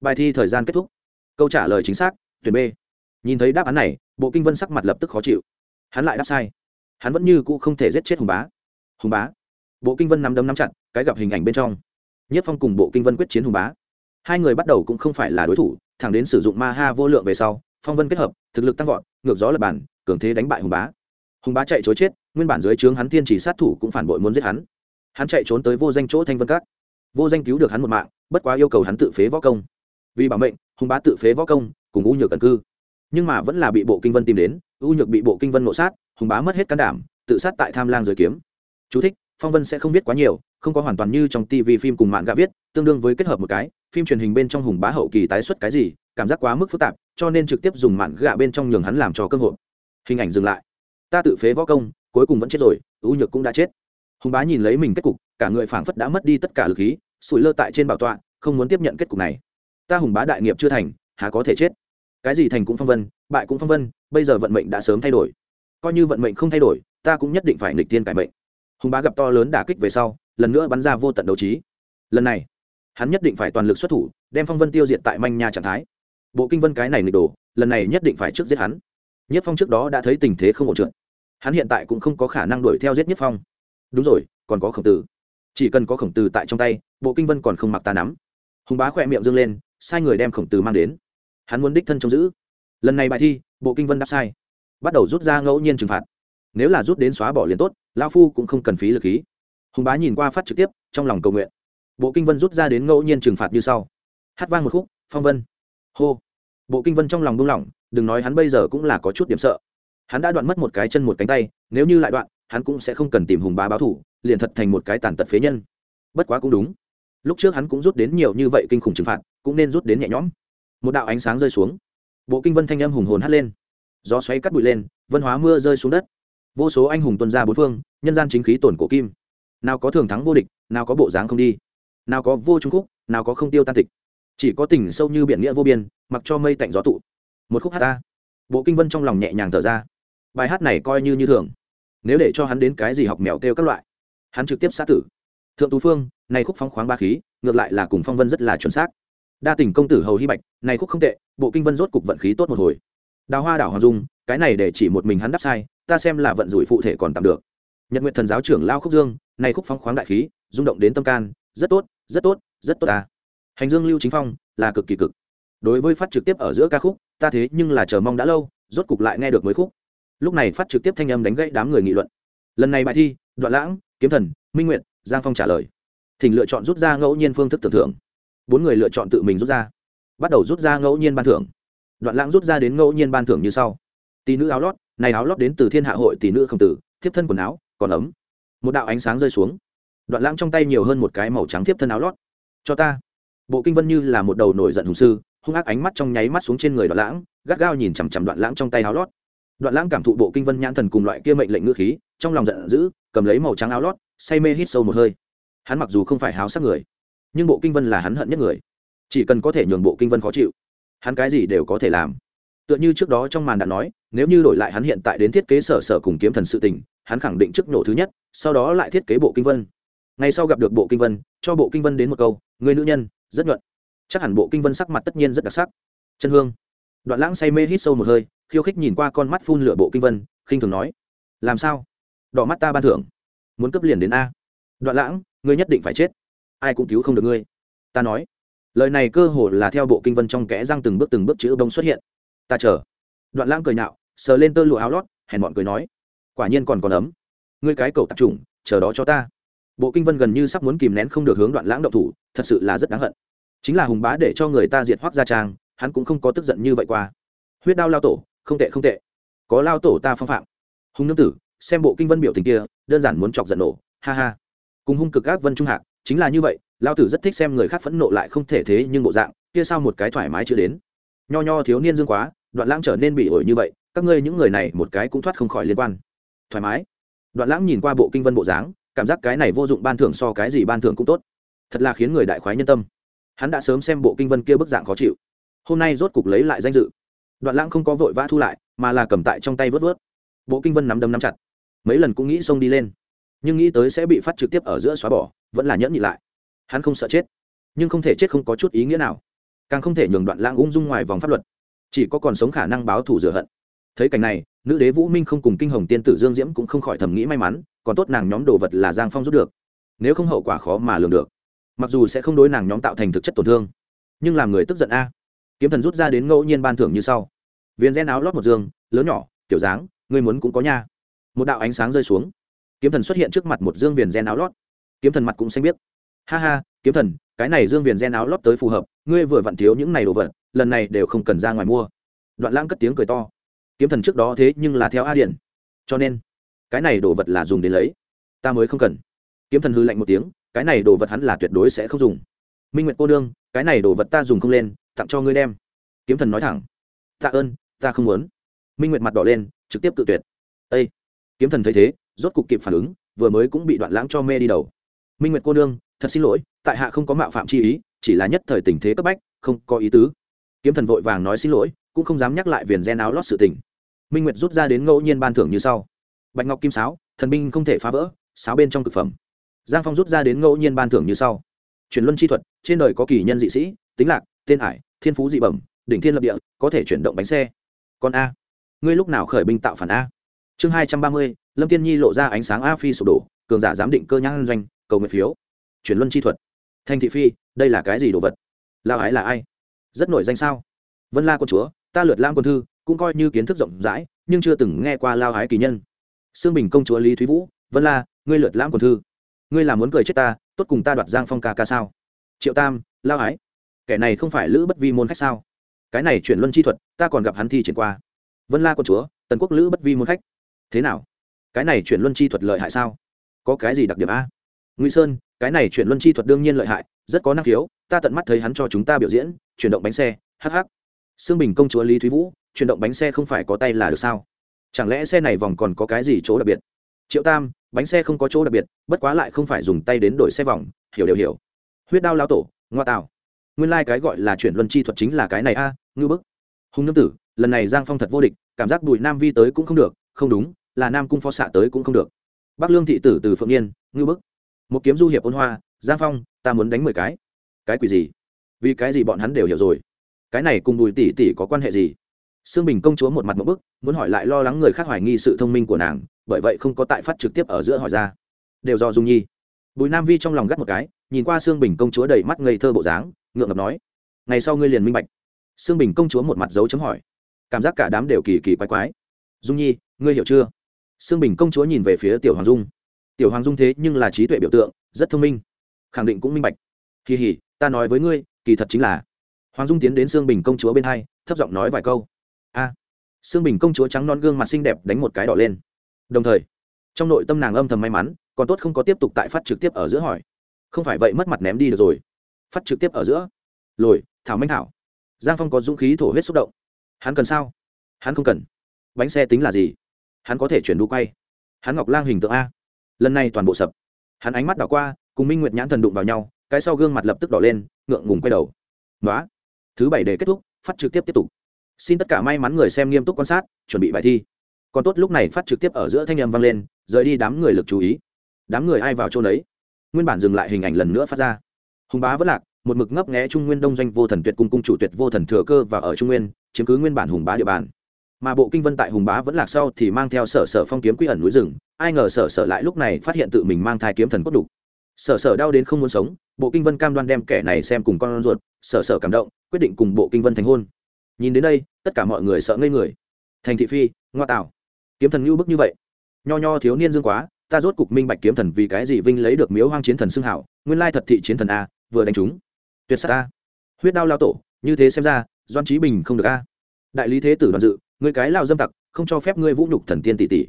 Bài thi thời gian kết thúc. Câu trả lời chính xác, tuyển b. Nhìn thấy đáp án này bộ kinh vân sắc mặt lập tức khó chịu. Hắn lại đáp sai. Hắn vẫn như cũ không thể giết chết hùng bá. Hùng bá. Bộ kinh vân nắm đấm nắm chặt, cái gặp hình ảnh bên trong. Nhất phong cùng bộ kinh vân quyết chiến hùng bá. Hai người bắt đầu cũng không phải là đối thủ, thẳng đến sử dụng ma ha vô lượng về sau, phong vân kết hợp, thực lực tăng vọt, ngược gió lập bản, cường thế đánh bại hùng bá. Hùng bá chạy chối chết, nguyên bản dưới trướng hắn thiên chỉ sát thủ cũng phản bội muốn giết hắn. Hắn chạy trốn tới vô danh chỗ thanh vân các. Vô danh cứu được hắn một mạng, bất quá yêu cầu hắn tự phế võ công. Vì bảo mệnh, hùng bá tự phế võ công, cùng u nhược cần cư nhưng mà vẫn là bị bộ kinh vân tìm đến ưu nhược bị bộ kinh vân nộ sát hùng bá mất hết can đảm tự sát tại tham lang giới kiếm. Chú thích, phong vân sẽ không viết quá nhiều không có hoàn toàn như trong tv phim cùng mạng gạ viết tương đương với kết hợp một cái phim truyền hình bên trong hùng bá hậu kỳ tái xuất cái gì cảm giác quá mức phức tạp cho nên trực tiếp dùng mạng gạ bên trong nhường hắn làm cho cơ hội. Hình ảnh dừng lại. Ta tự phế võ công cuối cùng vẫn chết rồi ưu nhược cũng đã chết. Hùng bá nhìn lấy mình kết cục cả người phảng phất đã mất đi tất cả lực khí sủi lơ tại trên bảo tọa không muốn tiếp nhận kết cục này. Ta hùng bá đại nghiệp chưa thành há có thể chết? Cái gì thành cũng phong vân bại cũng phong vân bây giờ vận mệnh đã sớm thay đổi. Coi như vận mệnh không thay đổi ta cũng nhất định phải nghịch tiên cải mệnh. Hùng bá gặp to lớn đả kích về sau lần nữa bắn ra vô tận đấu trí. Lần này hắn nhất định phải toàn lực xuất thủ đem phong vân tiêu diệt tại manh nha trạng thái. Bộ kinh vân cái này nghịch đổ, lần này nhất định phải trước giết hắn. Nhất phong trước đó đã thấy tình thế không ổn trượt. Hắn hiện tại cũng không có khả năng đuổi theo giết nhất phong. Đúng rồi còn có khổng tử. Chỉ cần có khổng tử tại trong tay bộ kinh vân còn không mặc ta nắm. Hùng bá khỏe miệng dâng lên sai người đem khổng tử mang đến hắn muốn đích thân trông giữ. Lần này bài thi, bộ kinh vân đáp sai. Bắt đầu rút ra ngẫu nhiên trừng phạt. Nếu là rút đến xóa bỏ liền tốt lao phu cũng không cần phí lực khí. Hùng bá nhìn qua phát trực tiếp, trong lòng cầu nguyện. Bộ kinh vân rút ra đến ngẫu nhiên trừng phạt như sau. Hát vang một khúc, phong vân. Hô. Bộ kinh vân trong lòng buông lỏng, đừng nói hắn bây giờ cũng là có chút điểm sợ. Hắn đã đoạn mất một cái chân một cánh tay, nếu như lại đoạn, hắn cũng sẽ không cần tìm hùng bá báo thủ, liền thật thành một cái tàn tật phế nhân. Bất quá cũng đúng. Lúc trước hắn cũng rút đến nhiều như vậy kinh khủng trừng phạt, cũng nên rút đến nhẹ nhõm một đạo ánh sáng rơi xuống. Bộ kinh vân thanh âm hùng hồn hắt lên. Gió xoáy cắt bụi lên, vân hóa mưa rơi xuống đất. Vô số anh hùng tuân ra bốn phương, nhân gian chính khí tổn cổ kim. Nào có thường thắng vô địch, nào có bộ dáng không đi. Nào có vô trung khúc, nào có không tiêu tan tịch. Chỉ có tình sâu như biển nghĩa vô biên, mặc cho mây tạnh gió tụ. Một khúc hát ta bộ kinh vân trong lòng nhẹ nhàng thở ra. Bài hát này coi như như thường. Nếu để cho hắn đến cái gì học mèo kêu các loại, hắn trực tiếp sát tử. Thượng tú phương, này khúc phóng khoáng ba khí, ngược lại là cùng phong vân rất là chuẩn xác đa tình công tử hầu hy bạch, này khúc không tệ, bộ kinh vân rốt cục vận khí tốt một hồi. Đào hoa đảo hoàng dung, cái này để chỉ một mình hắn đắp sai, ta xem là vận rủi phụ thể còn tạm được. Nhật nguyện thần giáo trưởng lao khúc dương, này khúc phóng khoáng đại khí, rung động đến tâm can, rất tốt rất tốt rất tốt ta. Hành dương lưu chính phong, là cực kỳ cực. Đối với phát trực tiếp ở giữa ca khúc, ta thế nhưng là chờ mong đã lâu, rốt cục lại nghe được mới khúc. Lúc này phát trực tiếp thanh âm đánh gãy đám người nghị luận. Lần này bài thi, đoạn lãng, kiếm thần, minh nguyện giang phong trả lời. Thỉnh lựa chọn rút ra ngẫu nhiên phương thức tưởng thưởng bốn người lựa chọn tự mình rút ra. Bắt đầu rút ra ngẫu nhiên ban thưởng. Đoạn lãng rút ra đến ngẫu nhiên ban thưởng như sau. Tỷ nữ áo lót, này áo lót đến từ thiên hạ hội tỷ nữ không tử, thiếp thân quần áo, còn ấm. Một đạo ánh sáng rơi xuống. Đoạn lãng trong tay nhiều hơn một cái màu trắng thiếp thân áo lót. Cho ta. Bộ kinh vân như là một đầu nổi giận hùng sư, hung ác ánh mắt trong nháy mắt xuống trên người đoạn lãng, gắt gao nhìn chằm chằm đoạn lãng trong tay áo lót. Đoạn lãng cảm thụ bộ kinh vân nhãn thần cùng loại kia mệnh lệnh ngữ khí, trong lòng giận dữ, cầm lấy màu trắng áo lót, say mê hít sâu một hơi. Hắn mặc dù không phải háo sắc người nhưng bộ kinh vân là hắn hận nhất người. Chỉ cần có thể nhường bộ kinh vân khó chịu, hắn cái gì đều có thể làm. Tựa như trước đó trong màn đã nói, nếu như đổi lại hắn hiện tại đến thiết kế sở sở cùng kiếm thần sự tình, hắn khẳng định trước nổ thứ nhất, sau đó lại thiết kế bộ kinh vân. Ngay sau gặp được bộ kinh vân, cho bộ kinh vân đến một câu, người nữ nhân, rất nhuận. Chắc hẳn bộ kinh vân sắc mặt tất nhiên rất đặc sắc. Chân hương. Đoạn lãng say mê hít sâu một hơi, khiêu khích nhìn qua con mắt phun lửa bộ kinh vân, khinh thường nói, làm sao? Đỏ mắt ta ban thưởng. Muốn cấp liền đến a. Đoạn lãng, ngươi nhất định phải chết ai cũng cứu không được ngươi. Ta nói, lời này cơ hồ là theo bộ kinh vân trong kẽ răng từng bước từng bước chữ bông xuất hiện. Ta chờ. Đoạn lãng cười nhạo, sờ lên tơ lụa áo lót, hèn bọn cười nói, quả nhiên còn còn ấm. Ngươi cái cầu tạp trùng chờ đó cho ta. Bộ kinh vân gần như sắp muốn kìm nén không được hướng đoạn lãng động thủ, thật sự là rất đáng hận. Chính là hùng bá để cho người ta diệt hoác gia trang, hắn cũng không có tức giận như vậy qua. Huyết đao lao tổ, không tệ không tệ. Có lao tổ ta phong phạm. Hùng nương tử, xem bộ kinh vân biểu tình kia, đơn giản muốn chọc giận nổ, ha ha. Cùng hung cực các vân trung hạc chính là như vậy lao tử rất thích xem người khác phẫn nộ lại không thể thế nhưng bộ dạng, kia sao một cái thoải mái chưa đến. Nho nho thiếu niên dương quá, đoạn lãng trở nên bị ổi như vậy, các ngươi những người này một cái cũng thoát không khỏi liên quan. Thoải mái. Đoạn lãng nhìn qua bộ kinh vân bộ dáng, cảm giác cái này vô dụng ban thưởng so cái gì ban thưởng cũng tốt. Thật là khiến người đại khoái nhân tâm. Hắn đã sớm xem bộ kinh vân kia bức dạng khó chịu. Hôm nay rốt cục lấy lại danh dự. Đoạn lãng không có vội vã thu lại, mà là cầm tại trong tay vớt vớt. Bộ kinh vân nắm đấm nắm chặt. Mấy lần cũng nghĩ xông đi lên, nhưng nghĩ tới sẽ bị phát trực tiếp ở giữa xóa bỏ vẫn là nhẫn nhị lại. Hắn không sợ chết, nhưng không thể chết không có chút ý nghĩa nào. Càng không thể nhường đoạn lãng ung dung ngoài vòng pháp luật. Chỉ có còn sống khả năng báo thù rửa hận. Thấy cảnh này, nữ đế vũ minh không cùng kinh hồng tiên tử dương diễm cũng không khỏi thầm nghĩ may mắn, còn tốt nàng nhóm đồ vật là giang phong rút được. Nếu không hậu quả khó mà lường được. Mặc dù sẽ không đối nàng nhóm tạo thành thực chất tổn thương, nhưng làm người tức giận a. Kiếm thần rút ra đến ngẫu nhiên ban thưởng như sau. Viên gen áo lót một dương lớn nhỏ, kiểu dáng người muốn cũng có nha. Một đạo ánh sáng rơi xuống. Kiếm thần xuất hiện trước mặt một dương viền gen áo lót kiếm thần mặt cũng xanh biết ha ha, kiếm thần, cái này dương viền gen áo lót tới phù hợp, ngươi vừa vặn thiếu những này đồ vật, lần này đều không cần ra ngoài mua. Đoạn lãng cất tiếng cười to. Kiếm thần trước đó thế nhưng là theo a điển cho nên, cái này đồ vật là dùng đến lấy. Ta mới không cần. Kiếm thần hư lạnh một tiếng, cái này đồ vật hắn là tuyệt đối sẽ không dùng. Minh nguyệt cô đương cái này đồ vật ta dùng không lên, tặng cho ngươi đem. Kiếm thần nói thẳng. Tạ ơn, ta không muốn. Minh nguyệt mặt đỏ lên, trực tiếp tự tuyệt. Ây kiếm thần thấy thế, rốt cục kịp phản ứng, vừa mới cũng bị đoạn lãng cho mê đi đầu minh nguyệt cô nương, thật xin lỗi, tại hạ không có mạo phạm chi ý, chỉ là nhất thời tình thế cấp bách, không có ý tứ. Kiếm thần vội vàng nói xin lỗi, cũng không dám nhắc lại viền gen áo lót sự tình. Minh nguyệt rút ra đến ngẫu nhiên ban thưởng như sau. Bạch ngọc kim sáo, thần binh không thể phá vỡ, sáo bên trong thực phẩm. Giang phong rút ra đến ngẫu nhiên ban thưởng như sau. Truyền luân chi thuật, trên đời có kỳ nhân dị sĩ, tính lạc, tên ải, thiên phú dị bẩm, đỉnh thiên lập địa, có thể chuyển động bánh xe. Còn a. Ngươi lúc nào khởi binh tạo phản a? Chương hai trăm ba mươi, lâm tiên nhi lộ ra ánh sáng a phi sụp đổ, cường giả giám định cơ nhãn doanh cầu nguyện phiếu. Chuyển luân chi thuật. Thanh thị phi, đây là cái gì đồ vật? Lao ái là ai? Rất nổi danh sao? Vân la quân chúa, ta lượt lam quân thư, cũng coi như kiến thức rộng rãi, nhưng chưa từng nghe qua lao ái kỳ nhân. Sương bình công chúa lý thúy vũ, vân la, ngươi lượt lãm quân thư. Ngươi là muốn cười chết ta, tốt cùng ta đoạt giang phong ca ca sao? Triệu tam, lao ái. Kẻ này không phải lữ bất vi môn khách sao? Cái này chuyển luân chi thuật, ta còn gặp hắn thi triển qua. Vân la quân chúa, tần quốc lữ bất vi môn khách. Thế nào? Cái này chuyển luân chi thuật lợi hại sao? Có cái gì đặc điểm a? Ngụy sơn cái này chuyển luân chi thuật đương nhiên lợi hại rất có năng khiếu ta tận mắt thấy hắn cho chúng ta biểu diễn chuyển động bánh xe hh xương bình công chúa lý thúy vũ chuyển động bánh xe không phải có tay là được sao? Chẳng lẽ xe này vòng còn có cái gì chỗ đặc biệt? Triệu tam bánh xe không có chỗ đặc biệt bất quá lại không phải dùng tay đến đổi xe vòng hiểu đều hiểu. Huyết đao lao tổ ngoa tạo nguyên lai、like、cái gọi là chuyển luân chi thuật chính là cái này a à, ngư bức. Hùng nương tử lần này giang phong thật vô địch cảm giác bùi nam vi tới cũng không được không đúng là nam cung phó xạ tới cũng không được. Bắc lương thị tử từ phượng yên ngư bức một kiếm du hiệp ôn hoa giang phong ta muốn đánh mười cái cái quỷ gì vì cái gì bọn hắn đều hiểu rồi cái này cùng bùi tỷ tỷ có quan hệ gì Sương Bình công chúa một mặt một bức, muốn hỏi lại lo lắng người khác hoài nghi sự thông minh của nàng, bởi vậy không có tại phát trực tiếp ở giữa hỏi ra. Đều do Dung Nhi. Bùi Nam Vi trong lòng gắt một cái, nhìn qua Sương Bình công chúa đầy mắt ngây thơ bộ dáng, ngượng ngập nói: "Ngày sau ngươi liền minh bạch." Sương Bình công chúa một mặt dấu chấm hỏi, cảm giác cả đám đều kỳ kỳ quái quái. "Dung Nhi, ngươi hiểu chưa?" Sương Bình công chúa nhìn về phía Tiểu Hoàng Dung. Tiểu Hoàng Dung thế nhưng là trí tuệ biểu tượng, rất thông minh, khẳng định cũng minh bạch. "Kỳ hỉ, ta nói với ngươi, kỳ thật chính là." Hoàng Dung tiến đến Sương Bình công chúa bên hai, thấp giọng nói vài câu. A. À, sương bình công chúa trắng non gương mặt xinh đẹp đánh một cái đỏ lên. Đồng thời trong nội tâm nàng âm thầm may mắn còn tốt không có tiếp tục tại phát trực tiếp ở giữa hỏi. Không phải vậy mất mặt ném đi được rồi. Phát trực tiếp ở giữa. Lồi thảo manh thảo. Giang phong có dũng khí thổ huyết xúc động. Hắn cần sao? Hắn không cần. Bánh xe tính là gì? Hắn có thể chuyển đu quay. Hắn ngọc lang hình tượng a lần này toàn bộ sập. Hắn ánh mắt đảo qua, cùng minh nguyệt nhãn thần đụng vào nhau, cái sau gương mặt lập tức đỏ lên, ngượng ngùng quay đầu. Nói thứ bảy để kết thúc, phát trực tiếp tiếp tục. Xin tất cả may mắn người xem nghiêm túc quan sát, chuẩn bị bài thi. Còn tốt lúc này phát trực tiếp ở giữa thanh âm vang lên, rời đi đám người lực chú ý. Đám người ai vào chỗ đấy nguyên bản dừng lại hình ảnh lần nữa phát ra. Hùng bá vẫn lạc, một mực ngấp nghé trung nguyên đông doanh vô thần tuyệt cung cung chủ tuyệt vô thần thừa cơ và ở trung nguyên, chiếm cứ nguyên bản hùng bá địa bàn mà bộ kinh vân tại hùng bá vẫn lạc sau thì mang theo sở sở phong kiếm quy ẩn núi rừng. Ai ngờ sở sở lại lúc này phát hiện tự mình mang thai kiếm thần cốt đục sở sở đau đến không muốn sống, bộ kinh vân cam đoan đem kẻ này xem cùng con ruột. Sở sở cảm động, quyết định cùng bộ kinh vân thành hôn. Nhìn đến đây, tất cả mọi người sợ ngây người. Thành thị phi, ngoa tạo. Kiếm thần ngưu bức như vậy. Nho nho thiếu niên dương quá, ta rốt cục minh bạch kiếm thần vì cái gì vinh lấy được miếu hoang chiến thần xưng hảo, nguyên lai thật thị chiến thần a, vừa đánh chúng. Tuyệt s a. Huyết đao lao tổ, như thế xem ra, doan trí bình không được a. Đại lý thế tử đoàn dự người cái lao dâm tặc, không cho phép ngươi vũ nhục thần tiên tỷ tỷ.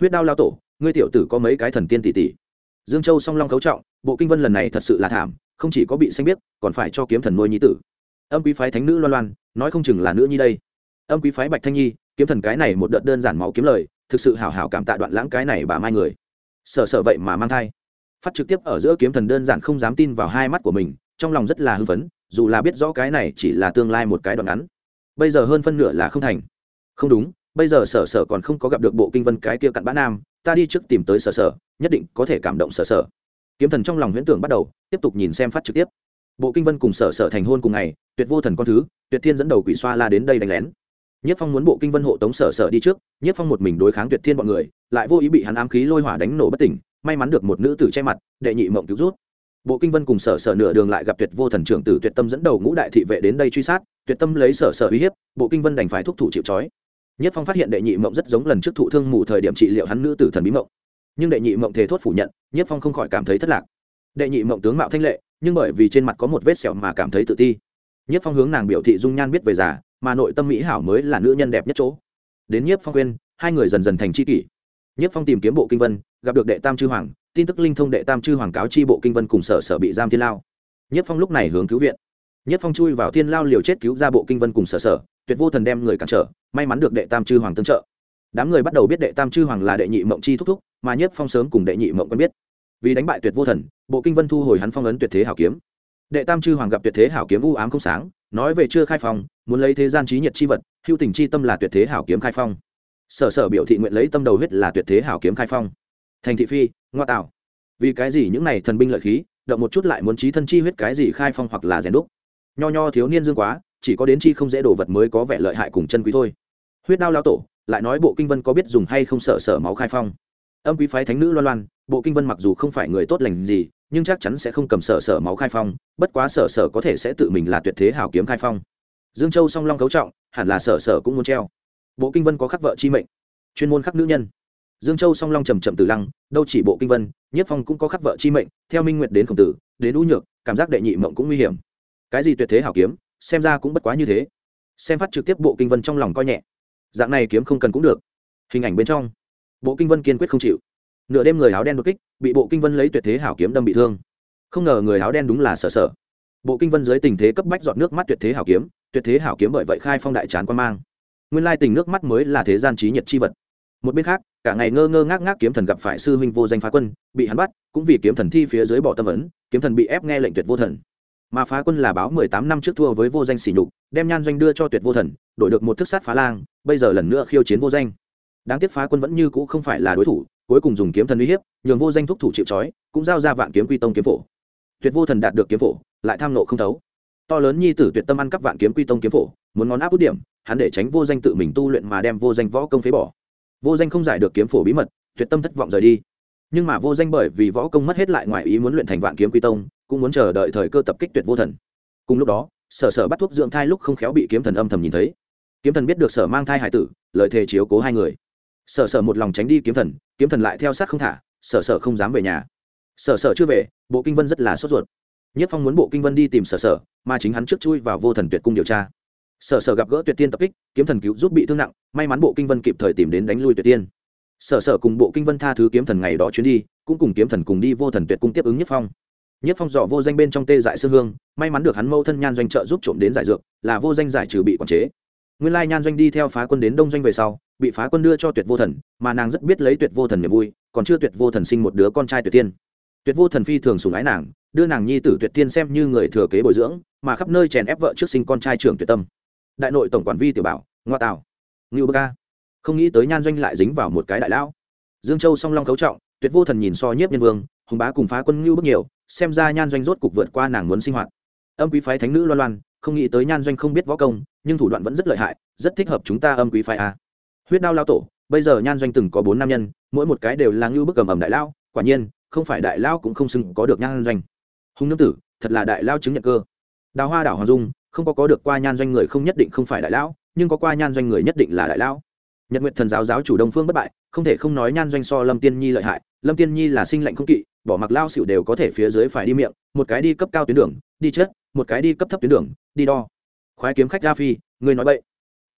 Huyết đao lao tổ, ngươi tiểu tử có mấy cái thần tiên tỷ tỷ? Dương châu song long cấu trọng, bộ kinh vân lần này thật sự là thảm, không chỉ có bị xanh biết, còn phải cho kiếm thần nuôi nhi tử. Âm quý phái thánh nữ loan loan, nói không chừng là nữ nhi đây. Âm quý phái bạch thanh nhi, kiếm thần cái này một đợt đơn giản máu kiếm lời, thực sự hảo hảo cảm tạ đoạn lãng cái này bà mai người. Sợ sợ vậy mà mang thai. Phát trực tiếp ở giữa kiếm thần đơn giản không dám tin vào hai mắt của mình, trong lòng rất là hư phấn, dù là biết rõ cái này chỉ là tương lai một cái đoạn ngắn. Bây giờ hơn phân nửa là không thành không đúng, bây giờ sở sở còn không có gặp được bộ kinh vân cái kia cặn bã nam, ta đi trước tìm tới sở sở, nhất định có thể cảm động sở sở. Kiếm thần trong lòng huyễn tưởng bắt đầu, tiếp tục nhìn xem phát trực tiếp. Bộ kinh vân cùng sở sở thành hôn cùng ngày, tuyệt vô thần con thứ, tuyệt thiên dẫn đầu quỷ xoa la đến đây đánh lén. Nhất phong muốn bộ kinh vân hộ tống sở sở đi trước, nhất phong một mình đối kháng tuyệt thiên bọn người, lại vô ý bị hắn ám khí lôi hỏa đánh nổ bất tỉnh, may mắn được một nữ tử che mặt, đệ nhị mộng cứu rút. Bộ kinh vân cùng sở sở nửa đường lại gặp tuyệt vô thần trưởng tử tuyệt tâm dẫn đầu ngũ đại thị vệ đến đây truy sát, tuyệt tâm lấy sở sở uy hiếp, bộ kinh vân đành phải thúc thủ chịu trói nhất phong phát hiện đệ nhị mộng rất giống lần trước thụ thương mù thời điểm trị liệu hắn nữ tử thần bí mộng. Nhưng đệ nhị mộng thề thốt phủ nhận, nhất phong không khỏi cảm thấy thất lạc. Đệ nhị mộng tướng mạo thanh lệ, nhưng bởi vì trên mặt có một vết sẹo mà cảm thấy tự ti. Nhất phong hướng nàng biểu thị dung nhan biết về già, mà nội tâm mỹ hảo mới là nữ nhân đẹp nhất chỗ. Đến Nhất phong khuyên, hai người dần dần thành tri kỷ. Nhất phong tìm kiếm bộ kinh vân, gặp được đệ tam chư hoàng, tin tức linh thông đệ tam chư hoàng cáo chi bộ kinh vân cùng sở sở bị giam thiên lao. Nhất phong lúc này hướng cứu viện. Nhất phong chui vào thiên lao liều chết cứu ra bộ kinh vân cùng sở sở tuyệt vô thần đem người cản trở, may mắn được đệ tam chư hoàng tương trợ. Đám người bắt đầu biết đệ tam chư hoàng là đệ nhị mộng chi thúc thúc, mà nhất phong sớm cùng đệ nhị mộng quen biết. Vì đánh bại tuyệt vô thần, bộ kinh vân thu hồi hắn phong ấn tuyệt thế hảo kiếm. Đệ tam chư hoàng gặp tuyệt thế hảo kiếm u ám không sáng, nói về chưa khai phong, muốn lấy thế gian trí nhiệt chi vật hưu tình chi tâm là tuyệt thế hảo kiếm khai phong. Sở sở biểu thị nguyện lấy tâm đầu huyết là tuyệt thế hảo kiếm khai phong. Thành thị phi, ngoa tạo. Vì cái gì những này thần binh lợi khí, động một chút lại muốn trí thân chi huyết cái gì khai phong hoặc là rèn đúc. Nho nho thiếu niên dương quá chỉ có đến chi không dễ đổ vật mới có vẻ lợi hại cùng chân quý thôi. Huyết đao lao tổ, lại nói bộ kinh vân có biết dùng hay không sợ sở máu khai phong? Âm quý phái thánh nữ loan loan, bộ kinh vân mặc dù không phải người tốt lành gì, nhưng chắc chắn sẽ không cầm sở sở máu khai phong, bất quá sở sở có thể sẽ tự mình là tuyệt thế hào kiếm khai phong. Dương châu song long cấu trọng, hẳn là sở sở cũng muốn treo. Bộ kinh vân có khắc vợ chi mệnh, chuyên môn khắc nữ nhân. Dương châu song long trầm trầm từ lăng, đâu chỉ bộ kinh vân, nhất phong cũng có khắc vợ chi mệnh, theo minh nguyệt đến khổng tử, đến u nhược, cảm giác đệ nhị mộng cũng nguy hiểm. Cái gì tuyệt thế hảo kiếm xem ra cũng bất quá như thế. Xem phát trực tiếp bộ kinh vân trong lòng coi nhẹ. Dạng này kiếm không cần cũng được. Hình ảnh bên trong, bộ kinh vân kiên quyết không chịu. Nửa đêm người áo đen đột kích, bị bộ kinh vân lấy tuyệt thế hảo kiếm đâm bị thương. Không ngờ người áo đen đúng là sở sở bộ kinh vân dưới tình thế cấp bách dọn nước mắt tuyệt thế hảo kiếm, tuyệt thế hảo kiếm bởi vậy khai phong đại trán quan mang. Nguyên lai tình nước mắt mới là thế gian trí nhiệt chi vật. Một bên khác, cả ngày ngơ ngơ ngác ngác kiếm thần gặp phải sư huynh vô danh phá quân, bị hắn bắt, cũng vì kiếm thần thi phía dưới bỏ tâm ấn, kiếm thần bị ép nghe lệnh tuyệt vô thần mà phá quân là báo mười tám năm trước thua với vô danh sỉ nhục, đem nhan doanh đưa cho tuyệt vô thần, đổi được một thức sát phá lang, bây giờ lần nữa khiêu chiến vô danh. Đáng tiếc phá quân vẫn như cũ không phải là đối thủ, cuối cùng dùng kiếm thần uy hiếp, nhường vô danh thúc thủ chịu trói, cũng giao ra vạn kiếm quy tông kiếm phổ. Tuyệt vô thần đạt được kiếm phổ, lại tham nộ không thấu. To lớn nhi tử tuyệt tâm ăn cắp vạn kiếm quy tông kiếm phổ, muốn ngón áp út điểm, hắn để tránh vô danh tự mình tu luyện mà đem vô danh võ công phế bỏ. Vô danh không giải được kiếm phổ bí mật, tuyệt tâm thất vọng rời đi nhưng mà vô danh bởi vì võ công mất hết lại ngoài ý muốn luyện thành vạn kiếm quy tông, cũng muốn chờ đợi thời cơ tập kích tuyệt vô thần. Cùng lúc đó, sở sở bắt thuốc dưỡng thai lúc không khéo bị kiếm thần âm thầm nhìn thấy. Kiếm thần biết được sở mang thai hải tử lợi thề chiếu cố hai người. Sở sở một lòng tránh đi kiếm thần kiếm thần lại theo sát không thả, sở sở không dám về nhà. Sở sở chưa về, bộ kinh vân rất là sốt ruột. Nhất phong muốn bộ kinh vân đi tìm sở sở, mà chính hắn trước chui vào vô thần tuyệt cung điều tra. Sở sở gặp gỡ tuyệt tiên tập kích, kiếm thần cứu giúp bị thương nặng, may mắn bộ kinh vân kịp thời tìm đến đánh lui tuyệt tiên sở sở cùng bộ kinh vân tha thứ kiếm thần ngày đó chuyến đi, cũng cùng kiếm thần cùng đi vô thần tuyệt cung tiếp ứng nhất phong. Nhất phong dò vô danh bên trong tê dại sư hương, may mắn được hắn mâu thân nhan doanh trợ giúp trộm đến giải dược, là vô danh giải trừ bị quản chế. Nguyên lai nhan doanh đi theo phá quân đến đông doanh về sau, bị phá quân đưa cho tuyệt vô thần, mà nàng rất biết lấy tuyệt vô thần niềm vui, còn chưa tuyệt vô thần sinh một đứa con trai tuyệt tiên. Tuyệt vô thần phi thường sùng ái nàng, đưa nàng nhi tử tuyệt tiên xem như người thừa kế bồi dưỡng, mà khắp nơi chèn ép vợ trước sinh con trai trưởng tuyệt tâm. Đại nội tổng quản vi tiểu bảo, ngoa tào. Ngưu bơ ca không nghĩ tới nhan doanh lại dính vào một cái đại lão. Dương châu song long cấu trọng, tuyệt vô thần nhìn so nhiếp nhân vương, hùng bá cùng phá quân ngưu bước nhiều, xem ra nhan doanh rốt cục vượt qua nàng muốn sinh hoạt. Âm quý phái thánh nữ loan loan, không nghĩ tới nhan doanh không biết võ công, nhưng thủ đoạn vẫn rất lợi hại, rất thích hợp chúng ta âm quý phái a. Huyết đao lao tổ, bây giờ nhan doanh từng có bốn nam nhân, mỗi một cái đều là ngưu bức cầm ẩm đại lao quả nhiên, không phải đại lao cũng không xưng có được nhan doanh. Hùng nương tử, thật là đại lao chứng nhận cơ. Đào hoa đảo hoàng dung, không có có được qua nhan doanh người không nhất định không phải đại lão, nhưng có qua nhan doanh người nhất định là đại lão nhật nguyện thần giáo giáo chủ đông phương bất bại, không thể không nói nhan doanh so lâm tiên nhi lợi hại. Lâm tiên nhi là sinh lệnh không kỵ, bỏ mặc lao xịu đều có thể phía dưới phải đi miệng, một cái đi cấp cao tuyến đường, đi chết, một cái đi cấp thấp tuyến đường, đi đo. Khoái kiếm khách ga phi người nói vậy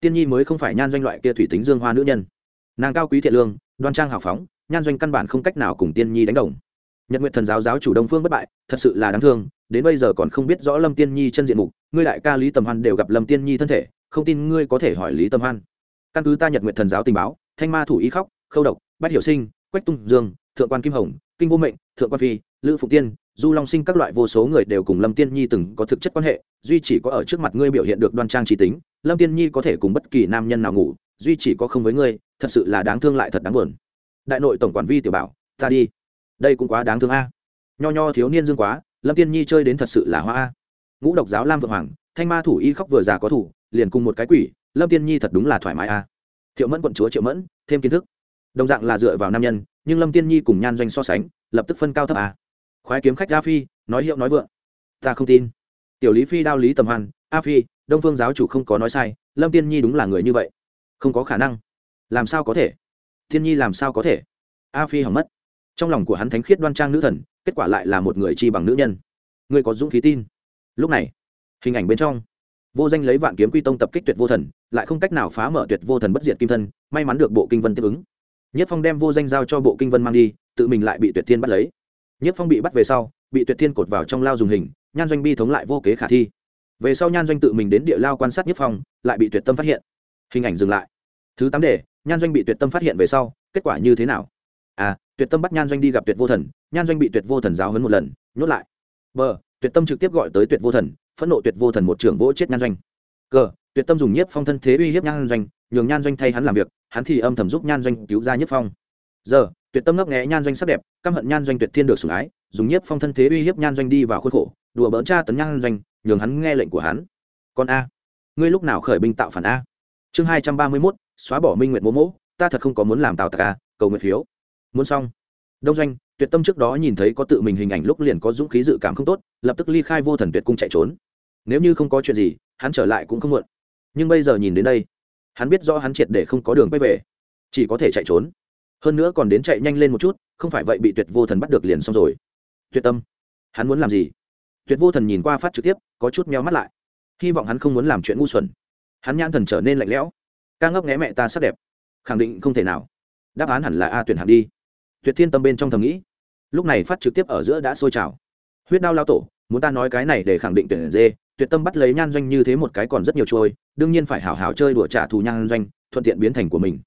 tiên nhi mới không phải nhan doanh loại kia thủy tính dương hoa nữ nhân. Nàng cao quý thiện lương, đoan trang hào phóng, nhan doanh căn bản không cách nào cùng tiên nhi đánh đồng. Nhật nguyện thần giáo giáo chủ đông phương bất bại, thật sự là đáng thương, đến bây giờ còn không biết rõ lâm tiên nhi chân diện mục, ngươi đại ca lý tầm hoan đều gặp lâm tiên nhi thân thể, không tin ngươi có thể hỏi lý tầm hoan căn cứ ta nhật nguyện thần giáo tình báo, thanh ma thủ ý khóc, khâu độc, bách hiểu sinh, quách tung dương, thượng quan kim hồng, kinh vô mệnh, thượng quan phi, lữ phụ tiên, du long sinh các loại vô số người đều cùng lâm tiên nhi từng có thực chất quan hệ, duy chỉ có ở trước mặt ngươi biểu hiện được đoan trang trí tính, lâm tiên nhi có thể cùng bất kỳ nam nhân nào ngủ, duy chỉ có không với ngươi, thật sự là đáng thương lại thật đáng buồn. Đại nội tổng quản vi tiểu bảo, ta đi. Đây cũng quá đáng thương a. Nho nho thiếu niên dương quá, lâm tiên nhi chơi đến thật sự là hoa a. Ngũ độc giáo lam vượng hoàng, thanh ma thủ y khóc vừa già có thủ, liền cùng một cái quỷ lâm tiên nhi thật đúng là thoải mái a. Thiệu mẫn quận chúa triệu mẫn, thêm kiến thức. Đồng dạng là dựa vào nam nhân, nhưng lâm tiên nhi cùng nhan doanh so sánh, lập tức phân cao thấp a. Khoái kiếm khách a phi, nói hiệu nói vượng. Ta không tin. Tiểu lý phi đao lý tầm hoan, a phi, đông phương giáo chủ không có nói sai, lâm tiên nhi đúng là người như vậy. Không có khả năng. Làm sao có thể? Thiên nhi làm sao có thể? A phi hỏng mất. Trong lòng của hắn thánh khiết đoan trang nữ thần, kết quả lại là một người chi bằng nữ nhân. Người có dũng khí tin. Lúc này, hình ảnh bên trong vô danh lấy vạn kiếm quy tông tập kích tuyệt vô thần, lại không cách nào phá mở tuyệt vô thần bất diệt kim thân, may mắn được bộ kinh vân tiếp ứng. Nhất phong đem vô danh giao cho bộ kinh vân mang đi, tự mình lại bị tuyệt thiên bắt lấy. Nhất phong bị bắt về sau, bị tuyệt thiên cột vào trong lao dùng hình, nhan doanh bi thống lại vô kế khả thi. Về sau nhan doanh tự mình đến địa lao quan sát nhất phong, lại bị tuyệt tâm phát hiện. Hình ảnh dừng lại. Thứ tám đề, nhan doanh bị tuyệt tâm phát hiện về sau, kết quả như thế nào? À tuyệt tâm bắt nhan doanh đi gặp tuyệt vô thần, nhan doanh bị tuyệt vô thần giáo hấn một lần, nhốt lại. B, tuyệt tâm trực tiếp gọi tới tuyệt vô thần phẫn nộ tuyệt vô thần một trưởng vỗ chết nhan doanh. C tuyệt tâm dùng nhiếp phong thân thế uy hiếp nhan doanh, nhường nhan doanh thay hắn làm việc, hắn thì âm thầm giúp nhan doanh cứu ra nhiếp phong. Giờ, tuyệt tâm ngấp nghẽ nhan doanh sắc đẹp, căm hận nhan doanh tuyệt thiên được sủng ái, dùng nhiếp phong thân thế uy hiếp nhan doanh đi vào khuôn khổ, đùa bỡn tra tấn nhan doanh, nhường hắn nghe lệnh của hắn. Còn a, ngươi lúc nào khởi binh tạo phản a? Chương hai trăm ba mươi mốt, xóa bỏ minh nguyện mỗ mỗ, ta thật không có muốn làm tào tạc a, cầu nguyện phiếu. Muốn xong. Đông doanh, tuyệt tâm trước đó nhìn thấy có tự mình hình ảnh lúc liền có dũng khí dự cảm không tốt, lập tức ly khai vô thần tuyệt cung chạy trốn nếu như không có chuyện gì, hắn trở lại cũng không muộn. Nhưng bây giờ nhìn đến đây, hắn biết do hắn triệt để không có đường quay về, chỉ có thể chạy trốn. Hơn nữa còn đến chạy nhanh lên một chút, không phải vậy bị tuyệt vô thần bắt được liền xong rồi. Tuyệt tâm, hắn muốn làm gì? Tuyệt vô thần nhìn qua phát trực tiếp, có chút meo mắt lại. Hy vọng hắn không muốn làm chuyện ngu xuẩn. Hắn nhãn thần trở nên lạnh lẽo. Ca ngốc nghé mẹ ta sắc đẹp. Khẳng định không thể nào. Đáp án hẳn là a tuyển hạng đi. Tuyệt thiên tâm bên trong thầm nghĩ. Lúc này phát trực tiếp ở giữa đã sôi trào huyết đao lao tổ, muốn ta nói cái này để khẳng định tuyển dê, tuyệt tâm bắt lấy nhan doanh như thế một cái còn rất nhiều trôi, đương nhiên phải hảo hảo chơi đùa trả thù nhan doanh, thuận tiện biến thành của mình.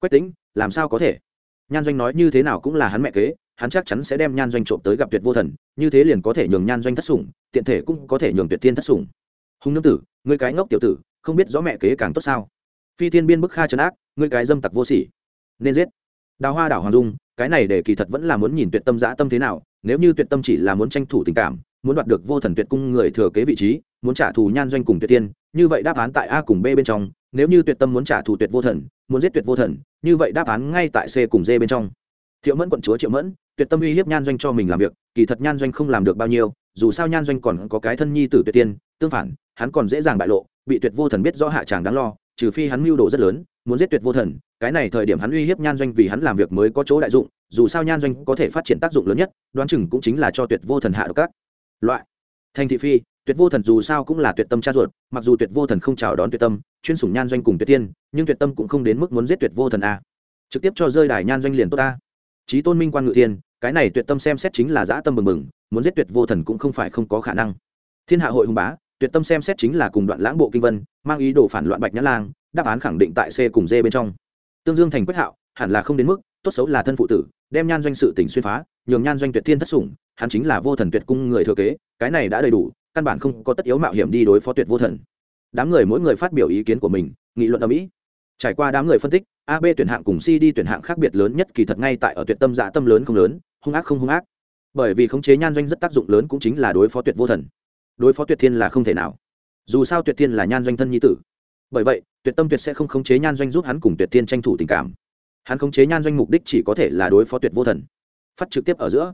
Quách tính làm sao có thể? Nhan doanh nói như thế nào cũng là hắn mẹ kế, hắn chắc chắn sẽ đem nhan doanh trộm tới gặp tuyệt vô thần, như thế liền có thể nhường nhan doanh thất sủng, tiện thể cũng có thể nhường tuyệt thiên thất sủng. Hùng nương tử người cái ngốc tiểu tử, không biết rõ mẹ kế càng tốt sao? Phi thiên biên bức kha trấn ác người cái dâm tặc vô sỉ. Nên giết. Đào hoa đảo hoàng dung, cái này để kỳ thật vẫn là muốn nhìn tuyệt tâm dã tâm thế nào nếu như tuyệt tâm chỉ là muốn tranh thủ tình cảm, muốn đoạt được vô thần tuyệt cung người thừa kế vị trí, muốn trả thù nhan doanh cùng tuyệt tiên, như vậy đáp án tại a cùng b bên trong. Nếu như tuyệt tâm muốn trả thù tuyệt vô thần, muốn giết tuyệt vô thần, như vậy đáp án ngay tại c cùng d bên trong. Thiệu mẫn quận chúa triệu mẫn, tuyệt tâm uy hiếp nhan doanh cho mình làm việc, kỳ thật nhan doanh không làm được bao nhiêu, dù sao nhan doanh còn có cái thân nhi tử tuyệt tiên, tương phản, hắn còn dễ dàng bại lộ, bị tuyệt vô thần biết rõ hạ tràng đáng lo trừ phi hắn mưu đồ rất lớn, muốn giết tuyệt vô thần, cái này thời điểm hắn uy hiếp nhan doanh vì hắn làm việc mới có chỗ đại dụng, dù sao nhan doanh có thể phát triển tác dụng lớn nhất, đoán chừng cũng chính là cho tuyệt vô thần hạ độc các loại, thành thị phi, tuyệt vô thần dù sao cũng là tuyệt tâm cha ruột, mặc dù tuyệt vô thần không chào đón tuyệt tâm, chuyên sủng nhan doanh cùng tuyệt tiên, nhưng tuyệt tâm cũng không đến mức muốn giết tuyệt vô thần a trực tiếp cho rơi đài nhan doanh liền tốt ta. Trí tôn minh quan ngự thiên, cái này tuyệt tâm xem xét chính là dã tâm bừng bừng, muốn giết tuyệt vô thần cũng không phải không có khả năng. Thiên hạ hội hùng bá tuyệt tâm xem xét chính là cùng đoạn lãng bộ kinh vân, mang ý đồ phản loạn bạch nhã lang, đáp án khẳng định tại c cùng d bên trong. Tương dương thành quyết hạo, hẳn là không đến mức, tốt xấu là thân phụ tử, đem nhan doanh sự tỉnh xuyên phá, nhường nhan doanh tuyệt thiên thất sủng, hắn chính là vô thần tuyệt cung người thừa kế, cái này đã đầy đủ, căn bản không có tất yếu mạo hiểm đi đối phó tuyệt vô thần. Đám người mỗi người phát biểu ý kiến của mình, nghị luận ở mỹ. Trải qua đám người phân tích ab tuyển hạng cùng c đi tuyển hạng khác biệt lớn nhất kỳ thật ngay tại ở tuyệt tâm dạ tâm lớn không lớn, hung ác không hung ác. Bởi vì khống chế nhan doanh rất tác dụng lớn cũng chính là đối phó tuyệt vô thần đối phó tuyệt thiên là không thể nào. Dù sao tuyệt thiên là nhan doanh thân nhi tử. Bởi vậy, tuyệt tâm tuyệt sẽ không khống chế nhan doanh giúp hắn cùng tuyệt thiên tranh thủ tình cảm. Hắn khống chế nhan doanh mục đích chỉ có thể là đối phó tuyệt vô thần. Phát trực tiếp ở giữa.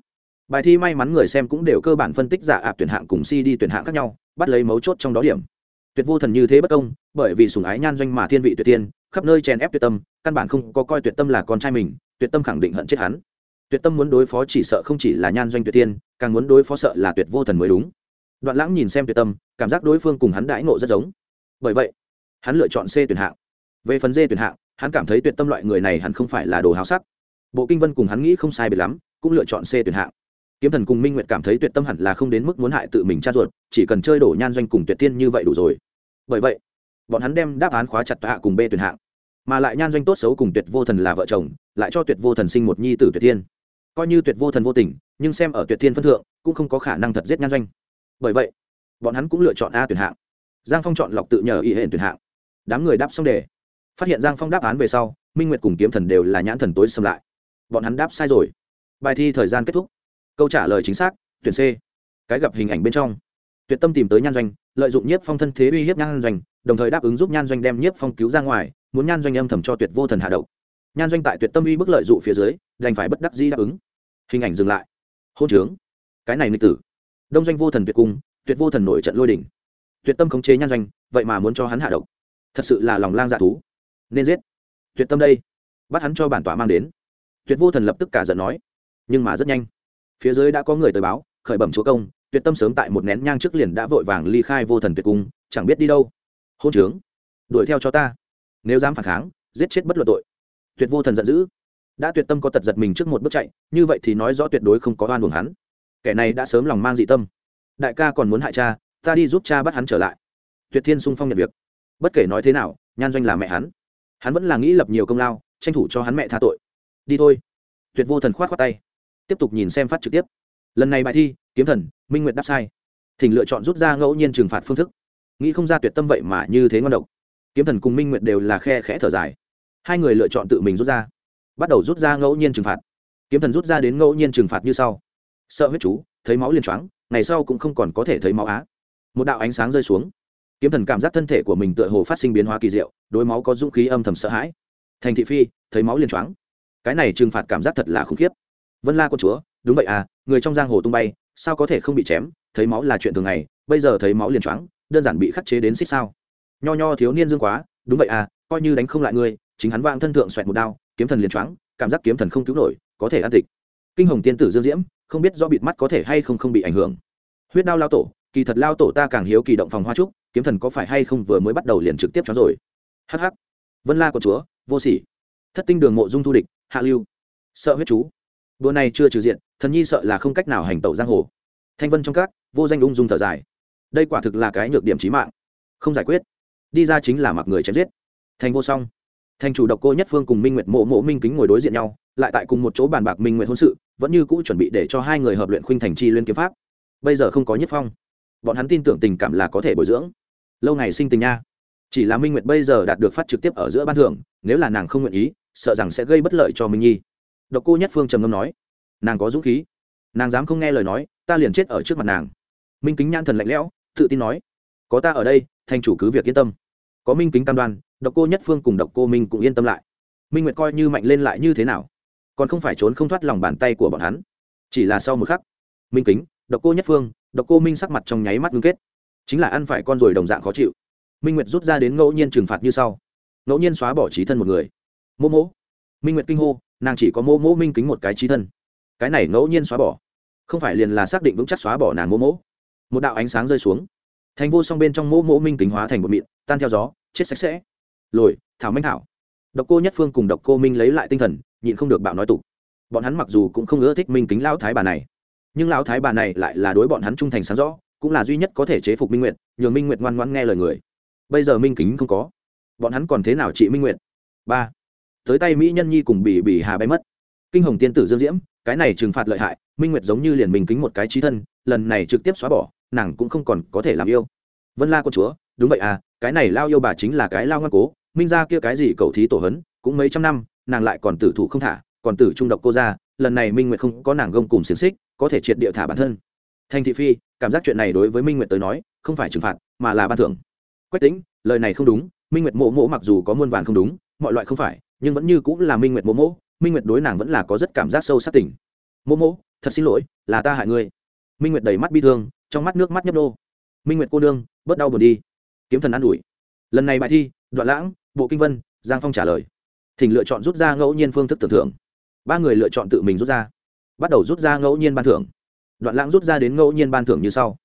Bài thi may mắn người xem cũng đều cơ bản phân tích giả ạp tuyển hạng cùng si đi tuyển hạng khác nhau, bắt lấy mấu chốt trong đó điểm. Tuyệt vô thần như thế bất công, bởi vì sùng ái nhan doanh mà thiên vị tuyệt tiên khắp nơi chèn ép tuyệt tâm, căn bản không có coi tuyệt tâm là con trai mình, tuyệt tâm khẳng định hận chết hắn. Tuyệt tâm muốn đối phó chỉ sợ không chỉ là nhan doanh tuyệt tiên càng muốn đối phó sợ là tuyệt vô thần mới đúng đoạn lãng nhìn xem tuyệt tâm, cảm giác đối phương cùng hắn đãi ngộ rất giống. Bởi vậy, hắn lựa chọn c tuyển hạng. Về phần d tuyển hạng, hắn cảm thấy tuyệt tâm loại người này hắn không phải là đồ háo sắc. Bộ kinh vân cùng hắn nghĩ không sai biệt lắm, cũng lựa chọn c tuyển hạng. Kiếm thần cùng minh nguyệt cảm thấy tuyệt tâm hẳn là không đến mức muốn hại tự mình cha ruột, chỉ cần chơi đổ nhan doanh cùng tuyệt tiên như vậy đủ rồi. Bởi vậy, bọn hắn đem đáp án khóa chặt hạ cùng b tuyển hạng. Mà lại nhan doanh tốt xấu cùng tuyệt vô thần là vợ chồng, lại cho tuyệt vô thần sinh một nhi tử tuyệt tiên. Coi như tuyệt vô thần vô tình, nhưng xem ở tuyệt tiên phân thượng, cũng không có khả năng thật giết nhan doanh bởi vậy, bọn hắn cũng lựa chọn a tuyển hạng. Giang phong chọn lọc tự nhờ y hệ tuyển hạng. Đám người đáp xong đề. Phát hiện giang phong đáp án về sau, minh nguyệt cùng kiếm thần đều là nhãn thần tối xâm lại. Bọn hắn đáp sai rồi. Bài thi thời gian kết thúc. Câu trả lời chính xác, tuyển c. Cái gặp hình ảnh bên trong. Tuyệt tâm tìm tới nhan doanh, lợi dụng nhiếp phong thân thế uy hiếp nhan doanh, đồng thời đáp ứng giúp nhan doanh đem nhiếp phong cứu ra ngoài, muốn nhan doanh âm thầm cho tuyệt vô thần hạ độc. Nhan doanh tại tuyệt tâm uy bức lợi dụ phía dưới, đành phải bất đắc dĩ đáp ứng. Hình ảnh dừng lại. Hôn trướng. Cái này nghịch tử đông doanh vô thần tuyệt cung, tuyệt vô thần nổi trận lôi đỉnh tuyệt tâm khống chế nhan doanh, vậy mà muốn cho hắn hạ độc. Thật sự là lòng lang dạ thú. Nên giết. Tuyệt tâm đây. Bắt hắn cho bản tỏa mang đến. Tuyệt vô thần lập tức cả giận nói. Nhưng mà rất nhanh. Phía dưới đã có người tới báo, khởi bẩm chúa công, tuyệt tâm sớm tại một nén nhang trước liền đã vội vàng ly khai vô thần tuyệt cung, chẳng biết đi đâu. Hôn trướng. Đuổi theo cho ta. Nếu dám phản kháng, giết chết bất luận tội. Tuyệt vô thần giận dữ. Đã tuyệt tâm có tật giật mình trước một bước chạy, như vậy thì nói rõ tuyệt đối không có oan buồng hắn kẻ này đã sớm lòng mang dị tâm. Đại ca còn muốn hại cha, ta đi giúp cha bắt hắn trở lại. Tuyệt thiên sung phong nhận việc. Bất kể nói thế nào, nhan doanh là mẹ hắn. Hắn vẫn là nghĩ lập nhiều công lao, tranh thủ cho hắn mẹ tha tội. Đi thôi. Tuyệt vô thần khoát khoát tay. Tiếp tục nhìn xem phát trực tiếp. Lần này bài thi, kiếm thần, minh nguyệt đáp sai. Thỉnh lựa chọn rút ra ngẫu nhiên trừng phạt phương thức. Nghĩ không ra tuyệt tâm vậy mà như thế ngon độc. Kiếm thần cùng minh nguyệt đều là khe khẽ thở dài. Hai người lựa chọn tự mình rút ra. Bắt đầu rút ra ngẫu nhiên trừng phạt. Kiếm thần rút ra đến ngẫu nhiên trừng phạt như sau sợ huyết chú, thấy máu liền choáng, ngày sau cũng không còn có thể thấy máu á. Một đạo ánh sáng rơi xuống. Kiếm thần cảm giác thân thể của mình tựa hồ phát sinh biến hóa kỳ diệu đôi máu có dũng khí âm thầm sợ hãi. Thành thị phi, thấy máu liền choáng. Cái này trừng phạt cảm giác thật là khủng khiếp. Vân la con chúa, đúng vậy à người trong giang hồ tung bay, sao có thể không bị chém? Thấy máu là chuyện thường ngày, bây giờ thấy máu liền choáng, đơn giản bị khắc chế đến xích sao. Nho nho thiếu niên dương quá, đúng vậy à coi như đánh không lại ngươi, chính hắn vang thân thượng xoẹt một đao, kiếm thần liền choáng, cảm giác kiếm thần không cứu nổi, có thể an tịch. Kinh hồng tiên tử dương diễm không biết do bịt mắt có thể hay không không bị ảnh hưởng. Huyết đao lao tổ, kỳ thật lao tổ ta càng hiếu kỳ động phòng hoa trúc, kiếm thần có phải hay không vừa mới bắt đầu liền trực tiếp cho rồi. Hh vân la của chúa, vô sỉ. Thất tinh đường mộ dung thu địch, hạ lưu. Sợ huyết chú. Đua này chưa trừ diện, thần nhi sợ là không cách nào hành tẩu giang hồ. Thanh vân trong các, vô danh ung dung thở dài. Đây quả thực là cái nhược điểm trí mạng. Không giải quyết. Đi ra chính là mặc người chém giết. Thành vô song. Thành chủ độc cô nhất phương cùng minh nguyệt mộ mộ minh kính ngồi đối diện nhau, lại tại cùng một chỗ bàn bạc minh nguyệt hôn sự vẫn như cũ chuẩn bị để cho hai người hợp luyện khuynh thành chi liên kiếm pháp. Bây giờ không có nhất phong. Bọn hắn tin tưởng tình cảm là có thể bồi dưỡng. Lâu ngày sinh tình nha. Chỉ là minh nguyệt bây giờ đạt được phát trực tiếp ở giữa ban thưởng, nếu là nàng không nguyện ý, sợ rằng sẽ gây bất lợi cho minh nhi. Độc cô nhất phương trầm ngâm nói, nàng có dũng khí. Nàng dám không nghe lời nói, ta liền chết ở trước mặt nàng. Minh kính nhãn thần lạnh lẽo, tự tin nói, có ta ở đây, thành chủ cứ việc yên tâm. Có minh kính cam đoan, độc cô nhất phương cùng độc cô minh cũng yên tâm lại. Minh nguyệt coi như mạnh lên lại như thế nào còn không phải trốn không thoát lòng bàn tay của bọn hắn. Chỉ là sau một khắc, minh kính, độc cô nhất phương, độc cô minh sắc mặt trong nháy mắt ngưng kết. Chính là ăn phải con rồi đồng dạng khó chịu. Minh nguyệt rút ra đến ngẫu nhiên trừng phạt như sau. Ngẫu nhiên xóa bỏ trí thân một người. Mô mỗ minh nguyệt kinh hô, nàng chỉ có mô mỗ minh kính một cái trí thân. Cái này ngẫu nhiên xóa bỏ, không phải liền là xác định vững chắc xóa bỏ nàng mô mỗ một đạo ánh sáng rơi xuống. Thành vô song bên trong mô mỗ minh kính hóa thành một mịn, tan theo gió, chết sạch sẽ. Lồi, thảo minh thảo. Độc cô nhất phương cùng độc cô minh lấy lại tinh thần nhịn không được bạo nói tục. Bọn hắn mặc dù cũng không ưa thích minh kính lão thái bà này, nhưng lão thái bà này lại là đối bọn hắn trung thành sáng rõ, cũng là duy nhất có thể chế phục minh nguyệt, nhường minh nguyệt ngoan ngoãn nghe lời người. Bây giờ minh kính không có, bọn hắn còn thế nào trị minh nguyệt? Ba, tới tay mỹ nhân nhi cùng bị bị hà bay mất. Kinh hồng tiên tử dương diễm, cái này trừng phạt lợi hại, minh nguyệt giống như liền minh kính một cái trí thân, lần này trực tiếp xóa bỏ, nàng cũng không còn có thể làm yêu. Vân la con chúa, đúng vậy à cái này lao yêu bà chính là cái lao ngoan cố, minh ra kia cái gì cầu thí tổ hấn cũng mấy trăm năm nàng lại còn tử thủ không thả, còn tử trung độc cô ra, lần này minh nguyệt không có nàng gông cùng xiềng xích, có thể triệt địa thả bản thân. Thành thị phi, cảm giác chuyện này đối với minh nguyệt tới nói, không phải trừng phạt, mà là ban thưởng. Quách tính lời này không đúng, minh nguyệt mộ mộ mặc dù có muôn vàn không đúng, mọi loại không phải, nhưng vẫn như cũng là minh nguyệt mộ mộ, minh nguyệt đối nàng vẫn là có rất cảm giác sâu sắc tình. Mộ mộ, thật xin lỗi, là ta hại ngươi. Minh nguyệt đầy mắt bi thương, trong mắt nước mắt nhấp đô minh nguyệt cô đương bớt đau buồn đi. Kiếm thần an ủi. Lần này bài thi, đoạn lãng, bộ kinh vân, giang phong trả lời thỉnh lựa chọn rút ra ngẫu nhiên phương thức tưởng thưởng. Ba người lựa chọn tự mình rút ra. Bắt đầu rút ra ngẫu nhiên ban thưởng. Đoạn lãng rút ra đến ngẫu nhiên ban thưởng như sau.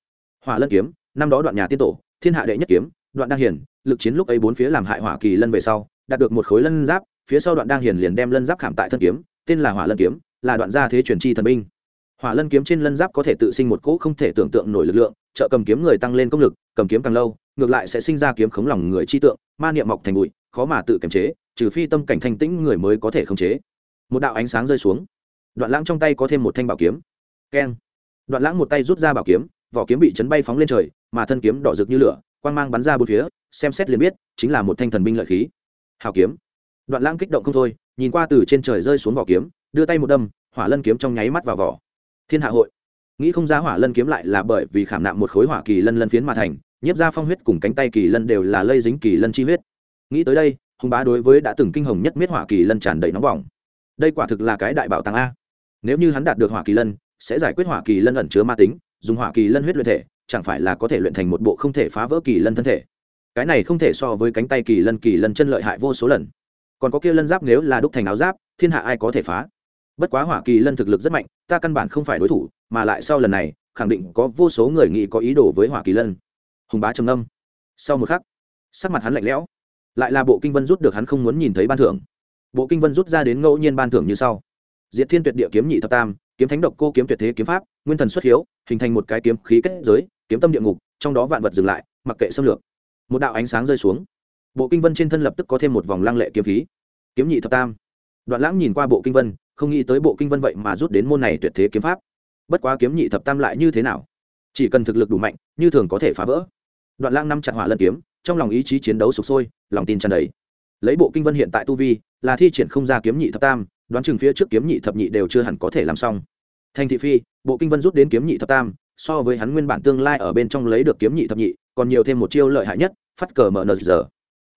Hỏa lân kiếm, năm đó đoạn nhà tiên tổ, thiên hạ đệ nhất kiếm, đoạn đang hiển lực chiến lúc ấy bốn phía làm hại hỏa kỳ lân về sau, đạt được một khối lân giáp, phía sau đoạn đang hiển liền đem lân giáp khảm tại thân kiếm, tên là hỏa lân kiếm, là đoạn gia thế truyền chi thần binh. Hỏa lân kiếm trên lân giáp có thể tự sinh một cỗ không thể tưởng tượng nổi lực lượng, trợ cầm kiếm người tăng lên công lực, cầm kiếm càng lâu, ngược lại sẽ sinh ra kiếm khống lòng người chi tượng, ma niệm mọc thành bụi, khó mà tự kiềm chế trừ phi tâm cảnh thanh tĩnh người mới có thể khống chế. Một đạo ánh sáng rơi xuống. Đoạn lãng trong tay có thêm một thanh bảo kiếm. Keng. Đoạn lãng một tay rút ra bảo kiếm, vỏ kiếm bị chấn bay phóng lên trời, mà thân kiếm đỏ rực như lửa, quang mang bắn ra bốn phía, xem xét liền biết, chính là một thanh thần binh lợi khí. Hào kiếm. Đoạn lãng kích động không thôi, nhìn qua từ trên trời rơi xuống vỏ kiếm, đưa tay một đâm, hỏa lân kiếm trong nháy mắt vào vỏ. Thiên hạ hội. Nghĩ không ra hỏa lân kiếm lại là bởi vì khảm nạm một khối hỏa kỳ lân lân phiến mà thành, nhiếp ra phong huyết cùng cánh tay kỳ lân đều là lây dính kỳ lân chi huyết. Nghĩ tới đây hùng bá đối với đã từng kinh hồng nhất miết hỏa kỳ lân tràn đầy nóng bỏng. Đây quả thực là cái đại bảo tàng a. Nếu như hắn đạt được hỏa kỳ lân, sẽ giải quyết hỏa kỳ lân ẩn chứa ma tính, dùng hỏa kỳ lân huyết luyện thể, chẳng phải là có thể luyện thành một bộ không thể phá vỡ kỳ lân thân thể. Cái này không thể so với cánh tay kỳ lân kỳ lân chân lợi hại vô số lần. Còn có kia lân giáp nếu là đúc thành áo giáp, thiên hạ ai có thể phá? Bất quá hỏa kỳ lân thực lực rất mạnh, ta căn bản không phải đối thủ, mà lại sau lần này, khẳng định có vô số người nghĩ có ý đồ với hỏa kỳ lân. Hùng bá trầm âm sau một khắc, sắc mặt hắn lạnh lẽo lại là bộ kinh vân rút được hắn không muốn nhìn thấy ban thưởng. Bộ kinh vân rút ra đến ngẫu nhiên ban thưởng như sau. Diệt thiên tuyệt địa kiếm nhị thập tam, kiếm thánh độc cô kiếm tuyệt thế kiếm pháp, nguyên thần xuất hiếu, hình thành một cái kiếm khí kết giới, kiếm tâm địa ngục, trong đó vạn vật dừng lại, mặc kệ xâm lược. Một đạo ánh sáng rơi xuống. Bộ kinh vân trên thân lập tức có thêm một vòng lăng lệ kiếm khí. Kiếm nhị thập tam. Đoạn lãng nhìn qua bộ kinh vân, không nghĩ tới bộ kinh vân vậy mà rút đến môn này tuyệt thế kiếm pháp. Bất quá kiếm nhị thập tam lại như thế nào? Chỉ cần thực lực đủ mạnh, như thường có thể phá vỡ. Đoạn lãng năm chặt hỏa lân kiếm trong lòng ý chí chiến đấu sục sôi, lòng tin tràn đầy. Lấy bộ kinh vân hiện tại tu vi, là thi triển không ra kiếm nhị thập tam, đoán chừng phía trước kiếm nhị thập nhị đều chưa hẳn có thể làm xong. Thành thị phi, bộ kinh vân rút đến kiếm nhị thập tam, so với hắn nguyên bản tương lai ở bên trong lấy được kiếm nhị thập nhị, còn nhiều thêm một chiêu lợi hại nhất, phát cờ mở nờ giờ.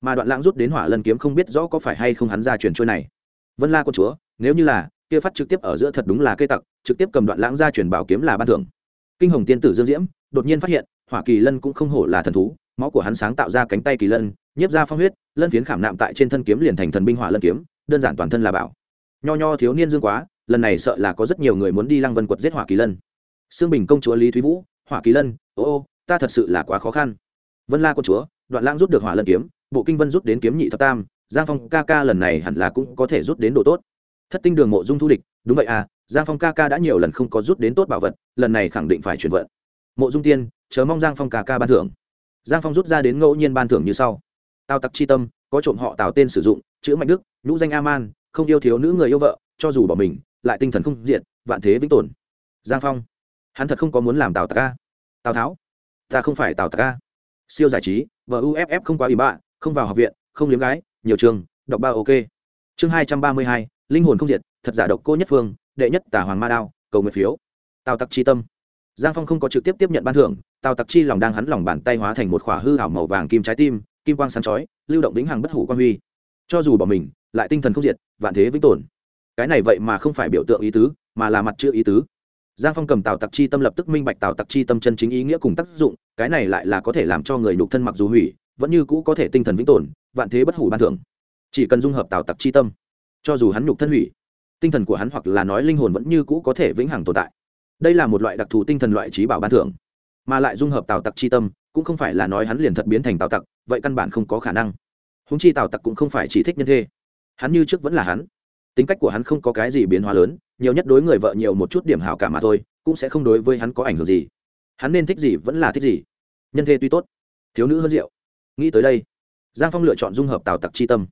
Mà đoạn lãng rút đến hỏa lân kiếm không biết rõ có phải hay không hắn ra truyền trôi này. Vân la con chúa, nếu như là, kia phát trực tiếp ở giữa thật đúng là cây tặc, trực tiếp cầm đoạn lãng ra truyền bảo kiếm là ban thưởng. Kinh hồng tiên tử dương diễm, đột nhiên phát hiện, hỏa kỳ lân cũng không hổ là thần thú máu của hắn sáng tạo ra cánh tay kỳ lân, nhiếp ra phong huyết, lân phiến khảm nạm tại trên thân kiếm liền thành thần binh hỏa lân kiếm, đơn giản toàn thân là bảo. Nho nho thiếu niên dương quá, lần này sợ là có rất nhiều người muốn đi lăng vân quật giết hỏa kỳ lân. Xương bình công chúa lý thúy vũ, hỏa kỳ lân, ô ô, ta thật sự là quá khó khăn. Vân la công chúa, đoạn lãng rút được hỏa lân kiếm, bộ kinh vân rút đến kiếm nhị thập tam, giang phong ca ca lần này hẳn là cũng có thể rút đến độ tốt. Thất tinh đường mộ dung thu địch, đúng vậy à giang phong ca ca đã nhiều lần không có rút đến tốt bảo vật, lần này khẳng định phải chuyển vận. Mộ dung tiên chớ mong giang phong ca ca ban thưởng giang phong rút ra đến ngẫu nhiên ban thưởng như sau. Tào tặc chi tâm, có trộm họ tào tên sử dụng, chữ mạnh đức, nhũ danh a man không yêu thiếu nữ người yêu vợ, cho dù bỏ mình, lại tinh thần không diện vạn thế vĩnh tồn. Giang phong, hắn thật không có muốn làm tào tặc a. Tào tháo, ta không phải tào tặc a. Siêu giải trí vợ uff không quá ủy bạ, không vào học viện, không liếm gái, nhiều trường, đọc ba ok. Chương hai trăm ba mươi hai, linh hồn không diệt, thật giả độc cô nhất phương, đệ nhất tả hoàng ma đao, cầu nguyện phiếu. Tào tặc chi tâm, giang phong không có trực tiếp tiếp nhận ban thưởng tào tặc chi lòng đang hắn lòng bàn tay hóa thành một khỏa hư hảo màu vàng kim trái tim, kim quang sáng chói, lưu động vĩnh hằng bất hủ quan huy. Cho dù bỏ mình, lại tinh thần không diệt, vạn thế vĩnh tồn. Cái này vậy mà không phải biểu tượng ý tứ, mà là mặt chữ ý tứ. Giang phong cầm tào tặc chi tâm lập tức minh bạch tào tặc chi tâm chân chính ý nghĩa cùng tác dụng, cái này lại là có thể làm cho người nhục thân mặc dù hủy, vẫn như cũ có thể tinh thần vĩnh tồn, vạn thế bất hủ ban thưởng. Chỉ cần dung hợp tào tặc chi tâm, cho dù hắn nhục thân hủy, tinh thần của hắn hoặc là nói linh hồn vẫn như cũ có thể vĩnh hằng tồn tại. Đây là một loại đặc thù tinh thần loại trí bảo ban thưởng mà lại dung hợp tào tặc chi tâm, cũng không phải là nói hắn liền thật biến thành tào tặc, vậy căn bản không có khả năng. Húng chi tào tặc cũng không phải chỉ thích nhân thê. Hắn như trước vẫn là hắn. Tính cách của hắn không có cái gì biến hóa lớn, nhiều nhất đối người vợ nhiều một chút điểm hảo cả mà thôi, cũng sẽ không đối với hắn có ảnh hưởng gì. Hắn nên thích gì vẫn là thích gì. Nhân thê tuy tốt, thiếu nữ hơn rượu. Nghĩ tới đây, giang phong lựa chọn dung hợp tào tặc chi tâm.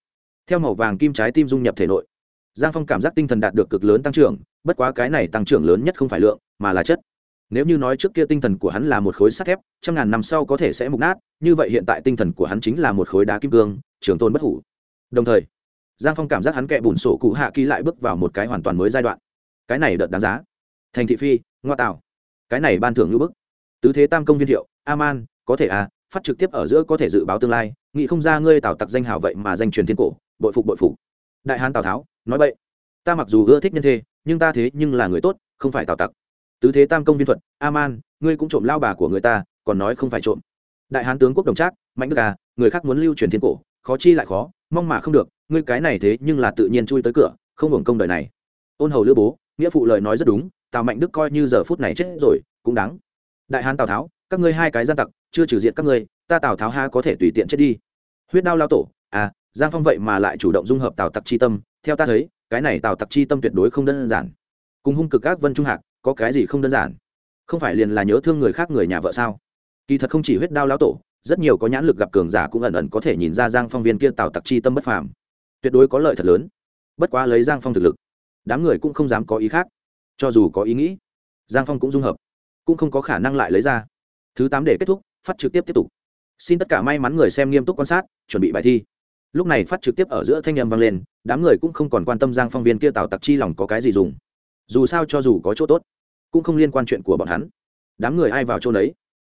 Theo màu vàng kim trái tim dung nhập thể nội, giang phong cảm giác tinh thần đạt được cực lớn tăng trưởng, bất quá cái này tăng trưởng lớn nhất không phải lượng, mà là chất nếu như nói trước kia tinh thần của hắn là một khối sắt thép trăm ngàn năm sau có thể sẽ mục nát như vậy hiện tại tinh thần của hắn chính là một khối đá kim cương trường tôn bất hủ. Đồng thời giang phong cảm giác hắn kẹ bùn sổ cụ hạ ký lại bước vào một cái hoàn toàn mới giai đoạn. Cái này đợt đáng giá. Thành thị phi ngoa tạo. Cái này ban thưởng ngữ bức. Tứ thế tam công viên hiệu, a man có thể à phát trực tiếp ở giữa có thể dự báo tương lai nghĩ không ra ngươi tào tặc danh hào vậy mà danh truyền thiên cổ bội phục bội phục. Đại hán tào tháo nói vậy ta mặc dù ưa thích nhân thê nhưng ta thế nhưng là người tốt không phải tào tặc tứ thế tam công viên thuật a man ngươi cũng trộm lao bà của người ta, còn nói không phải trộm. Đại hán tướng quốc đồng trác, mạnh đức à người khác muốn lưu truyền thiên cổ, khó chi lại khó, mong mà không được, ngươi cái này thế nhưng là tự nhiên chui tới cửa, không hưởng công đời này. Ôn hầu lữ bố, nghĩa phụ lời nói rất đúng, tào mạnh đức coi như giờ phút này chết rồi, cũng đáng. Đại hán tào tháo, các ngươi hai cái gian tặc, chưa trừ diện các ngươi, ta tào tháo ha có thể tùy tiện chết đi. Huyết đao lao tổ à giang phong vậy mà lại chủ động dung hợp tào tặc chi tâm, theo ta thấy, cái này tào tặc chi tâm tuyệt đối không đơn giản. Cùng hung cực các vân trung hạc có cái gì không đơn giản? Không phải liền là nhớ thương người khác người nhà vợ sao? Kỳ thật không chỉ huyết đao Lão tổ, rất nhiều có nhãn lực gặp cường giả cũng ẩn ẩn có thể nhìn ra giang phong viên kia tào tặc chi tâm bất phàm. Tuyệt đối có lợi thật lớn. Bất quá lấy giang phong thực lực, đám người cũng không dám có ý khác. Cho dù có ý nghĩ, giang phong cũng dung hợp, cũng không có khả năng lại lấy ra. Thứ tám để kết thúc, phát trực tiếp tiếp tục. Xin tất cả may mắn người xem nghiêm túc quan sát, chuẩn bị bài thi. Lúc này phát trực tiếp ở giữa thanh â m vang lên, đám người cũng không còn quan tâm giang phong viên kia tào tặc chi lòng có cái gì dùng dù sao cho dù có chỗ tốt cũng không liên quan chuyện của bọn hắn. Đám người ai vào chỗ đấy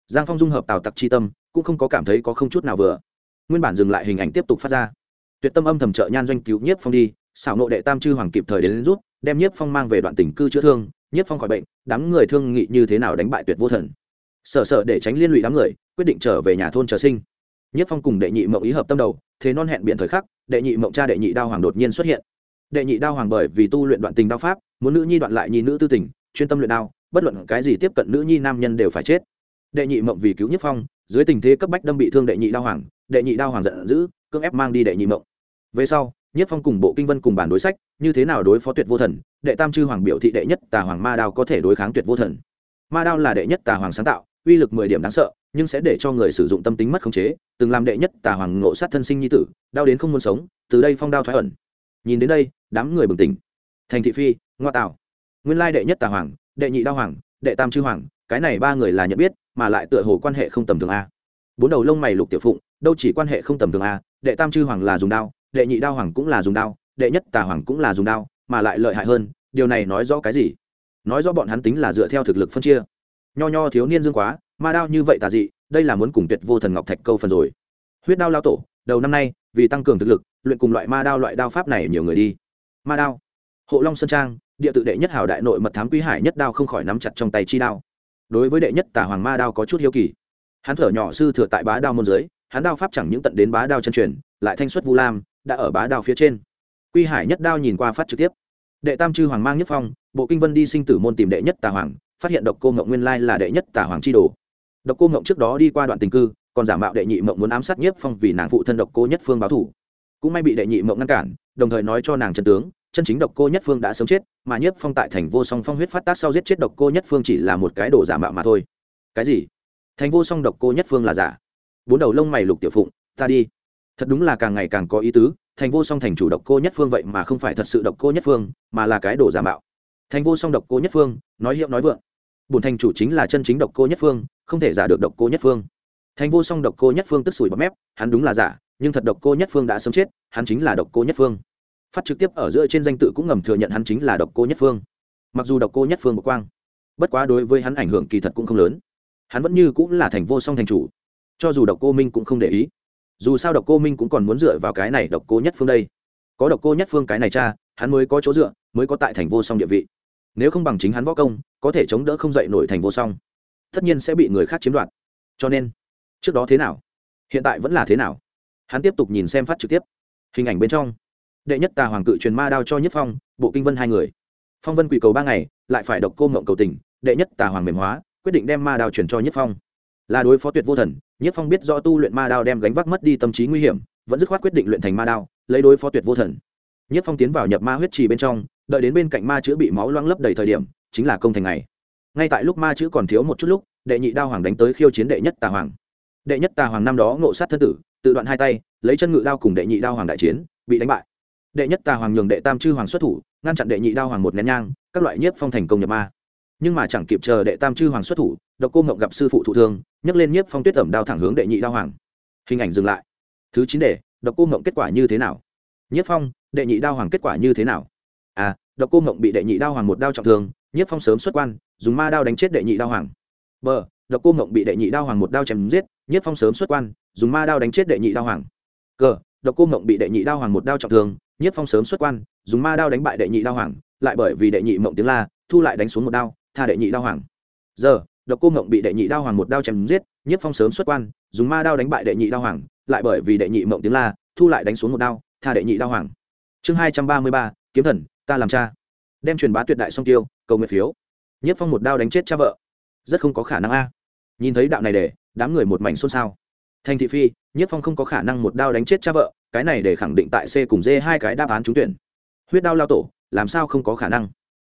giang phong dung hợp tào tặc chi tâm cũng không có cảm thấy có không chút nào vừa. Nguyên bản dừng lại hình ảnh tiếp tục phát ra. Tuyệt tâm âm thầm trợ nhan doanh cứu nhiếp phong đi xảo nộ đệ tam chư hoàng kịp thời đến, đến rút đem nhiếp phong mang về đoạn tình cư chữa thương nhiếp phong khỏi bệnh đám người thương nghị như thế nào đánh bại tuyệt vô thần. Sợ sợ để tránh liên lụy đám người quyết định trở về nhà thôn chờ sinh. Nhiếp phong cùng đệ nhị mộng ý hợp tâm đầu thế non hẹn biện thời khắc đệ nhị mộng cha đệ nhị đao hoàng đột nhiên xuất hiện đệ nhị đao hoàng bởi vì tu luyện đoạn tình đao pháp, muốn nữ nhi đoạn lại nhi nữ tư tình, chuyên tâm luyện đao, bất luận cái gì tiếp cận nữ nhi nam nhân đều phải chết. Đệ nhị mộng vì cứu nhiếp phong, dưới tình thế cấp bách đâm bị thương đệ nhị đao hoàng, đệ nhị đao hoàng giận dữ, cưỡng ép mang đi đệ nhị mộng. Về sau nhiếp phong cùng bộ kinh vân cùng bản đối sách, như thế nào đối phó tuyệt vô thần, đệ tam chư hoàng biểu thị đệ nhất tà hoàng ma đao có thể đối kháng tuyệt vô thần. Ma đao là đệ nhất tà hoàng sáng tạo, uy lực mười điểm đáng sợ, nhưng sẽ để cho người sử dụng tâm tính mất khống chế, từng làm đệ nhất tà hoàng ngộ sát thân sinh nhi tử, đau đến không muốn sống, từ đây phong đao thoái ẩn nhìn đến đây, đám người bừng tỉnh. Thành thị phi, ngoa tạo nguyên lai đệ nhất tà hoàng, đệ nhị đao hoàng, đệ tam chư hoàng, cái này ba người là nhận biết, mà lại tựa hồ quan hệ không tầm thường a. Bốn đầu lông mày lục tiểu phụng, đâu chỉ quan hệ không tầm thường a, đệ tam chư hoàng là dùng đao, đệ nhị đao hoàng cũng là dùng đao, đệ nhất tà hoàng cũng là dùng đao, mà lại lợi hại hơn, điều này nói rõ cái gì? Nói rõ bọn hắn tính là dựa theo thực lực phân chia. Nho nho thiếu niên dương quá, ma đao như vậy tà dị, đây là muốn cùng tuyệt vô thần ngọc thạch câu phần rồi. Huyết đao lao tổ, đầu năm nay, vì tăng cường thực lực luyện cùng loại ma đao loại đao pháp này nhiều người đi. Ma đao, hộ long sơn trang, địa tự đệ nhất hào đại nội mật thám quý hải nhất đao không khỏi nắm chặt trong tay chi đao. Đối với đệ nhất tả hoàng ma đao có chút hiếu kỳ. Hắn thở nhỏ sư thừa tại bá đao môn giới hắn đao pháp chẳng những tận đến bá đao chân truyền, lại thanh xuất vu lam, đã ở bá đao phía trên. Quy hải nhất đao nhìn qua phát trực tiếp. Đệ tam chư hoàng mang nhất phong, bộ kinh vân đi sinh tử môn tìm đệ nhất tà hoàng, phát hiện độc cô ngộng nguyên lai là đệ nhất tà hoàng chi đồ. Độc cô ngộng trước đó đi qua đoạn tình cư, còn giả mạo đệ nhị mộng muốn ám sát nhất phong vì nàng phụ thân độc cô nhất phương báo thủ cũng may bị đệ nhị mộng ngăn cản, đồng thời nói cho nàng chân tướng, chân chính độc cô nhất phương đã sống chết, mà nhất phong tại thành vô song phong huyết phát tác sau giết chết độc cô nhất phương chỉ là một cái đồ giả mạo mà thôi. Cái gì? Thành vô song độc cô nhất phương là giả? Bốn đầu lông mày lục tiểu phụng, ta đi. Thật đúng là càng ngày càng có ý tứ, thành vô song thành chủ độc cô nhất phương vậy mà không phải thật sự độc cô nhất phương, mà là cái đồ giả mạo. Thành vô song độc cô nhất phương, nói hiệu nói vượng. Bùn thành chủ chính là chân chính độc cô nhất phương, không thể giả được độc cô nhất phương. Thành vô song độc cô nhất phương tức sủi bọt mép, hắn đúng là giả nhưng thật độc cô nhất phương đã sớm chết, hắn chính là độc cô nhất phương. Phát trực tiếp ở giữa trên danh tự cũng ngầm thừa nhận hắn chính là độc cô nhất phương. Mặc dù độc cô nhất phương bộc quang, bất quá đối với hắn ảnh hưởng kỳ thật cũng không lớn. Hắn vẫn như cũng là thành vô song thành chủ. Cho dù độc cô minh cũng không để ý. Dù sao độc cô minh cũng còn muốn dựa vào cái này độc cô nhất phương đây. Có độc cô nhất phương cái này cha, hắn mới có chỗ dựa, mới có tại thành vô song địa vị. Nếu không bằng chính hắn võ công, có thể chống đỡ không dậy nổi thành vô song. Tất nhiên sẽ bị người khác chiếm đoạt. Cho nên, trước đó thế nào, hiện tại vẫn là thế nào? Hắn tiếp tục nhìn xem phát trực tiếp. Hình ảnh bên trong. Đệ nhất tà hoàng cự truyền ma đao cho nhất phong, bộ kinh vân hai người. Phong vân quỷ cầu ba ngày, lại phải độc cô mộng cầu tình, đệ nhất tà hoàng mềm hóa, quyết định đem ma đao chuyển cho nhất phong. Là đối phó tuyệt vô thần, nhất phong biết do tu luyện ma đao đem gánh vác mất đi tâm trí nguy hiểm, vẫn dứt khoát quyết định luyện thành ma đao, lấy đối phó tuyệt vô thần. Nhất phong tiến vào nhập ma huyết trì bên trong, đợi đến bên cạnh ma chữ bị máu loang lấp đầy thời điểm, chính là công thành ngày. Ngay tại lúc ma chữ còn thiếu một chút lúc, đệ nhị đao hoàng đánh tới khiêu chiến đệ nhất tà hoàng. Đệ nhất tà hoàng năm đó ngộ sát thân tử tự đoạn hai tay, lấy chân ngự đao cùng đệ nhị đao hoàng đại chiến, bị đánh bại. Đệ nhất tà hoàng nhường đệ tam chư hoàng xuất thủ, ngăn chặn đệ nhị đao hoàng một nén nhang, các loại nhiếp phong thành công nhập ma. Nhưng mà chẳng kịp chờ đệ tam chư hoàng xuất thủ, độc cô mộng gặp sư phụ thụ thương, nhấc lên nhiếp phong tuyết tẩm đao thẳng hướng đệ nhị đao hoàng. Hình ảnh dừng lại. Thứ chín đề, độc cô mộng kết quả như thế nào? Nhiếp phong, đệ nhị đao hoàng kết quả như thế nào? À độc cô mộng bị đệ nhị đao hoàng một đao trọng thương, nhiếp phong sớm xuất quan, dùng ma đao đánh chết đệ nhị đao hoàng. B độc cô mộng bị đệ nhị đao hoàng một đao chém giết, nhiếp phong sớm xuất quan dùng ma đao đánh chết đệ nhị đao hoàng. Cờ, độc cô mộng bị đệ nhị đao hoàng một đao trọng thương Nhất phong sớm xuất quan dùng ma đao đánh bại đệ nhị đao hoàng lại bởi vì đệ nhị mộng tiếng la thu lại đánh xuống một đao tha đệ nhị đao hoàng. Giờ độc cô mộng bị đệ nhị đao hoàng một đao chém giết Nhất phong sớm xuất quan dùng ma đao đánh bại đệ nhị đao hoàng lại bởi vì đệ nhị mộng tiếng la thu lại đánh xuống một đao tha đệ nhị đao hoàng. Chương hai trăm ba mươi ba kiếm thần ta làm cha. Đem truyền bá tuyệt đại song tiêu cầu nguyện phiếu. Nhất phong một đao đánh chết cha vợ. Rất không có khả năng a. Nhìn thấy đạo này để đám người một mảnh xôn xao thành thị phi, Nhất phong không có khả năng một đao đánh chết cha vợ, cái này để khẳng định tại c cùng d hai cái đáp án trúng tuyển. Huyết đao lao tổ, làm sao không có khả năng?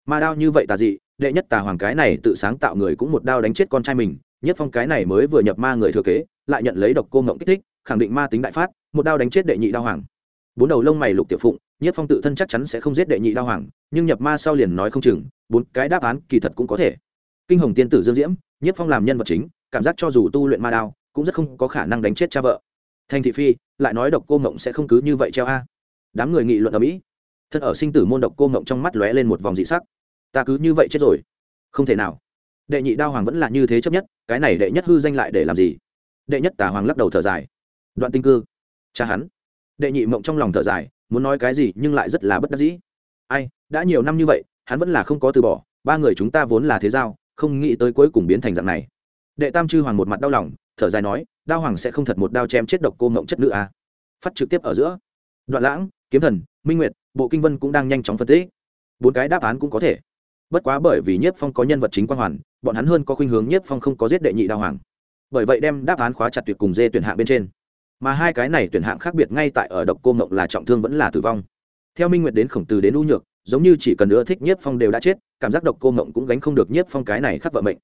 Ma đao như vậy tà dị, đệ nhất tà hoàng cái này tự sáng tạo người cũng một đao đánh chết con trai mình, nhất phong cái này mới vừa nhập ma người thừa kế, lại nhận lấy độc cô ngộng kích thích, khẳng định ma tính đại phát, một đao đánh chết đệ nhị đao hoàng. Bốn đầu lông mày lục tiểu phụng, nhất phong tự thân chắc chắn sẽ không giết đệ nhị đao hoàng, nhưng nhập ma sau liền nói không chừng, bốn cái đáp án kỳ thật cũng có thể. Kinh hồng tiên tử dương diễm, nhất phong làm nhân vật chính, cảm giác cho dù tu luyện ma đao cũng rất không có khả năng đánh chết cha vợ. Thành thị phi, lại nói độc cô mộng sẽ không cứ như vậy treo a. Đám người nghị luận ở mỹ. Thân ở sinh tử môn độc cô mộng trong mắt lóe lên một vòng dị sắc. Ta cứ như vậy chết rồi. Không thể nào. Đệ nhị đao hoàng vẫn là như thế chấp nhất, cái này đệ nhất hư danh lại để làm gì? Đệ nhất tà hoàng lắc đầu thở dài. Đoạn tinh cư. Cha hắn. Đệ nhị mộng trong lòng thở dài, muốn nói cái gì nhưng lại rất là bất đắc dĩ. Ai, đã nhiều năm như vậy, hắn vẫn là không có từ bỏ, ba người chúng ta vốn là thế giao, không nghĩ tới cuối cùng biến thành dạng này. Đệ tam chư hoàng một mặt đau lòng thở dài nói, đao hoàng sẽ không thật một đao chém chết độc cô mộng chất nữ à. phát trực tiếp ở giữa. Đoạn lãng, kiếm thần, minh nguyệt, bộ kinh vân cũng đang nhanh chóng phân tích. Bốn cái đáp án cũng có thể. Bất quá bởi vì nhiếp phong có nhân vật chính quan hoàn, bọn hắn hơn có khuynh hướng nhiếp phong không có giết đệ nhị đao hoàng. Bởi vậy đem đáp án khóa chặt tuyệt cùng dê tuyển hạng bên trên. Mà hai cái này tuyển hạng khác biệt ngay tại ở độc cô mộng là trọng thương vẫn là tử vong. Theo minh nguyệt đến khổng từ đến u nhược, giống như chỉ cần nữa thích nhiếp phong đều đã chết, cảm giác độc cô mộng cũng gánh không được nhiếp phong cái này khắc vợ mệnh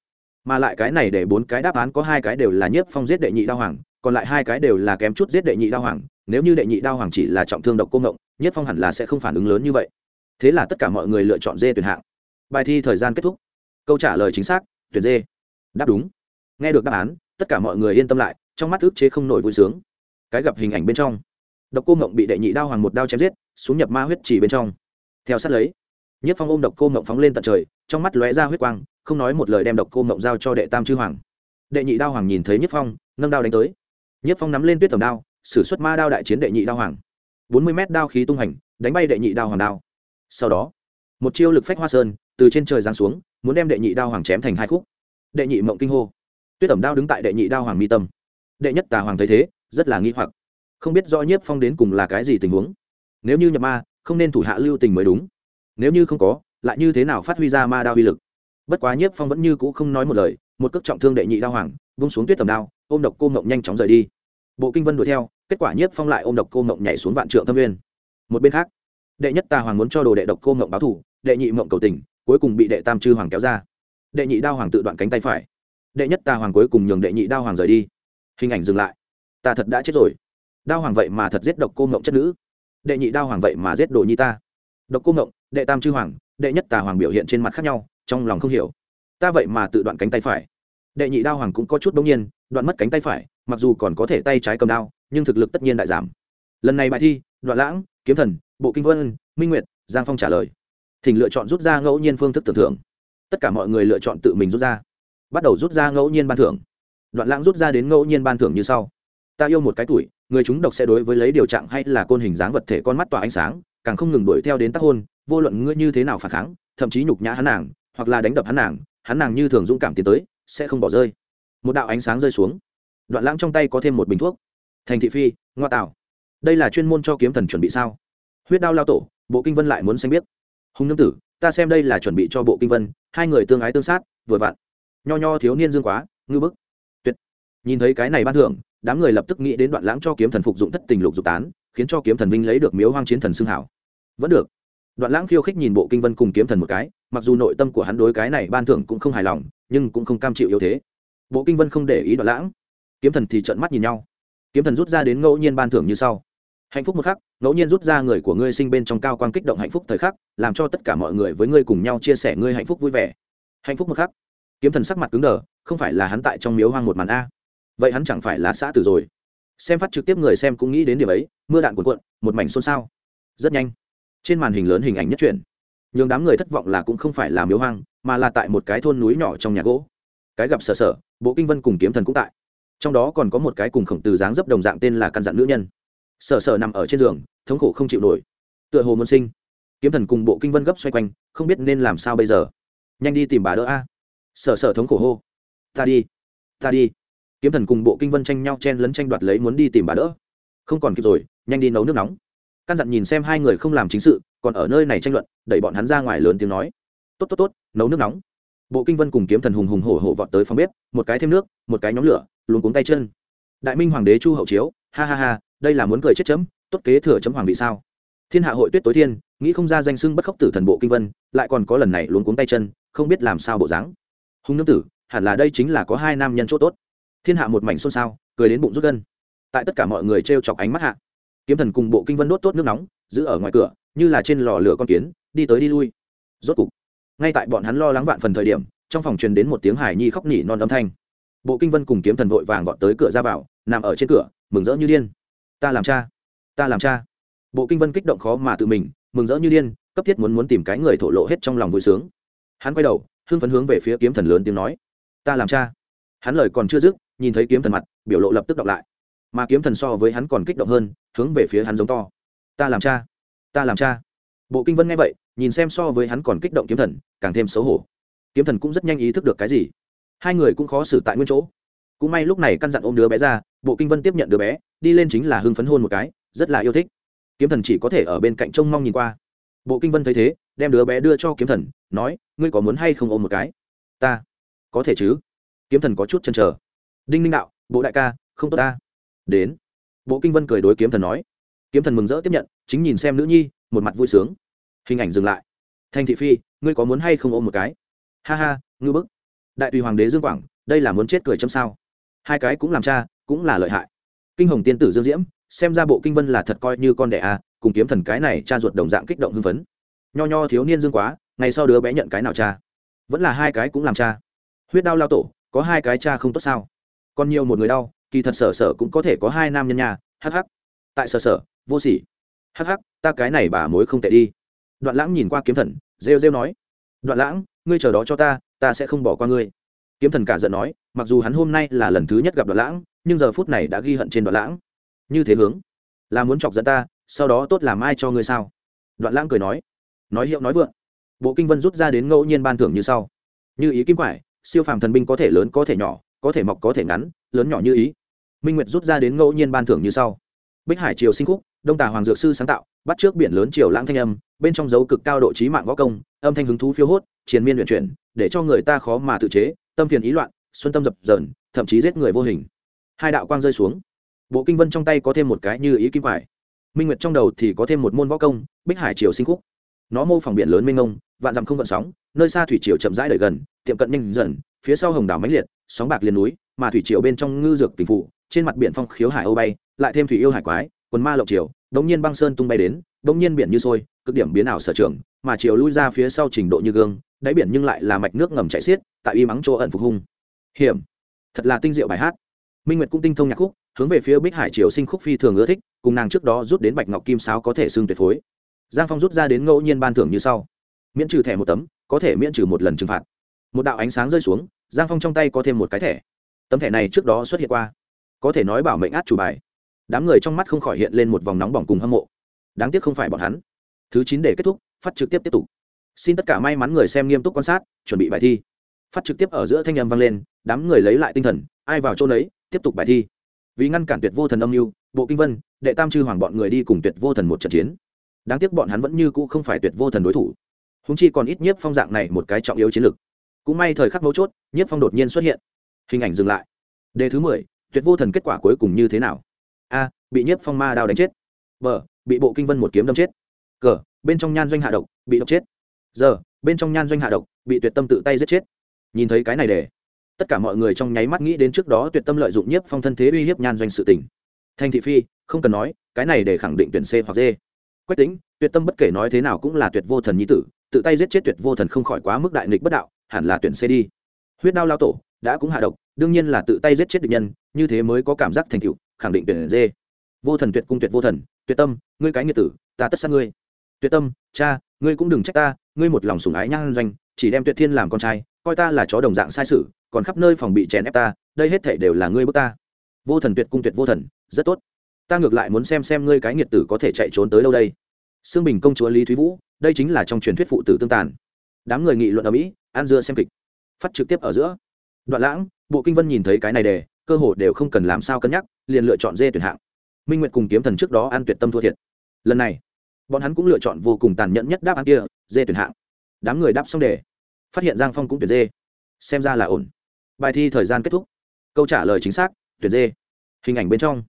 mà lại cái này để bốn cái đáp án có hai cái đều là nhiếp phong giết đệ nhị đao hoàng, còn lại hai cái đều là kém chút giết đệ nhị đao hoàng, nếu như đệ nhị đao hoàng chỉ là trọng thương độc cô ngộng, nhiếp phong hẳn là sẽ không phản ứng lớn như vậy. Thế là tất cả mọi người lựa chọn dê tuyển hạng. Bài thi thời gian kết thúc. Câu trả lời chính xác, tuyển dê. Đáp đúng. Nghe được đáp án, tất cả mọi người yên tâm lại, trong mắt ức chế không nổi vui sướng. Cái gặp hình ảnh bên trong. Độc cô ngộng bị đệ nhị đao hoàng một đao chém giết, xuống nhập ma huyết chỉ bên trong. Theo sát lấy nhất phong ôm độc cô ngộng phóng lên tận trời, trong mắt lóe ra huyết quang không nói một lời đem độc cô mộng giao cho đệ tam chư hoàng. Đệ nhị đao hoàng nhìn thấy nhất phong, nâng đao đánh tới. Nhất phong nắm lên tuyết tầm đao, sử xuất ma đao đại chiến đệ nhị đao hoàng. Bốn mươi mét đao khí tung hành, đánh bay đệ nhị đao hoàng đao. Sau đó, một chiêu lực phách hoa sơn, từ trên trời giáng xuống, muốn đem đệ nhị đao hoàng chém thành hai khúc. Đệ nhị mộng kinh hô. Tuyết tẩm đao đứng tại đệ nhị đao hoàng mi tâm. Đệ nhất tà hoàng thấy thế, rất là nghi hoặc. Không biết rõ nhiếp phong đến cùng là cái gì tình huống. Nếu như nhập ma, không nên thủ hạ lưu tình mới đúng. Nếu như không có, lại như thế nào phát huy ra ma đao uy lực? Bất quá nhiếp phong vẫn như cũ không nói một lời, một cước trọng thương đệ nhị đao hoàng, vung xuống tuyết tầm đao, ôm độc cô mộng nhanh chóng rời đi. Bộ kinh vân đuổi theo, kết quả nhiếp phong lại ôm độc cô mộng nhảy xuống vạn trượng thâm nguyên. Một bên khác, đệ nhất tà hoàng muốn cho đồ đệ độc cô mộng báo thủ, đệ nhị mộng cầu tình, cuối cùng bị đệ tam chư hoàng kéo ra. Đệ nhị đao hoàng tự đoạn cánh tay phải. Đệ nhất tà hoàng cuối cùng nhường đệ nhị đao hoàng rời đi. Hình ảnh dừng lại. Ta thật đã chết rồi. Đao hoàng vậy mà thật giết độc cô mộng chất nữ. Đệ nhị đao hoàng vậy mà giết đồ nhi ta. Độc cô mộng, đệ tam chư hoàng, đệ nhất tà hoàng biểu hiện trên mặt khác nhau trong lòng không hiểu. Ta vậy mà tự đoạn cánh tay phải. Đệ nhị đao hoàng cũng có chút bỗng nhiên, đoạn mất cánh tay phải, mặc dù còn có thể tay trái cầm đao, nhưng thực lực tất nhiên đại giảm. Lần này bài thi, đoạn lãng, kiếm thần, bộ kinh vân, minh nguyệt, giang phong trả lời. Thỉnh lựa chọn rút ra ngẫu nhiên phương thức tưởng thưởng. Tất cả mọi người lựa chọn tự mình rút ra. Bắt đầu rút ra ngẫu nhiên ban thưởng. Đoạn lãng rút ra đến ngẫu nhiên ban thưởng như sau. Ta yêu một cái tuổi, người chúng độc sẽ đối với lấy điều trạng hay là côn hình dáng vật thể con mắt tỏa ánh sáng, càng không ngừng đuổi theo đến tác hôn, vô luận ngươi như thế nào phản kháng, thậm chí nhục nhã hắn nàng hoặc là đánh đập hắn nàng hắn nàng như thường dũng cảm tiến tới, sẽ không bỏ rơi. Một đạo ánh sáng rơi xuống. Đoạn lãng trong tay có thêm một bình thuốc. Thành thị phi, ngoa tạo. Đây là chuyên môn cho kiếm thần chuẩn bị sao? Huyết đao lao tổ, bộ kinh vân lại muốn xanh biết. Hùng nương tử, ta xem đây là chuẩn bị cho bộ kinh vân, hai người tương ái tương sát, vừa vặn. Nho nho thiếu niên dương quá, ngư bức. Tuyệt. Nhìn thấy cái này ban thưởng, đám người lập tức nghĩ đến đoạn lãng cho kiếm thần phục dụng thất tình lục dục tán, khiến cho kiếm thần vinh lấy được miếu hoang chiến thần xưng hảo. Vẫn được. Đoạn lãng khiêu khích nhìn bộ kinh vân cùng kiếm thần một cái mặc dù nội tâm của hắn đối cái này ban thưởng cũng không hài lòng, nhưng cũng không cam chịu yếu thế. Bộ kinh vân không để ý đoạn lãng. Kiếm thần thì trợn mắt nhìn nhau. Kiếm thần rút ra đến ngẫu nhiên ban thưởng như sau. Hạnh phúc một khắc, ngẫu nhiên rút ra người của ngươi sinh bên trong cao quang kích động hạnh phúc thời khắc, làm cho tất cả mọi người với ngươi cùng nhau chia sẻ ngươi hạnh phúc vui vẻ. Hạnh phúc một khắc. Kiếm thần sắc mặt cứng đờ, không phải là hắn tại trong miếu hoang một màn a. Vậy hắn chẳng phải là xã tử rồi? Xem phát trực tiếp người xem cũng nghĩ đến điểm ấy, mưa đạn cuộn cuộn, một mảnh xôn xao. Rất nhanh. Trên màn hình lớn hình ảnh nhất truyền nhường đám người thất vọng là cũng không phải là miếu hoang, mà là tại một cái thôn núi nhỏ trong nhà gỗ. Cái gặp sở sở, bộ kinh vân cùng kiếm thần cũng tại. Trong đó còn có một cái cùng khổng từ dáng dấp đồng dạng tên là căn dặn nữ nhân. Sở sở nằm ở trên giường, thống khổ không chịu nổi. Tựa hồ môn sinh. Kiếm thần cùng bộ kinh vân gấp xoay quanh, không biết nên làm sao bây giờ. Nhanh đi tìm bà đỡ a. Sở sở thống khổ hô. Ta đi. Ta đi. Kiếm thần cùng bộ kinh vân tranh nhau chen lấn tranh đoạt lấy muốn đi tìm bà đỡ. Không còn kịp rồi, nhanh đi nấu nước nóng căn dặn nhìn xem hai người không làm chính sự, còn ở nơi này tranh luận, đẩy bọn hắn ra ngoài lớn tiếng nói. Tốt tốt tốt, nấu nước nóng. Bộ kinh vân cùng kiếm thần hùng hùng hổ hổ vọt tới phòng bếp, một cái thêm nước, một cái nhóm lửa luồn cuống tay chân. Đại minh hoàng đế chu hậu chiếu, ha ha ha, đây là muốn cười chết chấm, tốt kế thừa chấm hoàng vị sao? Thiên hạ hội tuyết tối thiên, nghĩ không ra danh sưng bất khốc tử thần bộ kinh vân, lại còn có lần này luồn cuống tay chân, không biết làm sao bộ dáng. Hùng nương tử, hẳn là đây chính là có hai nam nhân chỗ tốt. Thiên hạ một mảnh xôn xao, cười đến bụng rút gân. Tại tất cả mọi người trêu chọc ánh mắt hạ kiếm thần cùng bộ kinh vân đốt tốt nước nóng, giữ ở ngoài cửa, như là trên lò lửa con kiến, đi tới đi lui. Rốt cục, ngay tại bọn hắn lo lắng vạn phần thời điểm, trong phòng truyền đến một tiếng hải nhi khóc nỉ non âm thanh. Bộ kinh vân cùng kiếm thần vội vàng gọn tới cửa ra vào, nằm ở trên cửa, mừng rỡ như điên. Ta làm cha, ta làm cha. Bộ kinh vân kích động khó mà tự mình, mừng rỡ như điên, cấp thiết muốn muốn tìm cái người thổ lộ hết trong lòng vui sướng. Hắn quay đầu, hưng phấn hướng về phía kiếm thần lớn tiếng nói, ta làm cha. Hắn lời còn chưa dứt, nhìn thấy kiếm thần mặt, biểu lộ lập tức đọc lại mà kiếm thần so với hắn còn kích động hơn, hướng về phía hắn giống to. Ta làm cha, ta làm cha. Bộ kinh vân nghe vậy, nhìn xem so với hắn còn kích động kiếm thần, càng thêm xấu hổ. Kiếm thần cũng rất nhanh ý thức được cái gì. Hai người cũng khó xử tại nguyên chỗ. Cũng may lúc này căn dặn ôm đứa bé ra, bộ kinh vân tiếp nhận đứa bé, đi lên chính là hưng phấn hôn một cái, rất là yêu thích. Kiếm thần chỉ có thể ở bên cạnh trông mong nhìn qua. Bộ kinh vân thấy thế, đem đứa bé đưa cho kiếm thần, nói, ngươi có muốn hay không ôm một cái? Ta. Có thể chứ. Kiếm thần có chút chăn trở đinh ninh đạo, bộ đại ca, không tốt ta đến. Bộ kinh vân cười đối kiếm thần nói. Kiếm thần mừng rỡ tiếp nhận, chính nhìn xem nữ nhi, một mặt vui sướng. Hình ảnh dừng lại. Thanh thị phi, ngươi có muốn hay không ôm một cái? Ha ha, ngư bức. Đại tùy hoàng đế dương quảng, đây là muốn chết cười châm sao? Hai cái cũng làm cha, cũng là lợi hại. Kinh hồng tiên tử dương diễm, xem ra bộ kinh vân là thật coi như con đẻ a cùng kiếm thần cái này cha ruột đồng dạng kích động hưng phấn. Nho nho thiếu niên dương quá, ngày sau đứa bé nhận cái nào cha? Vẫn là hai cái cũng làm cha. Huyết đau lao tổ, có hai cái cha không tốt sao? Còn nhiều một người đau kỳ thật sở sở cũng có thể có hai nam nhân nhà hh tại sở sở, vô sỉ. Hh ta cái này bà mối không tệ đi. Đoạn lãng nhìn qua kiếm thần, rêu rêu nói. Đoạn lãng, ngươi chờ đó cho ta ta sẽ không bỏ qua ngươi. Kiếm thần cả giận nói, mặc dù hắn hôm nay là lần thứ nhất gặp đoạn lãng, nhưng giờ phút này đã ghi hận trên đoạn lãng. Như thế hướng, là muốn chọc dẫn ta, sau đó tốt làm ai cho ngươi sao? Đoạn lãng cười nói. Nói hiệu nói vượng. Bộ kinh vân rút ra đến ngẫu nhiên ban thưởng như sau. Như ý kim quải, siêu phàm thần binh có thể lớn có thể nhỏ, có thể mọc có thể ngắn, lớn nhỏ như ý minh nguyệt rút ra đến ngẫu nhiên ban thưởng như sau. Bích hải triều sinh khúc, đông tà hoàng dược sư sáng tạo, bắt trước biển lớn triều lãng thanh âm, bên trong dấu cực cao độ trí mạng võ công, âm thanh hứng thú phiêu hốt, triền miên luyện chuyển, để cho người ta khó mà tự chế, tâm phiền ý loạn, xuân tâm dập dờn, thậm chí giết người vô hình. Hai đạo quang rơi xuống. Bộ kinh vân trong tay có thêm một cái như ý kim quải. Minh nguyệt trong đầu thì có thêm một môn võ công, bích hải triều sinh khúc. Nó mô phỏng biển lớn mênh mông, vạn dặm không vận sóng, nơi xa thủy triều chậm rãi đời gần, tiệm cận nhanh dần, phía sau hồng đảo mãnh liệt, sóng bạc liền núi, mà thủy triều bên trong ngư dược tình phụ trên mặt biển phong khiếu hải âu bay, lại thêm thủy yêu hải quái, quần ma lộng triều, đống nhiên băng sơn tung bay đến, đống nhiên biển như sôi, cực điểm biến ảo sở trường, mà chiều lui ra phía sau trình độ như gương, đáy biển nhưng lại là mạch nước ngầm chảy xiết, tại y mắng chỗ ẩn phục hung. Hiểm. Thật là tinh diệu bài hát. Minh nguyệt cũng tinh thông nhạc khúc, hướng về phía bích hải triều sinh khúc phi thường ưa thích, cùng nàng trước đó rút đến bạch ngọc kim sáo có thể xương tuyệt phối. Giang phong rút ra đến ngẫu nhiên ban thưởng như sau. Miễn trừ thẻ một tấm, có thể miễn trừ một lần trừng phạt. Một đạo ánh sáng rơi xuống, giang phong trong tay có thêm một cái thẻ. Tấm thẻ này trước đó xuất hiện qua có thể nói bảo mệnh át chủ bài. Đám người trong mắt không khỏi hiện lên một vòng nóng bỏng cùng hâm mộ. Đáng tiếc không phải bọn hắn. Thứ chín để kết thúc, phát trực tiếp tiếp tục. Xin tất cả may mắn người xem nghiêm túc quan sát, chuẩn bị bài thi. Phát trực tiếp ở giữa thanh âm vang lên, đám người lấy lại tinh thần, ai vào chỗ lấy tiếp tục bài thi. Vì ngăn cản tuyệt vô thần âm mưu, bộ kinh vân, đệ tam chư hoàng bọn người đi cùng tuyệt vô thần một trận chiến. Đáng tiếc bọn hắn vẫn như cũ không phải tuyệt vô thần đối thủ. Húng chi còn ít nhiếp phong dạng này một cái trọng yếu chiến lược. Cũng may thời khắc mấu chốt, nhiếp phong đột nhiên xuất hiện. Hình ảnh dừng lại. Đề thứ mười tuyệt vô thần kết quả cuối cùng như thế nào? A, bị nhiếp phong ma đao đánh chết. B, bị bộ kinh vân một kiếm đâm chết. C, bên trong nhan doanh hạ độc, bị độc chết. Giờ bên trong nhan doanh hạ độc, bị tuyệt tâm tự tay giết chết. Nhìn thấy cái này để, tất cả mọi người trong nháy mắt nghĩ đến trước đó tuyệt tâm lợi dụng nhiếp phong thân thế uy hiếp nhan doanh sự tỉnh thanh thị phi, không cần nói, cái này để khẳng định tuyển c hoặc d. Quách tính tuyệt tâm bất kể nói thế nào cũng là tuyệt vô thần nhi tử, tự tay giết chết tuyệt vô thần không khỏi quá mức đại nghịch bất đạo, hẳn là tuyển c đi. Huyết đao lao tổ đã cũng hạ độc, đương nhiên là tự tay giết chết địch nhân, như thế mới có cảm giác thành tựu, khẳng định tuyển dê. vô thần tuyệt cung tuyệt vô thần, tuyệt tâm, ngươi cái nghiệt tử, ta tất sát ngươi. Tuyệt tâm, cha, ngươi cũng đừng trách ta, ngươi một lòng sùng ái nhan doanh, chỉ đem tuyệt thiên làm con trai, coi ta là chó đồng dạng sai sự, còn khắp nơi phòng bị chèn ép ta, đây hết thể đều là ngươi bước ta. Vô thần tuyệt cung tuyệt vô thần, rất tốt. Ta ngược lại muốn xem xem ngươi cái nghiệt tử có thể chạy trốn tới đâu đây. Xương bình công chúa lý thúy vũ, đây chính là trong truyền thuyết phụ tử tương tàn. Đám người nghị luận ở mỹ an dưa xem kịch. Phát trực tiếp ở giữa đoạn lãng, bộ kinh vân nhìn thấy cái này đề, cơ hội đều không cần làm sao cân nhắc, liền lựa chọn dê tuyển hạng. Minh nguyệt cùng kiếm thần trước đó ăn tuyệt tâm thua thiệt. Lần này, bọn hắn cũng lựa chọn vô cùng tàn nhẫn nhất đáp án kia, dê tuyển hạng. Đám người đáp xong đề, phát hiện giang phong cũng tuyển dê. Xem ra là ổn. Bài thi thời gian kết thúc. Câu trả lời chính xác, tuyển dê. Hình ảnh bên trong.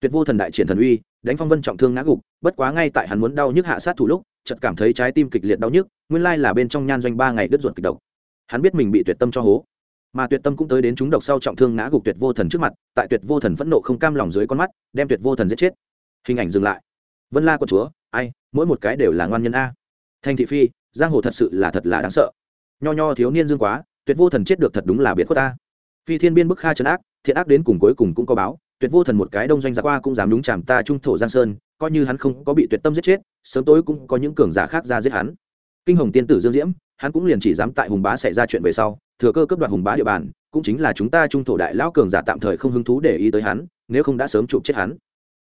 Tuyệt vô thần đại triển thần uy, đánh phong vân trọng thương ngã gục, bất quá ngay tại hắn muốn đau nhức hạ sát thủ lúc, chợt cảm thấy trái tim kịch liệt đau nhức, nguyên lai là bên trong nhan doanh ba ngày đứt ruột kịch độc. Hắn biết mình bị tuyệt tâm cho hố mà tuyệt tâm cũng tới đến chúng độc sau trọng thương ngã gục tuyệt vô thần trước mặt, tại tuyệt vô thần phẫn nộ không cam lòng dưới con mắt, đem tuyệt vô thần giết chết. Hình ảnh dừng lại. Vân la của chúa, ai, mỗi một cái đều là ngoan nhân a. Thanh thị phi, giang hồ thật sự là thật là đáng sợ. Nho nho thiếu niên dương quá, tuyệt vô thần chết được thật đúng là biệt khuất ta phi thiên biên bức kha trấn ác, thiện ác đến cùng cuối cùng cũng có báo, tuyệt vô thần một cái đông doanh giặc qua cũng dám đúng chàm ta trung thổ giang sơn, coi như hắn không có bị tuyệt tâm giết chết, sớm tối cũng có những cường giả khác ra giết hắn. Kinh hồng tiên tử dương diễm, hắn cũng liền chỉ dám tại hùng bá xảy ra chuyện về sau thừa cơ cấp đoạt hùng bá địa bàn, cũng chính là chúng ta trung thổ đại lão cường giả tạm thời không hứng thú để ý tới hắn, nếu không đã sớm chụp chết hắn.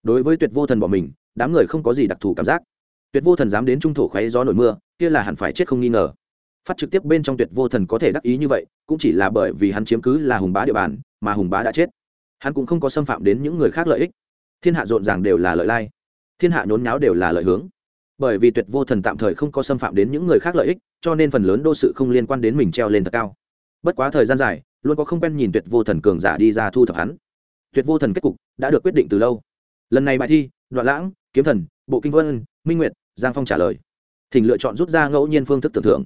Đối với tuyệt vô thần bỏ mình, đám người không có gì đặc thù cảm giác. Tuyệt vô thần dám đến trung thổ khoáy gió nổi mưa, kia là hẳn phải chết không nghi ngờ. Phát trực tiếp bên trong tuyệt vô thần có thể đắc ý như vậy, cũng chỉ là bởi vì hắn chiếm cứ là hùng bá địa bàn, mà hùng bá đã chết. Hắn cũng không có xâm phạm đến những người khác lợi ích. Thiên hạ rộn ràng đều là lợi lai. Thiên hạ nhốn nháo đều là lợi hướng. Bởi vì tuyệt vô thần tạm thời không có xâm phạm đến những người khác lợi ích, cho nên phần lớn đô sự không liên quan đến mình treo lên thật cao bất quá thời gian dài, luôn có không quen nhìn tuyệt vô thần cường giả đi ra thu thập hắn. Tuyệt vô thần kết cục đã được quyết định từ lâu. Lần này bài thi, đoạn lãng, kiếm thần, bộ kinh vân, minh nguyệt, giang phong trả lời. Thỉnh lựa chọn rút ra ngẫu nhiên phương thức tưởng thưởng.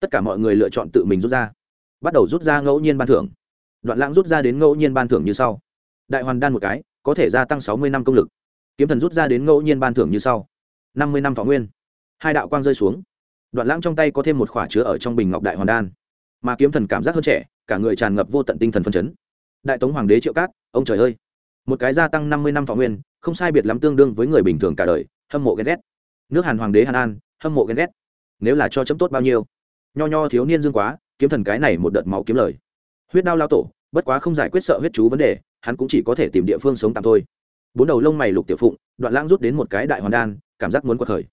Tất cả mọi người lựa chọn tự mình rút ra. Bắt đầu rút ra ngẫu nhiên ban thưởng. Đoạn lãng rút ra đến ngẫu nhiên ban thưởng như sau. Đại hoàn đan một cái, có thể gia tăng sáu mươi năm công lực. Kiếm thần rút ra đến ngẫu nhiên ban thưởng như sau. năm mươi năm thọ nguyên. Hai đạo quang rơi xuống. Đoạn lãng trong tay có thêm một khỏa chứa ở trong bình ngọc đại hoàn đan mà kiếm thần cảm giác hơn trẻ, cả người tràn ngập vô tận tinh thần phân chấn. Đại tống hoàng đế triệu cát, ông trời ơi! Một cái gia tăng năm mươi năm thọ nguyên, không sai biệt lắm tương đương với người bình thường cả đời, hâm mộ ghen ghét. Nước hàn hoàng đế hàn an, hâm mộ ghen ghét. Nếu là cho chấm tốt bao nhiêu? Nho nho thiếu niên dương quá, kiếm thần cái này một đợt máu kiếm lời. Huyết đao lao tổ, bất quá không giải quyết sợ huyết chú vấn đề, hắn cũng chỉ có thể tìm địa phương sống tạm thôi. Bốn đầu lông mày lục tiểu phụng, đoạn lãng rút đến một cái đại hoàn đan, cảm giác muốn quật khởi.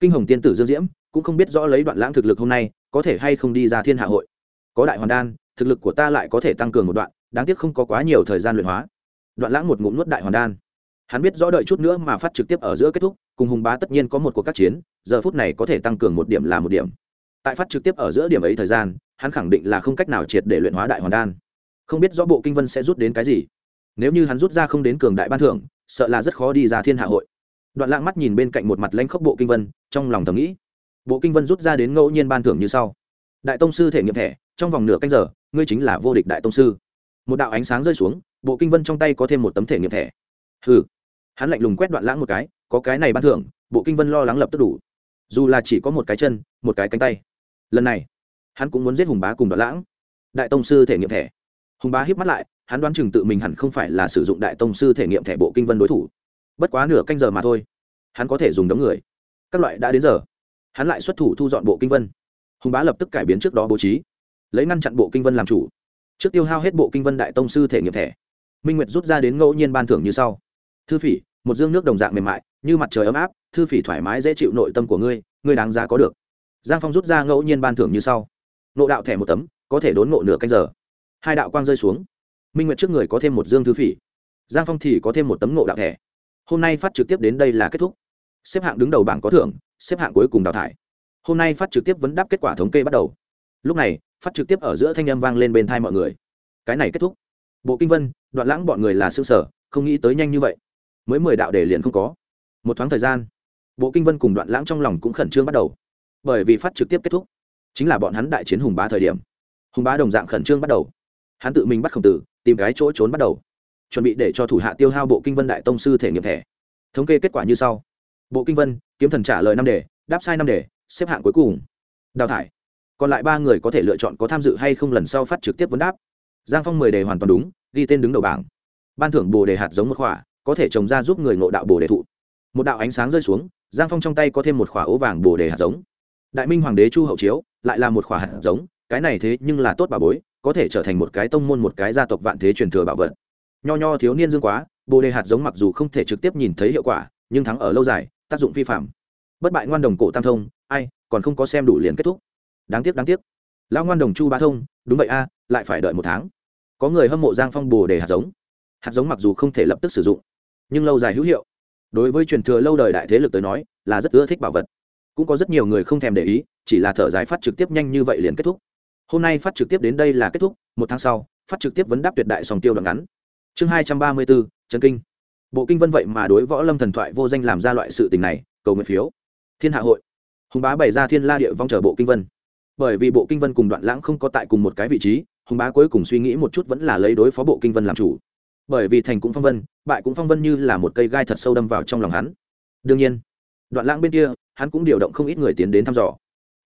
Kinh hồng tiên tử dương diễm, cũng không biết rõ lấy đoạn lãng thực lực hôm nay, có thể hay không đi ra thiên hạ hội có đại hoàn đan, thực lực của ta lại có thể tăng cường một đoạn, đáng tiếc không có quá nhiều thời gian luyện hóa. Đoạn lãng một ngụm nuốt đại hoàn đan. Hắn biết rõ đợi chút nữa mà phát trực tiếp ở giữa kết thúc, cùng hùng bá tất nhiên có một cuộc các chiến, giờ phút này có thể tăng cường một điểm là một điểm. Tại phát trực tiếp ở giữa điểm ấy thời gian, hắn khẳng định là không cách nào triệt để luyện hóa đại hoàn đan. Không biết rõ bộ kinh vân sẽ rút đến cái gì. Nếu như hắn rút ra không đến cường đại ban thưởng, sợ là rất khó đi ra thiên hạ hội. Đoạn lãng mắt nhìn bên cạnh một mặt lãnh khốc bộ kinh vân, trong lòng thầm nghĩ. Bộ kinh vân rút ra đến ngẫu nhiên ban thưởng như sau. Đại tông sư thể nghiệm thẻ trong vòng nửa canh giờ, ngươi chính là vô địch đại tông sư. Một đạo ánh sáng rơi xuống, bộ kinh vân trong tay có thêm một tấm thể nghiệm thẻ. Hừ. Hắn lạnh lùng quét đoạn lãng một cái, có cái này ban thưởng, bộ kinh vân lo lắng lập tức đủ. Dù là chỉ có một cái chân, một cái cánh tay. Lần này, hắn cũng muốn giết hùng bá cùng đoạn lãng. Đại tông sư thể nghiệm thẻ. Hùng bá hiếp mắt lại, hắn đoán chừng tự mình hẳn không phải là sử dụng đại tông sư thể nghiệm thẻ bộ kinh vân đối thủ. Bất quá nửa canh giờ mà thôi, hắn có thể dùng đống người. Các loại đã đến giờ, hắn lại xuất thủ thu dọn bộ kinh vân. Hùng bá lập tức cải biến trước đó bố trí lấy ngăn chặn bộ kinh vân làm chủ. Trước tiêu hao hết bộ kinh vân đại tông sư thể nghiệm thẻ, minh nguyệt rút ra đến ngẫu nhiên ban thưởng như sau. Thư phỉ, một dương nước đồng dạng mềm mại, như mặt trời ấm áp, thư phỉ thoải mái dễ chịu nội tâm của ngươi ngươi đáng giá có được. Giang phong rút ra ngẫu nhiên ban thưởng như sau. Nộ đạo thẻ một tấm, có thể đốn nộ nửa canh giờ. Hai đạo quang rơi xuống. Minh nguyệt trước người có thêm một dương thư phỉ. Giang phong thì có thêm một tấm nộ đạo thẻ. Hôm nay phát trực tiếp đến đây là kết thúc. Xếp hạng đứng đầu bảng có thưởng, xếp hạng cuối cùng đào thải. Hôm nay phát trực tiếp vấn đáp kết quả thống kê bắt đầu. Lúc này phát trực tiếp ở giữa thanh âm vang lên bên thai mọi người. Cái này kết thúc. Bộ kinh vân, đoạn lãng bọn người là xương sở không nghĩ tới nhanh như vậy. Mới mười đạo để liền không có. Một thoáng thời gian, bộ kinh vân cùng đoạn lãng trong lòng cũng khẩn trương bắt đầu. Bởi vì phát trực tiếp kết thúc, chính là bọn hắn đại chiến hùng bá thời điểm. Hùng bá đồng dạng khẩn trương bắt đầu. Hắn tự mình bắt khổng tử, tìm cái chỗ trốn bắt đầu. Chuẩn bị để cho thủ hạ tiêu hao bộ kinh vân đại tông sư thể nghiệm thẻ. Thống kê kết quả như sau. Bộ kinh vân, kiếm thần trả lời năm đề, đáp sai năm đề, xếp hạng cuối cùng. Đào thải còn lại ba người có thể lựa chọn có tham dự hay không lần sau phát trực tiếp vấn đáp. Giang phong mười đề hoàn toàn đúng, ghi tên đứng đầu bảng. Ban thưởng bồ đề hạt giống một khỏa, có thể trồng ra giúp người ngộ đạo bồ đề thụ. Một đạo ánh sáng rơi xuống, giang phong trong tay có thêm một khỏa ố vàng bồ đề hạt giống. Đại minh hoàng đế chu hậu chiếu, lại là một khỏa hạt giống, cái này thế nhưng là tốt bà bối, có thể trở thành một cái tông môn một cái gia tộc vạn thế truyền thừa bảo vật. Nho nho thiếu niên dương quá, bồ đề hạt giống mặc dù không thể trực tiếp nhìn thấy hiệu quả, nhưng thắng ở lâu dài, tác dụng phi phạm bất bại ngoan đồng cổ tam thông, ai, còn không có xem đủ liền kết thúc đáng tiếc đáng tiếc. Lão ngoan đồng chu ba thông, đúng vậy a, lại phải đợi một tháng. Có người hâm mộ giang phong bồ để hạt giống. Hạt giống mặc dù không thể lập tức sử dụng, nhưng lâu dài hữu hiệu. Đối với truyền thừa lâu đời đại thế lực tới nói, là rất ưa thích bảo vật. Cũng có rất nhiều người không thèm để ý, chỉ là thở dài phát trực tiếp nhanh như vậy liền kết thúc. Hôm nay phát trực tiếp đến đây là kết thúc, một tháng sau, phát trực tiếp vấn đáp tuyệt đại sòng tiêu đoạn ngắn. Chương hai trăm ba mươi bốn trần kinh. Bộ kinh vân vậy mà đối võ lâm thần thoại vô danh làm ra loại sự tình này, cầu nguyện phiếu. Thiên hạ hội. Hùng bá bày ra thiên la địa vong chờ bộ kinh vân bởi vì bộ kinh vân cùng đoạn lãng không có tại cùng một cái vị trí, hùng bá cuối cùng suy nghĩ một chút vẫn là lấy đối phó bộ kinh vân làm chủ. Bởi vì thành cũng phong vân, bại cũng phong vân như là một cây gai thật sâu đâm vào trong lòng hắn. Đương nhiên, đoạn lãng bên kia, hắn cũng điều động không ít người tiến đến thăm dò.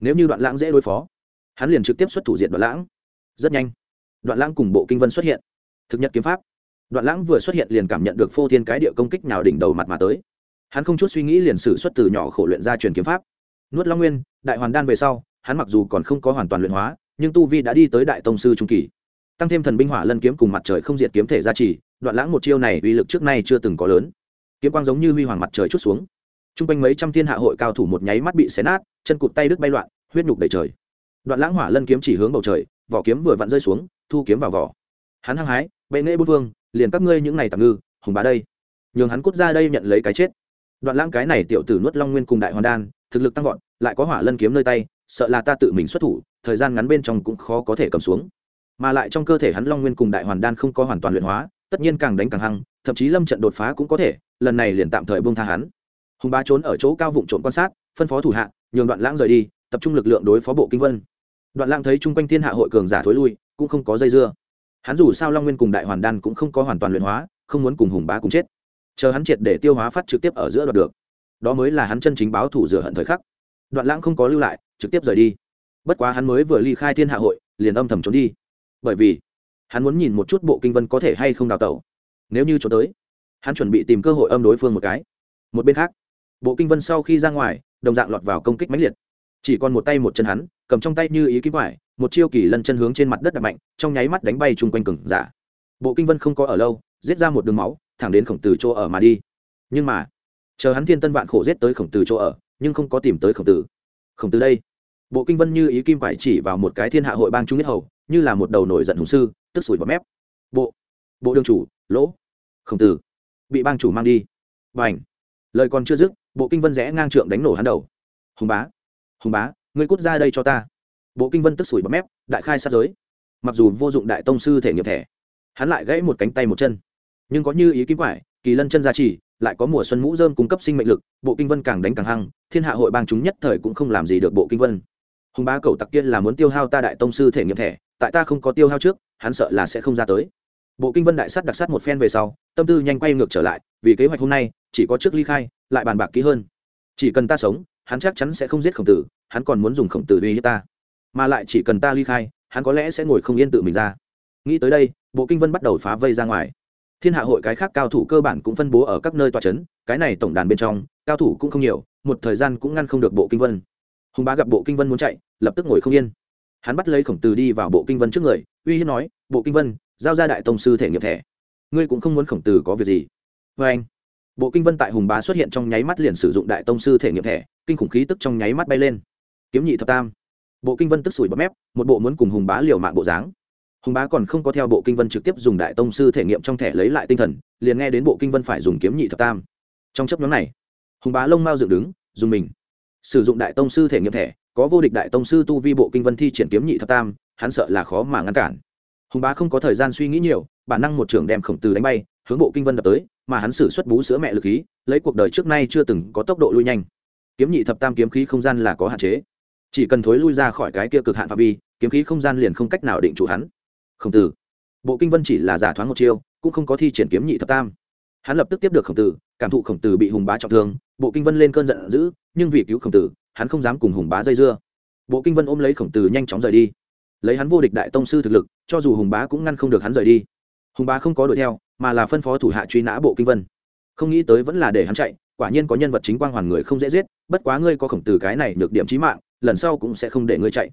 Nếu như đoạn lãng dễ đối phó, hắn liền trực tiếp xuất thủ diện đoạn lãng. Rất nhanh, đoạn lãng cùng bộ kinh vân xuất hiện. Thực nhật kiếm pháp. Đoạn lãng vừa xuất hiện liền cảm nhận được phô thiên cái địa công kích nào đỉnh đầu mặt mà tới. Hắn không chút suy nghĩ liền sử xuất từ nhỏ khổ luyện ra truyền kiếm pháp. Nuốt long nguyên, đại hoàn đan về sau hắn mặc dù còn không có hoàn toàn luyện hóa, nhưng tu vi đã đi tới đại tông sư trung kỳ. Tăng thêm thần binh hỏa lân kiếm cùng mặt trời không diệt kiếm thể gia trì, đoạn lãng một chiêu này uy lực trước nay chưa từng có lớn. Kiếm quang giống như huy hoàng mặt trời chút xuống. T r u n g quanh mấy trăm thiên hạ hội cao thủ một nháy mắt bị xé nát, chân cụt tay đứt bay loạn, huyết nhục đầy trời. Đoạn lãng hỏa lân kiếm chỉ hướng bầu trời, vỏ kiếm vừa vặn rơi xuống, thu kiếm vào vỏ. Hắn hăng hái, bệ nghệ bút vương, liền các ngươi những này tạm ngư, hùng bá đây. Nhường hắn cút ra đây nhận lấy cái chết. Đoạn lãng cái này tiểu tử nuốt long nguyên cùng đại hoàn đan, thực lực tăng vọt, lại có hỏa lân kiếm nơi tay sợ là ta tự mình xuất thủ, thời gian ngắn bên trong cũng khó có thể cầm xuống. Mà lại trong cơ thể hắn long nguyên cùng đại hoàn đan không có hoàn toàn luyện hóa, tất nhiên càng đánh càng hăng, thậm chí lâm trận đột phá cũng có thể, lần này liền tạm thời buông tha hắn. Hùng bá trốn ở chỗ cao vụn trộm quan sát, phân phó thủ hạ, nhường đoạn lãng rời đi, tập trung lực lượng đối phó bộ kinh vân. Đoạn lãng thấy chung quanh thiên hạ hội cường giả thối lui, cũng không có dây dưa. Hắn dù sao long nguyên cùng đại hoàn đan cũng không có hoàn toàn luyện hóa, không muốn cùng hùng bá cùng chết. Chờ hắn triệt để tiêu hóa phát trực tiếp ở giữa đoạt được. Đó mới là hắn chân chính báo thủ rửa hận thời khắc. Đoạn lãng không có lưu lại trực tiếp rời đi. Bất quá hắn mới vừa ly khai thiên hạ hội, liền âm thầm trốn đi. Bởi vì, hắn muốn nhìn một chút bộ kinh vân có thể hay không đào tẩu. Nếu như trốn tới, hắn chuẩn bị tìm cơ hội âm đối phương một cái. Một bên khác, bộ kinh vân sau khi ra ngoài, đồng dạng lọt vào công kích mãnh liệt. Chỉ còn một tay một chân hắn, cầm trong tay như ý kim quải, một chiêu kỳ lân chân hướng trên mặt đất đập mạnh, trong nháy mắt đánh bay chung quanh cừng giả. Bộ kinh vân không có ở lâu, giết ra một đường máu, thẳng đến khổng tử chỗ ở mà đi. Nhưng mà, chờ hắn thiên tân vạn khổ giết tới khổng tử chỗ ở, nhưng không có tìm tới khổng tử khổng tử đây. Bộ kinh vân như ý kim phải chỉ vào một cái thiên hạ hội bang trung nhất hầu, như là một đầu nổi giận hùng sư, tức sủi bọt mép. Bộ bộ đương chủ, lỗ. Khổng tử bị bang chủ mang đi. B à n h lời còn chưa dứt, bộ kinh vân rẽ ngang trượng đánh nổ hắn đầu. Hùng bá hùng bá, ngươi cút ra đây cho ta. Bộ kinh vân tức sủi bọt mép, đại khai sát giới. Mặc dù vô dụng đại tông sư thể nghiệp thẻ, hắn lại gãy một cánh tay một chân. Nhưng có như ý kim quải, kỳ lân chân ra chỉ lại có mùa xuân mũ dơm cung cấp sinh mệnh lực, bộ kinh vân càng đánh càng hăng, thiên hạ hội bang chúng nhất thời cũng không làm gì được bộ kinh vân. Hùng bá cầu tặc kia là muốn tiêu hao ta đại tông sư thể nghiệm thẻ, tại ta không có tiêu hao trước, hắn sợ là sẽ không ra tới. Bộ kinh vân đại sắt đặc sắt một phen về sau, tâm tư nhanh quay ngược trở lại, vì kế hoạch hôm nay, chỉ có trước ly khai, lại bàn bạc kỹ hơn. Chỉ cần ta sống, hắn chắc chắn sẽ không giết khổng tử, hắn còn muốn dùng khổng tử uy hiếp ta. Mà lại chỉ cần ta ly khai, hắn có lẽ sẽ ngồi không yên tự mình ra. Nghĩ tới đây, bộ kinh vân bắt đầu phá vây ra ngoài thiên hạ hội cái khác cao thủ cơ bản cũng phân bố ở các nơi tòa c h ấ n cái này tổng đàn bên trong, cao thủ cũng không nhiều, một thời gian cũng ngăn không được bộ kinh vân. Hùng bá gặp bộ kinh vân muốn chạy, lập tức ngồi không yên. Hắn bắt lấy khổng tử đi vào bộ kinh vân trước người, uy hiếp nói, bộ kinh vân, giao ra đại tông sư thể nghiệp thẻ. Ngươi cũng không muốn khổng tử có việc gì. Vê anh, bộ kinh vân tại hùng bá xuất hiện trong nháy mắt liền sử dụng đại tông sư thể nghiệm thẻ, kinh khủng khí tức trong nháy mắt bay lên. Kiếm nhị thập tam. Bộ kinh vân tức sủi bấm mép, một bộ muốn cùng hùng bá liều mạng bộ dáng hùng bá còn không có theo bộ kinh vân trực tiếp dùng đại tông sư thể nghiệm trong thẻ lấy lại tinh thần, liền nghe đến bộ kinh vân phải dùng kiếm nhị thập tam. Trong chấp nhóm này, hùng bá lông mao dựng đứng, dùng mình. Sử dụng đại tông sư thể nghiệm thẻ, có vô địch đại tông sư tu vi bộ kinh vân thi triển kiếm nhị thập tam, hắn sợ là khó mà ngăn cản. Hùng bá không có thời gian suy nghĩ nhiều, bản năng một trưởng đem khổng tử đánh bay, hướng bộ kinh vân đập tới, mà hắn sử xuất bú sữa mẹ lực khí, lấy cuộc đời trước nay chưa từng có tốc độ lui nhanh. Kiếm nhị thập tam kiếm khí không gian là có hạn chế. Chỉ cần thối lui ra khỏi cái kia cực hạn phạm vi, kiếm khí không gian liền không cách nào định chủ hắn khổng tử. Bộ kinh vân chỉ là giả thoáng một chiêu, cũng không có thi triển kiếm nhị thập tam. Hắn lập tức tiếp được khổng tử, cảm thụ khổng tử bị hùng bá trọng thương, bộ kinh vân lên cơn giận dữ, nhưng vì cứu khổng tử, hắn không dám cùng hùng bá dây dưa. Bộ kinh vân ôm lấy khổng tử nhanh chóng rời đi. Lấy hắn vô địch đại tông sư thực lực, cho dù hùng bá cũng ngăn không được hắn rời đi. Hùng bá không có đuổi theo, mà là phân phó thủ hạ truy nã bộ kinh vân. Không nghĩ tới vẫn là để hắn chạy, quả nhiên có nhân vật chính quang hoàn người không dễ giết, bất quá ngươi có khổng tử cái này được điểm trí mạng, lần sau cũng sẽ không để ngươi chạy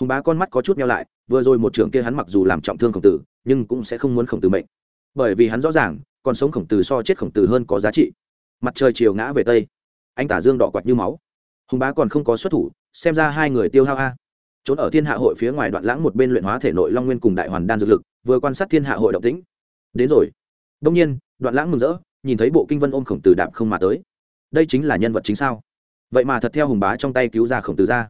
hùng bá con mắt có chút nhau lại, vừa rồi một trưởng kia hắn mặc dù làm trọng thương khổng tử, nhưng cũng sẽ không muốn khổng tử mệnh. Bởi vì hắn rõ ràng, còn sống khổng tử so chết khổng tử hơn có giá trị. Mặt trời chiều ngã về tây, anh tả dương đỏ quạt như máu. Hùng bá còn không có xuất thủ, xem ra hai người tiêu hao a. Trốn ở thiên hạ hội phía ngoài đoạn lãng một bên luyện hóa thể nội long nguyên cùng đại hoàn đan dược lực, vừa quan sát thiên hạ hội động tĩnh. Đến rồi. Đông nhiên, đoạn lãng mừng rỡ, nhìn thấy bộ kinh vân ôm khổng tử đạp không mà tới. Đây chính là nhân vật chính sao? Vậy mà thật theo hùng bá trong tay cứu ra khổng tử ra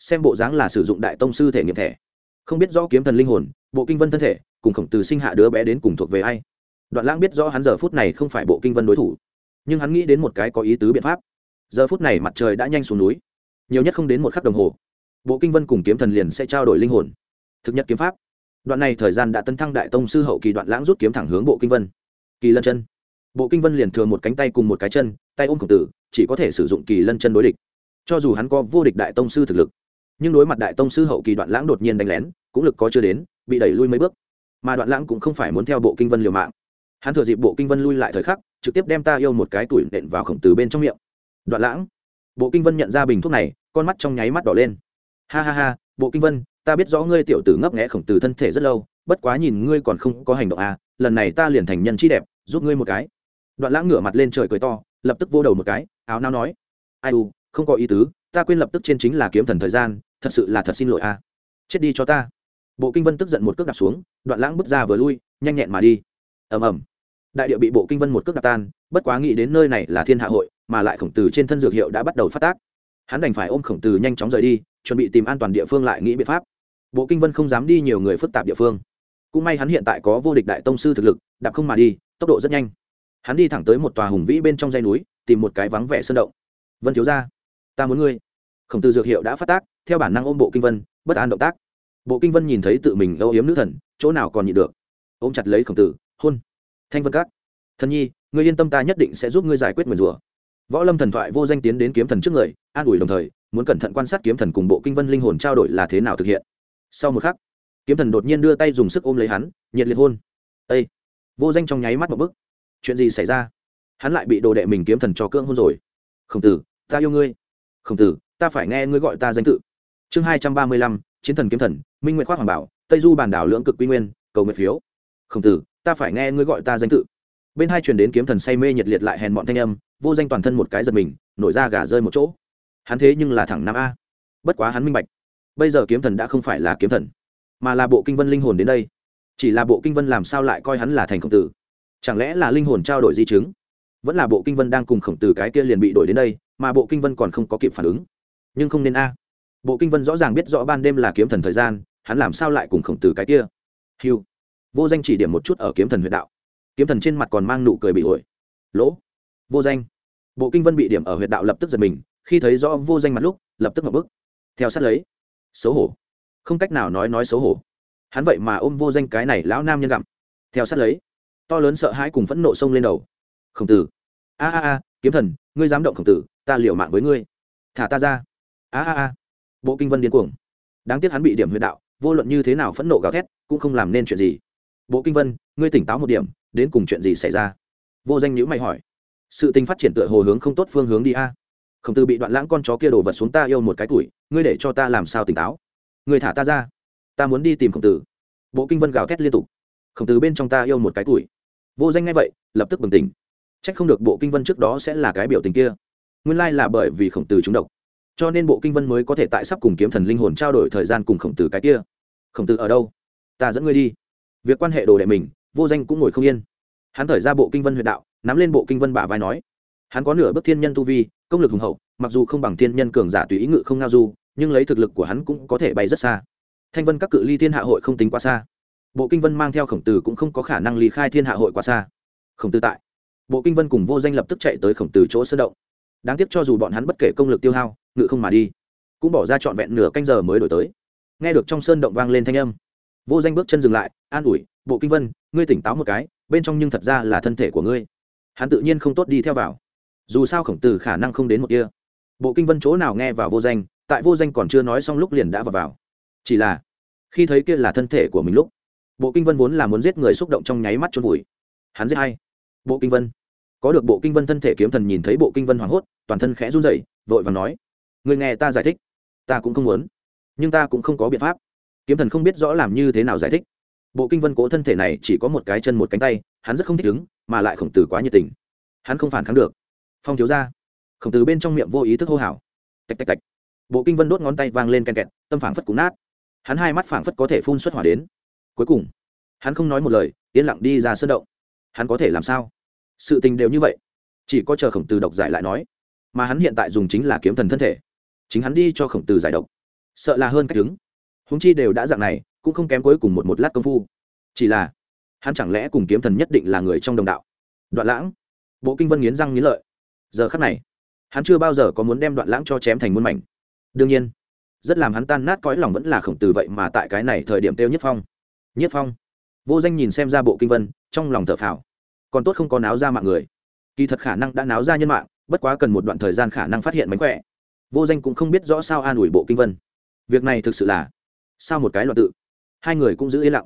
xem bộ dáng là sử dụng đại tông sư thể nghiệm thẻ. Không biết rõ kiếm thần linh hồn, bộ kinh vân thân thể, cùng khổng tử sinh hạ đứa bé đến cùng thuộc về ai. Đoạn lãng biết rõ hắn giờ phút này không phải bộ kinh vân đối thủ, nhưng hắn nghĩ đến một cái có ý tứ biện pháp. Giờ phút này mặt trời đã nhanh xuống núi, nhiều nhất không đến một khắc đồng hồ, bộ kinh vân cùng kiếm thần liền sẽ trao đổi linh hồn, thực nhật kiếm pháp. Đoạn này thời gian đã tấn thăng đại tông sư hậu kỳ đoạn lãng rút kiếm thẳng hướng bộ kinh vân. Kỳ lân chân. Bộ kinh vân liền thừa một cánh tay cùng một cái chân, tay ôm khổng tử, chỉ có thể sử dụng kỳ lân chân đối địch. Cho dù hắn có vô địch đại tông sư thực lực nhưng đối mặt đại tông sư hậu kỳ đoạn lãng đột nhiên đánh lén, cũng lực có chưa đến, bị đẩy lui mấy bước. Mà đoạn lãng cũng không phải muốn theo bộ kinh vân liều mạng. Hắn thừa dịp bộ kinh vân lui lại thời khắc, trực tiếp đem ta yêu một cái tuổi nện vào khổng tử bên trong miệng. Đoạn lãng. Bộ kinh vân nhận ra bình thuốc này, con mắt trong nháy mắt đỏ lên. Ha ha ha, bộ kinh vân, ta biết rõ ngươi tiểu tử ngấp nghẽ khổng tử thân thể rất lâu, bất quá nhìn ngươi còn không có hành động à lần này ta liền thành nhân chi đẹp, giúp ngươi một cái. Đoạn lãng ngửa mặt lên trời cười to, lập tức vô đầu một cái, áo nao nói. Ai u, không có ý tứ, ta quên lập tức trên chính là kiếm thần thời gian thật sự là thật xin lỗi a. Chết đi cho ta. Bộ kinh vân tức giận một cước đạp xuống, đoạn lãng bước ra vừa lui, nhanh nhẹn mà đi. Ầm ầm. Đại địa bị bộ kinh vân một cước đạp tan, bất quá nghĩ đến nơi này là thiên hạ hội, mà lại khổng tử trên thân dược hiệu đã bắt đầu phát tác. Hắn đành phải ôm khổng tử nhanh chóng rời đi, chuẩn bị tìm an toàn địa phương lại nghĩ biện pháp. Bộ kinh vân không dám đi nhiều người phức tạp địa phương. Cũng may hắn hiện tại có vô địch đại tông sư thực lực, đạp không mà đi, tốc độ rất nhanh. Hắn đi thẳng tới một tòa hùng vĩ bên trong dây núi, tìm một cái vắng vẻ sơn động. Vân thiếu ra ta muốn ngươi. Khổng tử dược hiệu đã phát tác theo bản năng ôm bộ kinh vân, bất an động tác. Bộ kinh vân nhìn thấy tự mình âu yếm nữ thần, chỗ nào còn nhịn được. Ôm chặt lấy khổng tử, hôn. Thanh vân các. Thần nhi, ngươi yên tâm ta nhất định sẽ giúp ngươi giải quyết nguyền rủa. Võ lâm thần thoại vô danh tiến đến kiếm thần trước người, an ủi đồng thời, muốn cẩn thận quan sát kiếm thần cùng bộ kinh vân linh hồn trao đổi là thế nào thực hiện. Sau một khắc, kiếm thần đột nhiên đưa tay dùng sức ôm lấy hắn, nhiệt liệt hôn. Â vô danh trong nháy mắt một bức chuyện gì xảy ra? Hắn lại bị đồ đệ mình kiếm thần cho cưỡng hôn rồi. Khổng tử, ta yêu ngươi. Khổng tử, ta phải nghe ngươi gọi ta danh tự chương hai trăm ba mươi lăm, chiến thần kiếm thần, minh nguyện khoác hoàng bảo, tây du bản đảo lưỡng cực quy nguyên, cầu nguyện phiếu. Khổng tử, ta phải nghe ngươi gọi ta danh tự. Bên hai truyền đến kiếm thần say mê nhiệt liệt lại hèn bọn thanh âm, vô danh toàn thân một cái giật mình, nổi ra gà rơi một chỗ. Hắn thế nhưng là thẳng nam a. Bất quá hắn minh bạch. Bây giờ kiếm thần đã không phải là kiếm thần, mà là bộ kinh vân linh hồn đến đây. Chỉ là bộ kinh vân làm sao lại coi hắn là thành khổng tử? Chẳng lẽ là linh hồn trao đổi di chứng? Vẫn là bộ kinh vân đang cùng khổng tử cái kia liền bị đổi đến đây, mà bộ kinh vân còn không có kịp phản ứng. Nhưng không nên a bộ kinh vân rõ ràng biết rõ ban đêm là kiếm thần thời gian, hắn làm sao lại cùng khổng tử cái kia? Hiu. Vô danh chỉ điểm một chút ở kiếm thần huyện đạo. Kiếm thần trên mặt còn mang nụ cười bị ổi. Lỗ. Vô danh. Bộ kinh vân bị điểm ở huyện đạo lập tức giật mình, khi thấy rõ vô danh mặt lúc, lập tức mập bức. Theo sát lấy. Xấu hổ. Không cách nào nói nói xấu hổ. Hắn vậy mà ôm vô danh cái này lão nam nhân gặm. Theo sát lấy. To lớn sợ hãi cùng phẫn nộ sông lên đầu. Khổng tử. A a a, kiếm thần, ngươi dám động khổng tử, ta liều mạng với ngươi. Thả ta ra. A a a bộ kinh vân điên cuồng. Đáng tiếc hắn bị điểm huyệt đạo, vô luận như thế nào phẫn nộ gào thét, cũng không làm nên chuyện gì. Bộ kinh vân, ngươi tỉnh táo một điểm, đến cùng chuyện gì xảy ra? Vô danh nhữ mày hỏi. Sự tình phát triển tựa hồ hướng không tốt phương hướng đi a. Khổng tử bị đoạn lãng con chó kia đổ vật xuống ta yêu một cái tuổi, ngươi để cho ta làm sao tỉnh táo? Ngươi thả ta ra. Ta muốn đi tìm khổng tử. Bộ kinh vân gào thét liên tục. Khổng tử bên trong ta yêu một cái tuổi. Vô danh ngay vậy, lập tức bừng tỉnh. Trách không được bộ kinh vân trước đó sẽ là cái biểu tình kia. Nguyên lai là bởi vì khổng tử trúng độc cho nên bộ kinh vân mới có thể tại sắp cùng kiếm thần linh hồn trao đổi thời gian cùng khổng tử cái kia. Khổng tử ở đâu? Ta dẫn ngươi đi. Việc quan hệ đồ đệ mình, vô danh cũng ngồi không yên. Hắn thời ra bộ kinh vân huyện đạo, nắm lên bộ kinh vân bả vai nói. Hắn có nửa bước thiên nhân tu vi, công lực hùng hậu, mặc dù không bằng thiên nhân cường giả tùy ý ngự không ngao du, nhưng lấy thực lực của hắn cũng có thể bay rất xa. Thanh vân các cự ly thiên hạ hội không tính quá xa. Bộ kinh vân mang theo khổng tử cũng không có khả năng ly khai thiên hạ hội quá xa. Khổng tử tại. Bộ kinh vân cùng vô danh lập tức chạy tới khổng tử chỗ sơn động. Đáng tiếc cho dù bọn hắn bất kể công lực tiêu hao ngự không mà đi. Cũng bỏ ra trọn vẹn nửa canh giờ mới đổi tới. Nghe được trong sơn động vang lên thanh âm. Vô danh bước chân dừng lại, an ủi, bộ kinh vân, ngươi tỉnh táo một cái, bên trong nhưng thật ra là thân thể của ngươi. Hắn tự nhiên không tốt đi theo vào. Dù sao khổng tử khả năng không đến một kia. Bộ kinh vân chỗ nào nghe vào vô danh, tại vô danh còn chưa nói xong lúc liền đã vào vào. Chỉ là, khi thấy kia là thân thể của mình lúc, bộ kinh vân vốn là muốn giết người xúc động trong nháy mắt chôn vùi. Hắn giết hay bộ kinh vân. Có được bộ kinh vân thân thể kiếm thần nhìn thấy bộ kinh vân hoảng hốt, toàn thân khẽ run rẩy, vội và nói người nghe ta giải thích. Ta cũng không muốn. Nhưng ta cũng không có biện pháp. Kiếm thần không biết rõ làm như thế nào giải thích. Bộ kinh vân cố thân thể này chỉ có một cái chân một cánh tay, hắn rất không thích ứng, mà lại khổng tử quá nhiệt tình. Hắn không phản kháng được. Phong thiếu ra khổng tử bên trong miệng vô ý thức hô hào. Tạch tạch tạch. Bộ kinh vân đốt ngón tay vang lên kèn kẹt, tâm phảng phất cúng nát. Hắn hai mắt phảng phất có thể phun xuất hỏa đến. Cuối cùng, hắn không nói một lời, yên lặng đi ra sân động. Hắn có thể làm sao? Sự tình đều như vậy. Chỉ có chờ khổng tử độc giải lại nói. Mà hắn hiện tại dùng chính là kiếm thần thân thể chính hắn đi cho khổng tử giải độc. Sợ là hơn cách đứng. Húng chi đều đã dạng này, cũng không kém cuối cùng một một lát công phu. Chỉ là, hắn chẳng lẽ cùng kiếm thần nhất định là người trong đồng đạo? Đoạn lãng. Bộ kinh vân nghiến răng nghiến lợi. Giờ khắc này, hắn chưa bao giờ có muốn đem đoạn lãng cho chém thành muôn mảnh. Đương nhiên, rất làm hắn tan nát cõi lòng vẫn là khổng tử vậy mà tại cái này thời điểm tiêu nhất phong. Nhất phong. Vô danh nhìn xem ra bộ kinh vân, trong lòng thở phào. Còn tốt không có náo ra mạng người. Kỳ thật khả năng đã náo ra nhân mạng, bất quá cần một đoạn thời gian khả năng phát hiện mánh khỏe vô danh cũng không biết rõ sao an ủi bộ kinh vân. Việc này thực sự là sao một cái loạn tự. Hai người cũng giữ yên lặng.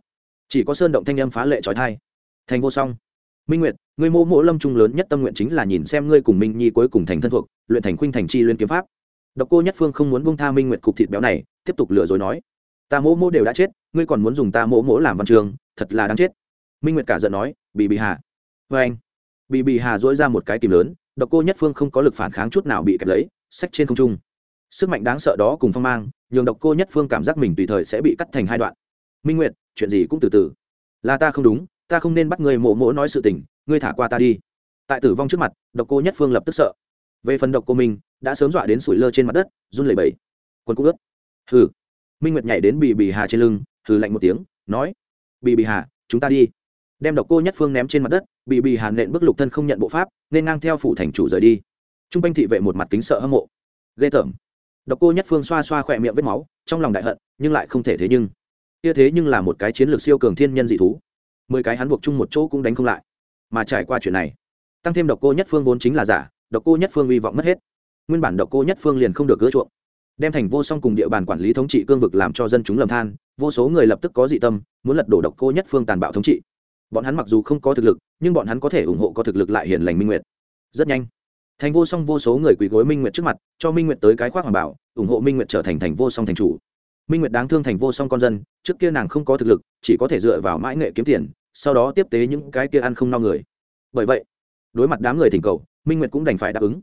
Chỉ có sơn động thanh âm phá lệ trói thai. Thành vô song. Minh nguyệt, ngươi mô mỗ lâm trung lớn nhất tâm nguyện chính là nhìn xem ngươi cùng minh nhi cuối cùng thành thân thuộc, luyện thành khuynh thành chi luyện kiếm pháp. Độc cô nhất phương không muốn bông tha minh nguyệt cục thịt béo này, tiếp tục lừa dối nói. Ta mỗ mỗ đều đã chết, ngươi còn muốn dùng ta mỗ mỗ làm văn trường, thật là đáng chết. Minh nguyệt cả giận nói bị bị hà. Vâng. Vê anh bị bị hà dỗi ra một cái kìm lớn, độc cô nhất phương không có lực phản kháng chút nào bị kẹp lấy sách trên không trung. Sức mạnh đáng sợ đó cùng phong mang, nhường độc cô nhất phương cảm giác mình tùy thời sẽ bị cắt thành hai đoạn. Minh nguyệt, chuyện gì cũng từ từ. Là ta không đúng, ta không nên bắt người mộ mỗ nói sự tình, ngươi thả qua ta đi. Tại tử vong trước mặt, độc cô nhất phương lập tức sợ. Về phần độc cô minh đã sớm dọa đến sủi lơ trên mặt đất, run lẩy bẩy. Quân cũng ướt. Hừ. Minh nguyệt nhảy đến bì bì hà trên lưng, hừ lạnh một tiếng, nói, bì bì hà, chúng ta đi. Đem độc cô nhất phương ném trên mặt đất, bì bì hà nện bức lục thân không nhận bộ pháp, nên ngang theo phủ thành chủ rời đi t r u n g quanh thị vệ một mặt kính sợ hâm mộ. Ghê tởm. Độc cô nhất phương xoa xoa khỏe miệng vết máu, trong lòng đại hận, nhưng lại không thể thế nhưng. Kia thế nhưng là một cái chiến lược siêu cường thiên nhân dị thú. Mười cái hắn buộc chung một chỗ cũng đánh không lại. Mà trải qua chuyện này, tăng thêm độc cô nhất phương vốn chính là giả, độc cô nhất phương hy vọng mất hết. Nguyên bản độc cô nhất phương liền không được gỡ chuộng. Đem thành vô song cùng địa bàn quản lý thống trị cương vực làm cho dân chúng lầm than, vô số người lập tức có dị tâm, muốn lật đổ độc cô nhất phương tàn bạo thống trị. Bọn hắn mặc dù không có thực lực, nhưng bọn hắn có thể ủng hộ có thực lực lại hiền lành minh nguyệt rất nhanh thành vô song vô số người quỳ gối minh nguyệt trước mặt, cho minh nguyệt tới cái khoác hoàng bảo, ủng hộ minh nguyệt trở thành thành vô song thành chủ. Minh nguyệt đáng thương thành vô song con dân, trước kia nàng không có thực lực, chỉ có thể dựa vào mãi nghệ kiếm tiền, sau đó tiếp tế những cái kia ăn không no người. Bởi vậy, đối mặt đám người thỉnh cầu, minh nguyệt cũng đành phải đáp ứng.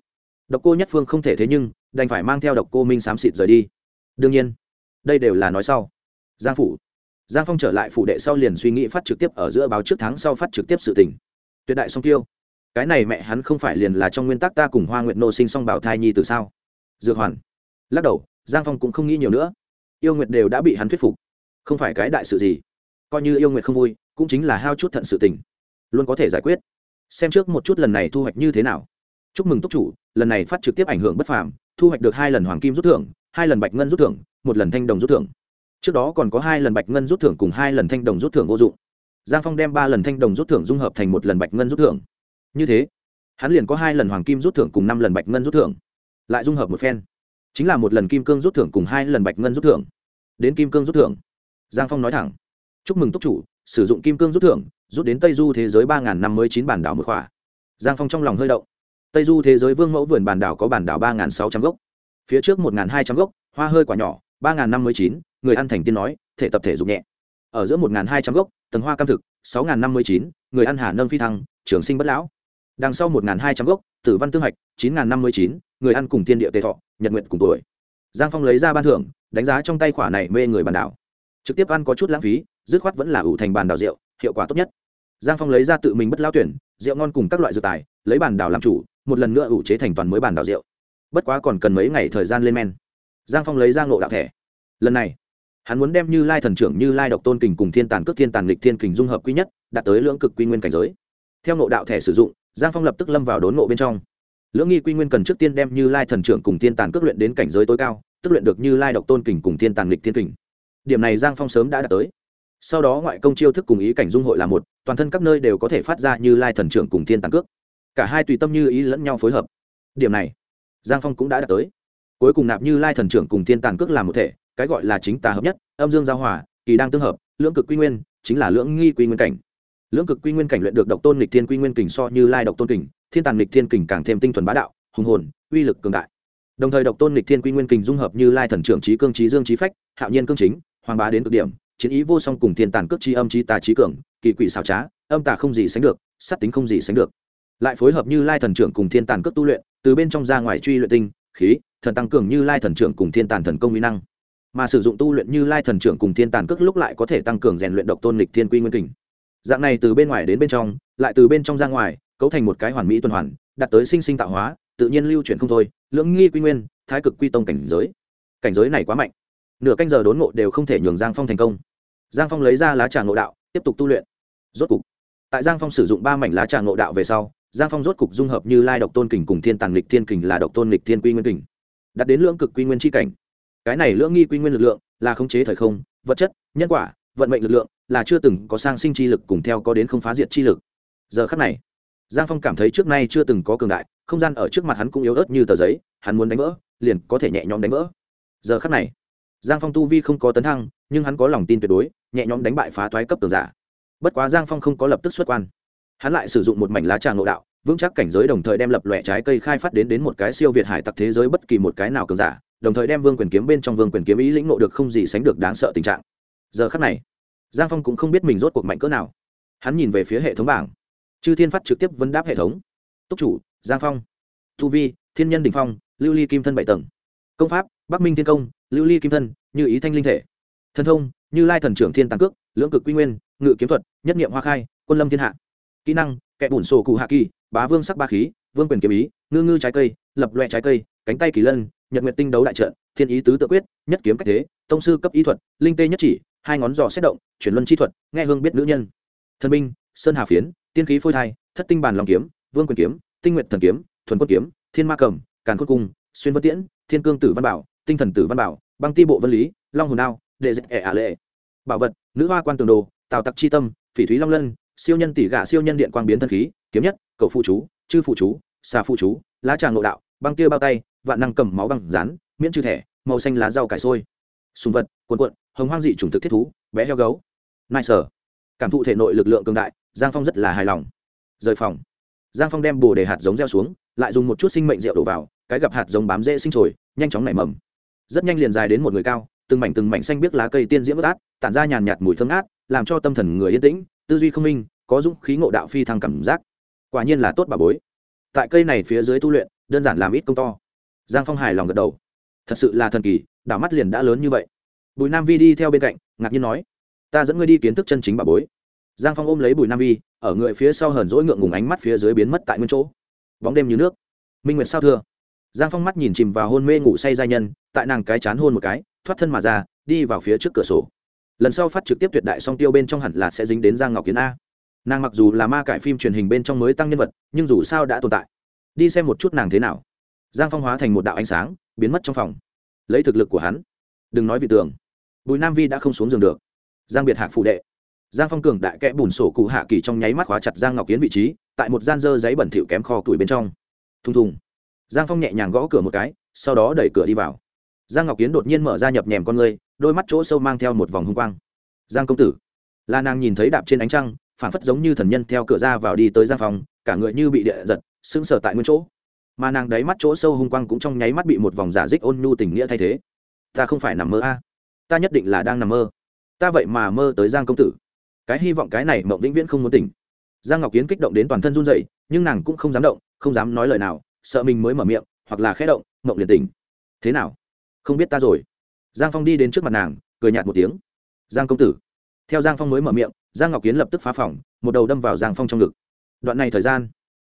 Độc cô nhất phương không thể thế nhưng, đành phải mang theo độc cô minh xám xịt rời đi. Đương nhiên, đây đều là nói sau. Giang phủ. Giang phong trở lại phủ đệ sau liền suy nghĩ phát trực tiếp ở giữa báo trước tháng sau phát trực tiếp sự tình. Tuyệt đại song tiêu cái này mẹ hắn không phải liền là trong nguyên tắc ta cùng hoa nguyệt nô sinh xong bảo thai nhi từ sao? Dược hoàn. Lắc đầu, giang phong cũng không nghĩ nhiều nữa. Yêu nguyệt đều đã bị hắn thuyết phục. Không phải cái đại sự gì. Coi như yêu nguyệt không vui, cũng chính là hao chút thận sự tình. Luôn có thể giải quyết. Xem trước một chút lần này thu hoạch như thế nào. Chúc mừng túc chủ, lần này phát trực tiếp ảnh hưởng bất phàm, thu hoạch được hai lần hoàng kim rút thưởng, hai lần bạch ngân rút thưởng, một lần thanh đồng rút thưởng. Trước đó còn có hai lần bạch ngân rút thưởng cùng hai lần thanh đồng rút thưởng vô dụng. Giang phong đem ba lần thanh đồng rút thưởng dung hợp thành một lần bạch ngân rút thưởng như thế, hắn liền có hai lần hoàng kim rút thưởng cùng năm lần bạch ngân rút thưởng. Lại dung hợp một phen. Chính là một lần kim cương rút thưởng cùng hai lần bạch ngân rút thưởng. Đến kim cương rút thưởng. Giang phong nói thẳng. Chúc mừng túc chủ, sử dụng kim cương rút thưởng, rút đến tây du thế giới ba ngàn năm mươi chín bản đảo một khỏa. Giang phong trong lòng hơi động. Tây du thế giới vương mẫu vườn bản đảo có bản đảo ba ngàn sáu trăm gốc. Phía trước một ngàn hai trăm gốc, hoa hơi quả nhỏ, ba ngàn năm mươi chín, người ăn thành tiên nói, thể tập thể dục nhẹ. Ở giữa một ngàn hai trăm gốc, tầng hoa cam thực, sáu ngàn năm mươi chín, người ăn hà nâng phi thăng, trường sinh bất lão đằng sau một hai trăm gốc, tử văn tương hạch, chín năm mươi chín, người ăn cùng tiên địa tề thọ, nhật nguyện cùng tuổi. Giang phong lấy ra ban thưởng, đánh giá trong tay khỏa này mê người bàn đảo. Trực tiếp ăn có chút lãng phí, dứt khoát vẫn là ủ thành bàn đảo rượu, hiệu quả tốt nhất. Giang phong lấy ra tự mình bất lao tuyển, rượu ngon cùng các loại dược tài, lấy bàn đảo làm chủ, một lần nữa ủ chế thành toàn mới bàn đảo rượu. Bất quá còn cần mấy ngày thời gian lên men. Giang phong lấy ra ngộ đạo thẻ. Lần này, hắn muốn đem như lai thần trưởng như lai độc tôn kình cùng thiên tàn cước thiên tàn lịch thiên kình dung hợp quý nhất, đạt tới lưỡng cực quy nguyên cảnh giới. Theo ngộ đạo thẻ sử dụng giang phong lập tức lâm vào đốn ngộ bên trong. Lưỡng nghi quy nguyên cần trước tiên đem như lai thần trưởng cùng thiên tàn cước luyện đến cảnh giới tối cao, tức luyện được như lai độc tôn kình cùng thiên tàn lịch thiên kình. Điểm này giang phong sớm đã đạt tới. Sau đó ngoại công chiêu thức cùng ý cảnh dung hội là một, toàn thân các nơi đều có thể phát ra như lai thần trưởng cùng thiên tàn cước. Cả hai tùy tâm như ý lẫn nhau phối hợp. Điểm này, giang phong cũng đã đạt tới. Cuối cùng nạp như lai thần trưởng cùng thiên tàn cước làm một thể, cái gọi là chính tà hợp nhất, âm dương giao hòa, kỳ đang tương hợp, lưỡng cực quy nguyên, chính là lưỡng nghi quy nguyên cảnh lưỡng cực quy nguyên cảnh luyện được độc tôn lịch thiên quy nguyên kình so như lai độc tôn kình, thiên tàn lịch thiên kình càng thêm tinh thuần bá đạo, hùng hồn, uy lực cường đại. Đồng thời độc tôn lịch thiên quy nguyên kình dung hợp như lai thần trưởng trí cương trí dương trí phách, hạo nhiên cương chính, hoàng bá đến cực điểm, chiến ý vô song cùng thiên tàn cước chi âm trí tà trí cường, kỳ quỷ xảo trá, âm tà không gì sánh được, sát tính không gì sánh được. Lại phối hợp như lai thần trưởng cùng thiên tàn cước tu luyện, từ bên trong ra ngoài truy luyện tinh, khí, thần tăng cường như lai thần trưởng cùng thiên tàn thần công uy năng. Mà sử dụng tu luyện như lai thần trưởng cùng thiên tàn cước lúc lại có thể tăng cường rèn luyện độc tôn lịch thiên quy nguyên kình dạng này từ bên ngoài đến bên trong, lại từ bên trong ra ngoài, cấu thành một cái hoàn mỹ tuần hoàn, đạt tới sinh sinh tạo hóa, tự nhiên lưu chuyển không thôi, lưỡng nghi quy nguyên, thái cực quy tông cảnh giới. Cảnh giới này quá mạnh. Nửa canh giờ đốn ngộ đều không thể nhường giang phong thành công. Giang phong lấy ra lá trà ngộ đạo, tiếp tục tu luyện. Rốt cục, tại giang phong sử dụng ba mảnh lá trà ngộ đạo về sau, giang phong rốt cục dung hợp như lai độc tôn kình cùng thiên tàng lịch thiên kình là độc tôn lịch thiên quy nguyên kình. Đặt đến lưỡng cực quy nguyên tri cảnh. Cái này lưỡng nghi quy nguyên lực lượng là khống chế thời không, vật chất, nhân quả, vận mệnh lực lượng là chưa từng có sang sinh chi lực cùng theo có đến không phá diệt chi lực. Giờ khắc này, giang phong cảm thấy trước nay chưa từng có cường đại, không gian ở trước mặt hắn cũng yếu ớt như tờ giấy, hắn muốn đánh vỡ, liền có thể nhẹ nhõm đánh vỡ. Giờ khắc này, giang phong tu vi không có tấn thăng, nhưng hắn có lòng tin tuyệt đối, nhẹ nhõm đánh bại phá thoái cấp tường giả. Bất quá giang phong không có lập tức xuất quan. Hắn lại sử dụng một mảnh lá trà ngộ đạo, vững chắc cảnh giới đồng thời đem lập lòe trái cây khai phát đến đến một cái siêu việt hải tặc thế giới bất kỳ một cái nào cường giả, đồng thời đem vương quyền kiếm bên trong vương quyền kiếm ý lĩnh ngộ được không gì sánh được đáng sợ tình trạng. Giờ khắc này giang phong cũng không biết mình rốt cuộc mạnh cỡ nào. Hắn nhìn về phía hệ thống bảng. Chư thiên phát trực tiếp vấn đáp hệ thống. Túc chủ, giang phong. Tu vi, thiên nhân đình phong, lưu ly kim thân bảy tầng. Công pháp, bắc minh thiên công, lưu ly kim thân, như ý thanh linh thể. Thân thông, như lai thần trưởng thiên tàng cước, lưỡng cực quy nguyên, ngự kiếm thuật, nhất nghiệm hoa khai, quân lâm thiên hạ. Kỹ năng, kẻ bùn sổ cụ hạ kỳ, bá vương sắc ba khí, vương quyền kiếm ý, ngư ngư trái cây, lập loẹ trái cây, cánh tay kỳ lân, nhật nguyệt tinh đấu đại trận, thiên ý tứ tự quyết, nhất kiếm cách thế, tông sư cấp ý thuật, linh tê nhất chỉ hai ngón giò xét động, chuyển luân chi thuật, nghe hương biết nữ nhân. Thân binh, sơn hà phiến, tiên khí phôi thai, thất tinh bàn lòng kiếm, vương quyền kiếm, tinh nguyện thần kiếm, thuần quân kiếm, thiên ma cầm, càn quân cung, xuyên vân tiễn, thiên cương tử văn bảo, tinh thần tử văn bảo, băng ti bộ vân lý, long hồn đao, đệ dịch ẻ ả lệ. Bảo vật, nữ hoa quan tường đồ, tào tặc chi tâm, phỉ thúy long lân, siêu nhân tỷ gạ siêu nhân điện quang biến thân khí, kiếm nhất, cầu phụ chú, chư phụ chú, xà phụ chú, lá tràng nội đạo, băng tia bao tay, vạn năng cầm máu bằng rán, miễn trừ thẻ, màu xanh lá rau cải sôi. Sùng vật, cuộn cuộn hồng hoang dị chủng thực thiết thú, bé heo gấu. Nai sở cảm thụ thể nội lực lượng cường đại, giang phong rất là hài lòng. Rời phòng. Giang phong đem bồ đề hạt giống gieo xuống, lại dùng một chút sinh mệnh rượu đổ vào, cái gặp hạt giống bám dễ sinh trồi, nhanh chóng nảy mầm. Rất nhanh liền dài đến một người cao, từng mảnh từng mảnh xanh biết lá cây tiên diễm bất át, tản ra nhàn nhạt mùi thơm ngát, làm cho tâm thần người yên tĩnh, tư duy không minh, có dũng khí ngộ đạo phi thăng cảm giác. Quả nhiên là tốt bà bối. Tại cây này phía dưới tu luyện, đơn giản làm ít công to. Giang phong hài lòng gật đầu. Thật sự là thần kỳ, đảo mắt liền đã lớn như vậy bùi nam vi đi theo bên cạnh, ngạc nhiên nói, ta dẫn ngươi đi kiến thức chân chính bà bối. Giang phong ôm lấy bùi nam vi, ở người phía sau hờn rỗi ngượng ngùng ánh mắt phía dưới biến mất tại nguyên chỗ. Bóng đêm như nước. Minh nguyệt sao thưa. Giang phong mắt nhìn chìm vào hôn mê ngủ say giai nhân, tại nàng cái chán hôn một cái, thoát thân mà ra, đi vào phía trước cửa sổ. Lần sau phát trực tiếp tuyệt đại song tiêu bên trong hẳn là sẽ dính đến giang ngọc kiến a. Nàng mặc dù là ma cải phim truyền hình bên trong mới tăng nhân vật, nhưng dù sao đã tồn tại. Đi xem một chút nàng thế nào. Giang phong hóa thành một đạo ánh sáng, biến mất trong phòng. Lấy thực lực của hắn. Đừng nói vì tưởng bùi nam vi đã không xuống giường được. Giang biệt hạc phụ đệ. Giang phong cường đại kẽ bùn sổ cụ hạ kỳ trong nháy mắt khóa chặt giang ngọc kiến vị trí, tại một gian dơ giấy bẩn thỉu kém kho tuổi bên trong. Thùng thùng. Giang phong nhẹ nhàng gõ cửa một cái, sau đó đẩy cửa đi vào. Giang ngọc kiến đột nhiên mở ra nhập nhèm con người đôi mắt chỗ sâu mang theo một vòng hung quang. Giang công tử. Là nàng nhìn thấy đạp trên ánh trăng phản phất giống như thần nhân theo cửa ra vào đi tới giang phòng cả người như bị địa giật, sững sờ tại nguyên chỗ. Mà nàng đáy mắt chỗ sâu hung quang cũng trong nháy mắt bị một vòng giả dích ôn nhu tình nghĩa thay thế. Ta không phải nằm mơ a ta nhất định là đang nằm mơ. Ta vậy mà mơ tới giang công tử. Cái hy vọng cái này mộng vĩnh viễn không muốn tỉnh. Giang ngọc kiến kích động đến toàn thân run dậy nhưng nàng cũng không dám động, không dám nói lời nào, sợ mình mới mở miệng, hoặc là khẽ động, mộng liền tỉnh. Thế nào? Không biết ta rồi. Giang phong đi đến trước mặt nàng, cười nhạt một tiếng. Giang công tử. Theo giang phong mới mở miệng, giang ngọc kiến lập tức phá phòng, một đầu đâm vào giang phong trong ngực. Đoạn này thời gian,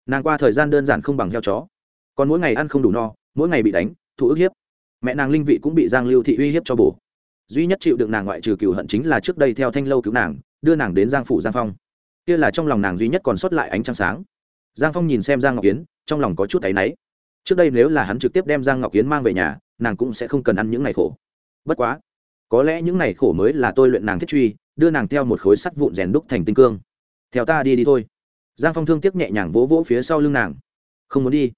nàng qua thời gian đơn giản không bằng heo chó. Còn mỗi ngày ăn không đủ no, mỗi ngày bị đánh, thụ ức hiếp. Mẹ nàng linh vị cũng bị giang lưu thị uy hiếp cho bổ duy nhất chịu đựng nàng ngoại trừ cựu hận chính là trước đây theo thanh lâu cứu nàng, đưa nàng đến giang phủ giang phong. Kia là trong lòng nàng duy nhất còn sót lại ánh trăng sáng. Giang phong nhìn xem giang ngọc kiến trong lòng có chút áy náy. Trước đây nếu là hắn trực tiếp đem giang ngọc kiến mang về nhà, nàng cũng sẽ không cần ăn những ngày khổ. Bất quá, có lẽ những ngày khổ mới là tôi luyện nàng thiết truy, đưa nàng theo một khối sắt vụn rèn đúc thành tinh cương. Theo ta đi đi thôi. Giang phong thương tiếc nhẹ nhàng vỗ vỗ phía sau lưng nàng. Không muốn đi.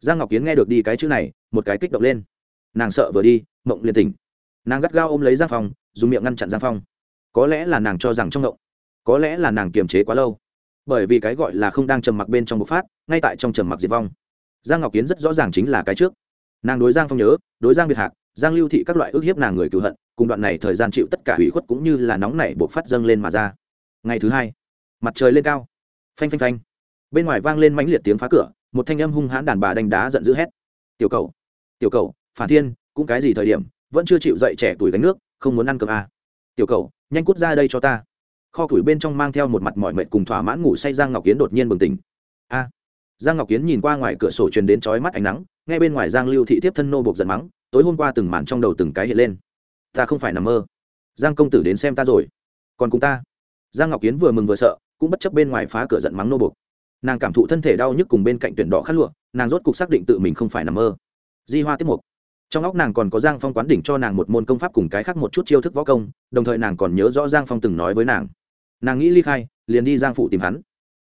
Giang ngọc kiến nghe được đi cái chữ này, một cái kích động lên. Nàng sợ vừa đi, mộng liền tỉnh nàng gắt gao ôm lấy giang phong, dùng miệng ngăn chặn giang phong. Có lẽ là nàng cho rằng trong mộng có lẽ là nàng kiềm chế quá lâu. Bởi vì cái gọi là không đang trầm mặc bên trong bộc phát, ngay tại trong trầm mặc diệt vong. Giang ngọc kiến rất rõ ràng chính là cái trước. Nàng đối giang phong nhớ, đối giang biệt hạc, giang lưu thị các loại ước hiếp nàng người cựu hận, cùng đoạn này thời gian chịu tất cả hủy khuất cũng như là nóng nảy buộc phát dâng lên mà ra. Ngày thứ hai, mặt trời lên cao. Phanh phanh phanh. Bên ngoài vang lên mãnh liệt tiếng phá cửa, một thanh âm hung hãn đàn bà đánh đá giận dữ hét. Tiểu cầu tiểu cầu, phản thiên, cũng cái gì thời điểm vẫn chưa chịu dậy trẻ tuổi gánh nước, không muốn ăn cơm à. tiểu cầu nhanh cút ra đây cho ta. Kho củi bên trong mang theo một mặt mỏi mệt cùng thỏa mãn ngủ say giang ngọc kiến đột nhiên bừng tỉnh. A giang ngọc kiến nhìn qua ngoài cửa sổ truyền đến chói mắt ánh nắng ngay bên ngoài giang lưu thị tiếp thân nô buộc giận mắng, tối hôm qua từng màn trong đầu từng cái hiện lên. Ta không phải nằm mơ. Giang công tử đến xem ta rồi. Còn cùng ta. Giang ngọc kiến vừa mừng vừa sợ, cũng bất chấp bên ngoài phá cửa giận mắng nô buộc. Nàng cảm thụ thân thể đau nhức cùng bên cạnh tuyển đỏ khát lụa, nàng rốt cục xác định tự mình không phải nằm mơ. Di hoa tiếp mục trong óc nàng còn có giang phong quán đỉnh cho nàng một môn công pháp cùng cái khác một chút chiêu thức võ công, đồng thời nàng còn nhớ rõ giang phong từng nói với nàng. Nàng nghĩ ly khai, liền đi giang phụ tìm hắn.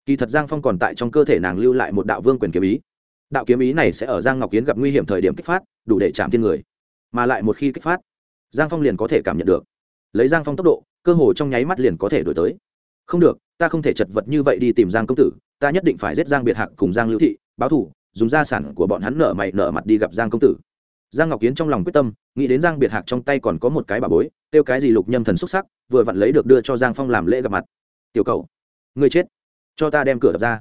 Kỳ thật giang phong còn tại trong cơ thể nàng lưu lại một đạo vương quyền kiếm ý. Đạo kiếm ý này sẽ ở giang ngọc kiến gặp nguy hiểm thời điểm kích phát, đủ để chạm thiên người. Mà lại một khi kích phát, giang phong liền có thể cảm nhận được. Lấy giang phong tốc độ, cơ hồ trong nháy mắt liền có thể đổi tới. Không được, ta không thể chật vật như vậy đi tìm giang công tử, ta nhất định phải giết giang biệt hạc cùng giang lưu thị, báo thủ dùng gia sản của bọn hắn nở mày nở mặt đi gặp giang công tử giang ngọc kiến trong lòng quyết tâm, nghĩ đến giang biệt hạc trong tay còn có một cái bà bối tiêu cái gì lục nhâm thần xúc sắc, vừa vặn lấy được đưa cho giang phong làm lễ gặp mặt. Tiểu cầu người chết, cho ta đem cửa đập ra.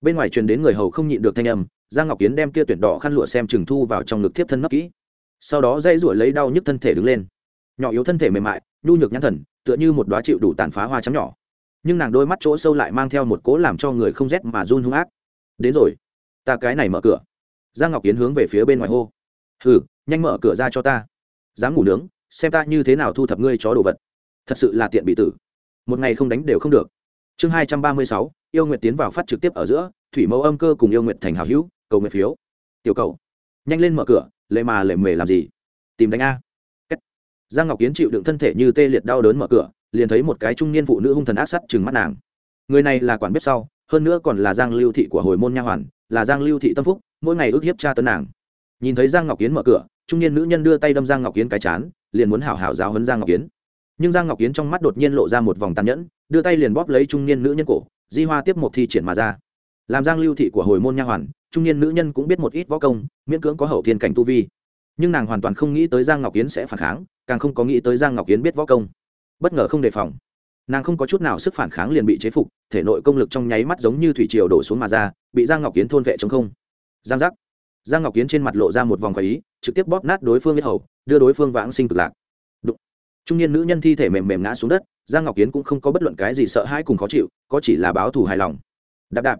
Bên ngoài truyền đến người hầu không nhịn được thanh âm, giang ngọc kiến đem kia tuyển đỏ khăn lụa xem trừng thu vào trong ngực tiếp thân nấp kỹ. Sau đó dây ruổi lấy đau nhức thân thể đứng lên. Nhỏ yếu thân thể mềm mại, nhu nhược nhãn thần, tựa như một đoá chịu đủ tàn phá hoa trắng nhỏ. Nhưng nàng đôi mắt chỗ sâu lại mang theo một cố làm cho người không rét mà run hung ác. Đến rồi, ta cái này mở cửa. Giang ngọc kiến hướng về phía bên ngoài hô hừ, nhanh mở cửa ra cho ta. Dám ngủ nướng, xem ta như thế nào thu thập ngươi chó đồ vật. Thật sự là tiện bị tử. Một ngày không đánh đều không được. Chương hai trăm ba mươi sáu, yêu nguyện tiến vào phát trực tiếp ở giữa, thủy mẫu âm cơ cùng yêu nguyện thành hào hữu, cầu nguyện phiếu. Tiểu cầu, nhanh lên mở cửa, lệ mà lệ mề làm gì? Tìm đánh a. Giang ngọc kiến chịu đựng thân thể như tê liệt đau đớn mở cửa, liền thấy một cái trung niên phụ nữ hung thần ác sắt chừng mắt nàng. Người này là quản bếp sau, hơn nữa còn là giang lưu thị của hồi môn nha hoàn, là giang lưu thị tâm phúc, mỗi ngày ước hiếp cha tân nàng nhìn thấy giang ngọc kiến mở cửa, trung niên nữ nhân đưa tay đâm giang ngọc kiến cái chán, liền muốn hảo hảo giáo hấn giang ngọc kiến. Nhưng giang ngọc kiến trong mắt đột nhiên lộ ra một vòng tàn nhẫn, đưa tay liền bóp lấy trung niên nữ nhân cổ, di hoa tiếp một thi triển mà ra. Làm giang lưu thị của hồi môn nha hoàn, trung niên nữ nhân cũng biết một ít võ công, miễn cưỡng có hậu thiên cảnh tu vi. Nhưng nàng hoàn toàn không nghĩ tới giang ngọc kiến sẽ phản kháng, càng không có nghĩ tới giang ngọc kiến biết võ công. Bất ngờ không đề phòng, nàng không có chút nào sức phản kháng liền bị chế phục, thể nội công lực trong nháy mắt giống như thủy triều đổ xuống mà ra, bị giang ngọc kiến thôn vệ chống không. Giang giác giang ngọc kiến trên mặt lộ ra một vòng khỏi ý, trực tiếp bóp nát đối phương biết hầu, đưa đối phương vãng sinh cực lạc. Đụng. trung niên nữ nhân thi thể mềm mềm ngã xuống đất, giang ngọc kiến cũng không có bất luận cái gì sợ hãi cùng khó chịu, có chỉ là báo thù hài lòng. Đạp đạp.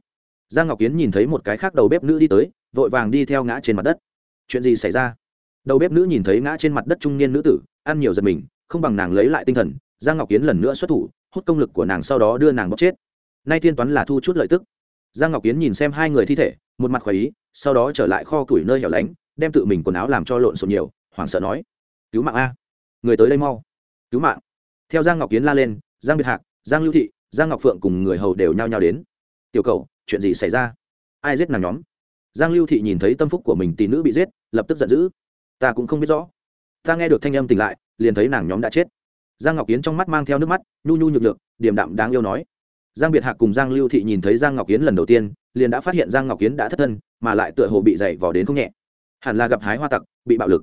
Giang ngọc kiến nhìn thấy một cái khác đầu bếp nữ đi tới, vội vàng đi theo ngã trên mặt đất. Chuyện gì xảy ra? Đầu bếp nữ nhìn thấy ngã trên mặt đất trung niên nữ tử, ăn nhiều giật mình, không bằng nàng lấy lại tinh thần, giang ngọc kiến lần nữa xuất thủ, hút công lực của nàng sau đó đưa nàng bóc chết. Nay thiên toán là thu chút lợi tức. Giang ngọc kiến nhìn xem hai người thi thể, một mặt khỏi ý sau đó trở lại kho củi nơi hẻo lánh, đem tự mình quần áo làm cho lộn xộn nhiều, hoảng sợ nói, cứu mạng a, người tới đây mau, cứu mạng. Theo giang ngọc kiến la lên, giang biệt hạc, giang lưu thị, giang ngọc phượng cùng người hầu đều nhao nhao đến. Tiểu cầu chuyện gì xảy ra? Ai giết nàng nhóm? Giang lưu thị nhìn thấy tâm phúc của mình tỷ nữ bị giết, lập tức giận dữ. Ta cũng không biết rõ. Ta nghe được thanh âm tỉnh lại, liền thấy nàng nhóm đã chết. Giang ngọc kiến trong mắt mang theo nước mắt, nhu nhu nhược nhược, điềm đạm đáng yêu nói. Giang biệt hạc cùng giang lưu thị nhìn thấy giang ngọc kiến lần đầu tiên liền đã phát hiện giang ngọc kiến đã thất thân, mà lại tựa hồ bị dày vò đến không nhẹ. Hẳn là gặp hái hoa tặc, bị bạo lực.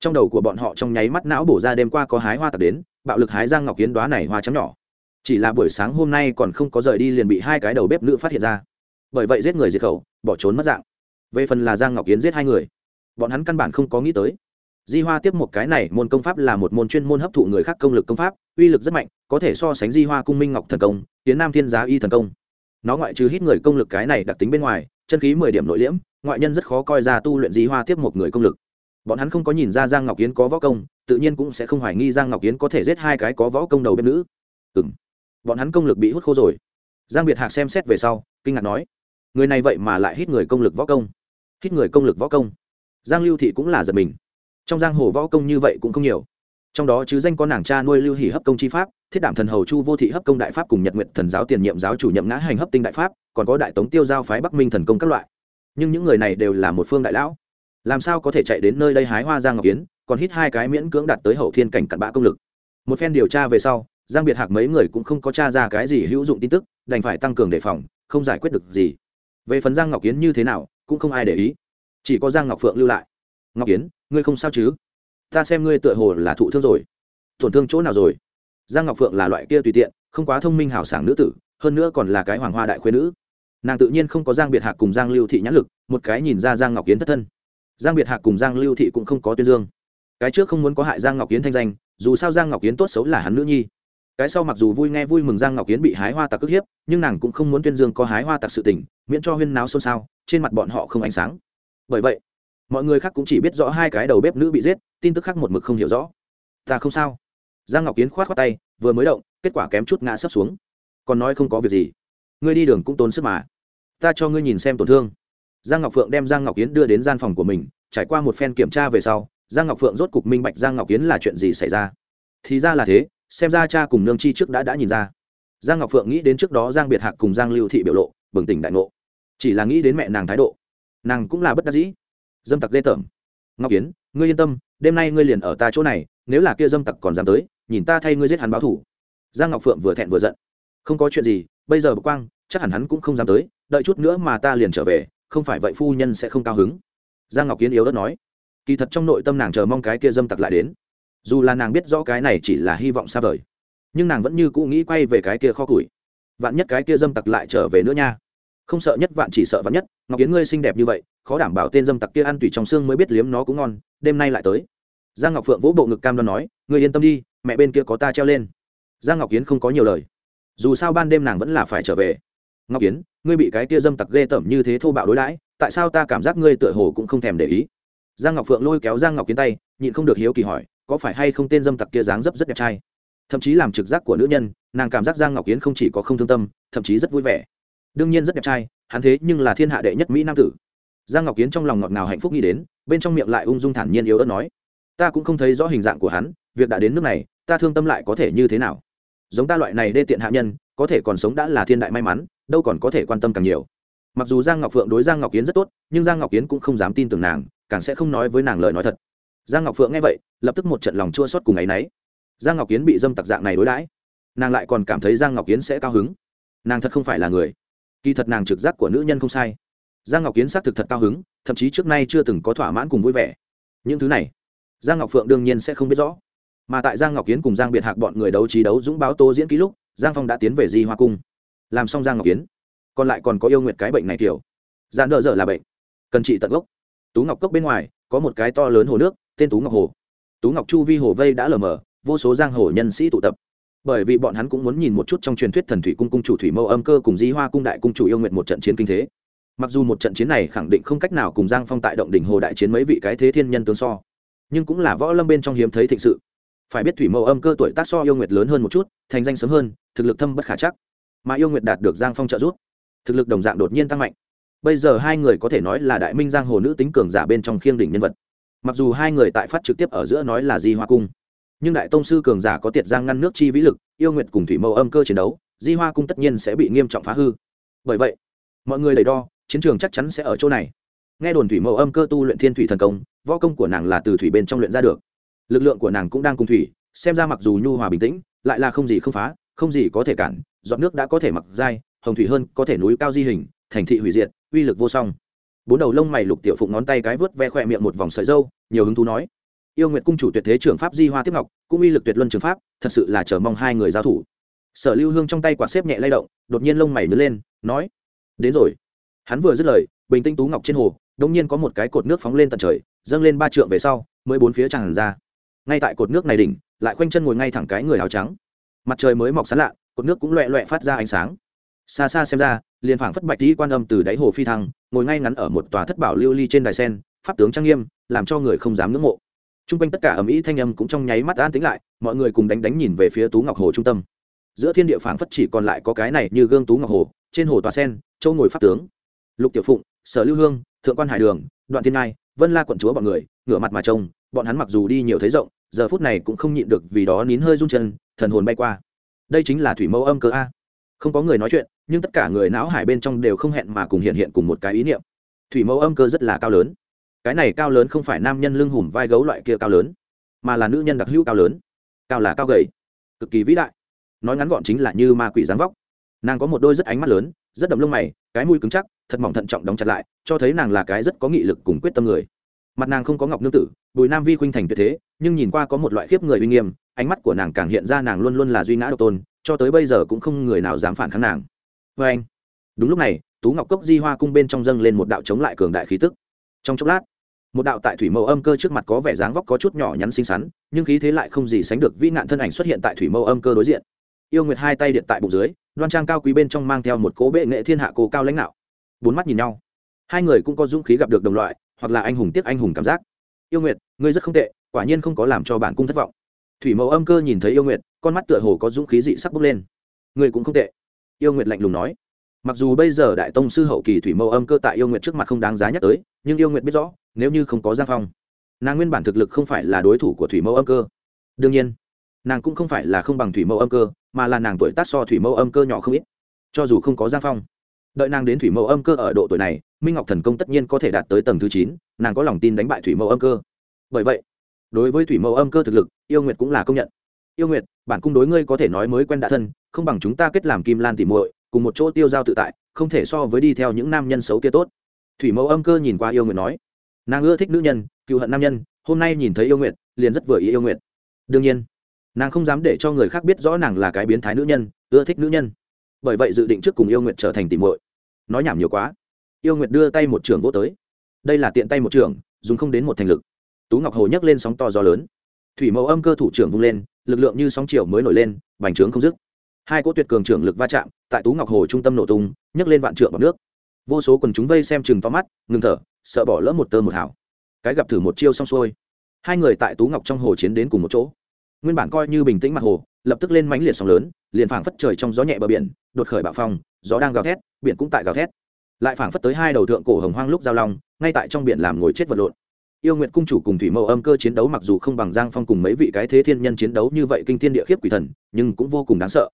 Trong đầu của bọn họ trong nháy mắt não bổ ra đêm qua có hái hoa tặc đến, bạo lực hái giang ngọc kiến đoá này hoa chấm nhỏ. Chỉ là buổi sáng hôm nay còn không có rời đi liền bị hai cái đầu bếp nữ phát hiện ra. Bởi vậy giết người diệt khẩu, bỏ trốn mất dạng. Về phần là giang ngọc kiến giết hai người, bọn hắn căn bản không có nghĩ tới. Di hoa tiếp một cái này, môn công pháp là một môn chuyên môn hấp thụ người khác công lực công pháp, uy lực rất mạnh, có thể so sánh di hoa cung minh ngọc thần công, tiến nam thiên giá y thần công nó ngoại trừ hít người công lực cái này đặc tính bên ngoài, chân khí mười điểm nội liễm, ngoại nhân rất khó coi ra tu luyện di hoa tiếp một người công lực. Bọn hắn không có nhìn ra giang ngọc Yến có võ công, tự nhiên cũng sẽ không hoài nghi giang ngọc Yến có thể giết hai cái có võ công đầu bếp nữ. Ừ m bọn hắn công lực bị hút khô rồi. Giang biệt hạc xem xét về sau, kinh ngạc nói, người này vậy mà lại hít người công lực võ công. Hít người công lực võ công? Giang lưu thị cũng là giật mình. Trong giang hồ võ công như vậy cũng không nhiều. Trong đó chứ danh có nàng cha nuôi lưu hỷ hấp công chi pháp thiết đảm thần hầu chu vô thị hấp công đại pháp cùng nhật nguyện thần giáo tiền nhiệm giáo chủ nhậm ngã hành hấp tinh đại pháp, còn có đại tống tiêu giao phái bắc minh thần công các loại. Nhưng những người này đều là một phương đại lão. Làm sao có thể chạy đến nơi đây hái hoa giang ngọc kiến, còn hít hai cái miễn cưỡng đạt tới hậu thiên cảnh cặn bã công lực. Một phen điều tra về sau, giang biệt hạc mấy người cũng không có t r a ra cái gì hữu dụng tin tức, đành phải tăng cường đề phòng, không giải quyết được gì. Về phần giang ngọc kiến như thế nào, cũng không ai để ý. Chỉ có giang ngọc phượng lưu lại. Ngọc kiến, ngươi không sao chứ? Ta xem ngươi tựa hồ là thụ thương rồi. Tổn thương chỗ nào rồi? Giang ngọc phượng là loại kia tùy tiện, không quá thông minh hào sảng nữ tử, hơn nữa còn là cái hoàng hoa đại khuyên nữ. Nàng tự nhiên không có giang biệt hạc cùng giang lưu thị nhãn lực, một cái nhìn ra giang ngọc kiến thất thân. Giang biệt hạc cùng giang lưu thị cũng không có tuyên dương. Cái trước không muốn có hại giang ngọc kiến thanh danh, dù sao giang ngọc kiến tốt xấu là hắn nữ nhi. Cái sau mặc dù vui nghe vui mừng giang ngọc kiến bị hái hoa tặc ức hiếp, nhưng nàng cũng không muốn tuyên dương có hái hoa tặc sự tình, miễn cho huyên náo xôn xao, trên mặt bọn họ không ánh sáng. Bởi vậy, mọi người khác cũng chỉ biết rõ hai cái đầu bếp nữ bị giết, tin tức khác một mực không hiểu rõ. Ta không sao giang ngọc kiến k h o á t k tay, vừa mới động, kết quả kém chút ngã sấp xuống. Còn nói không có việc gì. Ngươi đi đường cũng tốn sức mà. Ta cho ngươi nhìn xem tổn thương. Giang ngọc phượng đem giang ngọc kiến đưa đến gian phòng của mình, trải qua một phen kiểm tra về sau, giang ngọc phượng rốt cục minh bạch giang ngọc kiến là chuyện gì xảy ra. Thì ra là thế, xem ra cha cùng nương chi trước đã đã nhìn ra. Giang ngọc phượng nghĩ đến trước đó giang biệt hạc cùng giang lưu thị biểu lộ, bừng tỉnh đại ngộ. Chỉ là nghĩ đến mẹ nàng thái độ. Nàng cũng là bất đắc dĩ. Dâm tặc ghê tởm. Ngọc kiến, ngươi yên tâm, đêm nay ngươi liền ở ta chỗ này, nếu là kia dâm tặc còn dám tới nhìn ta thay ngươi giết hắn báo thủ. Giang ngọc phượng vừa thẹn vừa giận. Không có chuyện gì, bây giờ bậc quang, chắc hẳn hắn cũng không dám tới, đợi chút nữa mà ta liền trở về, không phải vậy phu nhân sẽ không cao hứng. Giang ngọc kiến yếu đất nói. Kỳ thật trong nội tâm nàng chờ mong cái kia dâm tặc lại đến. Dù là nàng biết rõ cái này chỉ là hy vọng xa vời, nhưng nàng vẫn như cũ nghĩ quay về cái kia kho củi. Vạn nhất cái kia dâm tặc lại trở về nữa nha. Không sợ nhất vạn chỉ sợ vạn nhất, ngọc kiến ngươi xinh đẹp như vậy, khó đảm bảo tên dâm tặc kia ăn tùy trong xương mới biết liếm nó cũng ngon, đêm nay lại tới giang ngọc phượng vỗ bộ ngực cam đoan nói người yên tâm đi, mẹ bên kia có ta treo lên. Giang ngọc kiến không có nhiều lời. Dù sao ban đêm nàng vẫn là phải trở về. Ngọc kiến ngươi bị cái kia dâm tặc ghê tởm như thế thô bạo đối đãi, tại sao ta cảm giác ngươi tựa hồ cũng không thèm để ý? Giang ngọc phượng lôi kéo giang ngọc kiến tay, nhịn không được hiếu kỳ hỏi, có phải hay không tên dâm tặc kia dáng dấp rất đẹp trai? Thậm chí làm trực giác của nữ nhân, nàng cảm giác giang ngọc kiến không chỉ có không thương tâm, thậm chí rất vui vẻ. Đương nhiên rất đẹp trai, hắn thế nhưng là thiên hạ đệ nhất mỹ nam tử. Giang ngọc kiến trong lòng ngọt ngào hạnh phúc nghĩ đến, bên trong miệng lại ung dung thản nhiên yếu ớt nói ta cũng không thấy rõ hình dạng của hắn, việc đã đến nước này, ta thương tâm lại có thể như thế nào? Giống ta loại này đê tiện hạ nhân, có thể còn sống đã là thiên đại may mắn, đâu còn có thể quan tâm càng nhiều. Mặc dù giang ngọc phượng đối giang ngọc kiến rất tốt, nhưng giang ngọc kiến cũng không dám tin tưởng nàng, càng sẽ không nói với nàng lời nói thật. Giang ngọc phượng nghe vậy, lập tức một trận lòng chua xót cùng ấ y n ấ y giang ngọc kiến bị dâm tặc dạng này đối đãi, nàng lại còn cảm thấy giang ngọc kiến sẽ cao hứng. Nàng thật không phải là người. Kỳ thật nàng trực giác của nữ nhân không sai. Giang ngọc kiến xác thực thật cao hứng, thậm chí trước nay chưa từng có thỏa mãn cùng vui vẻ. Những thứ này giang ngọc phượng đương nhiên sẽ không biết rõ. Mà tại giang ngọc kiến cùng giang biệt hạc bọn người đấu trí đấu dũng báo tô diễn ký lúc, giang phong đã tiến về di hoa cung. Làm xong giang ngọc kiến, còn lại còn có yêu nguyệt cái bệnh này kiểu. Gian đỡ dở là bệnh. Cần trị tận gốc. Tú ngọc cốc bên ngoài, có một cái to lớn hồ nước, tên tú ngọc hồ. Tú ngọc chu vi hồ vây đã lờ mờ, vô số giang hồ nhân sĩ tụ tập. Bởi vì bọn hắn cũng muốn nhìn một chút trong truyền thuyết thần thủy cung cung chủ thủy mâu âm cơ cùng di hoa cung đại cung chủ yêu nguyện một trận chiến kinh thế. Mặc dù một trận chiến này khẳng định không cách nào cùng giang phong tại động đỉnh hồ đại chiến mấy vị cái thế thiên nhân tướng so nhưng cũng là võ lâm bên trong hiếm thấy thịnh sự. Phải biết thủy mâu âm cơ tuổi tác so yêu nguyệt lớn hơn một chút, thành danh sớm hơn, thực lực thâm bất khả chắc. Mà yêu nguyệt đạt được giang phong trợ giúp, thực lực đồng dạng đột nhiên tăng mạnh. Bây giờ hai người có thể nói là đại minh giang hồ nữ tính cường giả bên trong khiêng đỉnh nhân vật. Mặc dù hai người tại phát trực tiếp ở giữa nói là di hoa cung, nhưng đại tông sư cường giả có tiệt giang ngăn nước chi vĩ lực, yêu nguyệt cùng thủy mâu âm cơ chiến đấu, di hoa cung tất nhiên sẽ bị nghiêm trọng phá hư. Bởi vậy, mọi người đầy đo, chiến trường chắc chắn sẽ ở chỗ này. Nghe đồn thủy mâu âm cơ tu luyện thiên thủy thần công võ công của nàng là từ thủy bên trong luyện ra được. Lực lượng của nàng cũng đang cùng thủy, xem ra mặc dù nhu hòa bình tĩnh, lại là không gì không phá, không gì có thể cản dọn nước đã có thể mặc dai, hồng thủy hơn có thể núi cao di hình, thành thị hủy diệt, uy lực vô song. Bốn đầu lông mày lục tiểu phụng ngón tay cái vớt ve khỏe miệng một vòng sợi dâu, nhiều hứng thú nói, yêu nguyệt cung chủ tuyệt thế trưởng pháp di hoa tiếp ngọc, cũng uy lực tuyệt luân trường pháp, thật sự là chờ mong hai người giao thủ. Sở lưu hương trong tay quạt xếp nhẹ lay động, đột nhiên lông mày nứt lên, nói, đến rồi. Hắn vừa dứt lời, bình tinh tú ngọc trên hồ, đông nhiên có một cái cột nước phóng lên tận trời dâng lên ba trượng về sau, mới bốn phía tràn ra. Ngay tại cột nước này đỉnh, lại khoanh chân ngồi ngay thẳng cái người áo trắng. Mặt trời mới mọc sán lạ, cột nước cũng loẹ loẹ phát ra ánh sáng. Xa xa xem ra, liền phảng phất bạch tí quan âm từ đáy hồ phi thăng, ngồi ngay ngắn ở một tòa thất bảo lưu ly trên đài sen, pháp tướng trang nghiêm, làm cho người không dám ngưỡng mộ. T r u n g quanh tất cả ầm ĩ thanh âm cũng trong nháy mắt an tính lại, mọi người cùng đánh đánh nhìn về phía tú ngọc hồ trung tâm. Giữa thiên địa phảng phất chỉ còn lại có cái này như gương tú ngọc hồ, trên hồ tòa sen, châu ngồi pháp tướng. Lục tiểu phụng, sở lưu hương, thượng quan hải đường, đoạn thiên nai vân la quận chúa bọn người, ngửa mặt mà trông, bọn hắn mặc dù đi nhiều thấy rộng, giờ phút này cũng không nhịn được vì đó nín hơi run chân, thần hồn bay qua. Đây chính là thủy mẫu âm cơ a. Không có người nói chuyện, nhưng tất cả người não hải bên trong đều không hẹn mà cùng hiện hiện cùng một cái ý niệm. Thủy mẫu âm cơ rất là cao lớn. Cái này cao lớn không phải nam nhân lưng hùm vai gấu loại kia cao lớn, mà là nữ nhân đặc hữu cao lớn. Cao là cao gầy, cực kỳ vĩ đại. Nói ngắn gọn chính là như ma quỷ dáng vóc. Nàng có một đôi rất ánh mắt lớn, rất đậm lông mày, cái mũi cứng chắc thật mỏng thận trọng đóng chặt lại, cho thấy nàng là cái rất có nghị lực cùng quyết tâm người. Mặt nàng không có ngọc nương tử, bùi nam vi khuynh thành tuyệt thế, nhưng nhìn qua có một loại khiếp người uy nghiêm, ánh mắt của nàng càng hiện ra nàng luôn luôn là duy ngã độc tôn, cho tới bây giờ cũng không người nào dám phản kháng nàng. Vê anh, đúng lúc này, tú ngọc cốc di hoa cung bên trong dâng lên một đạo chống lại cường đại khí tức. Trong chốc lát, một đạo tại thủy mẫu âm cơ trước mặt có vẻ dáng vóc có chút nhỏ nhắn xinh xắn, nhưng khí thế lại không gì sánh được vĩ nạn thân ảnh xuất hiện tại thủy mẫu âm cơ đối diện. Yêu nguyệt hai tay điện tại bụng dưới, đoan trang cao quý bên trong mang theo một cố bệ nghệ thiên hạ cố cao lãnh đạo bốn mắt nhìn nhau. Hai người cũng có dũng khí gặp được đồng loại, hoặc là anh hùng tiếc anh hùng cảm giác. Yêu nguyệt, ngươi rất không tệ, quả nhiên không có làm cho bản cung thất vọng. Thủy mẫu âm cơ nhìn thấy yêu nguyệt, con mắt tựa hồ có dũng khí dị sắc bốc lên. Ngươi cũng không tệ. Yêu nguyệt lạnh lùng nói. Mặc dù bây giờ đại tông sư hậu kỳ thủy mẫu âm cơ tại yêu nguyệt trước mặt không đáng giá nhắc tới, nhưng yêu nguyệt biết rõ, nếu như không có giang phong, nàng nguyên bản thực lực không phải là đối thủ của thủy mẫu âm cơ. Đương nhiên, nàng cũng không phải là không bằng thủy mẫu âm cơ, mà là nàng tuổi tác so thủy mẫu âm cơ nhỏ không ít, cho dù không có giang phong đợi nàng đến thủy mẫu âm cơ ở độ tuổi này, minh ngọc thần công tất nhiên có thể đạt tới tầng thứ chín, nàng có lòng tin đánh bại thủy mẫu âm cơ. Bởi vậy, đối với thủy mẫu âm cơ thực lực, yêu nguyệt cũng là công nhận. Yêu nguyệt, bản cung đối ngươi có thể nói mới quen đã thân, không bằng chúng ta kết làm kim lan tỉ muội, cùng một chỗ tiêu giao tự tại, không thể so với đi theo những nam nhân xấu kia tốt. Thủy mẫu âm cơ nhìn qua yêu nguyệt nói, nàng ưa thích nữ nhân, cựu hận nam nhân, hôm nay nhìn thấy yêu nguyệt, liền rất vừa ý yêu nguyệt. Đương nhiên, nàng không dám để cho người khác biết rõ nàng là cái biến thái nữ nhân, ưa thích nữ nhân. Bởi vậy dự định trước cùng yêu nguyệt trở thành tỉ muội nói nhảm nhiều quá. Yêu nguyệt đưa tay một trường vô tới. Đây là tiện tay một trường dùng không đến một thành lực. Tú ngọc hồ nhấc lên sóng to gió lớn. Thủy mẫu âm cơ thủ trưởng vung lên, lực lượng như sóng chiều mới nổi lên, bành trướng không dứt. Hai cỗ tuyệt cường trưởng lực va chạm, tại tú ngọc hồ trung tâm nổ tung, nhấc lên vạn trượng bằng nước. Vô số quần chúng vây xem chừng to mắt, ngừng thở, sợ bỏ lỡ một tơ một hảo cái gặp thử một chiêu xong xuôi. Hai người tại tú ngọc trong hồ chiến đến cùng một chỗ. Nguyên bản coi như bình tĩnh mặt hồ lập tức lên mánh liệt sóng lớn, liền phảng phất trời trong gió nhẹ bờ biển, đột khởi bạo phong, gió đang gào thét, biển cũng tại gào thét. Lại phảng phất tới hai đầu thượng cổ hồng hoang lúc giao long, ngay tại trong biển làm ngồi chết vật lộn. Yêu nguyện cung chủ cùng thủy mẫu âm cơ chiến đấu mặc dù không bằng giang phong cùng mấy vị cái thế thiên nhân chiến đấu như vậy kinh thiên địa khiếp quỷ thần, nhưng cũng vô cùng đáng sợ.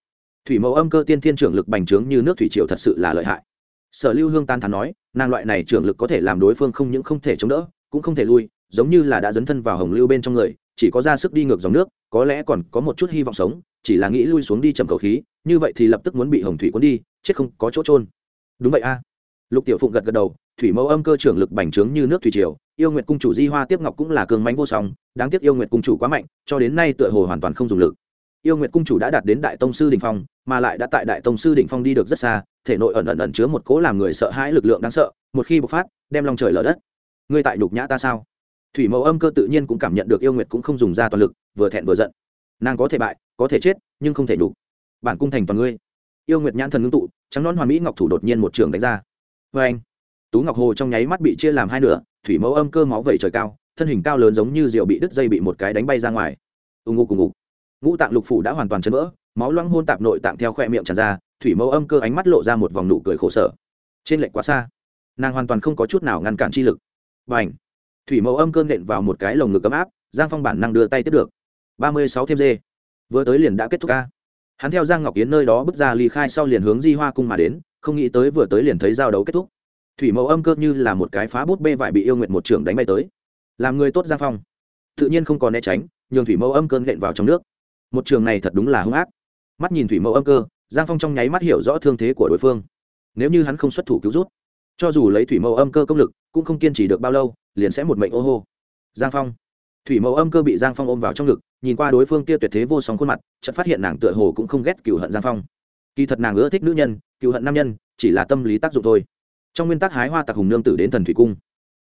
Thủy mẫu âm cơ tiên thiên trưởng lực bành trướng như nước thủy triều thật sự là lợi hại. Sở lưu hương tan thán nói, nàng loại này trưởng lực có thể làm đối phương không những không thể chống đỡ, cũng không thể lui, giống như là đã dấn thân vào hồng lưu bên trong người chỉ có ra sức đi ngược dòng nước, có lẽ còn có một chút hy vọng sống, chỉ là nghĩ lui xuống đi chầm cầu khí, như vậy thì lập tức muốn bị hồng thủy cuốn đi, chết không có chỗ trôn đúng vậy a. Lục tiểu phụng gật gật đầu, thủy mẫu âm cơ trưởng lực bành trướng như nước thủy triều, yêu nguyệt cung chủ di hoa tiếp ngọc cũng là cường mánh vô song, đáng tiếc yêu nguyệt cung chủ quá mạnh, cho đến nay tựa hồ hoàn toàn không dùng lực. Yêu nguyệt cung chủ đã đạt đến đại tông sư đỉnh phong, mà lại đã tại đại tông sư đỉnh phong đi được rất xa, thể nội ẩn ẩn ẩn chứa một cố làm người sợ hãi lực lượng đáng sợ, một khi bộc phát, đem lòng trời lở đất. Ngươi tại nhục nhã ta sao? Thủy mẫu âm cơ tự nhiên cũng cảm nhận được yêu nguyệt cũng không dùng ra toàn lực, vừa thẹn vừa giận. Nàng có thể bại, có thể chết, nhưng không thể đủ. Bản cung thành toàn ngươi. Yêu nguyệt nhãn thần ngưng tụ, trắng nón hoàn mỹ ngọc thủ đột nhiên một trường đánh ra. Vê anh tú ngọc hồ trong nháy mắt bị chia làm hai nửa, thủy mẫu âm cơ máu vẩy trời cao, thân hình cao lớn giống như rượu bị đứt dây bị một cái đánh bay ra ngoài. Ưng ngô cùng ngục. Ngũ tạng lục phủ đã hoàn toàn chấn vỡ, máu loãng hôn tạp nội tạng theo khoe miệng tràn ra, thủy mẫu âm cơ ánh mắt lộ ra một vòng nụ cười khổ sở. Trên lệnh quá xa, nàng hoàn toàn không có chút nào ngăn cản chi lực. Và ảnh thủy mẫu âm cơn nện vào một cái lồng ngực ấm áp, giang phong bản năng đưa tay tiếp được. Ba mươi sáu thêm dê. Vừa tới liền đã kết thúc ca. Hắn theo giang ngọc yến nơi đó bước ra ly khai sau liền hướng di hoa cung mà đến, không nghĩ tới vừa tới liền thấy giao đấu kết thúc. Thủy mẫu âm cơ như là một cái phá bút bê vải bị yêu nguyệt một trưởng đánh bay tới. Làm người tốt giang phong. Tự nhiên không còn né tránh, nhường thủy mẫu âm cơn nện vào trong nước. Một trường này thật đúng là hung ác. Mắt nhìn thủy mẫu âm cơ, giang phong trong nháy mắt hiểu rõ thương thế của đối phương. Nếu như hắn không xuất thủ cứu rút, cho dù lấy thủy mẫu âm cơ công lực, cũng không kiên trì được bao lâu liền sẽ một mệnh ô hô. Giang phong. Thủy mẫu âm cơ bị giang phong ôm vào trong ngực, nhìn qua đối phương kia tuyệt thế vô song khuôn mặt, chợt phát hiện nàng tựa hồ cũng không ghét cựu hận giang phong. Kỳ thật nàng ưa thích nữ nhân cựu hận nam nhân, chỉ là tâm lý tác dụng thôi. Trong nguyên tắc hái hoa tặc hùng nương tử đến thần thủy cung.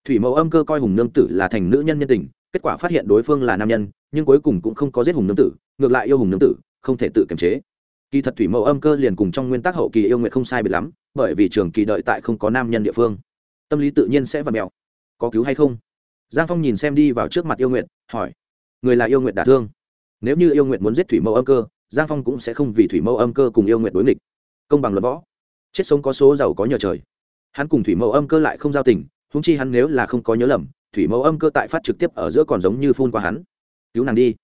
Thủy mẫu âm cơ coi hùng nương tử là thành nữ nhân nhân tình, kết quả phát hiện đối phương là nam nhân, nhưng cuối cùng cũng không có giết hùng nương tử, ngược lại yêu hùng nương tử, không thể tự kiềm chế. Kỳ thật thủy mẫu âm cơ liền cùng trong nguyên tắc hậu kỳ yêu nguyện không sai biệt lắm, bởi vì trường kỳ đợi tại không có nam nhân địa phương. Tâm lý tự nhiên sẽ vặt mèo có cứu hay không? Giang phong nhìn xem đi vào trước mặt yêu nguyện hỏi. Người là yêu nguyện đả thương. Nếu như yêu nguyện muốn giết thủy mẫu âm cơ, giang phong cũng sẽ không vì thủy mẫu âm cơ cùng yêu nguyện đối nghịch. Công bằng luật võ. Chết sống có số giàu có nhờ trời. Hắn cùng thủy mẫu âm cơ lại không giao tình húng chi hắn nếu là không có nhớ lầm, thủy mẫu âm cơ tại phát trực tiếp ở giữa còn giống như phun qua hắn. Cứu nàng đi.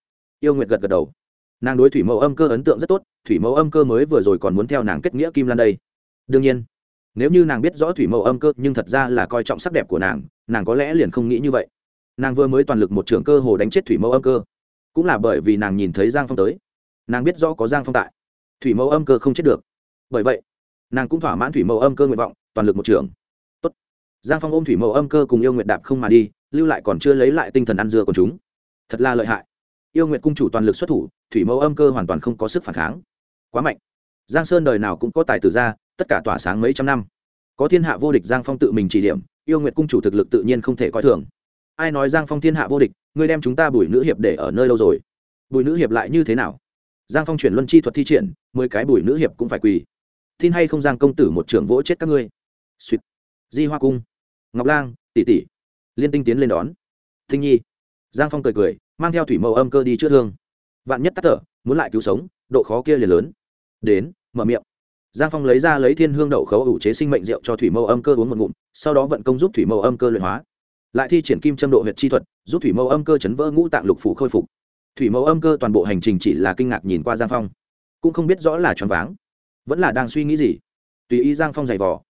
Yêu nguyện gật gật đầu. Nàng đối thủy mẫu âm cơ ấn tượng rất tốt, thủy mẫu âm cơ mới vừa rồi còn muốn theo nàng kết nghĩa kim lan đây. Đương nhiên nếu như nàng biết rõ thủy mẫu âm cơ, nhưng thật ra là coi trọng sắc đẹp của nàng nàng có lẽ liền không nghĩ như vậy. Nàng vừa mới toàn lực một trường cơ hồ đánh chết thủy mẫu âm cơ. Cũng là bởi vì nàng nhìn thấy giang phong tới. Nàng biết rõ có giang phong tại. Thủy mẫu âm cơ không chết được. Bởi vậy, nàng cũng thỏa mãn thủy mẫu âm cơ nguyện vọng, toàn lực một trường Tốt. giang phong ôm thủy mẫu âm cơ cùng yêu nguyện đạp không mà đi, lưu lại còn chưa lấy lại tinh thần ăn dưa của chúng. Thật là lợi hại. Yêu nguyện cung chủ toàn lực xuất thủ, thủy mẫu âm cơ hoàn toàn không có sức phản kháng. Quá mạnh. Giang sơn đời nào cũng có tài tử ra tất cả tỏa sáng mấy trăm năm. Có thiên hạ vô địch giang phong tự mình chỉ điểm, yêu nguyện cung chủ thực lực tự nhiên không thể coi thường. Ai nói giang phong thiên hạ vô địch, ngươi đem chúng ta bùi nữ hiệp để ở nơi lâu rồi? Bùi nữ hiệp lại như thế nào? Giang phong chuyển luân chi thuật thi triển, mười cái bùi nữ hiệp cũng phải quỳ. Tin hay không giang công tử một trưởng vỗ chết các ngươi? Suýt di hoa cung. Ngọc lang, tỷ tỷ. Liên tinh tiến lên đón. Thinh nhi. Giang phong cười cười, mang theo thủy mẫu âm cơ đi chữa thương. Vạn nhất tắt thở, muốn lại cứu sống, độ khó kia liền lớn. Đến, mở miệng giang phong lấy ra lấy thiên hương đậu khấu ủ chế sinh mệnh rượu cho thủy mâu âm cơ uống một ngụm, sau đó vận công giúp thủy mâu âm cơ luyện hóa. Lại thi triển kim châm độ huyệt chi thuật, giúp thủy mâu âm cơ chấn vỡ ngũ tạng lục phủ khôi phục. Thủy mâu âm cơ toàn bộ hành trình chỉ là kinh ngạc nhìn qua giang phong, cũng không biết rõ là choáng váng, vẫn là đang suy nghĩ gì. Tùy ý giang phong giày vò,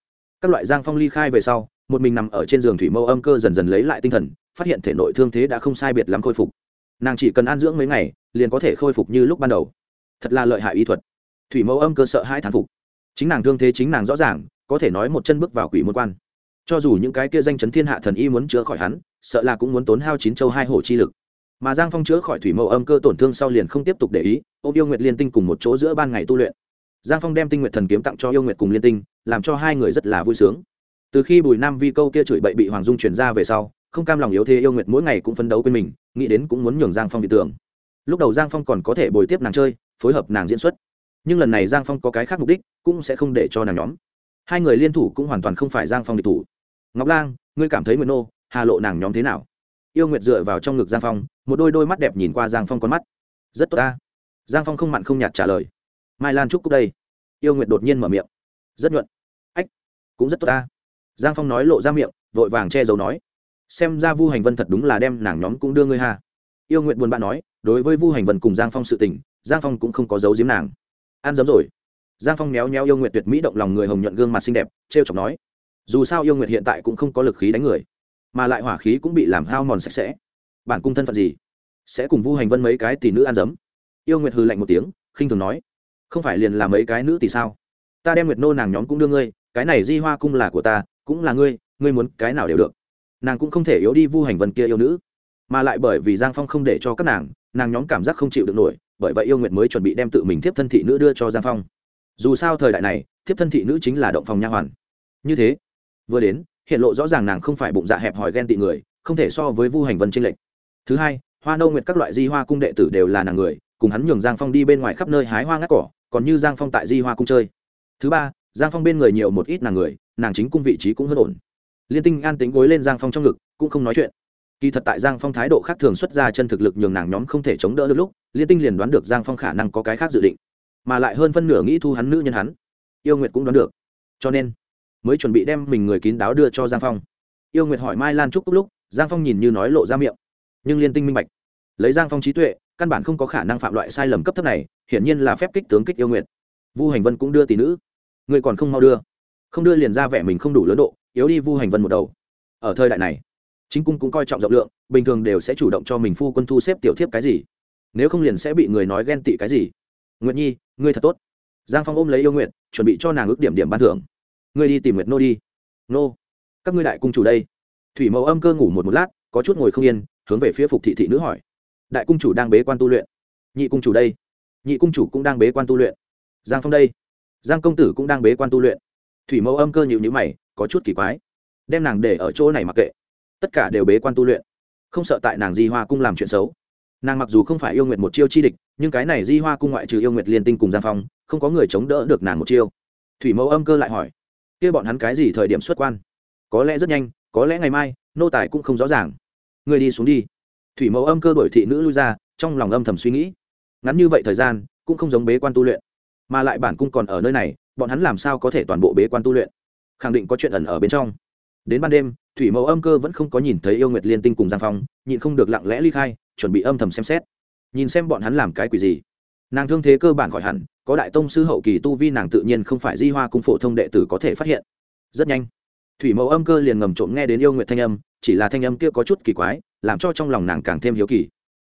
các loại giang phong ly khai về sau, một mình nằm ở trên giường thủy mâu âm cơ dần dần lấy lại tinh thần, phát hiện thể nội thương thế đã không sai biệt lắm khôi phục. Nàng chỉ cần an dưỡng mấy ngày, liền có thể khôi phục như lúc ban đầu. Thật là lợi hại y thuật. Thủy mâu âm cơ sợ hai thán phục chính nàng thương thế chính nàng rõ ràng, có thể nói một chân bước vào quỷ môn quan. Cho dù những cái kia danh chấn thiên hạ thần y muốn chữa khỏi hắn, sợ là cũng muốn tốn hao chín châu hai hổ chi lực. Mà giang phong chữa khỏi thủy mẫu âm cơ tổn thương sau liền không tiếp tục để ý ô yêu nguyệt liên tinh cùng một chỗ giữa ban ngày tu luyện. Giang phong đem tinh nguyệt thần kiếm tặng cho yêu nguyệt cùng liên tinh, làm cho hai người rất là vui sướng. Từ khi bùi nam vi câu kia chửi bậy bị hoàng dung chuyển ra về sau, không cam lòng yếu thế yêu nguyệt mỗi ngày cũng phấn đấu quên mình, nghĩ đến cũng muốn nhường giang phong bị tưởng. Lúc đầu giang phong còn có thể bồi tiếp nàng chơi, phối hợp nàng diễn xuất nhưng lần này giang phong có cái khác mục đích, cũng sẽ không để cho nàng nhóm. Hai người liên thủ cũng hoàn toàn không phải giang phong địch thủ. Ngọc lang, ngươi cảm thấy nguyệt nô, hà lộ nàng nhóm thế nào? Yêu nguyệt dựa vào trong ngực giang phong, một đôi đôi mắt đẹp nhìn qua giang phong con mắt. Rất tốt ta. Giang phong không mặn không nhạt trả lời. Mai lan trúc cúc đây. Yêu nguyệt đột nhiên mở miệng. Rất nhuận. Ách, cũng rất tốt ta. Giang phong nói lộ ra miệng, vội vàng che giấu nói. Xem ra vu hành vân thật đúng là đem nàng nhóm cũng đưa ngươi Hà yêu nguyện buồn bã nói, đối với vu hành vân cùng giang phong sự tình, giang phong cũng không có giấu giếm nàng ăn dấm rồi. Giang phong méo méo yêu nguyện tuyệt mỹ động lòng người hồng nhuận gương mặt xinh đẹp t r e o chọc nói, dù sao yêu nguyện hiện tại cũng không có lực khí đánh người, mà lại hỏa khí cũng bị làm hao mòn sạch sẽ. Bản cung thân phận gì? Sẽ cùng vu hành vân mấy cái tỷ nữ ăn dấm. yêu nguyệt hư lạnh một tiếng, khinh thường nói, không phải liền là mấy cái nữ tỷ sao? Ta đem nguyệt nô nàng nhóm cũng đưa ngươi, cái này di hoa cung là của ta, cũng là ngươi ngươi muốn cái nào đều được. Nàng cũng không thể yếu đi vu hành vân kia yêu nữ, mà lại bởi vì giang phong không để cho các nàng nàng nhóm cảm giác không chịu được nổi bởi vậy yêu nguyệt mới chuẩn bị đem tự mình tiếp thân thị nữ đưa cho giang phong. Dù sao thời đại này tiếp thân thị nữ chính là động phòng nha hoàn. Như thế, vừa đến, hiện lộ rõ ràng nàng không phải bụng dạ hẹp hòi ghen tị người, không thể so với vu hành vân tranh lệch. Thứ hai, hoa nâu nguyệt các loại di hoa cung đệ tử đều là nàng người, cùng hắn nhường giang phong đi bên ngoài khắp nơi hái hoa ngắt cỏ, còn như giang phong tại di hoa cung chơi. Thứ ba, giang phong bên người nhiều một ít nàng người, nàng chính cung vị trí cũng hơn ổn. Liên tinh an tính gối lên giang phong trong ngực, cũng không nói chuyện. Kỳ thật tại giang phong thái độ khác thường xuất ra chân thực lực nhường nàng nhóm không thể chống đỡ được lúc liên tinh liền đoán được giang phong khả năng có cái khác dự định, mà lại hơn phân nửa nghĩ thu hắn nữ nhân hắn. Yêu nguyệt cũng đoán được. Cho nên, mới chuẩn bị đem mình người kín đáo đưa cho giang phong. Yêu nguyệt hỏi mai lan trúc lúc, giang phong nhìn như nói lộ ra miệng. Nhưng liên tinh minh bạch. Lấy giang phong trí tuệ, căn bản không có khả năng phạm loại sai lầm cấp thấp này, hiển nhiên là phép kích tướng kích yêu nguyệt. Vu hành vân cũng đưa tỷ nữ. Người còn không mau đưa. Không đưa liền ra vẻ mình không đủ lớn độ, yếu đi vu hành vân một đầu. Ở thời đại này, chính cung cũng coi trọng rộng lượng, bình thường đều sẽ chủ động cho mình phu quân thu xếp tiểu thiếp cái gì nếu không liền sẽ bị người nói ghen tị cái gì. Nguyệt nhi, ngươi thật tốt. Giang phong ôm lấy yêu nguyện chuẩn bị cho nàng ước điểm điểm ban thưởng. Ngươi đi tìm nguyệt nô đi. Nô, các ngươi đại cung chủ đây. Thủy mẫu âm cơ ngủ một một lát, có chút ngồi không yên, hướng về phía phục thị thị nữ hỏi. Đại cung chủ đang bế quan tu luyện. Nhị cung chủ đây. Nhị cung chủ cũng đang bế quan tu luyện. Giang phong đây. Giang công tử cũng đang bế quan tu luyện. Thủy mẫu âm cơ nhịu nhữ mày, có chút kỳ quái. Đem nàng để ở chỗ này mặc kệ. Tất cả đều bế quan tu luyện. Không sợ tại nàng di hoa cung làm chuyện xấu nàng mặc dù không phải yêu nguyệt một chiêu chi địch, nhưng cái này di hoa cung ngoại trừ yêu nguyệt liên tinh cùng giang phong, không có người chống đỡ được nàng một chiêu. Thủy mẫu âm cơ lại hỏi, kia bọn hắn cái gì thời điểm xuất quan? Có lẽ rất nhanh, có lẽ ngày mai, nô tài cũng không rõ ràng. Người đi xuống đi. Thủy mẫu âm cơ đổi thị nữ lui ra, trong lòng âm thầm suy nghĩ. Ngắn như vậy thời gian, cũng không giống bế quan tu luyện. Mà lại bản cung còn ở nơi này, bọn hắn làm sao có thể toàn bộ bế quan tu luyện? Khẳng định có chuyện ẩn ở bên trong. Đến ban đêm, thủy mẫu âm cơ vẫn không có nhìn thấy yêu nguyệt liên tinh cùng giang phong, nhịn không được lặng lẽ ly khai chuẩn bị âm thầm xem xét. Nhìn xem bọn hắn làm cái quỷ gì. Nàng thương thế cơ bản khỏi hẳn, có đại tông sư hậu kỳ tu vi nàng tự nhiên không phải di hoa cung phổ thông đệ tử có thể phát hiện. Rất nhanh, thủy mẫu âm cơ liền ngầm trộm nghe đến yêu nguyệt thanh âm, chỉ là thanh âm kia có chút kỳ quái, làm cho trong lòng nàng càng thêm hiếu kỳ.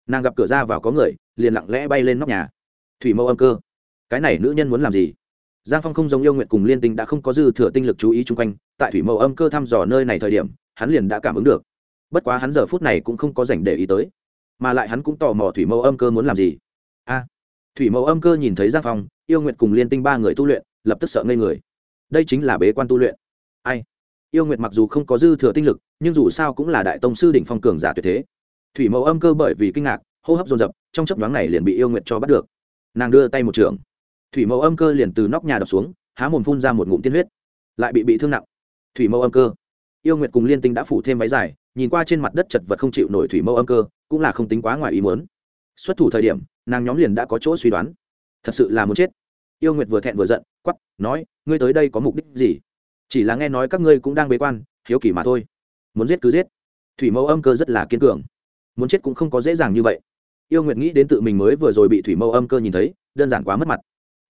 Nàng gặp cửa ra vào có người, liền lặng lẽ bay lên nóc nhà. Thủy mẫu âm cơ, cái này nữ nhân muốn làm gì? Giang phong không giống yêu nguyện cùng liên tinh đã không có dư thừa tinh lực chú ý chung quanh, tại thủy mẫu âm cơ thăm dò nơi này thời điểm, hắn liền đã cảm ứng được. Bất quá hắn giờ phút này cũng không có dành để ý tới mà lại hắn cũng tò mò thủy mẫu âm cơ muốn làm gì. A, thủy mẫu âm cơ nhìn thấy giang phong, yêu nguyện cùng liên tinh ba người tu luyện, lập tức sợ ngây người. Đây chính là bế quan tu luyện. Ai? Yêu nguyệt mặc dù không có dư thừa tinh lực, nhưng dù sao cũng là đại tông sư đỉnh phong cường giả tuyệt thế. Thủy mẫu âm cơ bởi vì kinh ngạc, hô hấp dồn dập, trong chấp đoán này liền bị yêu nguyệt cho bắt được. Nàng đưa tay một trường. Thủy mẫu âm cơ liền từ nóc nhà đập xuống, há mồm phun ra một ngụm tiên huyết, lại bị bị thương nặng. Thủy mẫu âm cơ. Yêu nguyệt cùng liên tinh đã phủ thêm váy dài nhìn qua trên mặt đất chật vật không chịu nổi thủy mâu âm cơ, cũng là không tính quá ngoài ý muốn. Xuất thủ thời điểm, nàng nhóm liền đã có chỗ suy đoán. Thật sự là muốn chết. Yêu nguyệt vừa thẹn vừa giận quắp nói, ngươi tới đây có mục đích gì? Chỉ là nghe nói các ngươi cũng đang bế quan, hiếu kỳ mà thôi. Muốn giết cứ giết. Thủy mẫu âm cơ rất là kiên cường. Muốn chết cũng không có dễ dàng như vậy. Yêu nguyệt nghĩ đến tự mình mới vừa rồi bị thủy mẫu âm cơ nhìn thấy, đơn giản quá mất mặt.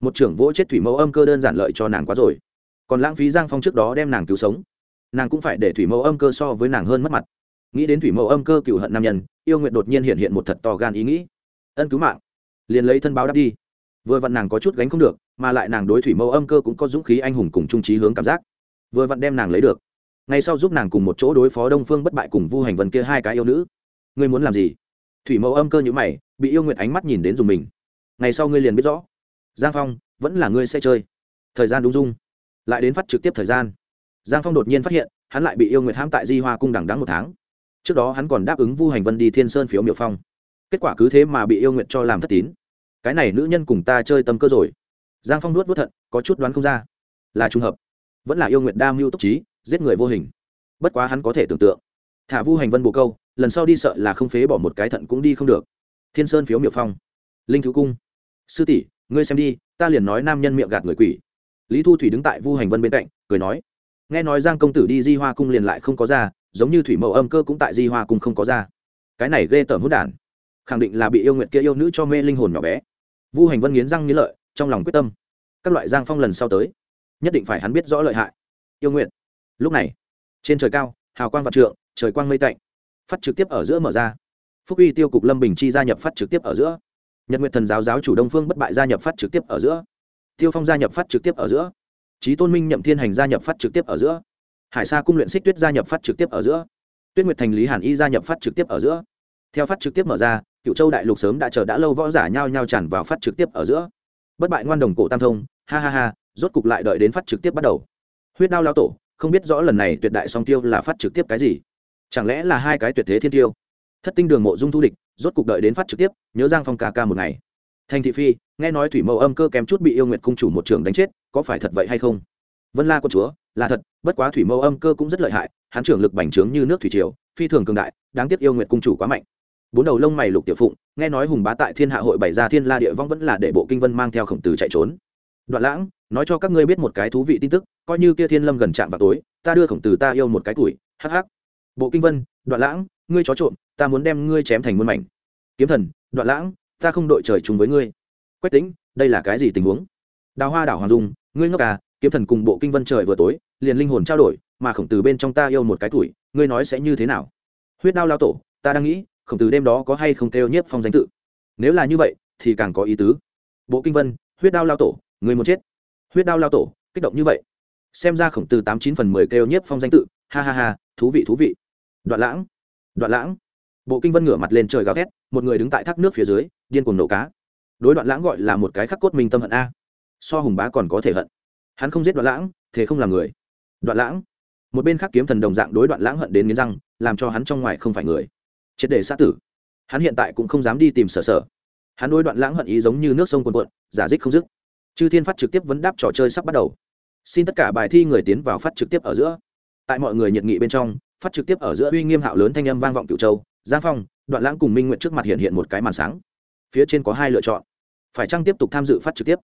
Một trưởng vỗ chết thủy mẫu âm cơ đơn giản lợi cho nàng quá rồi. Còn lãng phí giang phong trước đó đem nàng cứu sống. Nàng cũng phải để thủy mẫu âm cơ so với nàng hơn mất mặt nghĩ đến thủy mẫu âm cơ cựu hận nam nhân, yêu nguyện đột nhiên hiện hiện một thật to gan ý nghĩ. Ân cứu mạng, liền lấy thân báo đáp đi. Vừa vặn nàng có chút gánh không được, mà lại nàng đối thủy mẫu âm cơ cũng có dũng khí anh hùng cùng trung trí hướng cảm giác. Vừa vặn đem nàng lấy được. Ngay sau giúp nàng cùng một chỗ đối phó đông phương bất bại cùng vu hành vân kia hai cái yêu nữ. Ngươi muốn làm gì? Thủy mẫu âm cơ như mày, bị yêu nguyện ánh mắt nhìn đến dùng mình. Ngày sau ngươi liền biết rõ. Giang phong, vẫn là ngươi sẽ chơi. Thời gian đúng dung. Lại đến phát trực tiếp thời gian. Giang phong đột nhiên phát hiện, hắn lại bị yêu nguyệt hãm tại di hoa cung đằng đắng một tháng trước đó hắn còn đáp ứng vu hành vân đi thiên sơn phiếu miệu phong. Kết quả cứ thế mà bị yêu nguyện cho làm thất tín. Cái này nữ nhân cùng ta chơi tâm cơ rồi. Giang phong nuốt vớt thận, có chút đoán không ra. Là trùng hợp. Vẫn là yêu nguyện đa mưu túc trí, giết người vô hình. Bất quá hắn có thể tưởng tượng. Thả vu hành vân bồ câu, lần sau đi sợ là không phế bỏ một cái thận cũng đi không được. Thiên sơn phiếu miệu phong. Linh thứ cung. Sư tỷ, ngươi xem đi, ta liền nói nam nhân miệng gạt người quỷ. Lý thu thủy đứng tại vu hành vân bên cạnh, cười nói nghe nói giang công tử đi di hoa cung liền lại không có ra, giống như thủy mẫu âm cơ cũng tại di hoa cung không có ra. Cái này ghê tởm hốt đản. Khẳng định là bị yêu nguyện kia yêu nữ cho mê linh hồn nhỏ bé. Vu hành vân nghiến răng nghiến lợi, trong lòng quyết tâm. Các loại giang phong lần sau tới, nhất định phải hắn biết rõ lợi hại. Yêu nguyện lúc này, trên trời cao, hào quang vạn trượng, trời quang mây tạnh. Phát trực tiếp ở giữa mở ra. Phúc uy tiêu cục lâm bình chi gia nhập phát trực tiếp ở giữa. Nhật nguyện thần giáo giáo chủ đông phương bất bại gia nhập phát trực tiếp ở giữa. Tiêu phong gia nhập phát trực tiếp ở giữa trí tôn minh nhậm thiên hành gia nhập phát trực tiếp ở giữa. Hải sa cung luyện xích tuyết gia nhập phát trực tiếp ở giữa. Tuyết nguyệt thành lý hàn y gia nhập phát trực tiếp ở giữa. Theo phát trực tiếp mở ra cựu châu đại lục sớm đã chờ đã lâu võ giả nhao nhao tràn vào phát trực tiếp ở giữa. Bất bại ngoan đồng cổ tam thông, ha ha ha, rốt cục lại đợi đến phát trực tiếp bắt đầu. Huyết đao lao tổ, không biết rõ lần này tuyệt đại song tiêu là phát trực tiếp cái gì? Chẳng lẽ là hai cái tuyệt thế thiên tiêu? Thất tinh đường mộ dung thu địch, rốt cục đợi đến phát trực tiếp, nhớ giang phong ca ca một ngày. Thành thị phi, nghe nói thủy mẫu âm cơ kém chút bị yêu nguyệt cung chủ một trường đánh chết có phải thật vậy hay không? Vân la quân chúa, là thật, bất quá thủy mâu âm cơ cũng rất lợi hại, hắn trưởng lực bành trướng như nước thủy triều, phi thường cường đại, đáng tiếc yêu nguyệt cung chủ quá mạnh. Bốn đầu lông mày lục tiểu phụng, nghe nói hùng bá tại thiên hạ hội bày ra thiên la địa vong vẫn là để bộ kinh vân mang theo khổng tử chạy trốn. Đoạn lãng, nói cho các ngươi biết một cái thú vị tin tức, coi như kia thiên lâm gần chạm vào tối, ta đưa khổng tử ta yêu một cái tuổi hắc hắc. Bộ kinh vân, đoạn lãng, ngươi chó trộm, ta muốn đem ngươi chém thành muôn mảnh. Kiếm thần, đoạn lãng, ta không đội trời chung với ngươi. Quách tính đây là cái gì tình huống? Đào hoa đảo hoàng dung ngươi ngốc à kiếm thần cùng bộ kinh vân trời vừa tối, liền linh hồn trao đổi, mà khổng tử bên trong ta yêu một cái tuổi, ngươi nói sẽ như thế nào? Huyết đao lao tổ, ta đang nghĩ, khổng tử đêm đó có hay không kêu nhiếp phong danh tự? Nếu là như vậy, thì càng có ý tứ. Bộ kinh vân, huyết đao lao tổ người muốn chết. Huyết đao lao tổ, kích động như vậy. Xem ra khổng tử tám chín phần mười kêu nhiếp phong danh tự, ha ha ha, thú vị thú vị. Đoạn lãng đoạn lãng. Bộ kinh vân ngửa mặt lên trời gào thét, một người đứng tại thác nước phía dưới, điên cuồng nổ cá. Đối đoạn lãng gọi là một cái khắc cốt minh tâm hận a so hùng bá còn có thể hận. Hắn không giết đoạn lãng, thế không làm người. Đoạn lãng. Một bên khác kiếm thần đồng dạng đối đoạn lãng hận đến nghiến răng, làm cho hắn trong ngoài không phải người. Triệt để sát tử. Hắn hiện tại cũng không dám đi tìm sở sở. Hắn đối đoạn lãng hận ý giống như nước sông cuồn cuộn, giả dích không dứt. Chư thiên phát trực tiếp vấn đáp trò chơi sắp bắt đầu. Xin tất cả bài thi người tiến vào phát trực tiếp ở giữa. Tại mọi người nhiệt nghị bên trong, phát trực tiếp ở giữa uy nghiêm hạo lớn thanh âm vang vọng cựu châu, giang phong, đoạn lãng cùng minh nguyện trước mặt hiện hiện một cái màn sáng. Phía trên có hai lựa chọn. Phải chăng tiếp tục tham dự phát trực tiếp?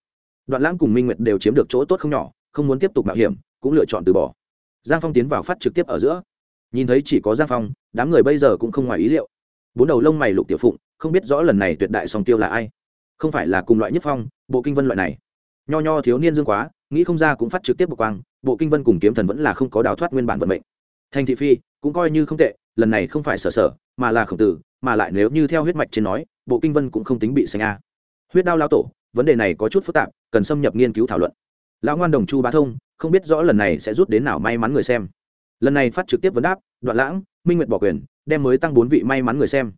Đoạn lãng cùng minh nguyệt đều chiếm được chỗ tốt không nhỏ, không muốn tiếp tục mạo hiểm, cũng lựa chọn từ bỏ. Giang phong tiến vào phát trực tiếp ở giữa. Nhìn thấy chỉ có giang phong, đám người bây giờ cũng không ngoài ý liệu. Bốn đầu lông mày lục tiểu phụng, không biết rõ lần này tuyệt đại song tiêu là ai. Không phải là cùng loại nhất phong, bộ kinh vân loại này. Nho nho thiếu niên dương quá, nghĩ không ra cũng phát trực tiếp bộ quang, bộ kinh vân cùng kiếm thần vẫn là không có đào thoát nguyên bản vận mệnh. Thành thị phi, cũng coi như không tệ, lần này không phải sở sở, mà là khổng tử, mà lại nếu như theo huyết mạch trên nói, bộ kinh vân cũng không tính bị xanh a. Huyết đao lao tổ vấn đề này có chút phức tạp, cần xâm nhập nghiên cứu thảo luận. Lão ngoan đồng chu bá thông, không biết rõ lần này sẽ rút đến nào may mắn người xem. Lần này phát trực tiếp vấn đáp, đoạn lãng, minh nguyệt bỏ quyền, đem mới tăng bốn vị may mắn người xem.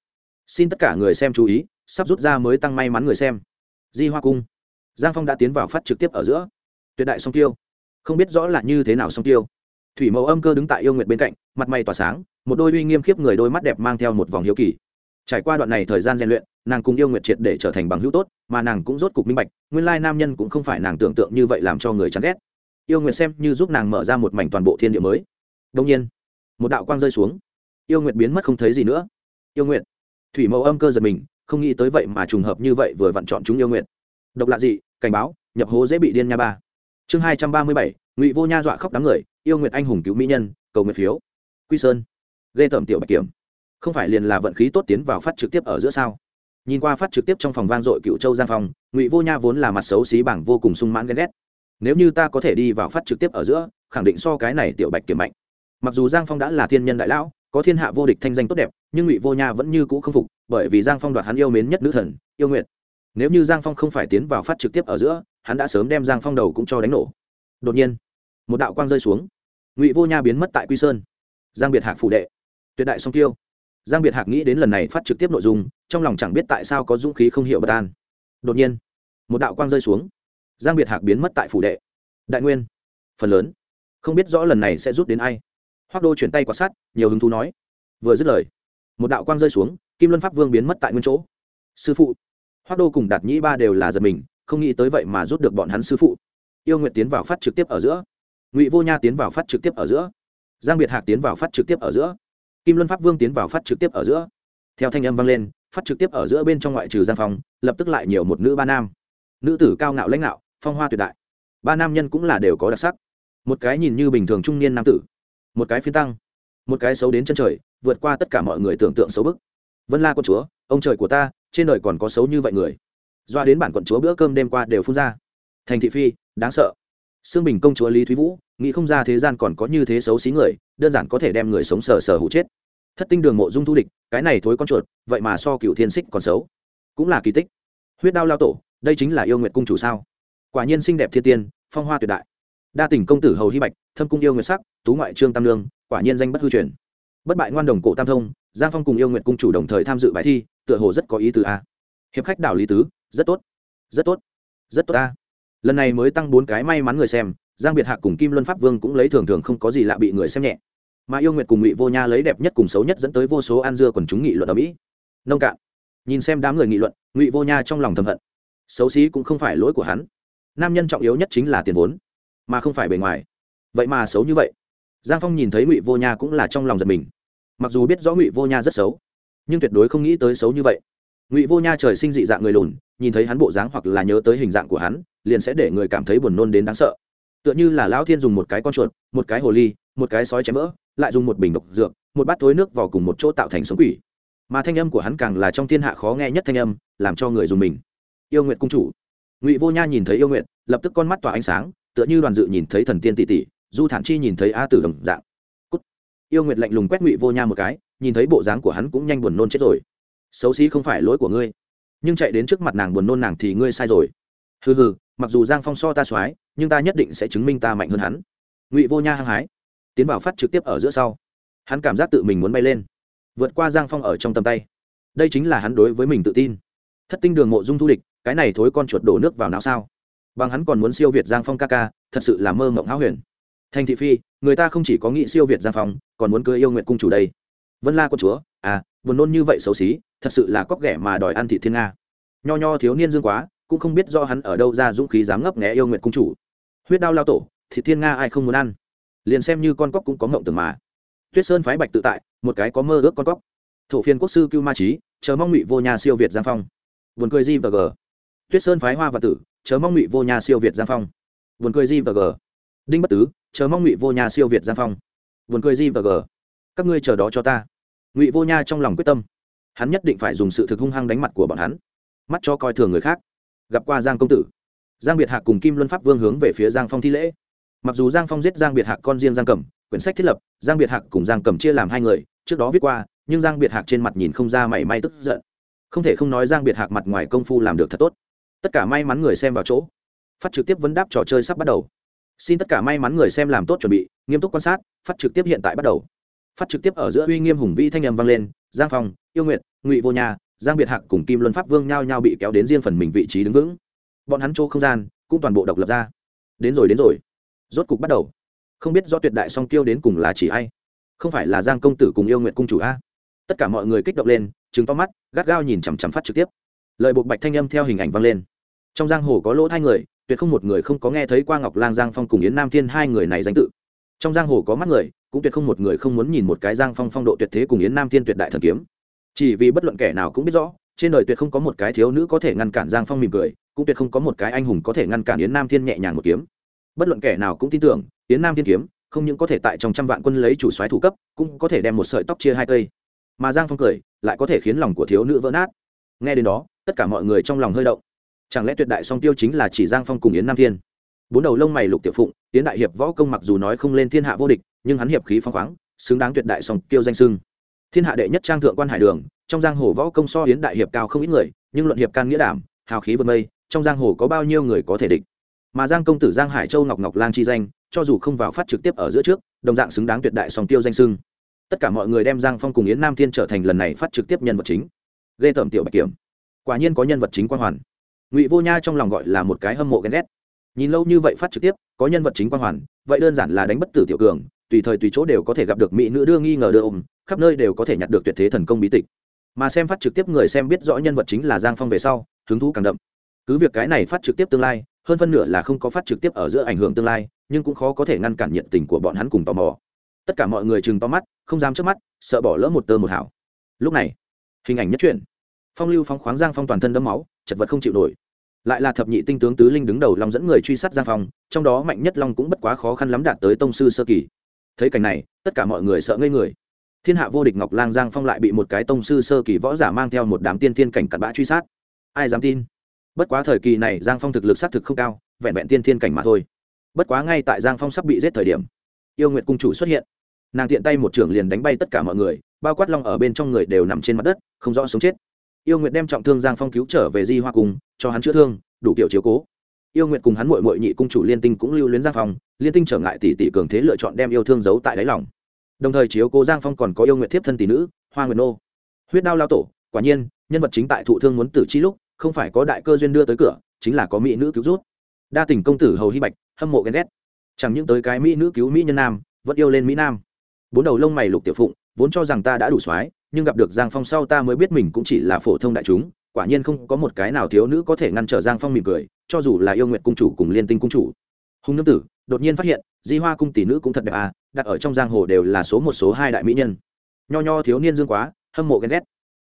Xin tất cả người xem chú ý, sắp rút ra mới tăng may mắn người xem. Di hoa cung. Giang phong đã tiến vào phát trực tiếp ở giữa. Tuyệt đại song tiêu. Không biết rõ là như thế nào song tiêu. Thủy mẫu âm cơ đứng tại yêu nguyệt bên cạnh, mặt mày tỏa sáng, một đôi uy nghiêm khiếp người đôi mắt đẹp mang theo một vòng hiếu kỳ trải qua đoạn này thời gian rèn luyện nàng cùng yêu nguyệt triệt để trở thành bằng hữu tốt mà nàng cũng rốt cục minh bạch nguyên lai nam nhân cũng không phải nàng tưởng tượng như vậy làm cho người chán ghét. Yêu nguyệt xem như giúp nàng mở ra một mảnh toàn bộ thiên địa mới. Đông nhiên một đạo quang rơi xuống yêu nguyệt biến mất không thấy gì nữa. Yêu nguyệt thủy mẫu âm cơ giật mình không nghĩ tới vậy mà trùng hợp như vậy vừa vặn chọn chúng yêu nguyệt. Độc lạ gì, cảnh báo nhập hố dễ bị điên nha ba. Chương hai trăm ba mươi bảy ngụy vô nha dọa khóc đám người yêu nguyệt anh hùng cứu mỹ nhân cầu nguyện phiếu. Quy sơn ghê tởm tiểu bạch kiểm không phải liền là vận khí tốt tiến vào phát trực tiếp ở giữa sao? Nhìn qua phát trực tiếp trong phòng vang dội cựu châu giang phong, ngụy vô nha vốn là mặt xấu xí bảng vô cùng sung mãn ghen ghét. Nếu như ta có thể đi vào phát trực tiếp ở giữa, khẳng định so cái này tiểu bạch kiểm mạnh. Mặc dù giang phong đã là thiên nhân đại lão, có thiên hạ vô địch thanh danh tốt đẹp, nhưng ngụy vô nha vẫn như cũ không phục, bởi vì giang phong đoạt hắn yêu mến nhất nữ thần, yêu nguyện nếu như giang phong không phải tiến vào phát trực tiếp ở giữa, hắn đã sớm đem giang phong đầu cũng cho đánh nổ. Đột nhiên, một đạo quang rơi xuống. Ngụy vô nha biến mất tại quy sơn. Giang biệt hạc phủ đệ. Tuyệt đại song tiêu giang biệt hạc nghĩ đến lần này phát trực tiếp nội dung, trong lòng chẳng biết tại sao có dũng khí không hiểu bất an. Đột nhiên, một đạo quang rơi xuống. Giang biệt hạc biến mất tại phủ đệ. Đại nguyên, phần lớn, không biết rõ lần này sẽ rút đến ai. Hoác đô chuyển tay quạt sát, nhiều hứng thú nói, vừa dứt lời, một đạo quang rơi xuống, kim luân pháp vương biến mất tại nguyên chỗ. Sư phụ hoác đô cùng đạt nhĩ ba đều là giật mình, không nghĩ tới vậy mà rút được bọn hắn sư phụ. Yêu nguyện tiến vào phát trực tiếp ở giữa. Ngụy vô nha tiến vào phát trực tiếp ở giữa. Giang biệt hạc tiến vào phát trực tiếp ở giữa kim luân pháp vương tiến vào phát trực tiếp ở giữa. Theo thanh âm vang lên, phát trực tiếp ở giữa bên trong ngoại trừ giang phong, lập tức lại nhiều một nữ ba nam. Nữ tử cao ngạo lãnh đạo phong hoa tuyệt đại. Ba nam nhân cũng là đều có đặc sắc. Một cái nhìn như bình thường trung niên nam tử, một cái phiến tăng, một cái xấu đến chân trời, vượt qua tất cả mọi người tưởng tượng xấu bức. Vân la quận chúa, ông trời của ta, trên đời còn có xấu như vậy người. Doa đến bản quận chúa bữa cơm đêm qua đều phun ra. Thành thị phi, đáng sợ xương bình công chúa lý thúy vũ, nghĩ không ra thế gian còn có như thế xấu xí người, đơn giản có thể đem người sống sờ sờ hụ chết. Thất tinh đường mộ dung thu địch, cái này thối con chuột, vậy mà so cựu thiên xích còn xấu. Cũng là kỳ tích. Huyết đao lao tổ, đây chính là yêu nguyện cung chủ sao? Quả nhiên xinh đẹp thiên tiên, phong hoa tuyệt đại. Đa tình công tử hầu hy bạch, thâm cung yêu nguyệt sắc, tú ngoại trương tam lương, quả nhiên danh bất hư truyền. Bất bại ngoan đồng cổ tam thông, giang phong cùng yêu nguyệt cung chủ đồng thời tham dự bài thi, tựa hồ rất có ý tứ a. Hiệp khách đảo lý tứ, rất tốt. Rất tốt. Rất tốt a lần này mới tăng bốn cái may mắn người xem, giang biệt hạ cùng kim luân pháp vương cũng lấy thường thường không có gì lạ bị người xem nhẹ. Mà yêu nguyệt cùng ngụy vô nha lấy đẹp nhất cùng xấu nhất dẫn tới vô số an dưa quần chúng nghị luận ở mỹ. Nông cạn. Nhìn xem đám người nghị luận, ngụy vô nha trong lòng thầm hận. Xấu xí cũng không phải lỗi của hắn. Nam nhân trọng yếu nhất chính là tiền vốn, mà không phải bề ngoài. Vậy mà xấu như vậy. Giang phong nhìn thấy ngụy vô nha cũng là trong lòng giật mình. Mặc dù biết rõ ngụy vô nha rất xấu, nhưng tuyệt đối không nghĩ tới xấu như vậy ngụy vô nha trời sinh dị dạng người lùn, nhìn thấy hắn bộ dáng hoặc là nhớ tới hình dạng của hắn, liền sẽ để người cảm thấy buồn nôn đến đáng sợ. Tựa như là lão thiên dùng một cái con chuột, một cái hồ ly, một cái sói chém vỡ, lại dùng một bình độc dược, một bát thối nước vào cùng một chỗ tạo thành sống quỷ. Mà thanh âm của hắn càng là trong thiên hạ khó nghe nhất thanh âm, làm cho người dùng mình. Yêu nguyện cung chủ. Ngụy vô nha nhìn thấy yêu nguyện lập tức con mắt tỏa ánh sáng, tựa như đoàn dự nhìn thấy thần tiên tỷ tỷ, du thản chi nhìn thấy a tử đồng dạng. Cút. yêu nguyệt lạnh lùng quét ngụy vô nha một cái, nhìn thấy bộ dáng của hắn cũng nhanh buồn nôn chết rồi xấu xí không phải lỗi của ngươi. Nhưng chạy đến trước mặt nàng buồn nôn nàng thì ngươi sai rồi. Hừ hừ, mặc dù giang phong so ta soái, nhưng ta nhất định sẽ chứng minh ta mạnh hơn hắn. Ngụy vô nha hăng hái, tiến vào phát trực tiếp ở giữa sau. Hắn cảm giác tự mình muốn bay lên, vượt qua giang phong ở trong tầm tay. Đây chính là hắn đối với mình tự tin. Thất tinh đường mộ dung thu địch, cái này thối con chuột đổ nước vào não sao? Bằng hắn còn muốn siêu việt giang phong ca ca, thật sự là mơ mộng háo huyền. Thành thị phi, người ta không chỉ có nghị siêu việt giang phong, còn muốn cưới yêu nguyện cung chủ đây. Vân la con chúa à buồn nôn như vậy xấu xí thật sự là cóc ghẻ mà đòi ăn thị thiên nga. Nho nho thiếu niên dương quá, cũng không biết do hắn ở đâu ra dũng khí dám ngấp nghé yêu nguyện cung chủ. Huyết đao lao tổ thị thiên nga ai không muốn ăn? Liền xem như con cóc cũng có ngộng tưởng mà. Tuyết sơn phái bạch tự tại, một cái có mơ ước con cóc. Thổ phiên quốc sư cưu ma trí chờ mong ngụy vô nhà siêu việt giang phong. Vườn cười di và g tuyết sơn phái hoa và tử, chờ mong ngụy vô nhà siêu việt giang phong. Vườn cười di và g đinh bất tứ, chờ mong ngụy vô nhà siêu việt giang phong. Vườn cười di và g các ngươi chờ đó cho ta. Ngụy vô nha trong lòng quyết tâm hắn nhất định phải dùng sự thực hung hăng đánh mặt của bọn hắn. Mắt cho coi thường người khác. Gặp qua giang công tử. Giang biệt hạc cùng kim luân pháp vương hướng về phía giang phong thi lễ. Mặc dù giang phong giết giang biệt hạc con riêng giang cẩm, quyển sách thiết lập, giang biệt hạc cùng giang cẩm chia làm hai người, trước đó viết qua, nhưng giang biệt hạc trên mặt nhìn không ra mảy may tức giận. Không thể không nói giang biệt hạc mặt ngoài công phu làm được thật tốt. Tất cả may mắn người xem vào chỗ. Phát trực tiếp vấn đáp trò chơi sắp bắt đầu. Xin tất cả may mắn người xem làm tốt chuẩn bị, nghiêm túc quan sát, phát trực tiếp hiện tại bắt đầu. Phát trực tiếp ở giữa uy nghiêm hùng vĩ thanh âm vang lên, giang phong yêu nguyệt, ngụy vô nhà giang biệt hạc cùng kim luân pháp vương nhao nhao bị kéo đến riêng phần mình vị trí đứng vững. Bọn hắn chỗ không gian cũng toàn bộ độc lập ra. Đến rồi đến rồi. Rốt cục bắt đầu. Không biết do tuyệt đại song tiêu đến cùng là chỉ ai. Không phải là giang công tử cùng yêu nguyện cung chủ a. Tất cả mọi người kích động lên chứng to mắt, gắt gao nhìn chằm chằm phát trực tiếp. Lời buộc bạch thanh âm theo hình ảnh vang lên. Trong giang hồ có lỗ hai người, tuyệt không một người không có nghe thấy qua ngọc lang, giang phong cùng yến nam thiên hai người này danh tự. Trong giang hồ có mắt người, cũng tuyệt không một người không muốn nhìn một cái giang phong phong độ tuyệt thế cùng yến nam thiên tuyệt đại thần kiếm chỉ vì bất luận kẻ nào cũng biết rõ, trên đời tuyệt không có một cái thiếu nữ có thể ngăn cản giang phong mỉm cười, cũng tuyệt không có một cái anh hùng có thể ngăn cản yến nam thiên nhẹ nhàng một kiếm. Bất luận kẻ nào cũng tin tưởng, yến nam thiên kiếm không những có thể tại trong trăm vạn quân lấy chủ soái thủ cấp, cũng có thể đem một sợi tóc chia hai cây. Mà giang phong cười, lại có thể khiến lòng của thiếu nữ vỡ nát. Nghe đến đó, tất cả mọi người trong lòng hơi động. Chẳng lẽ tuyệt đại song tiêu chính là chỉ giang phong cùng yến nam thiên? Bốn đầu lông mày lục tiểu phụng, yến đại hiệp võ công mặc dù nói không lên thiên hạ vô địch, nhưng hắn hiệp khí phong khoáng, xứng đáng tuyệt đại song tiêu danh sưng thiên hạ đệ nhất trang thượng quan hải đường, trong giang hồ võ công so yến đại hiệp cao không ít người, nhưng luận hiệp can nghĩa đảm, hào khí vượt mây, trong giang hồ có bao nhiêu người có thể địch? Mà giang công tử giang hải châu ngọc ngọc lang chi danh, cho dù không vào phát trực tiếp ở giữa trước, đồng dạng xứng đáng tuyệt đại song tiêu danh sưng tất cả mọi người đem giang phong cùng yến nam thiên trở thành lần này phát trực tiếp nhân vật chính. Ghê tởm tiểu bạch kiểm. Quả nhiên có nhân vật chính quan hoàn. Ngụy vô nha trong lòng gọi là một cái hâm mộ ghen ghét. Nhìn lâu như vậy phát trực tiếp, có nhân vật chính quan hoàn, vậy đơn giản là đánh bất tử tiểu cường tùy thời tùy chỗ đều có thể gặp được mỹ nữ đưa nghi ngờ đưa ôm, khắp nơi đều có thể nhặt được tuyệt thế thần công bí tịch. Mà xem phát trực tiếp người xem biết rõ nhân vật chính là giang phong về sau, hứng thú càng đậm. Cứ việc cái này phát trực tiếp tương lai, hơn phân nửa là không có phát trực tiếp ở giữa ảnh hưởng tương lai, nhưng cũng khó có thể ngăn cản nhiệt tình của bọn hắn cùng tò mò. Tất cả mọi người chừng to mắt, không dám trước mắt, sợ bỏ lỡ một tơ một hảo lúc này, hình ảnh nhất truyện. Phong lưu phóng khoáng giang phong toàn thân đẫm máu, chật vật không chịu nổi. Lại là thập nhị tinh tướng tứ linh đứng đầu long dẫn người truy sát giang phong, trong đó mạnh nhất long cũng bất quá khó khăn lắm đạt tới tông sư sơ kỳ thấy cảnh này, tất cả mọi người sợ ngây người. Thiên hạ vô địch ngọc lang giang phong lại bị một cái tông sư sơ kỳ võ giả mang theo một đám tiên thiên cảnh cặn bã truy sát. Ai dám tin? Bất quá thời kỳ này giang phong thực lực xác thực không cao, vẹn vẹn tiên thiên cảnh mà thôi. Bất quá ngay tại giang phong sắp bị giết thời điểm, yêu nguyệt cung chủ xuất hiện. Nàng tiện tay một trưởng liền đánh bay tất cả mọi người, bao quát long ở bên trong người đều nằm trên mặt đất, không rõ sống chết. Yêu nguyệt đem trọng thương giang phong cứu trở về di hoa cung, cho hắn chữa thương, đủ kiểu chiếu cố yêu nguyện cùng hắn mội mội nhị cung chủ liên tinh cũng lưu luyến giang phong, liên tinh trở ngại tỷ tỷ cường thế lựa chọn đem yêu thương giấu tại đáy lòng. Đồng thời chiếu cố giang phong còn có yêu nguyện thiếp thân tỷ nữ, hoa nguyệt nô. Huyết đao lao tổ, quả nhiên, nhân vật chính tại thụ thương muốn tử chi lúc, không phải có đại cơ duyên đưa tới cửa, chính là có mỹ nữ cứu rút đa tình công tử hầu hy bạch, hâm mộ ghen ghét. Chẳng những tới cái mỹ nữ cứu mỹ nhân nam, vẫn yêu lên mỹ nam. Bốn đầu lông mày lục tiểu phụng, vốn cho rằng ta đã đủ soái, nhưng gặp được giang phong sau ta mới biết mình cũng chỉ là phổ thông đại chúng quả nhiên không có một cái nào thiếu nữ có thể ngăn trở giang phong mỉm cười, cho dù là yêu nguyện cung chủ cùng liên tinh cung chủ. Hùng nương tử, đột nhiên phát hiện, di hoa cung tỷ nữ cũng thật đẹp à đặt ở trong giang hồ đều là số một số hai đại mỹ nhân. Nho nho thiếu niên dương quá, hâm mộ ghen ghét.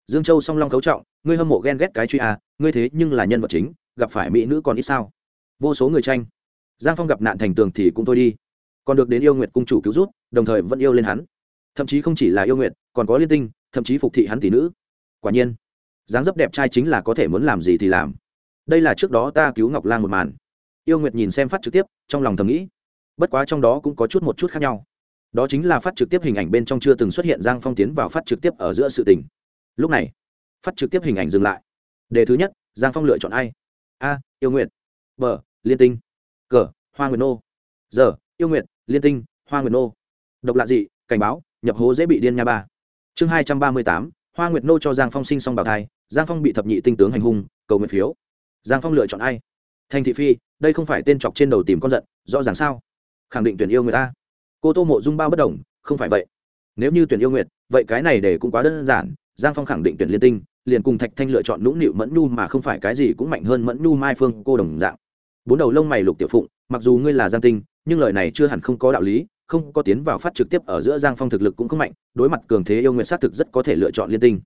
Dương châu song long cấu trọng, ngươi hâm mộ ghen ghét cái truy à ngươi thế nhưng là nhân vật chính, gặp phải mỹ nữ còn ít sao? Vô số người tranh. Giang phong gặp nạn thành tường thì cũng thôi đi. Còn được đến yêu nguyệt cung chủ cứu rút đồng thời vẫn yêu lên hắn. Thậm chí không chỉ là yêu nguyệt, còn có liên tinh, thậm chí phục thị hắn tỷ nữ. Quả nhiên dáng dấp đẹp trai chính là có thể muốn làm gì thì làm. Đây là trước đó ta cứu ngọc lan một màn. Yêu nguyệt nhìn xem phát trực tiếp, trong lòng thầm nghĩ. Bất quá trong đó cũng có chút một chút khác nhau. Đó chính là phát trực tiếp hình ảnh bên trong chưa từng xuất hiện giang phong tiến vào phát trực tiếp ở giữa sự tình. Lúc này, phát trực tiếp hình ảnh dừng lại. Đề thứ nhất, giang phong lựa chọn ai? A, yêu nguyệt. B, liên tinh. G hoa nguyệt nô. Giờ yêu nguyệt, liên tinh, hoa nguyệt nô. Độc lạ dị, cảnh báo, nhập hố dễ bị điên nha ba. Chương hai trăm ba mươi tám hoa nguyệt nô cho giang phong sinh xong bảo thai, giang phong bị thập nhị tinh tướng hành hung, cầu nguyện phiếu. Giang phong lựa chọn ai? Thành thị phi, đây không phải tên chọc trên đầu tìm con giận, rõ ràng sao? Khẳng định tuyển yêu người ta. Cô tô mộ dung bao bất đồng, không phải vậy. Nếu như tuyển yêu nguyệt, vậy cái này để cũng quá đơn giản, giang phong khẳng định tuyển liên tinh, liền cùng thạch thanh lựa chọn nũng nịu mẫn nhu mà không phải cái gì cũng mạnh hơn mẫn nhu mai phương cô đồng dạng. Bốn đầu lông mày lục tiểu phụng, mặc dù ngươi là giang tinh, nhưng lời này chưa hẳn không có đạo lý không có tiến vào phát trực tiếp ở giữa giang phong thực lực cũng không mạnh, đối mặt cường thế yêu nguyện xác thực rất có thể lựa chọn liên tinh.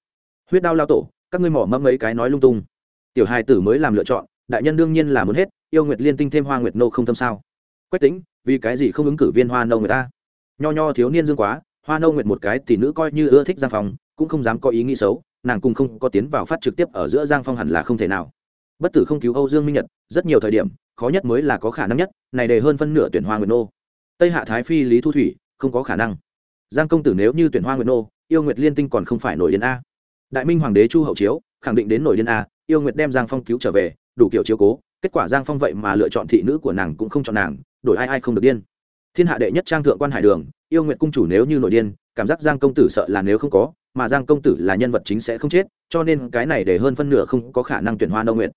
Huyết đao lao tổ, các ngươi mỏ mẫm mấy cái nói lung tung. Tiểu hai tử mới làm lựa chọn, đại nhân đương nhiên là muốn hết, yêu nguyệt liên tinh thêm hoa nguyệt nô không thâm sao? Quách tính vì cái gì không ứng cử viên hoa nâu người ta? Nho nho thiếu niên dương quá, hoa nâu nguyệt một cái tỷ nữ coi như ưa thích giang phong, cũng không dám có ý nghĩ xấu, nàng cùng không có tiến vào phát trực tiếp ở giữa giang phong hẳn là không thể nào. Bất tử không cứu âu dương minh nhật, rất nhiều thời điểm, khó nhất mới là có khả năng nhất, này đề hơn phân nửa tuyển hoa nguyệt nô tây hạ thái phi lý thu thủy, không có khả năng. Giang công tử nếu như tuyển hoa nguyệt nô, yêu nguyệt liên tinh còn không phải nổi điên a. Đại minh hoàng đế chu hậu chiếu, khẳng định đến nổi điên a, yêu nguyệt đem giang phong cứu trở về, đủ kiểu chiếu cố, kết quả giang phong vậy mà lựa chọn thị nữ của nàng cũng không chọn nàng, đổi ai ai không được điên. Thiên hạ đệ nhất trang thượng quan hải đường, yêu nguyệt cung chủ nếu như nổi điên, cảm giác giang công tử sợ là nếu không có, mà giang công tử là nhân vật chính sẽ không chết, cho nên cái này để hơn phân nửa không có khả năng tuyển hoa nông nguyện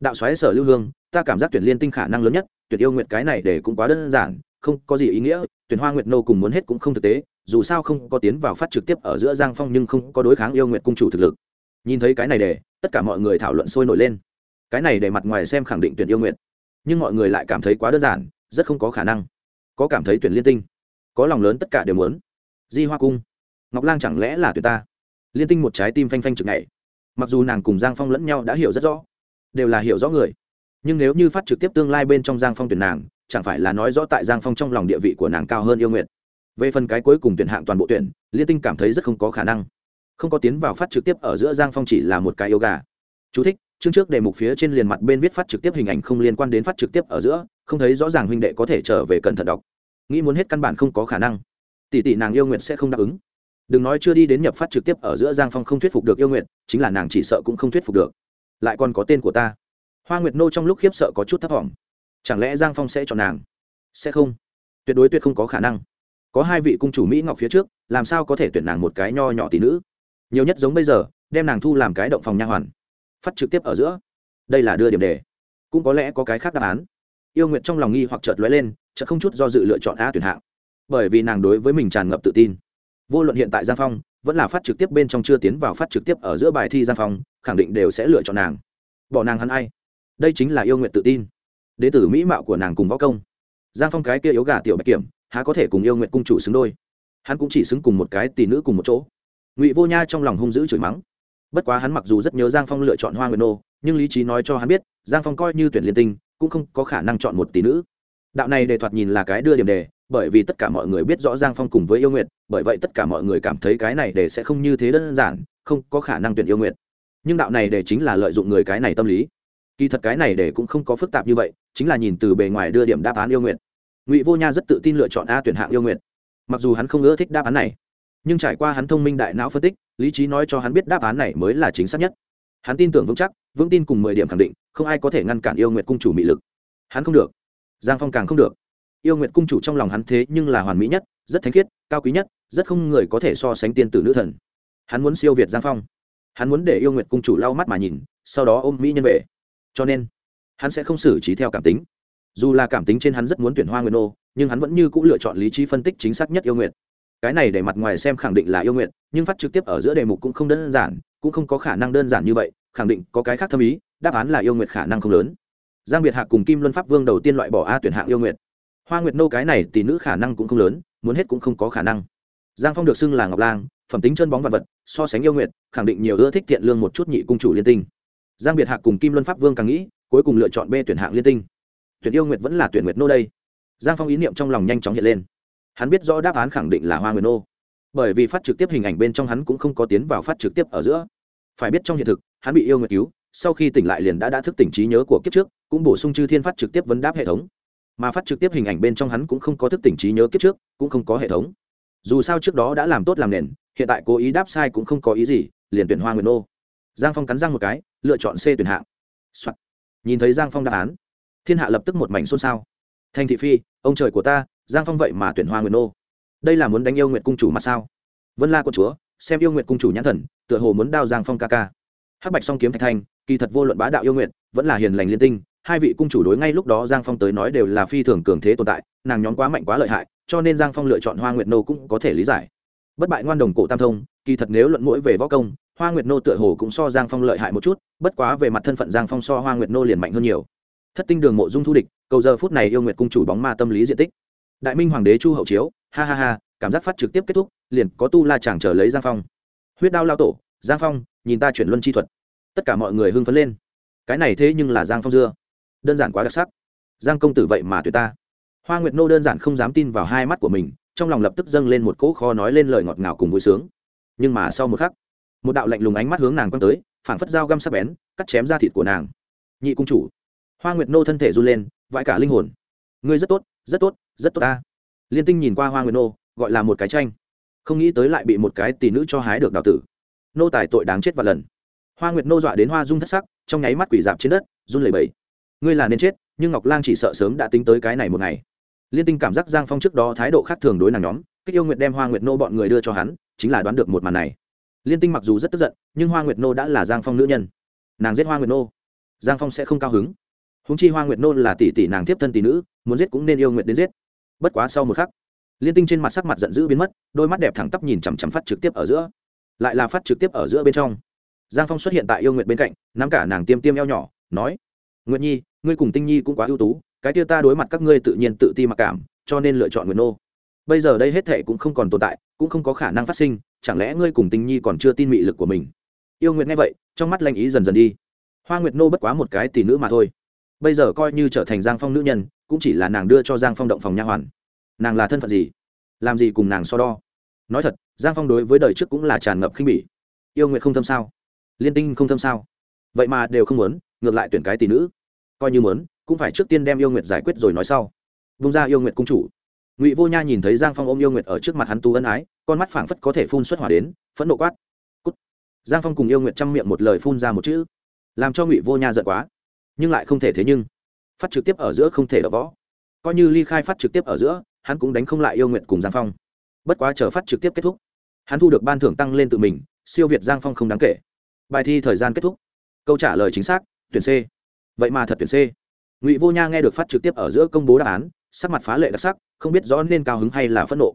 đạo xoáy sở lưu hương, ta cảm giác tuyển liên tinh khả năng lớn nhất, tuyển yêu nguyệt cái này để cũng quá đơn giản không có gì ý nghĩa, tuyển hoa nguyệt nô cùng muốn hết cũng không thực tế, dù sao không có tiến vào phát trực tiếp ở giữa giang phong nhưng không có đối kháng yêu nguyệt cung chủ thực lực. Nhìn thấy cái này để, tất cả mọi người thảo luận sôi nổi lên. Cái này để mặt ngoài xem khẳng định tuyển yêu nguyệt, nhưng mọi người lại cảm thấy quá đơn giản, rất không có khả năng. Có cảm thấy tuyển liên tinh, có lòng lớn tất cả đều muốn. Di hoa cung, ngọc lang chẳng lẽ là tuyển ta? Liên tinh một trái tim phanh phanh chực này mặc dù nàng cùng giang phong lẫn nhau đã hiểu rất rõ, đều là hiểu rõ người, nhưng nếu như phát trực tiếp tương lai bên trong giang phong tuyển nàng chẳng phải là nói rõ tại giang phong trong lòng địa vị của nàng cao hơn yêu nguyện. Về phần cái cuối cùng tuyển hạng toàn bộ tuyển liên tinh cảm thấy rất không có khả năng. Không có tiến vào phát trực tiếp ở giữa giang phong chỉ là một cái yêu gà. Chú thích, chương trước đề mục phía trên liền mặt bên viết phát trực tiếp hình ảnh không liên quan đến phát trực tiếp ở giữa không thấy rõ ràng huynh đệ có thể trở về cẩn thận đọc. Nghĩ muốn hết căn bản không có khả năng. Tỷ tỷ nàng yêu nguyện sẽ không đáp ứng. Đừng nói chưa đi đến nhập phát trực tiếp ở giữa giang phong không thuyết phục được yêu nguyện chính là nàng chỉ sợ cũng không thuyết phục được. Lại còn có tên của ta. Hoa nguyệt nô trong lúc khiếp sợ có chút thấp t chẳng lẽ giang phong sẽ chọn nàng? Sẽ không. Tuyệt đối tuyệt không có khả năng. Có hai vị cung chủ mỹ ngọc phía trước, làm sao có thể tuyển nàng một cái nho nhỏ tỷ nữ? Nhiều nhất giống bây giờ, đem nàng thu làm cái động phòng nha hoàn. Phát trực tiếp ở giữa. Đây là đưa điểm đề. Cũng có lẽ có cái khác đáp án. Yêu nguyện trong lòng nghi hoặc chợt lóe lên, chợt không chút do dự lựa chọn a tuyển hạng. Bởi vì nàng đối với mình tràn ngập tự tin. Vô luận hiện tại giang phong, vẫn là phát trực tiếp bên trong chưa tiến vào phát trực tiếp ở giữa bài thi giang phong, khẳng định đều sẽ lựa chọn nàng. Bỏ nàng hắn ai? Đây chính là yêu nguyện tự tin đế tử mỹ mạo của nàng cùng võ công. Giang phong cái kia yếu gà tiểu bạch kiểm, há có thể cùng yêu nguyện cung chủ xứng đôi? Hắn cũng chỉ xứng cùng một cái tỷ nữ cùng một chỗ. Ngụy vô nha trong lòng hung dữ chửi mắng. Bất quá hắn mặc dù rất nhớ giang phong lựa chọn hoa nguyệt nô, nhưng lý trí nói cho hắn biết, giang phong coi như tuyển liên tinh, cũng không có khả năng chọn một tỷ nữ. Đạo này đề thoạt nhìn là cái đưa điểm đề, bởi vì tất cả mọi người biết rõ giang phong cùng với yêu nguyệt, bởi vậy tất cả mọi người cảm thấy cái này để sẽ không như thế đơn giản, không có khả năng tuyển yêu nguyệt. Nhưng đạo này để chính là lợi dụng người cái này tâm lý. Kỳ thật cái này để cũng không có phức tạp như vậy chính là nhìn từ bề ngoài đưa điểm đáp án yêu nguyện. Ngụy vô nha rất tự tin lựa chọn a tuyển hạng yêu nguyện. Mặc dù hắn không ưa thích đáp án này, nhưng trải qua hắn thông minh đại não phân tích, lý trí nói cho hắn biết đáp án này mới là chính xác nhất. Hắn tin tưởng vững chắc, vững tin cùng mười điểm khẳng định, không ai có thể ngăn cản yêu nguyện cung chủ mị lực. Hắn không được. Giang phong càng không được. Yêu nguyệt cung chủ trong lòng hắn thế nhưng là hoàn mỹ nhất, rất thánh khiết, cao quý nhất, rất không người có thể so sánh tiên tử nữ thần. Hắn muốn siêu việt giang phong. Hắn muốn để yêu nguyệt cung chủ lau mắt mà nhìn, sau đó ôm mỹ nhân về. Cho nên hắn sẽ không xử trí theo cảm tính. Dù là cảm tính trên hắn rất muốn tuyển hoa nguyệt nô, nhưng hắn vẫn như c ũ lựa chọn lý trí phân tích chính xác nhất yêu nguyệt. Cái này để mặt ngoài xem khẳng định là yêu nguyện nhưng phát trực tiếp ở giữa đề mục cũng không đơn giản, cũng không có khả năng đơn giản như vậy, khẳng định có cái khác thâm ý, đáp án là yêu nguyện khả năng không lớn. Giang biệt hạ cùng kim luân pháp vương đầu tiên loại bỏ a tuyển hạng yêu nguyện hoa nguyệt nô cái này tỷ nữ khả năng cũng không lớn, muốn hết cũng không có khả năng. Giang phong được xưng là ngọc lang, phẩm tính chân bóng vật vật, so sánh yêu nguyện khẳng định nhiều ưa thích thiện lương một chút nhị cung chủ liên tinh. Giang biệt hạ cùng kim luân pháp vương càng nghĩ cuối cùng lựa chọn b tuyển hạng liên tinh. Tuyển yêu nguyệt vẫn là tuyển nguyệt nô đây. Giang phong ý niệm trong lòng nhanh chóng hiện lên. Hắn biết rõ đáp án khẳng định là hoa nguyệt nô. Bởi vì phát trực tiếp hình ảnh bên trong hắn cũng không có tiến vào phát trực tiếp ở giữa. Phải biết trong hiện thực, hắn bị yêu nguyệt cứu, sau khi tỉnh lại liền đã đã thức tỉnh trí nhớ của kiếp trước, cũng bổ sung chư thiên phát trực tiếp vấn đáp hệ thống. Mà phát trực tiếp hình ảnh bên trong hắn cũng không có thức tỉnh trí nhớ kiếp trước, cũng không có hệ thống. Dù sao trước đó đã làm tốt làm nền, hiện tại cố ý đáp sai cũng không có ý gì, liền tuyển hoa nguyệt nô. Giang phong cắn răng một cái, lựa chọn c tuyển hạng. Hạng、Soạn nhìn thấy giang phong đáp án, thiên hạ lập tức một mảnh xôn xao. Thành thị phi, ông trời của ta, giang phong vậy mà tuyển hoa nguyệt nô. Đây là muốn đánh yêu nguyệt cung chủ mặt sao? Vân la quân chúa, xem yêu nguyệt cung chủ nhãn thần, tựa hồ muốn đao giang phong ca ca. Hắc bạch song kiếm thạch thanh kỳ thật vô luận bá đạo yêu nguyệt, vẫn là hiền lành liên tinh, hai vị cung chủ đối ngay lúc đó giang phong tới nói đều là phi thường cường thế tồn tại, nàng nhóm quá mạnh quá lợi hại, cho nên giang phong lựa chọn hoa nguyệt nô cũng có thể lý giải. Bất bại ngoan đồng cổ tam thông kỳ thật nếu luận mũi về võ công, hoa nguyệt nô tựa hồ cũng so giang phong lợi hại một chút, bất quá về mặt thân phận giang phong so hoa nguyệt nô liền mạnh hơn nhiều. Thất tinh đường mộ dung thu địch, cầu giờ phút này yêu nguyệt cung chủ bóng ma tâm lý diện tích. Đại minh hoàng đế chu hậu chiếu, ha ha ha, cảm giác phát trực tiếp kết thúc, liền có tu la chàng trở lấy giang phong. Huyết đao lao tổ, giang phong, nhìn ta chuyển luân chi thuật. Tất cả mọi người hưng phấn lên. Cái này thế nhưng là giang phong dưa. Đơn giản quá đặc sắc. Giang công tử vậy mà tuyệt ta. Hoa nguyệt nô đơn giản không dám tin vào hai mắt của mình, trong lòng lập tức dâng lên một cỗ kho nói lên lời ngọt ngào cùng vui sướng nhưng mà sau một khắc, một đạo lạnh lùng ánh mắt hướng nàng quăng tới, phảng phất dao găm sắc bén, cắt chém ra thịt của nàng. Nhị cung chủ, hoa nguyệt nô thân thể run lên, vãi cả linh hồn. Ngươi rất tốt rất tốt rất tốt ta. Liên tinh nhìn qua hoa nguyệt nô, gọi là một cái tranh. Không nghĩ tới lại bị một cái tỷ nữ cho hái được đào tử. Nô tài tội đáng chết và lần. Hoa nguyệt nô dọa đến hoa dung thất sắc, trong nháy mắt quỷ dạp trên đất, run lẩy bẩy. Ngươi là nên chết, nhưng ngọc lang chỉ sợ sớm đã tính tới cái này một ngày. Liên tinh cảm giác giang phong trước đó thái độ khác thường đối nàng nhóm kích yêu nguyệt đem hoa nguyệt nô bọn người đưa cho hắn, chính là đoán được một màn này. Liên tinh mặc dù rất tức giận, nhưng hoa nguyệt nô đã là giang phong nữ nhân. Nàng giết hoa nguyệt nô, giang phong sẽ không cao hứng. Húng chi hoa nguyệt nô là tỷ tỷ nàng tiếp thân tỷ nữ, muốn giết cũng nên yêu nguyệt đến giết. Bất quá sau một khắc, liên tinh trên mặt sắc mặt giận dữ biến mất, đôi mắt đẹp thẳng tắp nhìn chằm chằm phát trực tiếp ở giữa. Lại là phát trực tiếp ở giữa bên trong. Giang phong xuất hiện tại yêu nguyệt bên cạnh, nắm cả nàng tiêm tiêm eo nhỏ, nói, nguyệt nhi, ngươi cùng tinh nhi cũng quá ưu tú, cái kia ta đối mặt các ngươi tự nhiên tự ti mặc cảm, cho nên lựa chọn nguyệt nô bây giờ đây hết thệ cũng không còn tồn tại, cũng không có khả năng phát sinh, chẳng lẽ ngươi cùng tinh nhi còn chưa tin mị lực của mình? Yêu nguyệt nghe vậy, trong mắt lanh ý dần dần đi. Hoa nguyệt nô bất quá một cái tỷ nữ mà thôi. Bây giờ coi như trở thành giang phong nữ nhân, cũng chỉ là nàng đưa cho giang phong động phòng nha hoàn. Nàng là thân phận gì? Làm gì cùng nàng so đo? Nói thật, giang phong đối với đời trước cũng là tràn ngập khinh bỉ. Yêu Nguyệt không thâm sao? Liên tinh không thâm sao? Vậy mà đều không muốn, ngược lại tuyển cái tỷ nữ. Coi như muốn, cũng phải trước tiên đem yêu nguyệt giải quyết rồi nói sau. Vung ra yêu nguyệt cung chủ ngụy vô nha nhìn thấy giang phong ôm yêu nguyệt ở trước mặt hắn tú ân ái con mắt phảng phất có thể phun xuất hỏa đến phẫn nộ quát Cút. giang phong cùng yêu nguyệt chăm miệng một lời phun ra một chữ làm cho ngụy vô nha giận quá nhưng lại không thể thế nhưng phát trực tiếp ở giữa không thể đỡ võ coi như ly khai phát trực tiếp ở giữa hắn cũng đánh không lại yêu nguyện cùng giang phong bất quá chờ phát trực tiếp kết thúc hắn thu được ban thưởng tăng lên tự mình siêu việt giang phong không đáng kể bài thi thời gian kết thúc câu trả lời chính xác tuyển c vậy mà thật tuyển c ngụy vô nha nghe được phát trực tiếp ở giữa công bố đáp án sắc mặt phá lệ đặc sắc, không biết rõ nên cao hứng hay là phẫn nộ.